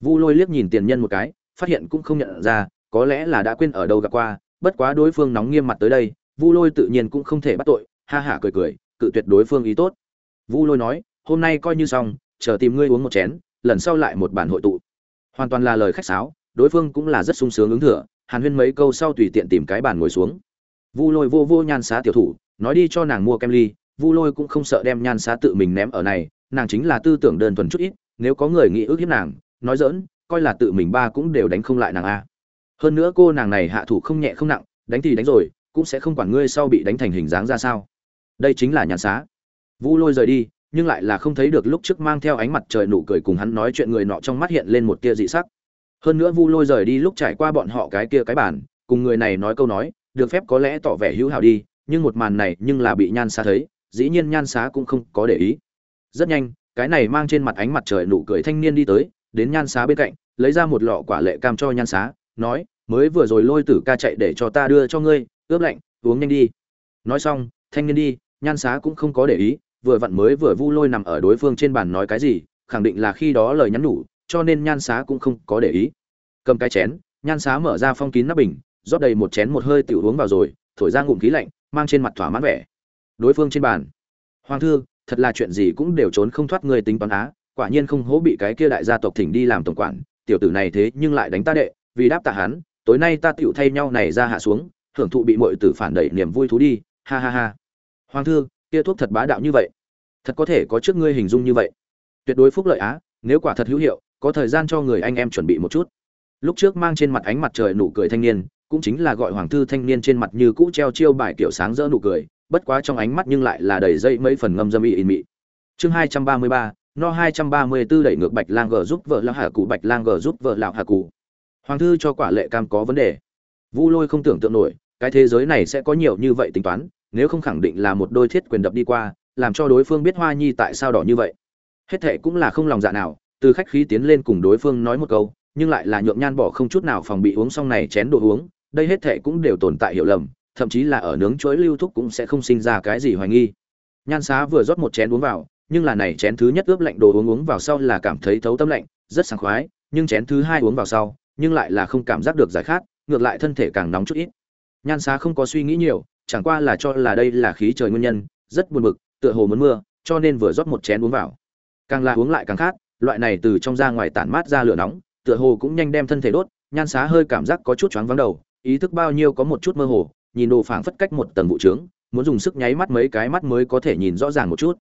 Vu lôi liếc nhìn tiền nhân một cái, phát hiện cũng không nhận ra, có lẽ là đã quên ở đâu gặp qua, bất quá đối phương nóng nghiêm mặt tới đây, vu lôi tự nhiên cũng không thể bắt tội, ha hả cười cười, cự tuyệt đối phương ý tốt. Vu lôi nói, hôm nay coi như xong, chờ tìm ngươi uống một chén, lần sau lại một bản hội tụ. Hoàn toàn là lời khách sáo đối phương cũng là rất sung sướng ứng thừa, hàn huyên mấy câu sau tùy tiện tìm cái bàn ngồi xuống. Vu lôi vô vô nhan xá tiểu thủ, nói đi cho nàng mua kem ly, vu lôi cũng không sợ đem nhan xá tự mình ném ở này, nàng chính là tư tưởng đơn thuần chút ít, nếu có người nghĩ ước hiếp nàng, nói dỡn coi là tự mình ba cũng đều đánh không lại nàng a. Hơn nữa cô nàng này hạ thủ không nhẹ không nặng, đánh thì đánh rồi, cũng sẽ không quản ngươi sau bị đánh thành hình dáng ra sao. Đây chính là nhan xá. Vu lôi rời đi, nhưng lại là không thấy được lúc trước mang theo ánh mặt trời nụ cười cùng hắn nói chuyện người nọ trong mắt hiện lên một tia dị sắc hơn nữa vu lôi rời đi lúc trải qua bọn họ cái kia cái bản cùng người này nói câu nói, được phép có lẽ tỏ vẻ hữu hảo đi, nhưng một màn này nhưng là bị nhan xá thấy, dĩ nhiên nhan xá cũng không có để ý. Rất nhanh, cái này mang trên mặt ánh mặt trời nụ cười thanh niên đi tới, đến nhan xá bên cạnh, lấy ra một lọ quả lệ cam cho nhan xá, nói, mới vừa rồi lôi tử ca chạy để cho ta đưa cho ngươi, ướp lạnh, uống nhanh đi. Nói xong, thanh niên đi, nhan xá cũng không có để ý, vừa vặn mới vừa vu lôi nằm ở đối phương trên bàn nói cái gì, khẳng định là khi đó lời nhắn nhủ cho nên nhan xá cũng không có để ý. Cầm cái chén, nhan xá mở ra phong kín nắp bình, rót đầy một chén một hơi tiểu uống vào rồi, thổi ra ngụm khí lạnh, mang trên mặt thỏa mãn vẻ. Đối phương trên bàn. Hoàng thư, thật là chuyện gì cũng đều trốn không thoát người tính toán á, quả nhiên không hố bị cái kia đại gia tộc thỉnh đi làm tổng quản, tiểu tử này thế nhưng lại đánh ta đệ, vì đáp tạ hắn, tối nay ta tiểu thay nhau này ra hạ xuống hưởng thụ bị mọi tử phản đẩy niềm vui thú đi, ha ha ha. Hoàng thư, kia thuốc thật bá đạo như vậy. Thật có thể có trước ngươi hình dung như vậy. Tuyệt đối phúc lợi á, nếu quả thật hữu hiệu có thời gian cho người anh em chuẩn bị một chút. Lúc trước mang trên mặt ánh mặt trời nụ cười thanh niên, cũng chính là gọi hoàng thư thanh niên trên mặt như cũ treo chiêu bài kiểu sáng rỡ nụ cười, bất quá trong ánh mắt nhưng lại là đầy dây mấy phần ngâm dâm y in mị. Chương hai trăm ba mươi ba, no hai trăm ba mươi 234 đẩy ngược bạch lang gờ giúp vợ lão hà cụ, bạch lang gờ giúp vợ lão hà cụ. Hoàng thư cho quả lệ cam có vấn đề. Vu lôi không tưởng tượng nổi, cái thế giới này sẽ có nhiều như vậy tính toán, nếu không khẳng định là một đôi thiết quyền đập đi qua, làm cho đối phương biết hoa nhi tại sao đỏ như vậy. Hết thệ cũng là không lòng dạ nào từ khách khí tiến lên cùng đối phương nói một câu, nhưng lại là nhượng nhan bỏ không chút nào phòng bị uống xong này chén đồ uống, đây hết thệ cũng đều tồn tại hiểu lầm, thậm chí là ở nướng chuối lưu thúc cũng sẽ không sinh ra cái gì hoài nghi. Nhan xá vừa rót một chén uống vào, nhưng là này chén thứ nhất ướp lạnh đồ uống uống vào sau là cảm thấy thấu tâm lạnh, rất sảng khoái, nhưng chén thứ hai uống vào sau, nhưng lại là không cảm giác được giải khát, ngược lại thân thể càng nóng chút ít. Nhan xá không có suy nghĩ nhiều, chẳng qua là cho là đây là khí trời nguyên nhân, rất buồn bực, tựa hồ muốn mưa, cho nên vừa rót một chén uống vào. Càng là uống lại càng khát loại này từ trong ra ngoài tản mát ra lửa nóng, tựa hồ cũng nhanh đem thân thể đốt, nhan xá hơi cảm giác có chút choáng vắng đầu, ý thức bao nhiêu có một chút mơ hồ, nhìn đồ phảng phất cách một tầng vụ trướng, muốn dùng sức nháy mắt mấy cái mắt mới có thể nhìn rõ ràng một chút.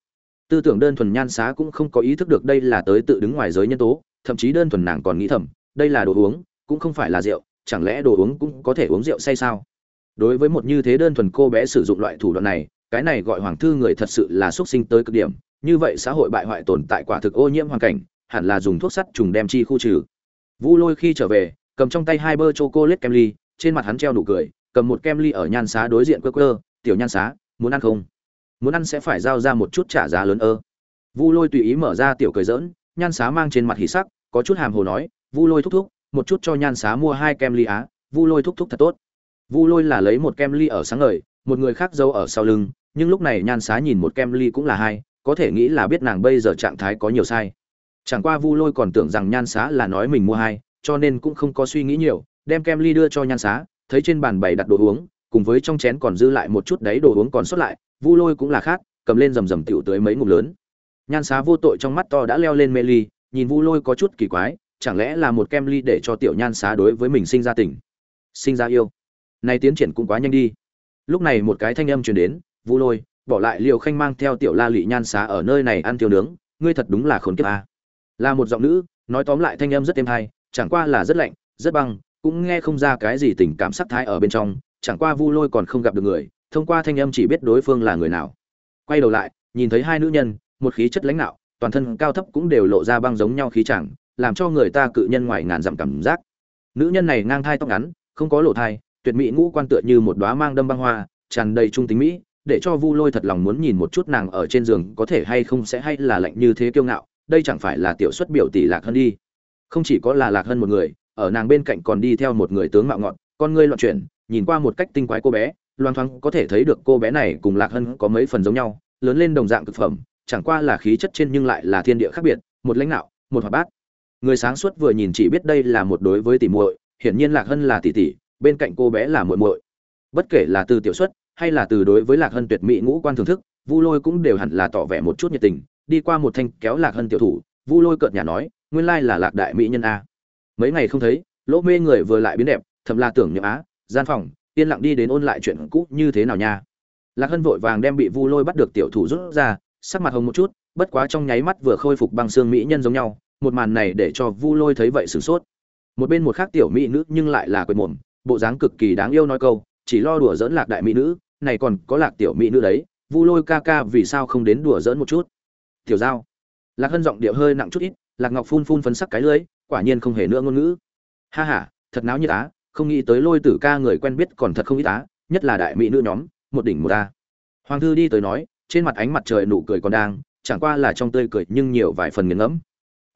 Tư tưởng đơn thuần nhan xá cũng không có ý thức được đây là tới tự đứng ngoài giới nhân tố, thậm chí đơn thuần nàng còn nghĩ thầm, đây là đồ uống, cũng không phải là rượu, chẳng lẽ đồ uống cũng có thể uống rượu say sao? Đối với một như thế đơn thuần cô bé sử dụng loại thủ đoạn này, cái này gọi hoàng thư người thật sự là xuất sinh tới cực điểm như vậy xã hội bại hoại tồn tại quả thực ô nhiễm hoàn cảnh, hẳn là dùng thuốc sắt trùng đem chi khu trừ. Vu lôi khi trở về, cầm trong tay hai bơ chocolate kem ly, trên mặt hắn treo nụ cười, cầm một kem ly ở nhan xá đối diện cơ cơ tiểu nhan xá, muốn ăn không? Muốn ăn sẽ phải giao ra một chút trả giá lớn ơ. Vu lôi tùy ý mở ra tiểu cười dỡn nhan xá mang trên mặt hỉ sắc, có chút hàm hồ nói, vu lôi thúc thúc, một chút cho nhan xá mua hai kem ly á, vu lôi thúc thúc thật tốt. Vu lôi là lấy một kem ly ở sáng ngời, một người khác giấu ở sau lưng, nhưng lúc này nhan xá nhìn một kem ly cũng là hai có thể nghĩ là biết nàng bây giờ trạng thái có nhiều sai. Chẳng qua vu lôi còn tưởng rằng nhan xá là nói mình mua hai, cho nên cũng không có suy nghĩ nhiều, đem kem ly đưa cho nhan xá, thấy trên bàn bày đặt đồ uống, cùng với trong chén còn dư lại một chút đấy đồ uống còn sót lại, vu lôi cũng là khác, cầm lên rầm rầm tiểu tới mấy ngụm lớn. Nhan xá vô tội trong mắt to đã leo lên mê ly, nhìn vu lôi có chút kỳ quái, chẳng lẽ là một kem ly để cho tiểu nhan xá đối với mình sinh ra tình, sinh ra yêu? Này tiến triển cũng quá nhanh đi. Lúc này một cái thanh âm truyền đến, vu lôi bỏ lại liều khanh mang theo tiểu la lị nhan xá ở nơi này ăn tiêu nướng, ngươi thật đúng là khốn kiếp a. Là một giọng nữ, nói tóm lại thanh âm rất êm hay, chẳng qua là rất lạnh, rất băng, cũng nghe không ra cái gì tình cảm sắc thái ở bên trong, chẳng qua vu lôi còn không gặp được người, thông qua thanh âm chỉ biết đối phương là người nào. Quay đầu lại, nhìn thấy hai nữ nhân, một khí chất lãnh đạo toàn thân cao thấp cũng đều lộ ra băng giống nhau khí chẳng, làm cho người ta cự nhân ngoài ngàn dặm cảm giác. Nữ nhân này ngang thai tóc ngắn, không có lộ thai, tuyệt mỹ ngũ quan tựa như một đóa mang đâm băng hoa, tràn đầy trung tính mỹ để cho vu lôi thật lòng muốn nhìn một chút nàng ở trên giường có thể hay không sẽ hay là lạnh như thế kiêu ngạo đây chẳng phải là tiểu xuất biểu tỷ lạc Hân đi. Không chỉ có là lạc Hân một người ở nàng bên cạnh còn đi theo một người tướng mạo ngọn con ngươi loạn chuyển nhìn qua một cách tinh quái cô bé loan thoáng có thể thấy được cô bé này cùng lạc hân có mấy phần giống nhau lớn lên đồng dạng thực phẩm chẳng qua là khí chất trên nhưng lại là thiên địa khác biệt một lãnh nạo, một hoạt bát. Người sáng suốt vừa nhìn chỉ biết đây là một đối với tỷ muội hiển nhiên lạc hân là tỷ tỷ bên cạnh cô bé là muội muội. Bất kể là từ tiểu xuất hay là từ đối với lạc hân tuyệt mỹ ngũ quan thưởng thức, vu lôi cũng đều hẳn là tỏ vẻ một chút nhiệt tình, đi qua một thanh kéo lạc hân tiểu thủ, vu lôi cợt nhà nói, nguyên lai là lạc đại mỹ nhân a. Mấy ngày không thấy, lỗ mê người vừa lại biến đẹp, thầm là tưởng nhậm á, gian phòng, yên lặng đi đến ôn lại chuyện cũ như thế nào nha? Lạc hân vội vàng đem bị vu lôi bắt được tiểu thủ rút ra, sắc mặt hồng một chút, bất quá trong nháy mắt vừa khôi phục băng xương mỹ nhân giống nhau, một màn này để cho vu lôi thấy vậy sửng sốt. Một bên một khác tiểu mỹ nữ nhưng lại là quệt mồm, bộ dáng cực kỳ đáng yêu nói câu, chỉ lo đùa dỡn lạc đại mỹ nữ này còn có lạc tiểu mỹ nữ đấy vu lôi ca ca vì sao không đến đùa dỡn một chút? Tiểu giao. Lạc hân giọng điệu hơi nặng chút ít lạc ngọc phun phun phấn sắc cái lưới quả nhiên không hề nữa ngôn ngữ. Ha ha thật náo như tá, không nghĩ tới lôi tử ca người quen biết còn thật không ít tá, nhất là đại mỹ nữ nhóm một đỉnh một ta hoàng thư đi tới nói trên mặt ánh mặt trời nụ cười còn đang chẳng qua là trong tươi cười nhưng nhiều vài phần nghiền ngẫm.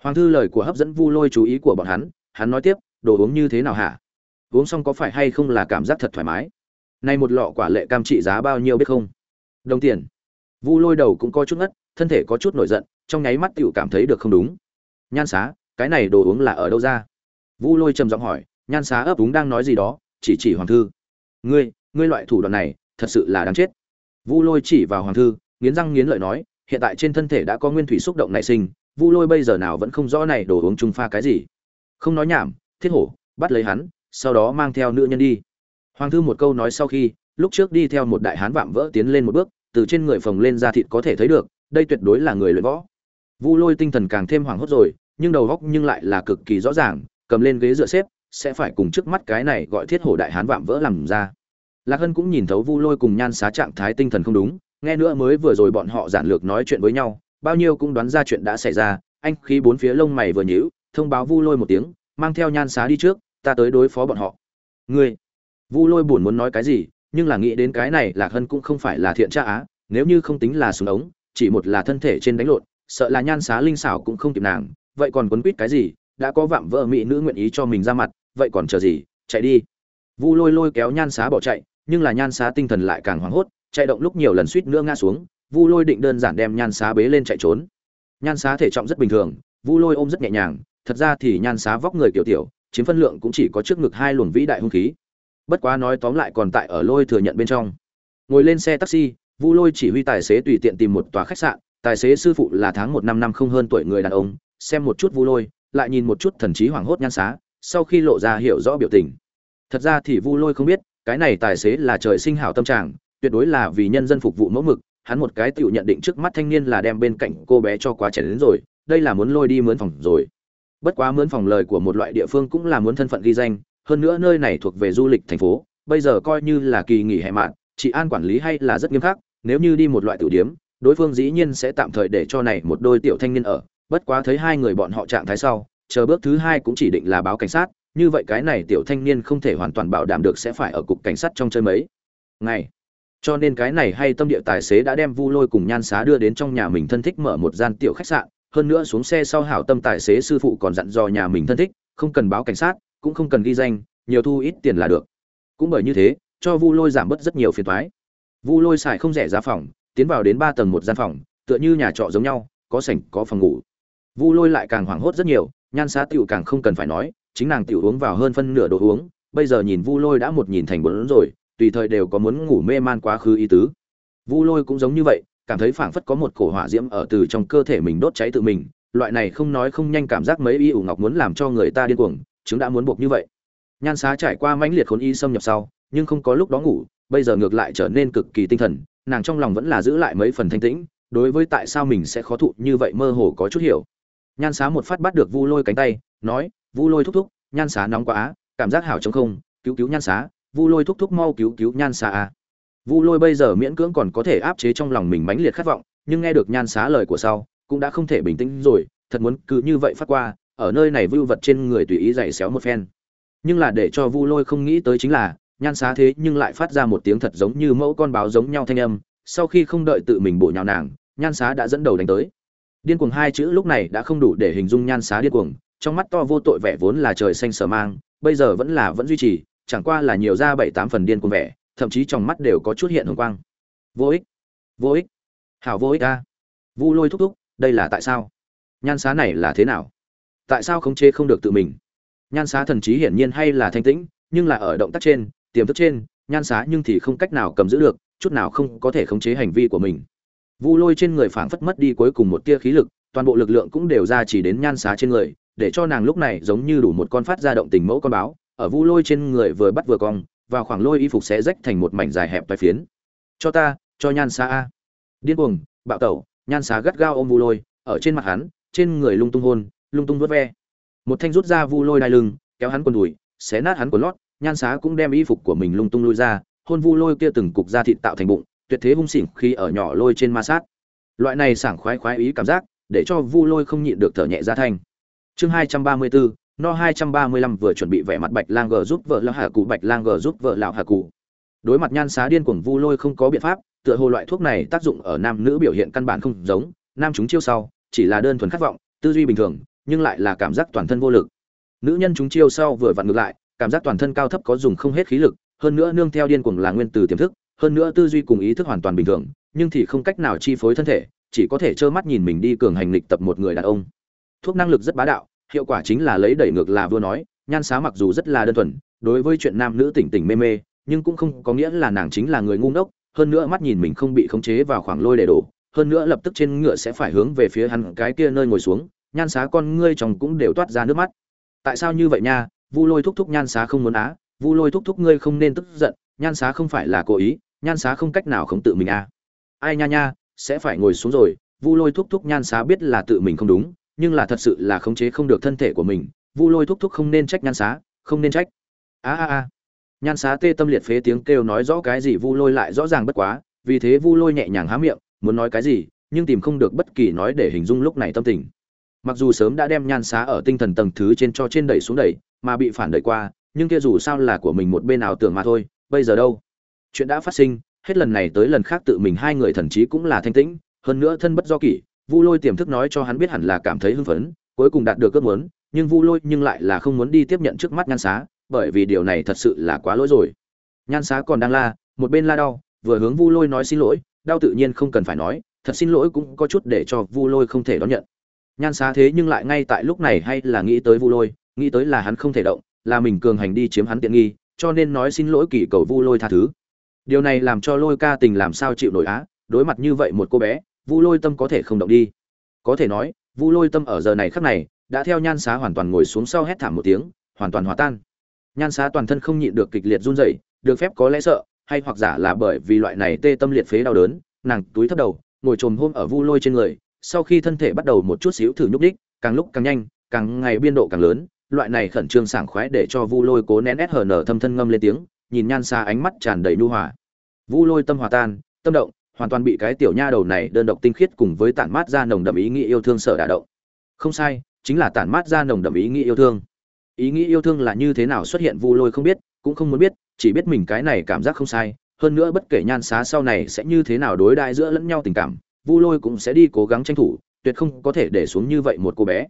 Hoàng thư lời của hấp dẫn vu lôi chú ý của bọn hắn hắn nói tiếp đồ uống như thế nào hả? Uống xong có phải hay không là cảm giác thật thoải mái? Nay một lọ quả lệ cam trị giá bao nhiêu biết không? Đồng tiền. Vu lôi đầu cũng có chút ngất, thân thể có chút nổi giận, trong nháy mắt Tiểu cảm thấy được không đúng. Nhan xá, cái này đồ uống là ở đâu ra? Vu lôi trầm giọng hỏi, nhan xá ấp úng đang nói gì đó, chỉ chỉ hoàng thư. Ngươi ngươi loại thủ đoạn này, thật sự là đáng chết. Vu lôi chỉ vào hoàng thư, nghiến răng nghiến lợi nói, hiện tại trên thân thể đã có nguyên thủy xúc động nảy sinh, vu lôi bây giờ nào vẫn không rõ này đồ uống chung pha cái gì. Không nói nhảm, thiết hổ, bắt lấy hắn, sau đó mang theo nữ nhân đi hoàng thư một câu nói sau khi, lúc trước đi theo một đại hán vạm vỡ tiến lên một bước, từ trên người phồng lên ra thịt có thể thấy được, đây tuyệt đối là người luyện võ. Vu lôi tinh thần càng thêm hoảng hốt rồi, nhưng đầu óc nhưng lại là cực kỳ rõ ràng, cầm lên ghế dựa xếp, sẽ phải cùng trước mắt cái này gọi thiết hổ đại hán vạm vỡ làm ra. Lạc hân cũng nhìn thấu vu lôi cùng nhan xá trạng thái tinh thần không đúng, nghe nữa mới vừa rồi bọn họ giản lược nói chuyện với nhau, bao nhiêu cũng đoán ra chuyện đã xảy ra, anh khí bốn phía lông mày vừa nhíu, thông báo vu lôi một tiếng, mang theo nhan xá đi trước, ta tới đối phó bọn họ. Ngươi! Vu lôi buồn muốn nói cái gì, nhưng là nghĩ đến cái này, lạc hân cũng không phải là thiện tra á, nếu như không tính là súng ống, chỉ một là thân thể trên đánh lộn, sợ là nhan xá linh xảo cũng không kịp nàng, vậy còn quấn quýt cái gì, đã có vạm vợ mỹ nữ nguyện ý cho mình ra mặt, vậy còn chờ gì, chạy đi. Vu lôi lôi kéo nhan xá bỏ chạy, nhưng là nhan xá tinh thần lại càng hoảng hốt, chạy động lúc nhiều lần suýt nữa ngã xuống, vu lôi định đơn giản đem nhan xá bế lên chạy trốn. Nhan xá thể trọng rất bình thường, vu lôi ôm rất nhẹ nhàng, thật ra thì nhan xá vóc người kiểu tiểu, chiếm phân lượng cũng chỉ có trước ngực hai luồng vĩ đại hung khí bất quá nói tóm lại còn tại ở lôi thừa nhận bên trong. Ngồi lên xe taxi, vu lôi chỉ huy tài xế tùy tiện tìm một tòa khách sạn, tài xế sư phụ là tháng một năm năm không hơn tuổi người đàn ông, xem một chút vu lôi, lại nhìn một chút thần trí hoảng hốt nhan xá, sau khi lộ ra hiểu rõ biểu tình. Thật ra thì vu lôi không biết, cái này tài xế là trời sinh hảo tâm trạng, tuyệt đối là vì nhân dân phục vụ mẫu mực, hắn một cái tựu nhận định trước mắt thanh niên là đem bên cạnh cô bé cho quá trẻ đến rồi, đây là muốn lôi đi mướn phòng rồi. Bất quá mướn phòng lời của một loại địa phương cũng là muốn thân phận ghi danh hơn nữa nơi này thuộc về du lịch thành phố, bây giờ coi như là kỳ nghỉ hè mạn chị an quản lý hay là rất nghiêm khắc, nếu như đi một loại tiểu điếm, đối phương dĩ nhiên sẽ tạm thời để cho này một đôi tiểu thanh niên ở. Bất quá thấy hai người bọn họ trạng thái sau, chờ bước thứ hai cũng chỉ định là báo cảnh sát, như vậy cái này tiểu thanh niên không thể hoàn toàn bảo đảm được sẽ phải ở cục cảnh sát trong chơi mấy. Ngày. Cho nên cái này hay tâm địa tài xế đã đem vu lôi cùng nhan xá đưa đến trong nhà mình thân thích mở một gian tiểu khách sạn, hơn nữa xuống xe sau hảo tâm tài xế sư phụ còn dặn dò nhà mình thân thích, không cần báo cảnh sát cũng không cần ghi danh, nhiều thu ít tiền là được. Cũng bởi như thế, cho vu lôi giảm bớt rất nhiều phiền thoái vu lôi xài không rẻ giá phòng, tiến vào đến ba tầng một gian phòng, tựa như nhà trọ giống nhau, có sảnh, có phòng ngủ. Vu lôi lại càng hoảng hốt rất nhiều, nhan xá tiểu càng không cần phải nói, chính nàng tiểu uống vào hơn phân nửa đồ uống, bây giờ nhìn vu lôi đã một nhìn thành bốn rồi, tùy thời đều có muốn ngủ mê man quá khứ ý tứ. Vu lôi cũng giống như vậy, cảm thấy phảng phất có một cổ hỏa diễm ở từ trong cơ thể mình đốt cháy tự mình, loại này không nói không nhanh cảm giác mấy y ủ ngọc muốn làm cho người ta điên cuồng chứng đã muốn buộc như vậy. Nhan xá trải qua mãnh liệt khốn y xâm nhập sau, nhưng không có lúc đó ngủ, bây giờ ngược lại trở nên cực kỳ tinh thần, nàng trong lòng vẫn là giữ lại mấy phần thanh tĩnh, đối với tại sao mình sẽ khó thụ như vậy mơ hồ có chút hiểu. Nhan xá một phát bắt được vu lôi cánh tay, nói, vu lôi thúc thúc, nhan xá nóng quá, cảm giác hảo chống không, cứu cứu nhan xá, vu lôi thúc thúc mau cứu cứu nhan xá a vu lôi bây giờ miễn cưỡng còn có thể áp chế trong lòng mình mãnh liệt khát vọng, nhưng nghe được nhan xá lời của sau, cũng đã không thể bình tĩnh rồi, thật muốn cứ như vậy phát qua ở nơi này vưu vật trên người tùy ý dạy xéo một phen. Nhưng là để cho vu lôi không nghĩ tới chính là, nhan xá thế nhưng lại phát ra một tiếng thật giống như mẫu con báo giống nhau thanh âm, sau khi không đợi tự mình bổ nhào nàng, nhan xá đã dẫn đầu đánh tới. Điên cuồng hai chữ lúc này đã không đủ để hình dung nhan xá điên cuồng, trong mắt to vô tội vẻ vốn là trời xanh sở mang, bây giờ vẫn là vẫn duy trì, chẳng qua là nhiều ra bảy tám phần điên cuồng vẻ, thậm chí trong mắt đều có chút hiện hồng quang. Vô ích vô ích, hảo vô ích a. Vu lôi thúc thúc, đây là tại sao? Nhan xá này là thế nào? Tại sao khống chế không được tự mình? Nhan xá thần trí hiển nhiên hay là thanh tĩnh, nhưng là ở động tác trên, tiềm thức trên, nhan xá nhưng thì không cách nào cầm giữ được, chút nào không có thể khống chế hành vi của mình. Vu lôi trên người phảng phất mất đi cuối cùng một tia khí lực, toàn bộ lực lượng cũng đều ra chỉ đến nhan xá trên người, để cho nàng lúc này giống như đủ một con phát ra động tình mẫu con báo. Ở vu lôi trên người vừa bắt vừa cong và khoảng lôi y phục sẽ rách thành một mảnh dài hẹp vai phiến. Cho ta, cho nhan xá a. Điên cuồng, bạo tẩu, nhan xá gắt gao ôm vu lôi, ở trên mặt hắn, trên người lung tung hôn lung tung vớt ve. Một thanh rút ra vu lôi đai lưng, kéo hắn quần đùi, xé nát hắn quần lót, nhan xá cũng đem y phục của mình lung tung lui ra, hôn vu lôi kia từng cục da thịt tạo thành bụng, tuyệt thế hung xỉn khi ở nhỏ lôi trên ma sát. Loại này sảng khoái khoái ý cảm giác, để cho vu lôi không nhịn được thở nhẹ ra thanh. Chương hai trăm ba mươi bốn no hai trăm ba mươi lăm vừa chuẩn bị vẻ mặt bạch lang g giúp vợ lão hà cụ, bạch lang g giúp vợ lão hà cụ. Đối mặt nhan xá điên cuồng vu lôi không có biện pháp, tựa hồ loại thuốc này tác dụng ở nam nữ biểu hiện căn bản không giống, nam chúng chiêu sau, chỉ là đơn thuần khát vọng, tư duy bình thường nhưng lại là cảm giác toàn thân vô lực. Nữ nhân chúng chiêu sau vừa vặn ngược lại, cảm giác toàn thân cao thấp có dùng không hết khí lực, hơn nữa nương theo điên cuồng là nguyên từ tiềm thức, hơn nữa tư duy cùng ý thức hoàn toàn bình thường, nhưng thì không cách nào chi phối thân thể, chỉ có thể trơ mắt nhìn mình đi cường hành lịch tập một người đàn ông. Thuốc năng lực rất bá đạo, hiệu quả chính là lấy đẩy ngược là vừa nói, nhan xá mặc dù rất là đơn thuần, đối với chuyện nam nữ tỉnh tỉnh mê mê, nhưng cũng không có nghĩa là nàng chính là người ngu ngốc, hơn nữa mắt nhìn mình không bị khống chế vào khoảng lôi để đổ, hơn nữa lập tức trên ngựa sẽ phải hướng về phía hắn cái kia nơi ngồi xuống nhan xá con ngươi chồng cũng đều toát ra nước mắt. Tại sao như vậy nha, vu lôi thúc thúc nhan xá không muốn á, vu lôi thúc thúc ngươi không nên tức giận, nhan xá không phải là cố ý, nhan xá không cách nào không tự mình à. ai nha nha, sẽ phải ngồi xuống rồi, vu lôi thúc thúc nhan xá biết là tự mình không đúng, nhưng là thật sự là khống chế không được thân thể của mình, vu lôi thúc thúc không nên trách nhan xá, không nên trách. A a a nhan xá tê tâm liệt phế tiếng kêu nói rõ cái gì vu lôi lại rõ ràng bất quá, vì thế vu lôi nhẹ nhàng há miệng, muốn nói cái gì, nhưng tìm không được bất kỳ nói để hình dung lúc này tâm tình mặc dù sớm đã đem nhan xá ở tinh thần tầng thứ trên cho trên đẩy xuống đẩy, mà bị phản đẩy qua, nhưng kia dù sao là của mình một bên nào tưởng mà thôi, bây giờ đâu? Chuyện đã phát sinh, hết lần này tới lần khác tự mình hai người thần chí cũng là thanh tĩnh, hơn nữa thân bất do kỷ, vu lôi tiềm thức nói cho hắn biết hẳn là cảm thấy hưng phấn, cuối cùng đạt được ước muốn, nhưng vu lôi nhưng lại là không muốn đi tiếp nhận trước mắt nhan xá, bởi vì điều này thật sự là quá lỗi rồi. Nhan xá còn đang la, một bên la đau, vừa hướng vu lôi nói xin lỗi, đau tự nhiên không cần phải nói, thật xin lỗi cũng có chút để cho vu lôi không thể đón nhận nhan xá thế nhưng lại ngay tại lúc này hay là nghĩ tới vu lôi, nghĩ tới là hắn không thể động, là mình cường hành đi chiếm hắn tiện nghi, cho nên nói xin lỗi kỳ cầu vu lôi tha thứ. Điều này làm cho lôi ca tình làm sao chịu nổi á, đối mặt như vậy một cô bé, vu lôi tâm có thể không động đi. Có thể nói, vu lôi tâm ở giờ này khắc này, đã theo nhan xá hoàn toàn ngồi xuống sau hét thảm một tiếng, hoàn toàn hòa tan. Nhan xá toàn thân không nhịn được kịch liệt run rẩy, được phép có lẽ sợ, hay hoặc giả là bởi vì loại này tê tâm liệt phế đau đớn, nàng túi thấp đầu, ngồi trồm hôm ở vu lôi trên người sau khi thân thể bắt đầu một chút xíu thử nhúc đích, càng lúc càng nhanh, càng ngày biên độ càng lớn, loại này khẩn trương sảng khoái để cho vu lôi cố nén hở nở thâm thân ngâm lên tiếng, nhìn nhan xa ánh mắt tràn đầy nhu hòa. Vu lôi tâm hòa tan, tâm động, hoàn toàn bị cái tiểu nha đầu này đơn độc tinh khiết cùng với tản mát ra nồng đậm ý nghĩa yêu thương sở đả động. Không sai, chính là tản mát ra nồng đậm ý nghĩa yêu thương. Ý nghĩ yêu thương là như thế nào xuất hiện vu lôi không biết, cũng không muốn biết, chỉ biết mình cái này cảm giác không sai, hơn nữa bất kể nhan xá sau này sẽ như thế nào đối đại giữa lẫn nhau tình cảm vu lôi cũng sẽ đi cố gắng tranh thủ, tuyệt không có thể để xuống như vậy một cô bé.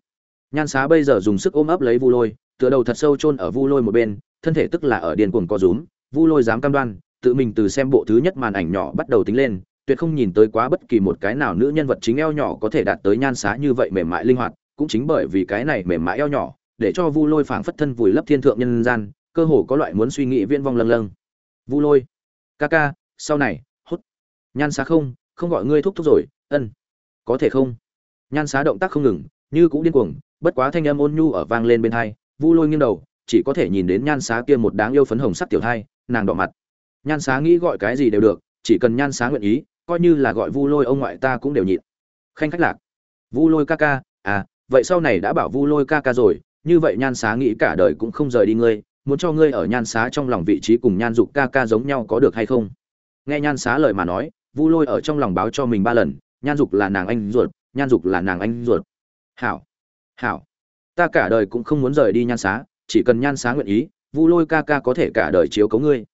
Nhan xá bây giờ dùng sức ôm ấp lấy vu lôi, tựa đầu thật sâu chôn ở vu lôi một bên, thân thể tức là ở điền cuồng co rúm. Vu lôi dám cam đoan, tự mình từ xem bộ thứ nhất màn ảnh nhỏ bắt đầu tính lên, tuyệt không nhìn tới quá bất kỳ một cái nào nữ nhân vật chính eo nhỏ có thể đạt tới nhan xá như vậy mềm mại linh hoạt, cũng chính bởi vì cái này mềm mại eo nhỏ, để cho vu lôi phảng phất thân vùi lấp thiên thượng nhân gian, cơ hồ có loại muốn suy nghĩ viễn vong lâng lâng. Vu lôi, ca ca, sau này, hút. Nhan xá không không gọi ngươi thúc thúc rồi, ân. Có thể không? Nhan xá động tác không ngừng, như cũng điên cuồng, bất quá thanh âm ôn nhu ở vang lên bên hai, vu lôi nghiêng đầu, chỉ có thể nhìn đến nhan xá kia một đáng yêu phấn hồng sắc tiểu thai, nàng đỏ mặt. Nhan xá nghĩ gọi cái gì đều được, chỉ cần nhan xá nguyện ý, coi như là gọi vu lôi ông ngoại ta cũng đều nhịn. Khanh khách lạc. Vu lôi ca ca à vậy sau này đã bảo vu lôi ca ca rồi, như vậy nhan xá nghĩ cả đời cũng không rời đi ngươi, muốn cho ngươi ở nhan xá trong lòng vị trí cùng nhan dục ca ca giống nhau có được hay không? Nghe nhan xá lời mà nói vu lôi ở trong lòng báo cho mình ba lần, nhan dục là nàng anh ruột, nhan dục là nàng anh ruột. Hảo hảo. Ta cả đời cũng không muốn rời đi nhan xá, chỉ cần nhan xá nguyện ý, vu lôi ca ca có thể cả đời chiếu cấu ngươi.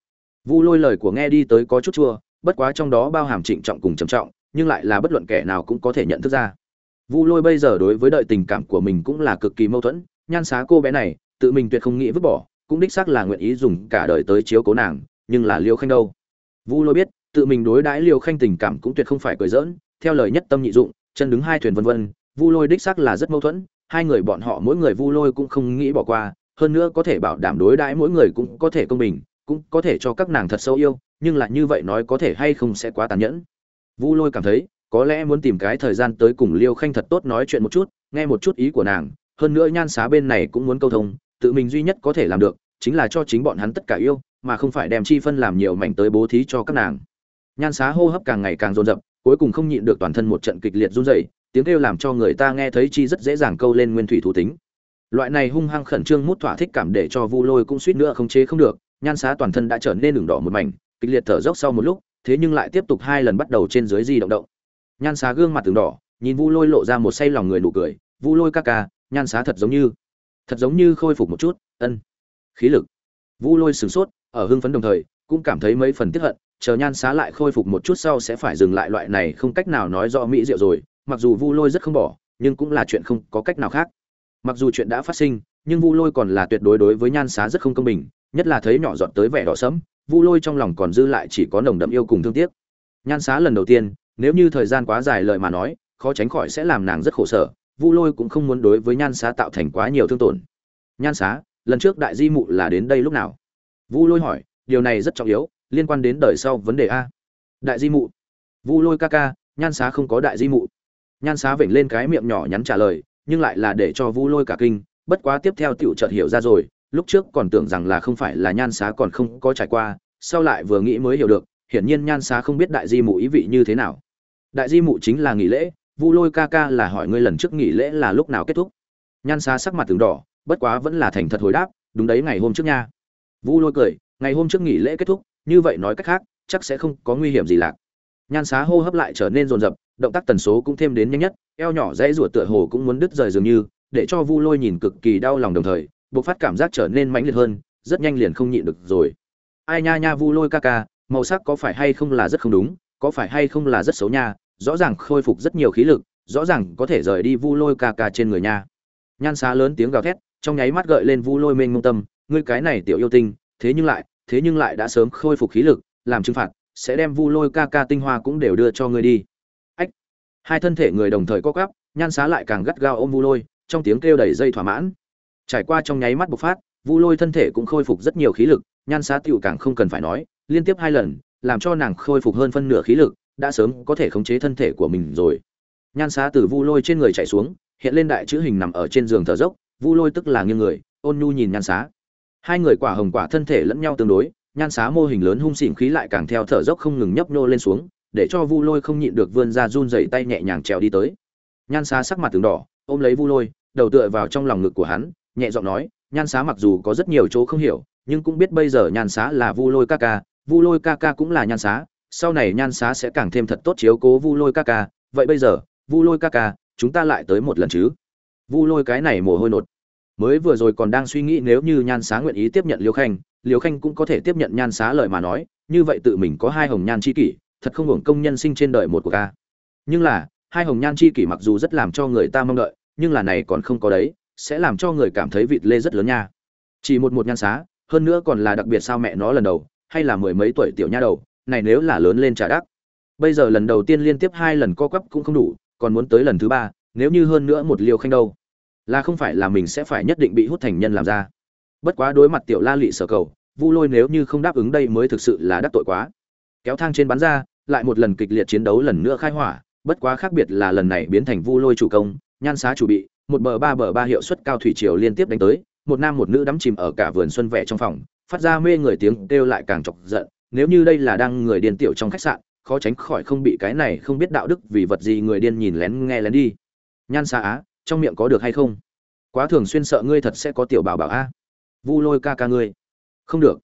Vu lôi lời của nghe đi tới có chút chua, bất quá trong đó bao hàm trịnh trọng cùng trầm trọng, nhưng lại là bất luận kẻ nào cũng có thể nhận thức ra. Vu lôi bây giờ đối với đợi tình cảm của mình cũng là cực kỳ mâu thuẫn, nhan xá cô bé này, tự mình tuyệt không nghĩ vứt bỏ, cũng đích xác là nguyện ý dùng cả đời tới chiếu cố nàng, nhưng là liêu khanh đâu? Vu lôi biết tự mình đối đãi liêu khanh tình cảm cũng tuyệt không phải cười giỡn, theo lời nhất tâm nhị dụng, chân đứng hai thuyền vân vân, vu lôi đích xác là rất mâu thuẫn, hai người bọn họ mỗi người vu lôi cũng không nghĩ bỏ qua, hơn nữa có thể bảo đảm đối đãi mỗi người cũng có thể công bình, cũng có thể cho các nàng thật sâu yêu, nhưng lại như vậy nói có thể hay không sẽ quá tàn nhẫn. Vu lôi cảm thấy, có lẽ muốn tìm cái thời gian tới cùng liêu khanh thật tốt nói chuyện một chút, nghe một chút ý của nàng, hơn nữa nhan xá bên này cũng muốn câu thông, tự mình duy nhất có thể làm được, chính là cho chính bọn hắn tất cả yêu, mà không phải đem chi phân làm nhiều mảnh tới bố thí cho các nàng nhan xá hô hấp càng ngày càng dồn dập cuối cùng không nhịn được toàn thân một trận kịch liệt run rẩy, tiếng kêu làm cho người ta nghe thấy chi rất dễ dàng câu lên nguyên thủy thủ tính. Loại này hung hăng khẩn trương mút thỏa thích cảm để cho vu lôi cũng suýt nữa không chế không được, nhan xá toàn thân đã trở nên đường đỏ một mảnh, kịch liệt thở dốc sau một lúc, thế nhưng lại tiếp tục hai lần bắt đầu trên dưới di động động. Nhan xá gương mặt từng đỏ, nhìn vu lôi lộ ra một say lòng người nụ cười, vu lôi ca ca, nhan xá thật giống như, thật giống như khôi phục một chút, ân, khí lực. Vu lôi sửng sốt, ở hưng phấn đồng thời, cũng cảm thấy mấy phần tiếc hận chờ nhan xá lại khôi phục một chút sau sẽ phải dừng lại loại này không cách nào nói rõ mỹ diệu rồi, mặc dù vu lôi rất không bỏ, nhưng cũng là chuyện không có cách nào khác. Mặc dù chuyện đã phát sinh, nhưng vu lôi còn là tuyệt đối đối với nhan xá rất không công bình, nhất là thấy nhỏ giọt tới vẻ đỏ sẫm, vu lôi trong lòng còn dư lại chỉ có nồng đậm yêu cùng thương tiếc. Nhan xá lần đầu tiên, nếu như thời gian quá dài lời mà nói, khó tránh khỏi sẽ làm nàng rất khổ sở, vu lôi cũng không muốn đối với nhan xá tạo thành quá nhiều thương tổn. Nhan xá, lần trước đại di mụ là đến đây lúc nào? Vu lôi hỏi, điều này rất trọng yếu liên quan đến đời sau vấn đề a. Đại di mụ. Vu lôi ca ca, nhan xá không có đại di mụ. Nhan xá vểnh lên cái miệng nhỏ nhắn trả lời, nhưng lại là để cho vu lôi cả kinh, bất quá tiếp theo tiểu chợt hiểu ra rồi, lúc trước còn tưởng rằng là không phải là nhan xá còn không có trải qua, sau lại vừa nghĩ mới hiểu được, hiển nhiên nhan xá không biết đại di mụ ý vị như thế nào. Đại di mụ chính là nghỉ lễ, vu lôi ca ca là hỏi ngươi lần trước nghỉ lễ là lúc nào kết thúc. Nhan xá sắc mặt từng đỏ, bất quá vẫn là thành thật hồi đáp, đúng đấy ngày hôm trước nha. Vu lôi cười, ngày hôm trước nghỉ lễ kết thúc như vậy nói cách khác, chắc sẽ không có nguy hiểm gì lạc. Nhan xá hô hấp lại trở nên rồn rập động tác tần số cũng thêm đến nhanh nhất, eo nhỏ dãy ruột tựa hồ cũng muốn đứt rời dường như, để cho vu lôi nhìn cực kỳ đau lòng đồng thời buộc phát cảm giác trở nên mãnh liệt hơn, rất nhanh liền không nhịn được rồi. Ai nha nha vu lôi ca ca, màu sắc có phải hay không là rất không đúng, có phải hay không là rất xấu nha, rõ ràng khôi phục rất nhiều khí lực, rõ ràng có thể rời đi vu lôi ca ca trên người nha. Nhan xá lớn tiếng gào thét, trong nháy mắt gợi lên vu lôi mênh mông tâm, ngươi cái này tiểu yêu tinh, thế nhưng lại thế nhưng lại đã sớm khôi phục khí lực, làm trừng phạt, sẽ đem vu lôi ca ca tinh hoa cũng đều đưa cho ngươi đi. Ách! Hai thân thể người đồng thời co quắp, nhan xá lại càng gắt gao ôm vu lôi, trong tiếng kêu đầy dây thỏa mãn. Trải qua trong nháy mắt bộc phát, vu lôi thân thể cũng khôi phục rất nhiều khí lực, nhan xá tiểu càng không cần phải nói, liên tiếp hai lần, làm cho nàng khôi phục hơn phân nửa khí lực, đã sớm có thể khống chế thân thể của mình rồi. Nhan xá từ vu lôi trên người chạy xuống, hiện lên đại chữ hình nằm ở trên giường thở dốc, vu lôi tức là nghiêng người, ôn nhu nhìn nhan xá hai người quả hồng quả thân thể lẫn nhau tương đối, nhan xá mô hình lớn hung xỉn khí lại càng theo thở dốc không ngừng nhấp nhô lên xuống, để cho vu lôi không nhịn được vươn ra run dày tay nhẹ nhàng trèo đi tới. Nhan xá sắc mặt từng đỏ, ôm lấy vu lôi, đầu tựa vào trong lòng ngực của hắn, nhẹ giọng nói, nhan xá mặc dù có rất nhiều chỗ không hiểu, nhưng cũng biết bây giờ nhan xá là vu lôi ca ca, vu lôi ca ca cũng là nhan xá, sau này nhan xá sẽ càng thêm thật tốt chiếu cố vu lôi ca ca. Vậy bây giờ, vu lôi ca ca, chúng ta lại tới một lần chứ? Vu lôi cái này mồ hôi nột mới vừa rồi còn đang suy nghĩ nếu như nhan xá nguyện ý tiếp nhận liêu khanh liêu khanh cũng có thể tiếp nhận nhan xá lời mà nói, như vậy tự mình có hai hồng nhan c h i kỷ, thật không hưởng công nhân sinh trên đời một của ca. Nhưng là, hai hồng nhan c h i kỷ mặc dù rất làm cho người ta mong đợi, nhưng là này còn không có đấy, sẽ làm cho người cảm thấy vịt lê rất lớn nha. Chỉ một một nhan xá, hơn nữa còn là đặc biệt sao mẹ nó lần đầu, hay là mười mấy tuổi tiểu nha đầu, này nếu là lớn lên trả đắc. Bây giờ lần đầu tiên liên tiếp hai lần co quắp cũng không đủ, còn muốn tới lần thứ ba, nếu như hơn nữa một liều khanh đâu là không phải là mình sẽ phải nhất định bị hút thành nhân làm ra bất quá đối mặt tiểu la lị sở cầu, vu lôi nếu như không đáp ứng đây mới thực sự là đắc tội quá kéo thang trên bắn ra, lại một lần kịch liệt chiến đấu lần nữa khai hỏa, bất quá khác biệt là lần này biến thành vu lôi chủ công, nhan xá chủ bị, một bờ ba bờ ba hiệu suất cao thủy triều liên tiếp đánh tới, một nam một nữ đắm chìm ở cả vườn xuân vẻ trong phòng, phát ra mê người tiếng kêu lại càng chọc giận, nếu như đây là đang người điên tiểu trong khách sạn, khó tránh khỏi không bị cái này không biết đạo đức vì vật gì người điên nhìn lén nghe lén đi nhan xá. á trong miệng có được hay không? Quá thường xuyên sợ ngươi thật sẽ có tiểu bảo bảo a. Vu lôi ca ca ngươi. Không được.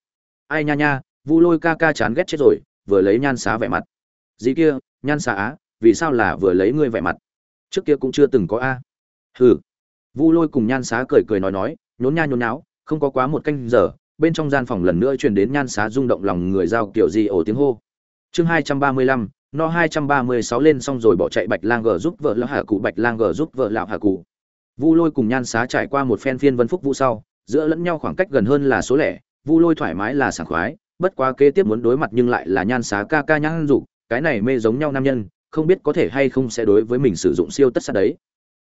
Ai nha nha, vu lôi ca ca chán ghét chết rồi, vừa lấy nhan xá vẻ mặt. Gì kia, nhan xá á vì sao là vừa lấy ngươi vẻ mặt? Trước kia cũng chưa từng có a. Hừ. Vu lôi cùng nhan xá cười cười nói nói, nhốn nha nhốn náo không có quá một canh giờ, bên trong gian phòng lần nữa truyền đến nhan xá rung động lòng người giao kiểu gì ổ tiếng hô. Chương hai trăm ba mươi lăm no hai trăm ba mươi sáu lên xong rồi bỏ chạy bạch lang gờ giúp vợ lão hạ cụ bạch lang gờ giúp vợ lão hạ cụ vu lôi cùng nhan xá trải qua một phen phiên vân phúc vũ sau, giữa lẫn nhau khoảng cách gần hơn là số lẻ, vu lôi thoải mái là sảng khoái, bất quá kế tiếp muốn đối mặt nhưng lại là nhan xá ca ca nhan dục, cái này mê giống nhau nam nhân, không biết có thể hay không sẽ đối với mình sử dụng siêu tất sát đấy.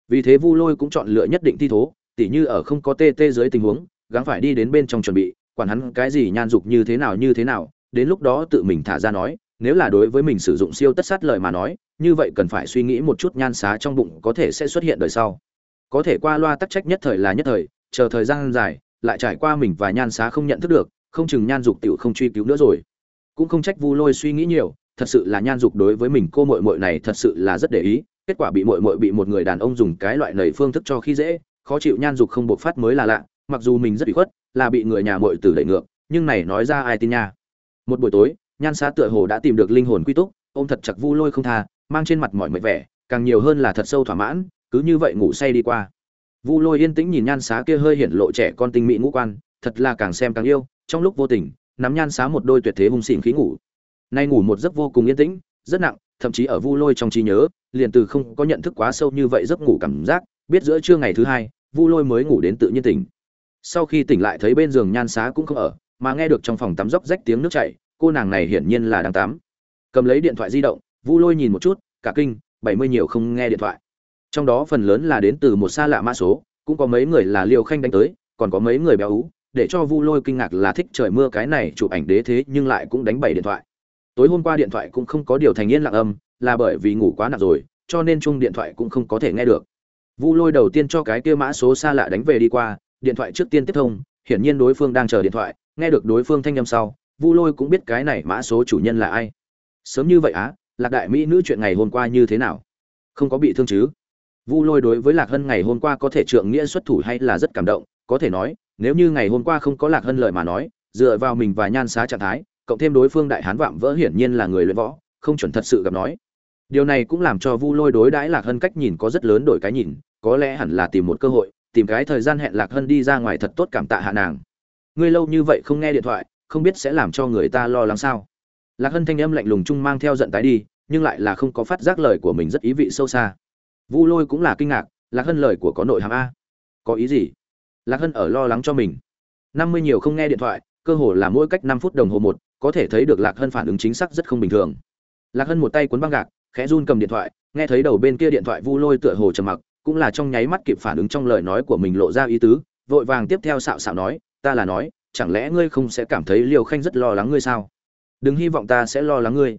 Vì thế vu lôi cũng chọn lựa nhất định thi thố, tỉ như ở không có tê tê dưới tình huống, gắng phải đi đến bên trong chuẩn bị, quản hắn cái gì nhan dục như thế nào, như thế nào, đến lúc đó tự mình thả ra nói nếu là đối với mình sử dụng siêu tất sát lời mà nói, như vậy cần phải suy nghĩ một chút nhan xá trong bụng có thể sẽ xuất hiện đời sau. Có thể qua loa tắc trách nhất thời là nhất thời, chờ thời gian dài, lại trải qua mình và nhan xá không nhận thức được, không chừng nhan dục tiểu không truy cứu nữa rồi. Cũng không trách vu lôi suy nghĩ nhiều, thật sự là nhan dục đối với mình cô muội muội này thật sự là rất để ý, kết quả bị muội muội bị một người đàn ông dùng cái loại lời phương thức cho khi dễ, khó chịu nhan dục không buộc phát mới là lạ, mặc dù mình rất bị khuất, là bị người nhà muội tử đẩy ngược, nhưng này nói ra ai tin nha. Một buổi tối nhan xá tựa hồ đã tìm được linh hồn quy túc, ôm thật chặt vu lôi không tha, mang trên mặt mọi mệt vẻ, càng nhiều hơn là thật sâu thỏa mãn, cứ như vậy ngủ say đi qua. Vu lôi yên tĩnh nhìn nhan xá kia hơi hiện lộ trẻ con tinh mỹ ngũ quan, thật là càng xem càng yêu, trong lúc vô tình, nắm nhan xá một đôi tuyệt thế hung xỉn khí ngủ. Nay ngủ một giấc vô cùng yên tĩnh, rất nặng, thậm chí ở vu lôi trong trí nhớ, liền từ không có nhận thức quá sâu như vậy giấc ngủ cảm giác, biết giữa trưa ngày thứ hai, vu lôi mới ngủ đến tự nhiên tỉnh. Sau khi tỉnh lại thấy bên giường nhan xá cũng không ở, mà nghe được trong phòng tắm dốc rách tiếng nước chảy cô nàng này hiển nhiên là đang tắm cầm lấy điện thoại di động, vu lôi nhìn một chút, cả kinh, bảy mươi nhiều không nghe điện thoại. Trong đó phần lớn là đến từ một xa lạ mã số, cũng có mấy người là liều khanh đánh tới, còn có mấy người béo ú, để cho vu lôi kinh ngạc là thích trời mưa cái này chụp ảnh đế thế nhưng lại cũng đánh bảy điện thoại. Tối hôm qua điện thoại cũng không có điều thành yên lặng âm, là bởi vì ngủ quá nặng rồi, cho nên chung điện thoại cũng không có thể nghe được. Vu lôi đầu tiên cho cái kia mã số xa lạ đánh về đi qua, điện thoại trước tiên tiếp thông, hiển nhiên đối phương đang chờ điện thoại, nghe được đối phương thanh âm sau vu lôi cũng biết cái này mã số chủ nhân là ai. Sớm như vậy á, lạc đại mỹ nữ chuyện ngày hôm qua như thế nào? Không có bị thương chứ? Vu lôi đối với lạc hân ngày hôm qua có thể trượng nghĩa xuất thủ hay là rất cảm động, có thể nói, nếu như ngày hôm qua không có lạc hân lời mà nói, dựa vào mình và nhan xá trạng thái, cộng thêm đối phương đại hán vạm vỡ hiển nhiên là người luyện võ, không chuẩn thật sự gặp nói. Điều này cũng làm cho vu lôi đối đãi lạc hân cách nhìn có rất lớn đổi cái nhìn, có lẽ hẳn là tìm một cơ hội, tìm cái thời gian hẹn lạc hân đi ra ngoài thật tốt cảm tạ hạ nàng. Ngươi lâu như vậy không nghe điện thoại không biết sẽ làm cho người ta lo lắng sao. Lạc hân thanh âm lạnh lùng chung mang theo giận tái đi, nhưng lại là không có phát giác lời của mình rất ý vị sâu xa. Vu lôi cũng là kinh ngạc, lạc hân lời của có nội hàm a. Có ý gì? Lạc hân ở lo lắng cho mình. Năm mươi nhiều không nghe điện thoại, cơ hồ là mỗi cách năm phút đồng hồ một, có thể thấy được lạc hân phản ứng chính xác rất không bình thường. Lạc hân một tay cuốn băng gạc, khẽ run cầm điện thoại, nghe thấy đầu bên kia điện thoại vu lôi tựa hồ trầm mặc, cũng là trong nháy mắt kịp phản ứng trong lời nói của mình lộ ra ý tứ, vội vàng tiếp theo xạo xạo nói, ta là nói chẳng lẽ ngươi không sẽ cảm thấy liều khanh rất lo lắng ngươi sao? Đừng hy vọng ta sẽ lo lắng ngươi.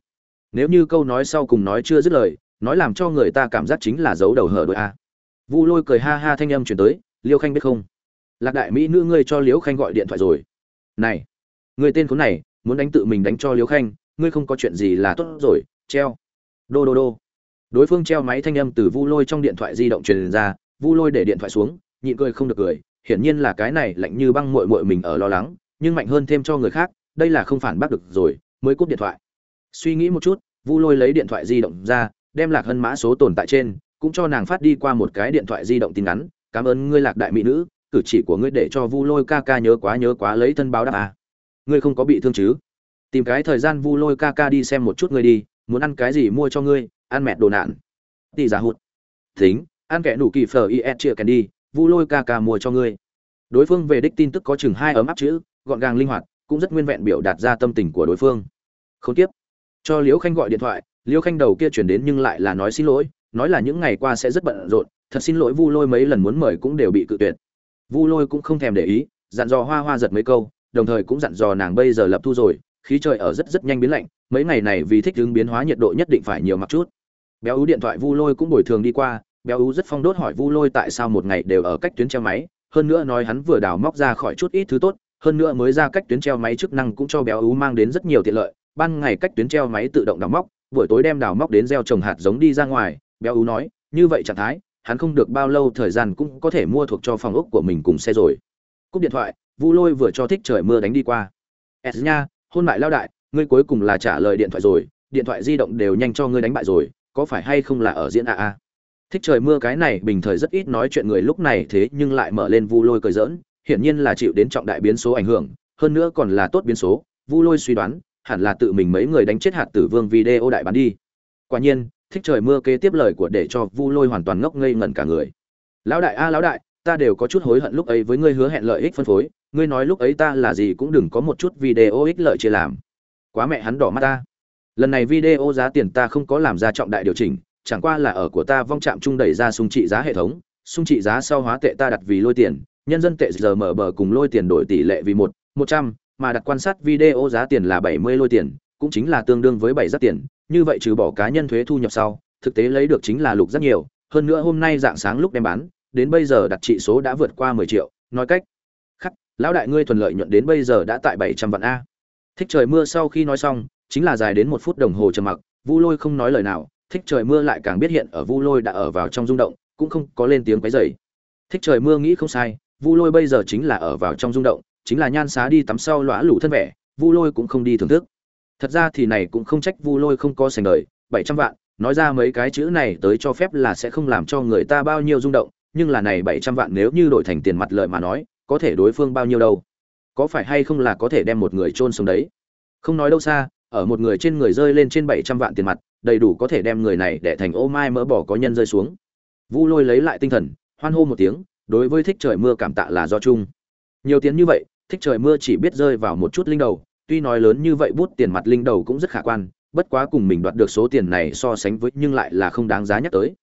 Nếu như câu nói sau cùng nói chưa dứt lời, nói làm cho người ta cảm giác chính là giấu đầu hở đội a. Vu lôi cười ha ha thanh âm chuyển tới, liêu khanh biết không? Lạc đại mỹ nữ ngươi cho liễu khanh gọi điện thoại rồi. Này người tên khốn này, muốn đánh tự mình đánh cho liễu khanh, ngươi không có chuyện gì là tốt rồi, treo. Đô đô đô. Đối phương treo máy thanh âm từ vu lôi trong điện thoại di động truyền ra, vu lôi để điện thoại xuống, nhịn cười không được cười hiển nhiên là cái này lạnh như băng muội muội mình ở lo lắng nhưng mạnh hơn thêm cho người khác đây là không phản bác được rồi mới cúp điện thoại. Suy nghĩ một chút vu lôi lấy điện thoại di động ra đem lạc hân mã số tồn tại trên cũng cho nàng phát đi qua một cái điện thoại di động tin nhắn, cảm ơn ngươi lạc đại mỹ nữ cử chỉ của ngươi để cho vu lôi ca ca nhớ quá nhớ quá lấy thân báo đáp à. ngươi không có bị thương chứ? Tìm cái thời gian vu lôi ca ca đi xem một chút ngươi đi muốn ăn cái gì mua cho ngươi ăn mệt đồ nạn. Tỷ giả hụt. Thính ăn kẻ nụ kỳ phở is chia kèn đi vu lôi ca ca mua cho ngươi. Đối phương về đích tin tức có chừng hai ấm áp chữ, gọn gàng linh hoạt, cũng rất nguyên vẹn biểu đạt ra tâm tình của đối phương. Không tiếp. Cho liễu khanh gọi điện thoại, liễu khanh đầu kia chuyển đến nhưng lại là nói xin lỗi, nói là những ngày qua sẽ rất bận rộn, thật xin lỗi vu lôi mấy lần muốn mời cũng đều bị cự tuyệt. Vu lôi cũng không thèm để ý, dặn dò hoa hoa giật mấy câu, đồng thời cũng dặn dò nàng bây giờ lập thu rồi, khí trời ở rất rất nhanh biến lạnh, mấy ngày này vì thích ứng biến hóa nhiệt độ nhất định phải nhiều mặc chút. Béo ú điện thoại vu lôi cũng bồi thường đi qua béo ú rất phong đốt hỏi vu lôi tại sao một ngày đều ở cách tuyến treo máy, hơn nữa nói hắn vừa đào móc ra khỏi chút ít thứ tốt, hơn nữa mới ra cách tuyến treo máy chức năng cũng cho béo ú mang đến rất nhiều tiện lợi, ban ngày cách tuyến treo máy tự động đào móc, buổi tối đem đào móc đến gieo trồng hạt giống đi ra ngoài, béo ú nói, như vậy trạng thái, hắn không được bao lâu thời gian cũng có thể mua thuộc cho phòng ốc của mình cùng xe rồi. Cúp điện thoại, vu lôi vừa cho thích trời mưa đánh đi qua. S nha, hôn lại lao đại, ngươi cuối cùng là trả lời điện thoại rồi, điện thoại di động đều nhanh cho ngươi đánh bại rồi, có phải hay không là ở diễn a a à? Thích trời mưa cái này, bình thời rất ít nói chuyện người lúc này thế nhưng lại mở lên vu lôi cười giỡn, hiển nhiên là chịu đến trọng đại biến số ảnh hưởng, hơn nữa còn là tốt biến số. Vu lôi suy đoán, hẳn là tự mình mấy người đánh chết hạt tử vương video đại bán đi. Quả nhiên, thích trời mưa kế tiếp lời của để cho vu lôi hoàn toàn ngốc ngây ngẩn cả người. Lão đại a, lão đại, ta đều có chút hối hận lúc ấy với ngươi hứa hẹn lợi ích phân phối, ngươi nói lúc ấy ta là gì cũng đừng có một chút video ích lợi chia làm. Quá mẹ hắn đỏ mắt ta. Lần này video giá tiền ta không có làm ra trọng đại điều chỉnh chẳng qua là ở của ta vong chạm trung đẩy ra sung trị giá hệ thống, sung trị giá sau hóa tệ ta đặt vì lôi tiền, nhân dân tệ giờ mở bờ cùng lôi tiền đổi tỷ lệ vì một một trăm, mà đặt quan sát video giá tiền là bảy mươi lôi tiền, cũng chính là tương đương với bảy rất tiền, như vậy trừ bỏ cá nhân thuế thu nhập sau, thực tế lấy được chính là lục rất nhiều, hơn nữa hôm nay dạng sáng lúc đem bán, đến bây giờ đặt trị số đã vượt qua mười triệu, nói cách khắc lão đại ngươi thuần lợi nhuận đến bây giờ đã tại bảy trăm vạn a. Thích trời mưa sau khi nói xong, chính là dài đến một phút đồng hồ trầm mặc, vu lôi không nói lời nào thích trời mưa lại càng biết hiện ở vu lôi đã ở vào trong rung động, cũng không có lên tiếng quấy dày thích trời mưa nghĩ không sai, vu lôi bây giờ chính là ở vào trong rung động, chính là nhan xá đi tắm sau lõa lủ thân vẻ, vu lôi cũng không đi thưởng thức. Thật ra thì này cũng không trách vu lôi không có sành đời, bảy trăm vạn, nói ra mấy cái chữ này tới cho phép là sẽ không làm cho người ta bao nhiêu rung động, nhưng là này bảy trăm vạn nếu như đổi thành tiền mặt lợi mà nói, có thể đối phương bao nhiêu đâu? Có phải hay không là có thể đem một người chôn xuống đấy? Không nói đâu xa, ở một người trên người rơi lên trên bảy trăm vạn tiền mặt đầy đủ có thể đem người này để thành ô mai mỡ bỏ có nhân rơi xuống. Vu lôi lấy lại tinh thần, hoan hô một tiếng, đối với thích trời mưa cảm tạ là do chung. Nhiều tiếng như vậy, thích trời mưa chỉ biết rơi vào một chút linh đầu, tuy nói lớn như vậy bút tiền mặt linh đầu cũng rất khả quan, bất quá cùng mình đoạt được số tiền này so sánh với nhưng lại là không đáng giá nhắc tới.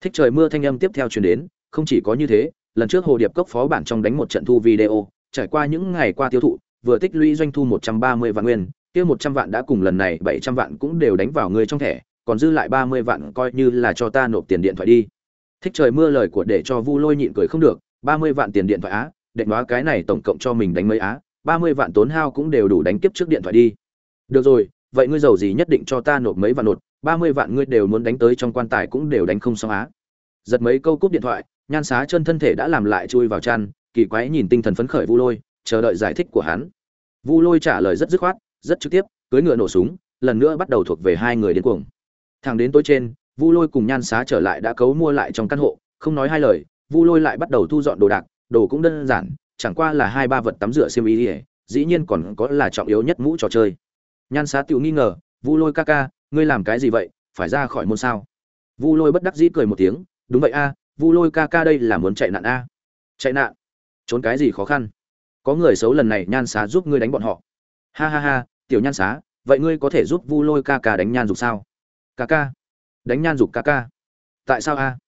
Thích trời mưa thanh âm tiếp theo truyền đến, không chỉ có như thế, lần trước hồ điệp cốc phó bản trong đánh một trận thu video, trải qua những ngày qua tiêu thụ, vừa tích lũy doanh thu một trăm ba mươi vạn nguyên, kia một trăm vạn đã cùng lần này bảy trăm vạn cũng đều đánh vào người trong thẻ còn dư lại ba mươi vạn coi như là cho ta nộp tiền điện thoại đi. Thích trời mưa lời của để cho vu lôi nhịn cười không được, ba mươi vạn tiền điện thoại á, định hóa cái này tổng cộng cho mình đánh mấy á, ba mươi vạn tốn hao cũng đều đủ đánh kiếp trước điện thoại đi. Được rồi, vậy ngươi giàu gì nhất định cho ta nộp mấy vạn nộp, ba mươi vạn ngươi đều muốn đánh tới trong quan tài cũng đều đánh không xong á. Giật mấy câu cúp điện thoại, nhan xá chân thân thể đã làm lại chui vào chăn, kỳ quái nhìn tinh thần phấn khởi vu lôi, chờ đợi giải thích của hắn. Vu lôi trả lời rất dứt khoát, rất trực tiếp cưới ngựa nổ súng, lần nữa bắt đầu thuộc về hai người điên cuồng thẳng đến tối trên, vu lôi cùng nhan xá trở lại đã cấu mua lại trong căn hộ, không nói hai lời, vu lôi lại bắt đầu thu dọn đồ đạc, đồ cũng đơn giản, chẳng qua là hai ba vật tắm rửa xiêm y dĩ nhiên còn có là trọng yếu nhất mũ trò chơi. Nhan xá tự nghi ngờ, vu lôi ca ca, ngươi làm cái gì vậy? Phải ra khỏi môn sao? Vu lôi bất đắc dĩ cười một tiếng, đúng vậy a, vu lôi ca ca đây là muốn chạy nạn a. Chạy nạn? Trốn cái gì khó khăn? Có người xấu lần này nhan xá giúp ngươi đánh bọn họ. Ha ha ha, tiểu nhan xá, vậy ngươi có thể giúp vu lôi ca ca đánh nhan dục sao? Ca ca. Đánh nhan dục ca ca. Tại sao a?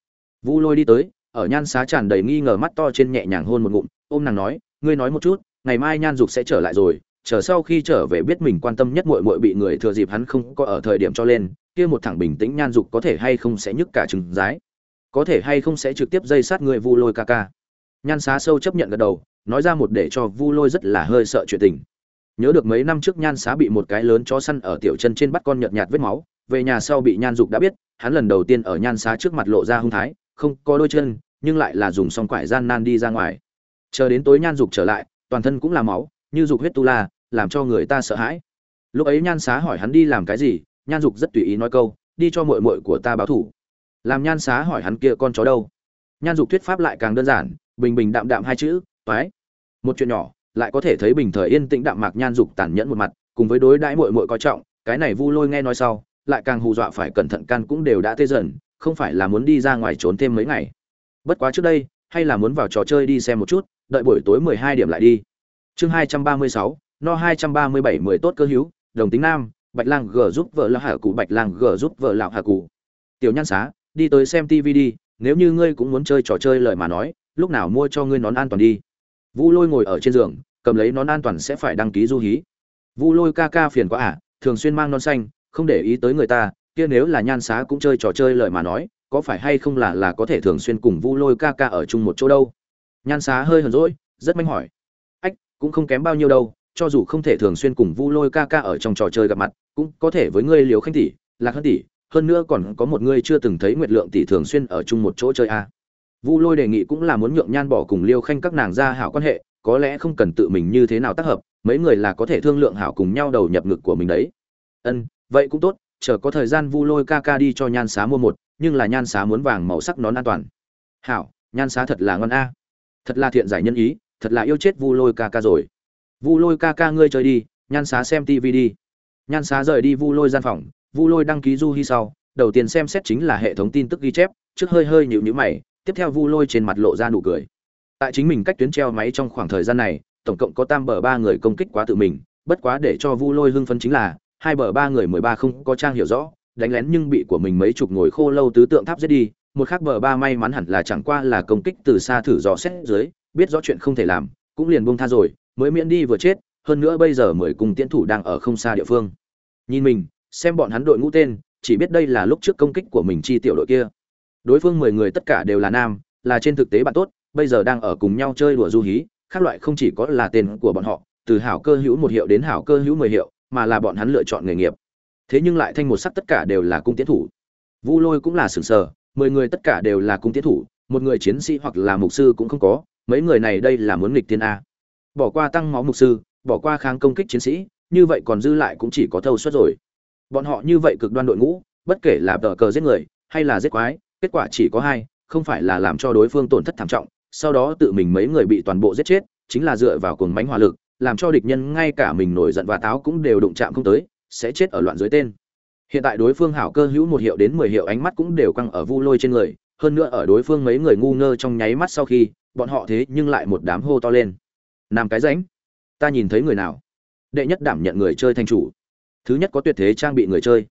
Vu lôi đi tới, ở nhan xá tràn đầy nghi ngờ mắt to trên nhẹ nhàng hôn một ngụm, ôm nàng nói, ngươi nói một chút, ngày mai nhan dục sẽ trở lại rồi, chờ sau khi trở về biết mình quan tâm nhất muội muội bị người thừa dịp hắn không có ở thời điểm cho lên, kia một thẳng bình tĩnh nhan dục có thể hay không sẽ nhức cả trứng rái. Có thể hay không sẽ trực tiếp dây sát người vu lôi ca ca. Nhan xá sâu chấp nhận gật đầu, nói ra một để cho vu lôi rất là hơi sợ chuyện tình. Nhớ được mấy năm trước nhan xá bị một cái lớn cho săn ở tiểu chân trên bắt con nhợt nhạt vết máu về nhà sau bị nhan dục đã biết, hắn lần đầu tiên ở nhan xá trước mặt lộ ra hung thái, không có đôi chân, nhưng lại là dùng xong quải gian nan đi ra ngoài. Chờ đến tối nhan dục trở lại, toàn thân cũng là máu, như dục huyết tu la, làm cho người ta sợ hãi. Lúc ấy nhan xá hỏi hắn đi làm cái gì, nhan dục rất tùy ý nói câu, đi cho mội mội của ta báo thủ. Làm nhan xá hỏi hắn kia con chó đâu? Nhan dục thuyết pháp lại càng đơn giản, bình bình đạm đạm hai chữ, toái. Một chuyện nhỏ, lại có thể thấy bình thời yên tĩnh đạm mạc nhan dục tàn nhẫn một mặt, cùng với đối đãi mội mội coi trọng, cái này vu lôi nghe nói sau lại càng hù dọa phải cẩn thận can cũng đều đã tê dần, không phải là muốn đi ra ngoài trốn thêm mấy ngày. Bất quá trước đây, hay là muốn vào trò chơi đi xem một chút, đợi buổi tối mười hai điểm lại đi. Chương hai trăm ba mươi sáu, no hai trăm ba mươi bảy mười tốt cơ hữu, đồng tính nam, bạch lang g giúp vợ lão hạ cụ bạch lang g giúp vợ lão hạ cụ tiểu nhan xá, đi tới xem tv đi, nếu như ngươi cũng muốn chơi trò chơi lời mà nói, lúc nào mua cho ngươi nón an toàn đi. Vu lôi ngồi ở trên giường, cầm lấy nón an toàn sẽ phải đăng ký du hí. Vu lôi ca ca phiền quá à thường xuyên mang nón xanh không để ý tới người ta, kia nếu là nhan xá cũng chơi trò chơi lời mà nói, có phải hay không là là có thể thường xuyên cùng vu lôi ca ca ở chung một chỗ đâu? Nhan xá hơi hờn rỗi rất manh hỏi. Ách, cũng không kém bao nhiêu đâu, cho dù không thể thường xuyên cùng vu lôi ca ca ở trong trò chơi gặp mặt, cũng có thể với ngươi liều khanh tỷ, lạc hân tỷ, hơn nữa còn có một ngươi chưa từng thấy nguyệt lượng tỷ thường xuyên ở chung một chỗ chơi a à. vu lôi đề nghị cũng là muốn nhượng nhan bỏ cùng liêu khanh các nàng ra hảo quan hệ, có lẽ không cần tự mình như thế nào tác hợp, mấy người là có thể thương lượng hảo cùng nhau đầu nhập ngực của mình đấy. Ân vậy cũng tốt, chờ có thời gian vu lôi ca ca đi cho nhan xá mua một, nhưng là nhan xá muốn vàng màu sắc nón an toàn. Hảo, nhan xá thật là ngon a. Thật là thiện giải nhân ý, thật là yêu chết vu lôi ca ca rồi. Vu lôi ca ca ngươi chơi đi, nhan xá xem tv đi. Nhan xá rời đi vu lôi gian phòng, vu lôi đăng ký du hi sau, đầu tiên xem xét chính là hệ thống tin tức ghi chép, trước hơi hơi nhịu nhữ mày, tiếp theo vu lôi trên mặt lộ ra nụ cười. Tại chính mình cách tuyến treo máy trong khoảng thời gian này, tổng cộng có tam bờ ba người công kích quá tự mình, bất quá để cho vu lôi hưng phấn chính là hai bờ ba người mười ba không có trang hiểu rõ, đánh lén nhưng bị của mình mấy chục ngồi khô lâu tứ tượng tháp giết đi, một khác bờ ba may mắn hẳn là chẳng qua là công kích từ xa thử dò xét dưới, biết rõ chuyện không thể làm, cũng liền buông tha rồi, mới miễn đi vừa chết, hơn nữa bây giờ mười cùng tiễn thủ đang ở không xa địa phương. Nhìn mình, xem bọn hắn đội ngũ tên, chỉ biết đây là lúc trước công kích của mình chi tiểu đội kia. Đối phương mười người tất cả đều là nam, là trên thực tế bạn tốt, bây giờ đang ở cùng nhau chơi đùa du hí, khác loại không chỉ có là tên của bọn họ, từ hảo cơ hữu một hiệu đến hảo cơ hữu mười hiệu mà là bọn hắn lựa chọn nghề nghiệp. Thế nhưng lại thanh một sắc tất cả đều là cung tiến thủ. Vu lôi cũng là sừng sờ, mười người tất cả đều là cung tiến thủ, một người chiến sĩ hoặc là mục sư cũng không có, mấy người này đây là muốn nghịch tiên a. Bỏ qua tăng máu mục sư, bỏ qua kháng công kích chiến sĩ, như vậy còn dư lại cũng chỉ có thâu suất rồi. Bọn họ như vậy cực đoan đội ngũ, bất kể là tờ cờ giết người, hay là giết quái, kết quả chỉ có hai, không phải là làm cho đối phương tổn thất thảm trọng, sau đó tự mình mấy người bị toàn bộ giết chết, chính là dựa vào cuồng mánh hỏa lực làm cho địch nhân ngay cả mình nổi giận và táo cũng đều đụng chạm không tới, sẽ chết ở loạn dưới tên. Hiện tại đối phương hảo cơ hữu một hiệu đến mười hiệu ánh mắt cũng đều căng ở vu lôi trên người, hơn nữa ở đối phương mấy người ngu ngơ trong nháy mắt sau khi, bọn họ thế nhưng lại một đám hô to lên. Nam cái ránh, ta nhìn thấy người nào? Đệ nhất đảm nhận người chơi thành chủ. Thứ nhất có tuyệt thế trang bị người chơi.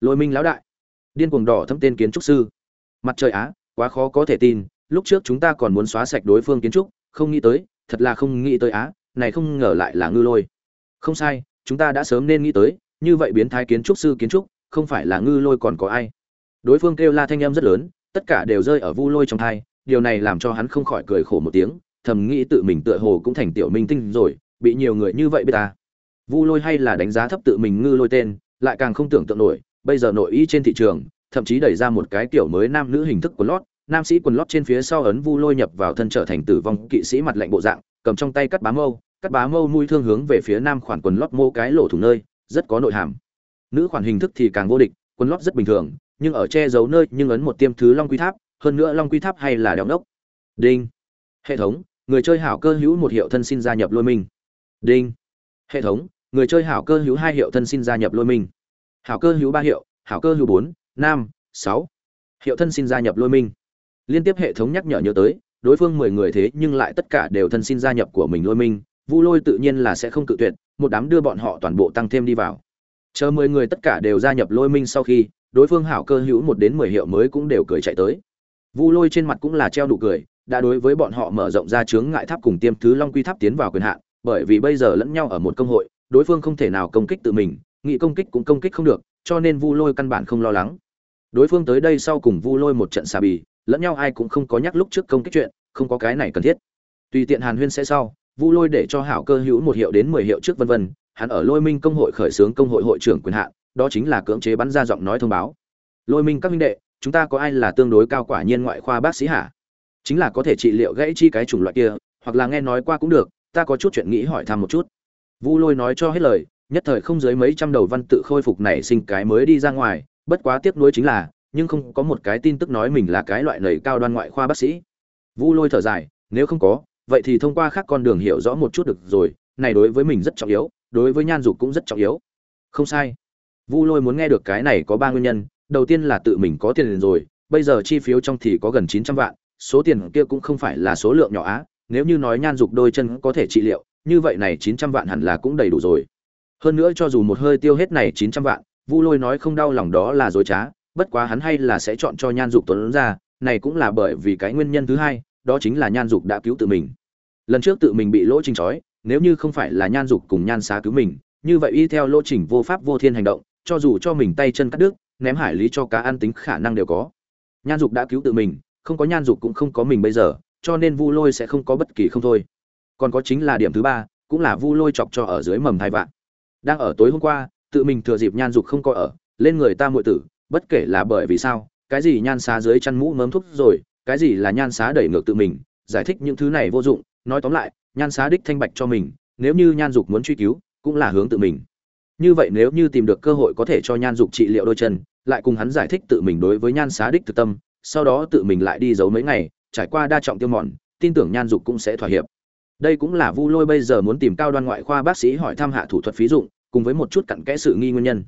Lôi minh lão đại, điên cuồng đỏ thâm tên kiến trúc sư. Mặt trời á, quá khó có thể tin, lúc trước chúng ta còn muốn xóa sạch đối phương kiến trúc, không nghĩ tới, thật là không nghĩ tới á này không ngờ lại là ngư lôi. Không sai, chúng ta đã sớm nên nghĩ tới, như vậy biến thái kiến trúc sư kiến trúc, không phải là ngư lôi còn có ai. Đối phương kêu la thanh âm rất lớn, tất cả đều rơi ở vu lôi trong thai, điều này làm cho hắn không khỏi cười khổ một tiếng, thầm nghĩ tự mình tựa hồ cũng thành tiểu minh tinh rồi, bị nhiều người như vậy biết ta. Vu lôi hay là đánh giá thấp tự mình ngư lôi tên, lại càng không tưởng tượng nổi, bây giờ nội y trên thị trường, thậm chí đẩy ra một cái kiểu mới nam nữ hình thức quần lót, nam sĩ quần lót trên phía sau ấn vu lôi nhập vào thân trở thành tử vong kỵ sĩ mặt lạnh bộ dạng cầm trong tay cắt bá mâu, cắt bá mâu mũi thương hướng về phía nam khoản quần lót mô cái lỗ thủng nơi, rất có nội hàm. Nữ khoản hình thức thì càng vô địch, quần lót rất bình thường, nhưng ở che giấu nơi nhưng ấn một tiêm thứ long quy tháp, hơn nữa long quy tháp hay là đèo đốc đinh. Hệ thống, người chơi hảo cơ hữu một hiệu thân xin gia nhập lôi minh đinh. Hệ thống, người chơi hảo cơ hữu hai hiệu thân xin gia nhập lôi minh hảo cơ hữu ba hiệu, hảo cơ hữu bốn năm sáu. Hiệu thân xin gia nhập lôi minh liên tiếp hệ thống nhắc nhở nhớ tới đối phương mười người thế nhưng lại tất cả đều thân xin gia nhập của mình lôi minh, vu lôi tự nhiên là sẽ không cự tuyệt, một đám đưa bọn họ toàn bộ tăng thêm đi vào. Chờ mười người tất cả đều gia nhập lôi minh sau khi, đối phương hảo cơ hữu một đến mười hiệu mới cũng đều cười chạy tới. Vu lôi trên mặt cũng là treo đủ cười, đã đối với bọn họ mở rộng ra chướng ngại tháp cùng tiêm thứ long quy tháp tiến vào quyền hạn, bởi vì bây giờ lẫn nhau ở một công hội, đối phương không thể nào công kích tự mình, nghị công kích cũng công kích không được, cho nên vu lôi căn bản không lo lắng. Đối phương tới đây sau cùng vu lôi một trận xà bì lẫn nhau ai cũng không có nhắc lúc trước công kích chuyện, không có cái này cần thiết. Tùy tiện hàn huyên sẽ sau, vu lôi để cho hảo cơ hữu một hiệu đến mười hiệu trước vân vân, hắn ở lôi minh công hội khởi xướng công hội hội trưởng quyền hạn, đó chính là cưỡng chế bắn ra giọng nói thông báo. Lôi minh các minh đệ, chúng ta có ai là tương đối cao quả nhiên ngoại khoa bác sĩ hả? Chính là có thể trị liệu gãy chi cái chủng loại kia, hoặc là nghe nói qua cũng được, ta có chút chuyện nghĩ hỏi thăm một chút. Vu lôi nói cho hết lời, nhất thời không dưới mấy trăm đầu văn tự khôi phục nảy sinh cái mới đi ra ngoài, bất quá tiếc nuối chính là nhưng không có một cái tin tức nói mình là cái loại lầy cao đoan ngoại khoa bác sĩ. Vu lôi thở dài, nếu không có, vậy thì thông qua khác con đường hiểu rõ một chút được rồi, này đối với mình rất trọng yếu, đối với nhan dục cũng rất trọng yếu. Không sai. Vu lôi muốn nghe được cái này có ba nguyên nhân, đầu tiên là tự mình có tiền rồi, bây giờ chi phiếu trong thì có gần chín trăm vạn, số tiền kia cũng không phải là số lượng nhỏ á, nếu như nói nhan dục đôi chân có thể trị liệu, như vậy này chín trăm vạn hẳn là cũng đầy đủ rồi. Hơn nữa cho dù một hơi tiêu hết này chín trăm vạn, vu lôi nói không đau lòng đó là dối trá bất quá hắn hay là sẽ chọn cho nhan dục tuấn ra, này cũng là bởi vì cái nguyên nhân thứ hai, đó chính là nhan dục đã cứu tự mình. Lần trước tự mình bị lỗ trình trói, nếu như không phải là nhan dục cùng nhan xá cứu mình, như vậy y theo lỗ trình vô pháp vô thiên hành động, cho dù cho mình tay chân cắt đứt, ném hải lý cho cá ăn tính khả năng đều có. Nhan dục đã cứu tự mình, không có nhan dục cũng không có mình bây giờ, cho nên vu lôi sẽ không có bất kỳ không thôi. Còn có chính là điểm thứ ba, cũng là vu lôi chọc cho ở dưới mầm thai vạn. Đang ở tối hôm qua, tự mình thừa dịp nhan dục không có ở, lên người ta muội tử bất kể là bởi vì sao, cái gì nhan xá dưới chăn mũ mớm thuốc rồi, cái gì là nhan xá đẩy ngược tự mình, giải thích những thứ này vô dụng, nói tóm lại, nhan xá đích thanh bạch cho mình, nếu như nhan dục muốn truy cứu, cũng là hướng tự mình. Như vậy nếu như tìm được cơ hội có thể cho nhan dục trị liệu đôi chân, lại cùng hắn giải thích tự mình đối với nhan xá đích thực tâm, sau đó tự mình lại đi giấu mấy ngày, trải qua đa trọng tiêu mòn, tin tưởng nhan dục cũng sẽ thỏa hiệp. Đây cũng là vu lôi bây giờ muốn tìm cao đoan ngoại khoa bác sĩ hỏi thăm hạ thủ thuật phí dụng, cùng với một chút cặn kẽ sự nghi nguyên nhân.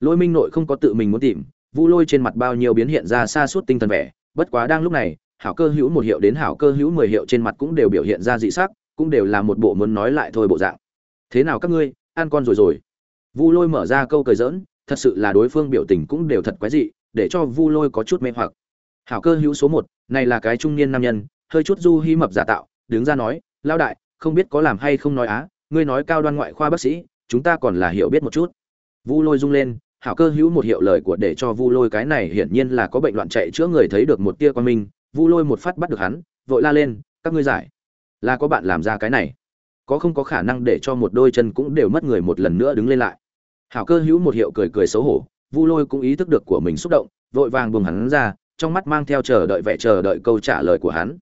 Lôi minh nội không có tự mình muốn tìm vu lôi trên mặt bao nhiêu biến hiện ra xa suốt tinh thần vẻ, bất quá đang lúc này, hảo cơ hữu một hiệu đến hảo cơ hữu mười hiệu trên mặt cũng đều biểu hiện ra dị sắc, cũng đều là một bộ muốn nói lại thôi bộ dạng. Thế nào các ngươi, ăn con rồi rồi? Vu lôi mở ra câu cười giỡn, thật sự là đối phương biểu tình cũng đều thật quái dị, để cho vu lôi có chút mê hoặc. Hảo cơ hữu số một, này là cái trung niên nam nhân, hơi chút du hi mập giả tạo, đứng ra nói lao đại, không biết có làm hay không nói á, ngươi nói cao đoan ngoại khoa bác sĩ, chúng ta còn là hiểu biết một chút. Vu lôi rung lên hảo cơ hữu một hiệu lời của để cho vu lôi cái này hiển nhiên là có bệnh loạn chạy chữa người thấy được một tia quan minh, vu lôi một phát bắt được hắn, vội la lên, các ngươi giải, là có bạn làm ra cái này, có không có khả năng để cho một đôi chân cũng đều mất người một lần nữa đứng lên lại. Hảo cơ hữu một hiệu cười cười xấu hổ, vu lôi cũng ý thức được của mình xúc động, vội vàng buông hắn ra, trong mắt mang theo chờ đợi vẻ chờ đợi câu trả lời của hắn.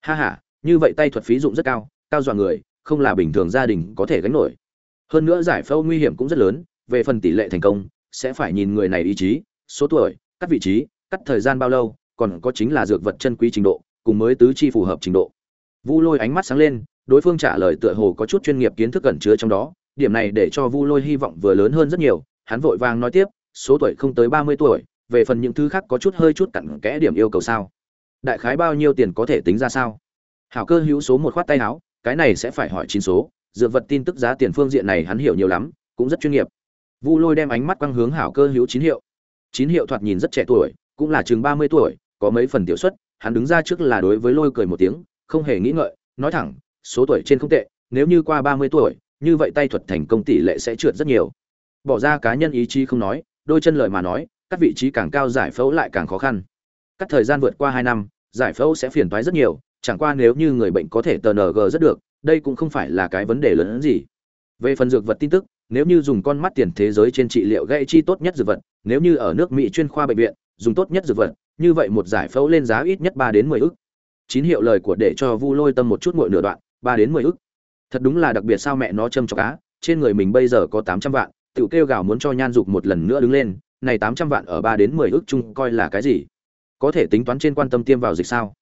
Ha ha, như vậy tay thuật phí dụng rất cao cao dọa người, không là bình thường gia đình có thể gánh nổi. Hơn nữa giải phẫu nguy hiểm cũng rất lớn, về phần tỷ lệ thành công sẽ phải nhìn người này ý chí, số tuổi, cắt vị trí, cắt thời gian bao lâu, còn có chính là dược vật chân quý trình độ, cùng mới tứ chi phù hợp trình độ. Vu lôi ánh mắt sáng lên, đối phương trả lời tựa hồ có chút chuyên nghiệp kiến thức cẩn chứa trong đó, điểm này để cho vu lôi hy vọng vừa lớn hơn rất nhiều, hắn vội vàng nói tiếp, số tuổi không tới ba mươi tuổi, về phần những thứ khác có chút hơi chút cặn kẽ điểm yêu cầu sao? Đại khái bao nhiêu tiền có thể tính ra sao? Hảo cơ hữu số một khoát tay áo, cái này sẽ phải hỏi chín số, dược vật tin tức giá tiền phương diện này hắn hiểu nhiều lắm, cũng rất chuyên nghiệp vu lôi đem ánh mắt quang hướng hảo cơ hữu chín hiệu. Chín hiệu thoạt nhìn rất trẻ tuổi cũng là chừng ba mươi tuổi có mấy phần tiểu xuất, hắn đứng ra trước là đối với lôi cười một tiếng không hề nghĩ ngợi nói thẳng số tuổi trên không tệ nếu như qua ba mươi tuổi như vậy tay thuật thành công tỷ lệ sẽ trượt rất nhiều. Bỏ ra cá nhân ý chí không nói đôi chân lời mà nói các vị trí càng cao giải phẫu lại càng khó khăn. Các thời gian vượt qua hai năm giải phẫu sẽ phiền toái rất nhiều chẳng qua nếu như người bệnh có thể tng rất được đây cũng không phải là cái vấn đề lớn hơn gì. Về phần dược vật tin tức nếu như dùng con mắt tiền thế giới trên trị liệu gây chi tốt nhất dược vật, nếu như ở nước mỹ chuyên khoa bệnh viện, dùng tốt nhất dược vật, như vậy một giải phẫu lên giá ít nhất ba đến mười ức. Chín hiệu lời của để cho vu lôi tâm một chút ngội nửa đoạn, ba đến mười ức. Thật đúng là đặc biệt sao mẹ nó châm cho cá trên người mình bây giờ có tám trăm vạn tự kêu gào muốn cho nhan dục một lần nữa đứng lên, này tám trăm vạn ở ba đến mười ức chung coi là cái gì? Có thể tính toán trên quan tâm tiêm vào dịch sao?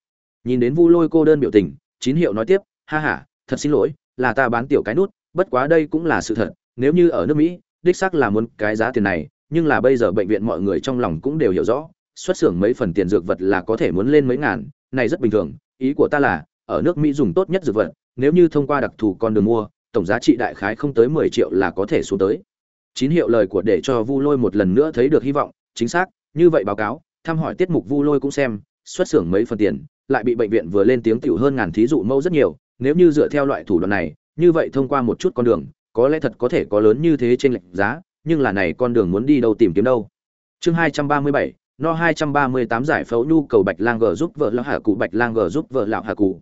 Nhìn đến vu lôi cô đơn biểu tình, chín hiệu nói tiếp, ha ha, thật xin lỗi, là ta bán tiểu cái nút, bất quá đây cũng là sự thật nếu như ở nước mỹ, đích xác là muốn cái giá tiền này, nhưng là bây giờ bệnh viện mọi người trong lòng cũng đều hiểu rõ, xuất xưởng mấy phần tiền dược vật là có thể muốn lên mấy ngàn, này rất bình thường, ý của ta là, ở nước mỹ dùng tốt nhất dược vật, nếu như thông qua đặc thù con đường mua, tổng giá trị đại khái không tới mười triệu là có thể xuống tới. Chín hiệu lời của để cho vu lôi một lần nữa thấy được hy vọng, chính xác, như vậy báo cáo, thăm hỏi tiết mục vu lôi cũng xem, xuất xưởng mấy phần tiền, lại bị bệnh viện vừa lên tiếng tiểu hơn ngàn thí dụ mâu rất nhiều, nếu như dựa theo loại thủ đoạn này, như vậy thông qua một chút con đường có lẽ thật có thể có lớn như thế trên lệnh giá, nhưng là này con đường muốn đi đâu tìm kiếm đâu. Chương hai trăm ba mươi bảy, no hai trăm ba mươi tám giải phẫu nhu cầu bạch lang g giúp vợ lão hà cụ, bạch lang g giúp vợ lão hà cụ.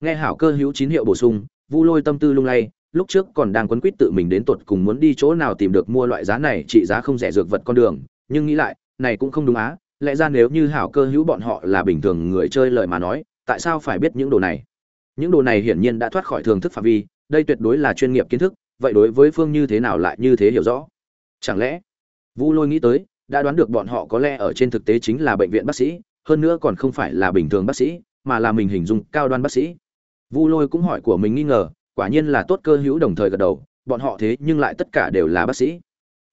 Nghe hảo cơ hữu chín hiệu bổ sung, vu lôi tâm tư lung lay, lúc trước còn đang quấn quýt tự mình đến tuột cùng muốn đi chỗ nào tìm được mua loại giá này, trị giá không rẻ dược vật con đường, nhưng nghĩ lại, này cũng không đúng á, lẽ ra nếu như hảo cơ hữu bọn họ là bình thường người chơi lời mà nói, tại sao phải biết những đồ này? Những đồ này hiển nhiên đã thoát khỏi thường thức phạm vi, đây tuyệt đối là chuyên nghiệp kiến thức vậy đối với phương như thế nào lại như thế hiểu rõ? Chẳng lẽ vu lôi nghĩ tới, đã đoán được bọn họ có lẽ ở trên thực tế chính là bệnh viện bác sĩ, hơn nữa còn không phải là bình thường bác sĩ, mà là mình hình dung cao đoan bác sĩ. Vu lôi cũng hỏi của mình nghi ngờ, quả nhiên là tốt cơ hữu đồng thời gật đầu, bọn họ thế nhưng lại tất cả đều là bác sĩ.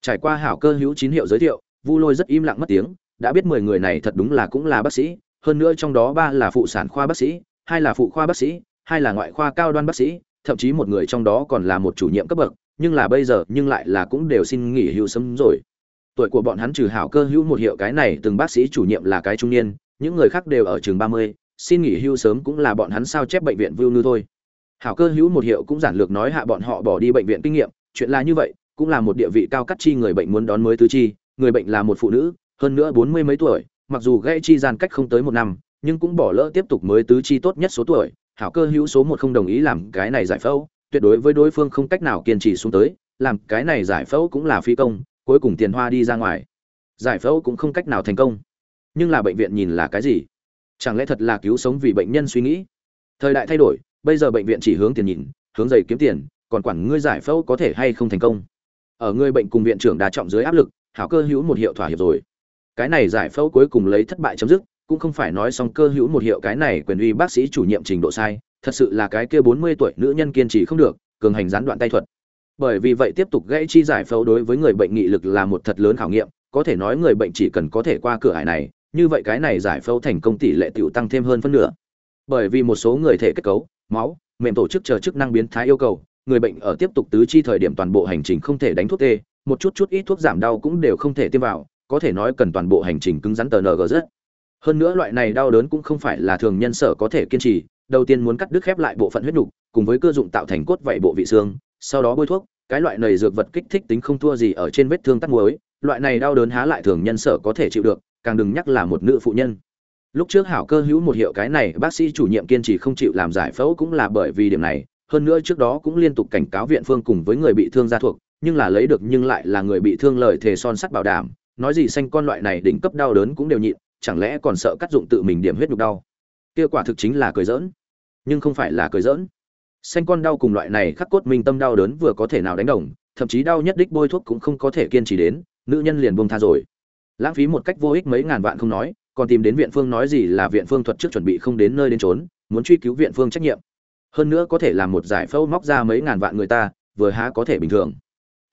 Trải qua hảo cơ hữu chín hiệu giới thiệu, vu lôi rất im lặng mất tiếng, đã biết mười người này thật đúng là cũng là bác sĩ, hơn nữa trong đó ba là phụ sản khoa bác sĩ, hai là phụ khoa bác sĩ, hai là ngoại khoa cao đoan bác sĩ thậm chí một người trong đó còn là một chủ nhiệm cấp bậc, nhưng là bây giờ, nhưng lại là cũng đều xin nghỉ hưu sớm rồi. Tuổi của bọn hắn trừ hảo cơ hữu một hiệu cái này, từng bác sĩ chủ nhiệm là cái trung niên, những người khác đều ở trường ba mươi, xin nghỉ hưu sớm cũng là bọn hắn sao chép bệnh viện vưu nư thôi. Hảo cơ hữu một hiệu cũng giản lược nói hạ bọn họ bỏ đi bệnh viện kinh nghiệm, chuyện là như vậy, cũng là một địa vị cao cắt chi người bệnh muốn đón mới tứ chi, người bệnh là một phụ nữ, hơn nữa bốn mươi mấy tuổi, mặc dù gãy chi gian cách không tới một năm, nhưng cũng bỏ lỡ tiếp tục mới tứ chi tốt nhất số tuổi hảo cơ hữu số một không đồng ý làm cái này giải phẫu, tuyệt đối với đối phương không cách nào kiên trì xuống tới, làm cái này giải phẫu cũng là phi công, cuối cùng tiền hoa đi ra ngoài. Giải phẫu cũng không cách nào thành công. Nhưng là bệnh viện nhìn là cái gì? Chẳng lẽ thật là cứu sống vì bệnh nhân suy nghĩ? Thời đại thay đổi, bây giờ bệnh viện chỉ hướng tiền nhìn, hướng dày kiếm tiền, còn quản ngươi giải phẫu có thể hay không thành công. Ở người bệnh cùng viện trưởng đa trọng dưới áp lực, hảo cơ hữu một hiệu thỏa hiệp rồi. Cái này giải phẫu cuối cùng lấy thất bại chấm dứt cũng không phải nói xong cơ hữu một hiệu cái này quyền uy bác sĩ chủ nhiệm trình độ sai, thật sự là cái kia bốn mươi tuổi nữ nhân kiên trì không được, cường hành gián đoạn tay thuật. Bởi vì vậy tiếp tục gãy chi giải phẫu đối với người bệnh nghị lực là một thật lớn khảo nghiệm, có thể nói người bệnh chỉ cần có thể qua cửa hải này, như vậy cái này giải phẫu thành công tỷ lệ tiểu tăng thêm hơn phân nửa. Bởi vì một số người thể kết cấu, máu, mềm tổ chức chờ chức năng biến thái yêu cầu, người bệnh ở tiếp tục tứ chi thời điểm toàn bộ hành trình không thể đánh thuốc tê, một chút chút ít thuốc giảm đau cũng đều không thể tiêm vào, có thể nói cần toàn bộ hành trình cứng rắn tờ ng rất hơn nữa loại này đau đớn cũng không phải là thường nhân sở có thể kiên trì, đầu tiên muốn cắt đứt khép lại bộ phận huyết nhục, cùng với cơ dụng tạo thành cốt vảy bộ vị xương, sau đó bôi thuốc, cái loại này dược vật kích thích tính không thua gì ở trên vết thương tắt muối, loại này đau đớn há lại thường nhân sở có thể chịu được, càng đừng nhắc là một nữ phụ nhân. Lúc trước hảo cơ hữu một hiệu cái này, bác sĩ chủ nhiệm kiên trì không chịu làm giải phẫu cũng là bởi vì điểm này, hơn nữa trước đó cũng liên tục cảnh cáo viện phương cùng với người bị thương gia thuộc, nhưng là lấy được nhưng lại là người bị thương lời thề son sắt bảo đảm, nói gì xanh con loại này đỉnh cấp đau đớn cũng đều nhịn chẳng lẽ còn sợ cắt dụng tự mình điểm huyết nhục đau? Kia quả thực chính là cười giỡn. Nhưng không phải là cười giỡn. Xanh con đau cùng loại này khắc cốt minh tâm đau đớn vừa có thể nào đánh đồng, thậm chí đau nhất đích bôi thuốc cũng không có thể kiên trì đến, nữ nhân liền buông tha rồi. Lãng phí một cách vô ích mấy ngàn vạn không nói, còn tìm đến viện phương nói gì là viện phương thuật trước chuẩn bị không đến nơi đến trốn muốn truy cứu viện phương trách nhiệm. Hơn nữa có thể làm một giải phẫu móc ra mấy ngàn vạn người ta, vừa há có thể bình thường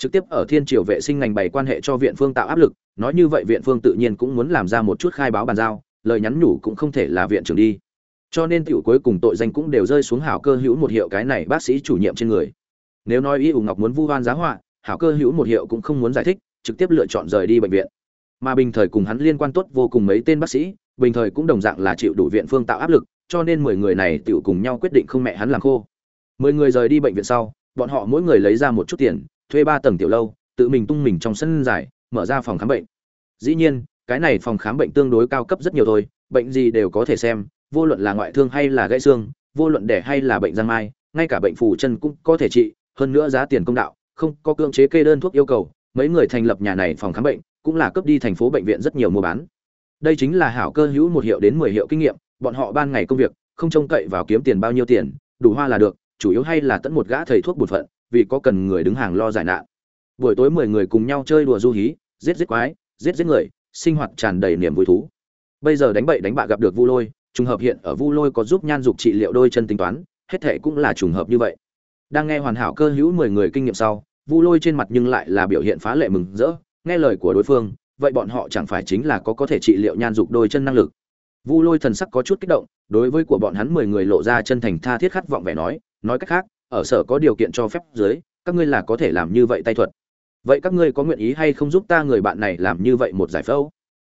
trực tiếp ở thiên triều vệ sinh ngành bày quan hệ cho viện phương tạo áp lực, nói như vậy viện phương tự nhiên cũng muốn làm ra một chút khai báo bàn giao, lời nhắn nhủ cũng không thể là viện trưởng đi. Cho nên tiểu cuối cùng tội danh cũng đều rơi xuống hảo cơ hữu một hiệu cái này bác sĩ chủ nhiệm trên người. Nếu nói y ủ ngọc muốn vu oan giá họa, hảo cơ hữu một hiệu cũng không muốn giải thích, trực tiếp lựa chọn rời đi bệnh viện. Mà bình thời cùng hắn liên quan tốt vô cùng mấy tên bác sĩ, bình thời cũng đồng dạng là chịu đủ viện phương tạo áp lực, cho nên mười người này tiểu cùng nhau quyết định không mẹ hắn làm khô. Mười người rời đi bệnh viện sau, bọn họ mỗi người lấy ra một chút tiền thuê ba tầng tiểu lâu, tự mình tung mình trong sân dài mở ra phòng khám bệnh. Dĩ nhiên, cái này phòng khám bệnh tương đối cao cấp rất nhiều thôi, bệnh gì đều có thể xem, vô luận là ngoại thương hay là gãy xương, vô luận đẻ hay là bệnh giang mai, ngay cả bệnh phù chân cũng có thể trị, hơn nữa giá tiền công đạo, không có cưỡng chế kê đơn thuốc yêu cầu, mấy người thành lập nhà này phòng khám bệnh, cũng là cấp đi thành phố bệnh viện rất nhiều mua bán. Đây chính là hảo cơ hữu một hiệu đến mười hiệu kinh nghiệm, bọn họ ban ngày công việc, không trông cậy vào kiếm tiền bao nhiêu tiền, đủ hoa là được, chủ yếu hay là tận một gã thầy thuốc bột phận vì có cần người đứng hàng lo giải nạn. Buổi tối mười người cùng nhau chơi đùa du hí, giết giết quái, giết giết người, sinh hoạt tràn đầy niềm vui thú. Bây giờ đánh bậy đánh bạ gặp được vu lôi, trùng hợp hiện ở vu lôi có giúp nhan dục trị liệu đôi chân tính toán, hết thệ cũng là trùng hợp như vậy. Đang nghe hoàn hảo cơ hữu mười người kinh nghiệm sau, vu lôi trên mặt nhưng lại là biểu hiện phá lệ mừng rỡ, nghe lời của đối phương, vậy bọn họ chẳng phải chính là có có thể trị liệu nhan dục đôi chân năng lực. Vu lôi thần sắc có chút kích động, đối với của bọn hắn mười người lộ ra chân thành tha thiết khát vọng vẻ nói nói cách khác ở sở có điều kiện cho phép dưới, các ngươi là có thể làm như vậy tay thuật. Vậy các ngươi có nguyện ý hay không giúp ta người bạn này làm như vậy một giải phẫu?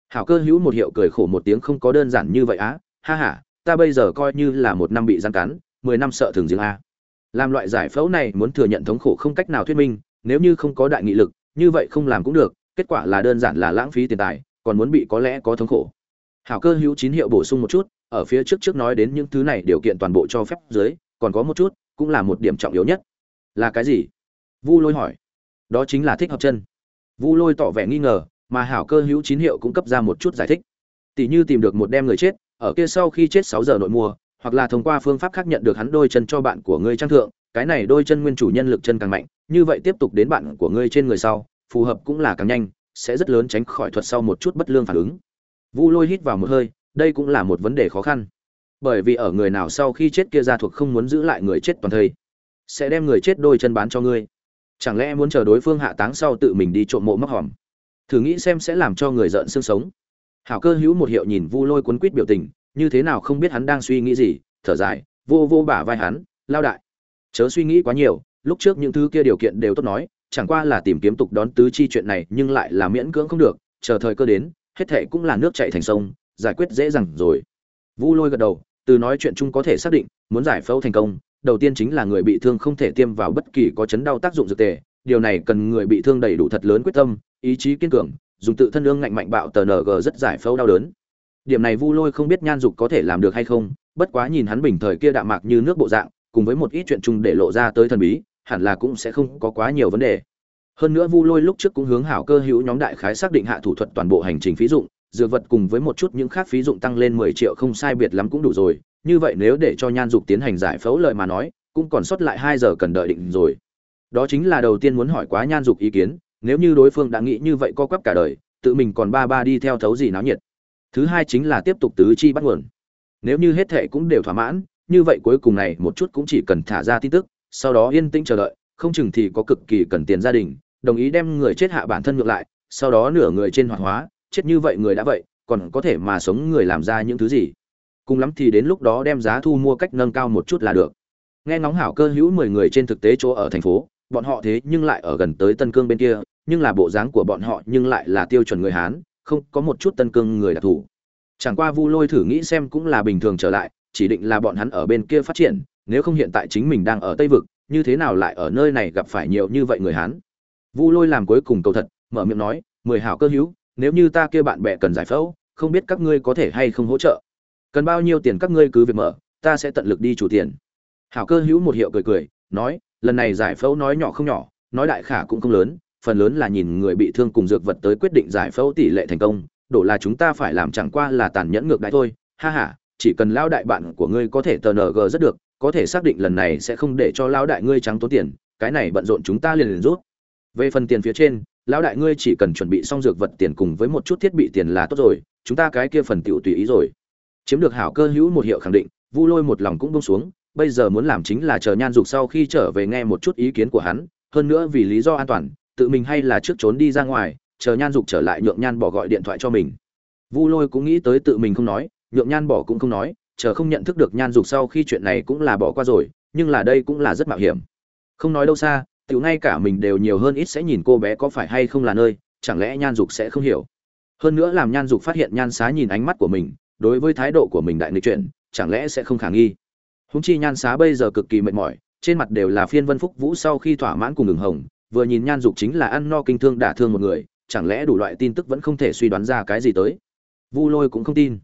Hảo cơ hữu một hiệu cười khổ một tiếng không có đơn giản như vậy á. Ha ha, ta bây giờ coi như là một năm bị gian cắn, mười năm sợ thường dương a. Làm loại giải phẫu này muốn thừa nhận thống khổ không cách nào thuyết minh, nếu như không có đại nghị lực, như vậy không làm cũng được, kết quả là đơn giản là lãng phí tiền tài, còn muốn bị có lẽ có thống khổ. Hảo cơ hữu chín hiệu bổ sung một chút, ở phía trước trước nói đến những thứ này điều kiện toàn bộ cho phép dưới, còn có một chút cũng là một điểm trọng yếu nhất. Là cái gì? Vu lôi hỏi. Đó chính là thích hợp chân. Vu lôi tỏ vẻ nghi ngờ, mà hảo cơ hữu chín hiệu cũng cấp ra một chút giải thích. Tỷ như tìm được một đem người chết, ở kia sau khi chết sáu giờ nội mua hoặc là thông qua phương pháp khác nhận được hắn đôi chân cho bạn của ngươi trang thượng, cái này đôi chân nguyên chủ nhân lực chân càng mạnh, như vậy tiếp tục đến bạn của ngươi trên người sau, phù hợp cũng là càng nhanh, sẽ rất lớn tránh khỏi thuật sau một chút bất lương phản ứng. Vu lôi hít vào một hơi, đây cũng là một vấn đề khó khăn bởi vì ở người nào sau khi chết kia gia thuộc không muốn giữ lại người chết toàn thây, sẽ đem người chết đôi chân bán cho ngươi. Chẳng lẽ muốn chờ đối phương hạ táng sau tự mình đi trộm mộ móc hòm? Thử nghĩ xem sẽ làm cho người giận xương sống. Hảo cơ hữu một hiệu nhìn vu lôi cuốn quýt biểu tình, như thế nào không biết hắn đang suy nghĩ gì, thở dài, vô vô bả vai hắn, lao đại, chớ suy nghĩ quá nhiều, lúc trước những thứ kia điều kiện đều tốt nói, chẳng qua là tìm kiếm tục đón tứ chi chuyện này nhưng lại là miễn cưỡng không được, chờ thời cơ đến, hết thệ cũng là nước chảy thành sông, giải quyết dễ dàng rồi vu lôi gật đầu, từ nói chuyện chung có thể xác định, muốn giải phẫu thành công, đầu tiên chính là người bị thương không thể tiêm vào bất kỳ có chấn đau tác dụng dược tề, điều này cần người bị thương đầy đủ thật lớn quyết tâm, ý chí kiên cường, dùng tự thân ương ngạnh mạnh bạo tờ ng rất giải phẫu đau đớn. Điểm này vu lôi không biết nhan dục có thể làm được hay không, bất quá nhìn hắn bình thời kia đạm mạc như nước bộ dạng, cùng với một ít chuyện chung để lộ ra tới thần bí, hẳn là cũng sẽ không có quá nhiều vấn đề. Hơn nữa vu lôi lúc trước cũng hướng hảo cơ hữu nhóm đại khái xác định hạ thủ thuật toàn bộ hành trình phí dụng dược vật cùng với một chút những khác phí dụng tăng lên mười triệu không sai biệt lắm cũng đủ rồi. Như vậy nếu để cho nhan dục tiến hành giải phẫu lợi mà nói, cũng còn sót lại hai giờ cần đợi định rồi. Đó chính là đầu tiên muốn hỏi quá nhan dục ý kiến, nếu như đối phương đã nghĩ như vậy co quắp cả đời, tự mình còn ba ba đi theo thấu gì náo nhiệt. Thứ hai chính là tiếp tục tứ chi bắt nguồn. Nếu như hết thệ cũng đều thỏa mãn, như vậy cuối cùng này một chút cũng chỉ cần thả ra tin tức, sau đó yên tĩnh chờ đợi, không chừng thì có cực kỳ cần tiền gia đình, đồng ý đem người chết hạ bản thân ngược lại, sau đó nửa người trên hoạt hóa chết như vậy người đã vậy, còn có thể mà sống người làm ra những thứ gì? Cùng lắm thì đến lúc đó đem giá thu mua cách nâng cao một chút là được. Nghe ngóng hảo cơ hữu mười người trên thực tế chỗ ở thành phố, bọn họ thế nhưng lại ở gần tới tân cương bên kia, nhưng là bộ dáng của bọn họ nhưng lại là tiêu chuẩn người hán, không có một chút tân cương người đặc thù. Chẳng qua vu lôi thử nghĩ xem cũng là bình thường trở lại, chỉ định là bọn hắn ở bên kia phát triển, nếu không hiện tại chính mình đang ở tây vực, như thế nào lại ở nơi này gặp phải nhiều như vậy người hán? Vu lôi làm cuối cùng cầu thật, mở miệng nói, mười hảo cơ hữu nếu như ta kia bạn bè cần giải phẫu, không biết các ngươi có thể hay không hỗ trợ. Cần bao nhiêu tiền các ngươi cứ việc mở, ta sẽ tận lực đi chủ tiền. Hảo cơ hữu một hiệu cười cười, nói, lần này giải phẫu nói nhỏ không nhỏ, nói đại khả cũng không lớn, phần lớn là nhìn người bị thương cùng dược vật tới quyết định giải phẫu tỷ lệ thành công, đổ là chúng ta phải làm chẳng qua là tàn nhẫn ngược đãi thôi. Ha ha, chỉ cần lao đại bạn của ngươi có thể tờ ng rất được, có thể xác định lần này sẽ không để cho lao đại ngươi trắng tốn tiền, cái này bận rộn chúng ta liền liền rút. Về phần tiền phía trên lão đại ngươi chỉ cần chuẩn bị xong dược vật tiền cùng với một chút thiết bị tiền là tốt rồi, chúng ta cái kia phần tiểu tùy ý rồi. Chiếm được hảo cơ hữu một hiệu khẳng định, vu lôi một lòng cũng bông xuống, bây giờ muốn làm chính là chờ nhan dục sau khi trở về nghe một chút ý kiến của hắn, hơn nữa vì lý do an toàn, tự mình hay là trước trốn đi ra ngoài, chờ nhan dục trở lại nhượng nhan bỏ gọi điện thoại cho mình. Vu lôi cũng nghĩ tới tự mình không nói, nhượng nhan bỏ cũng không nói, chờ không nhận thức được nhan dục sau khi chuyện này cũng là bỏ qua rồi, nhưng là đây cũng là rất mạo hiểm. Không nói đâu xa tiểu ngay cả mình đều nhiều hơn ít sẽ nhìn cô bé có phải hay không là nơi, chẳng lẽ nhan dục sẽ không hiểu? Hơn nữa làm nhan dục phát hiện nhan xá nhìn ánh mắt của mình, đối với thái độ của mình đại nghịch chuyện chẳng lẽ sẽ không khả nghi? Húng chi nhan xá bây giờ cực kỳ mệt mỏi, trên mặt đều là phiên vân phúc vũ sau khi thỏa mãn cùng ngừng hồng, vừa nhìn nhan dục chính là ăn no kinh thương đả thương một người, chẳng lẽ đủ loại tin tức vẫn không thể suy đoán ra cái gì tới? Vu lôi cũng không tin.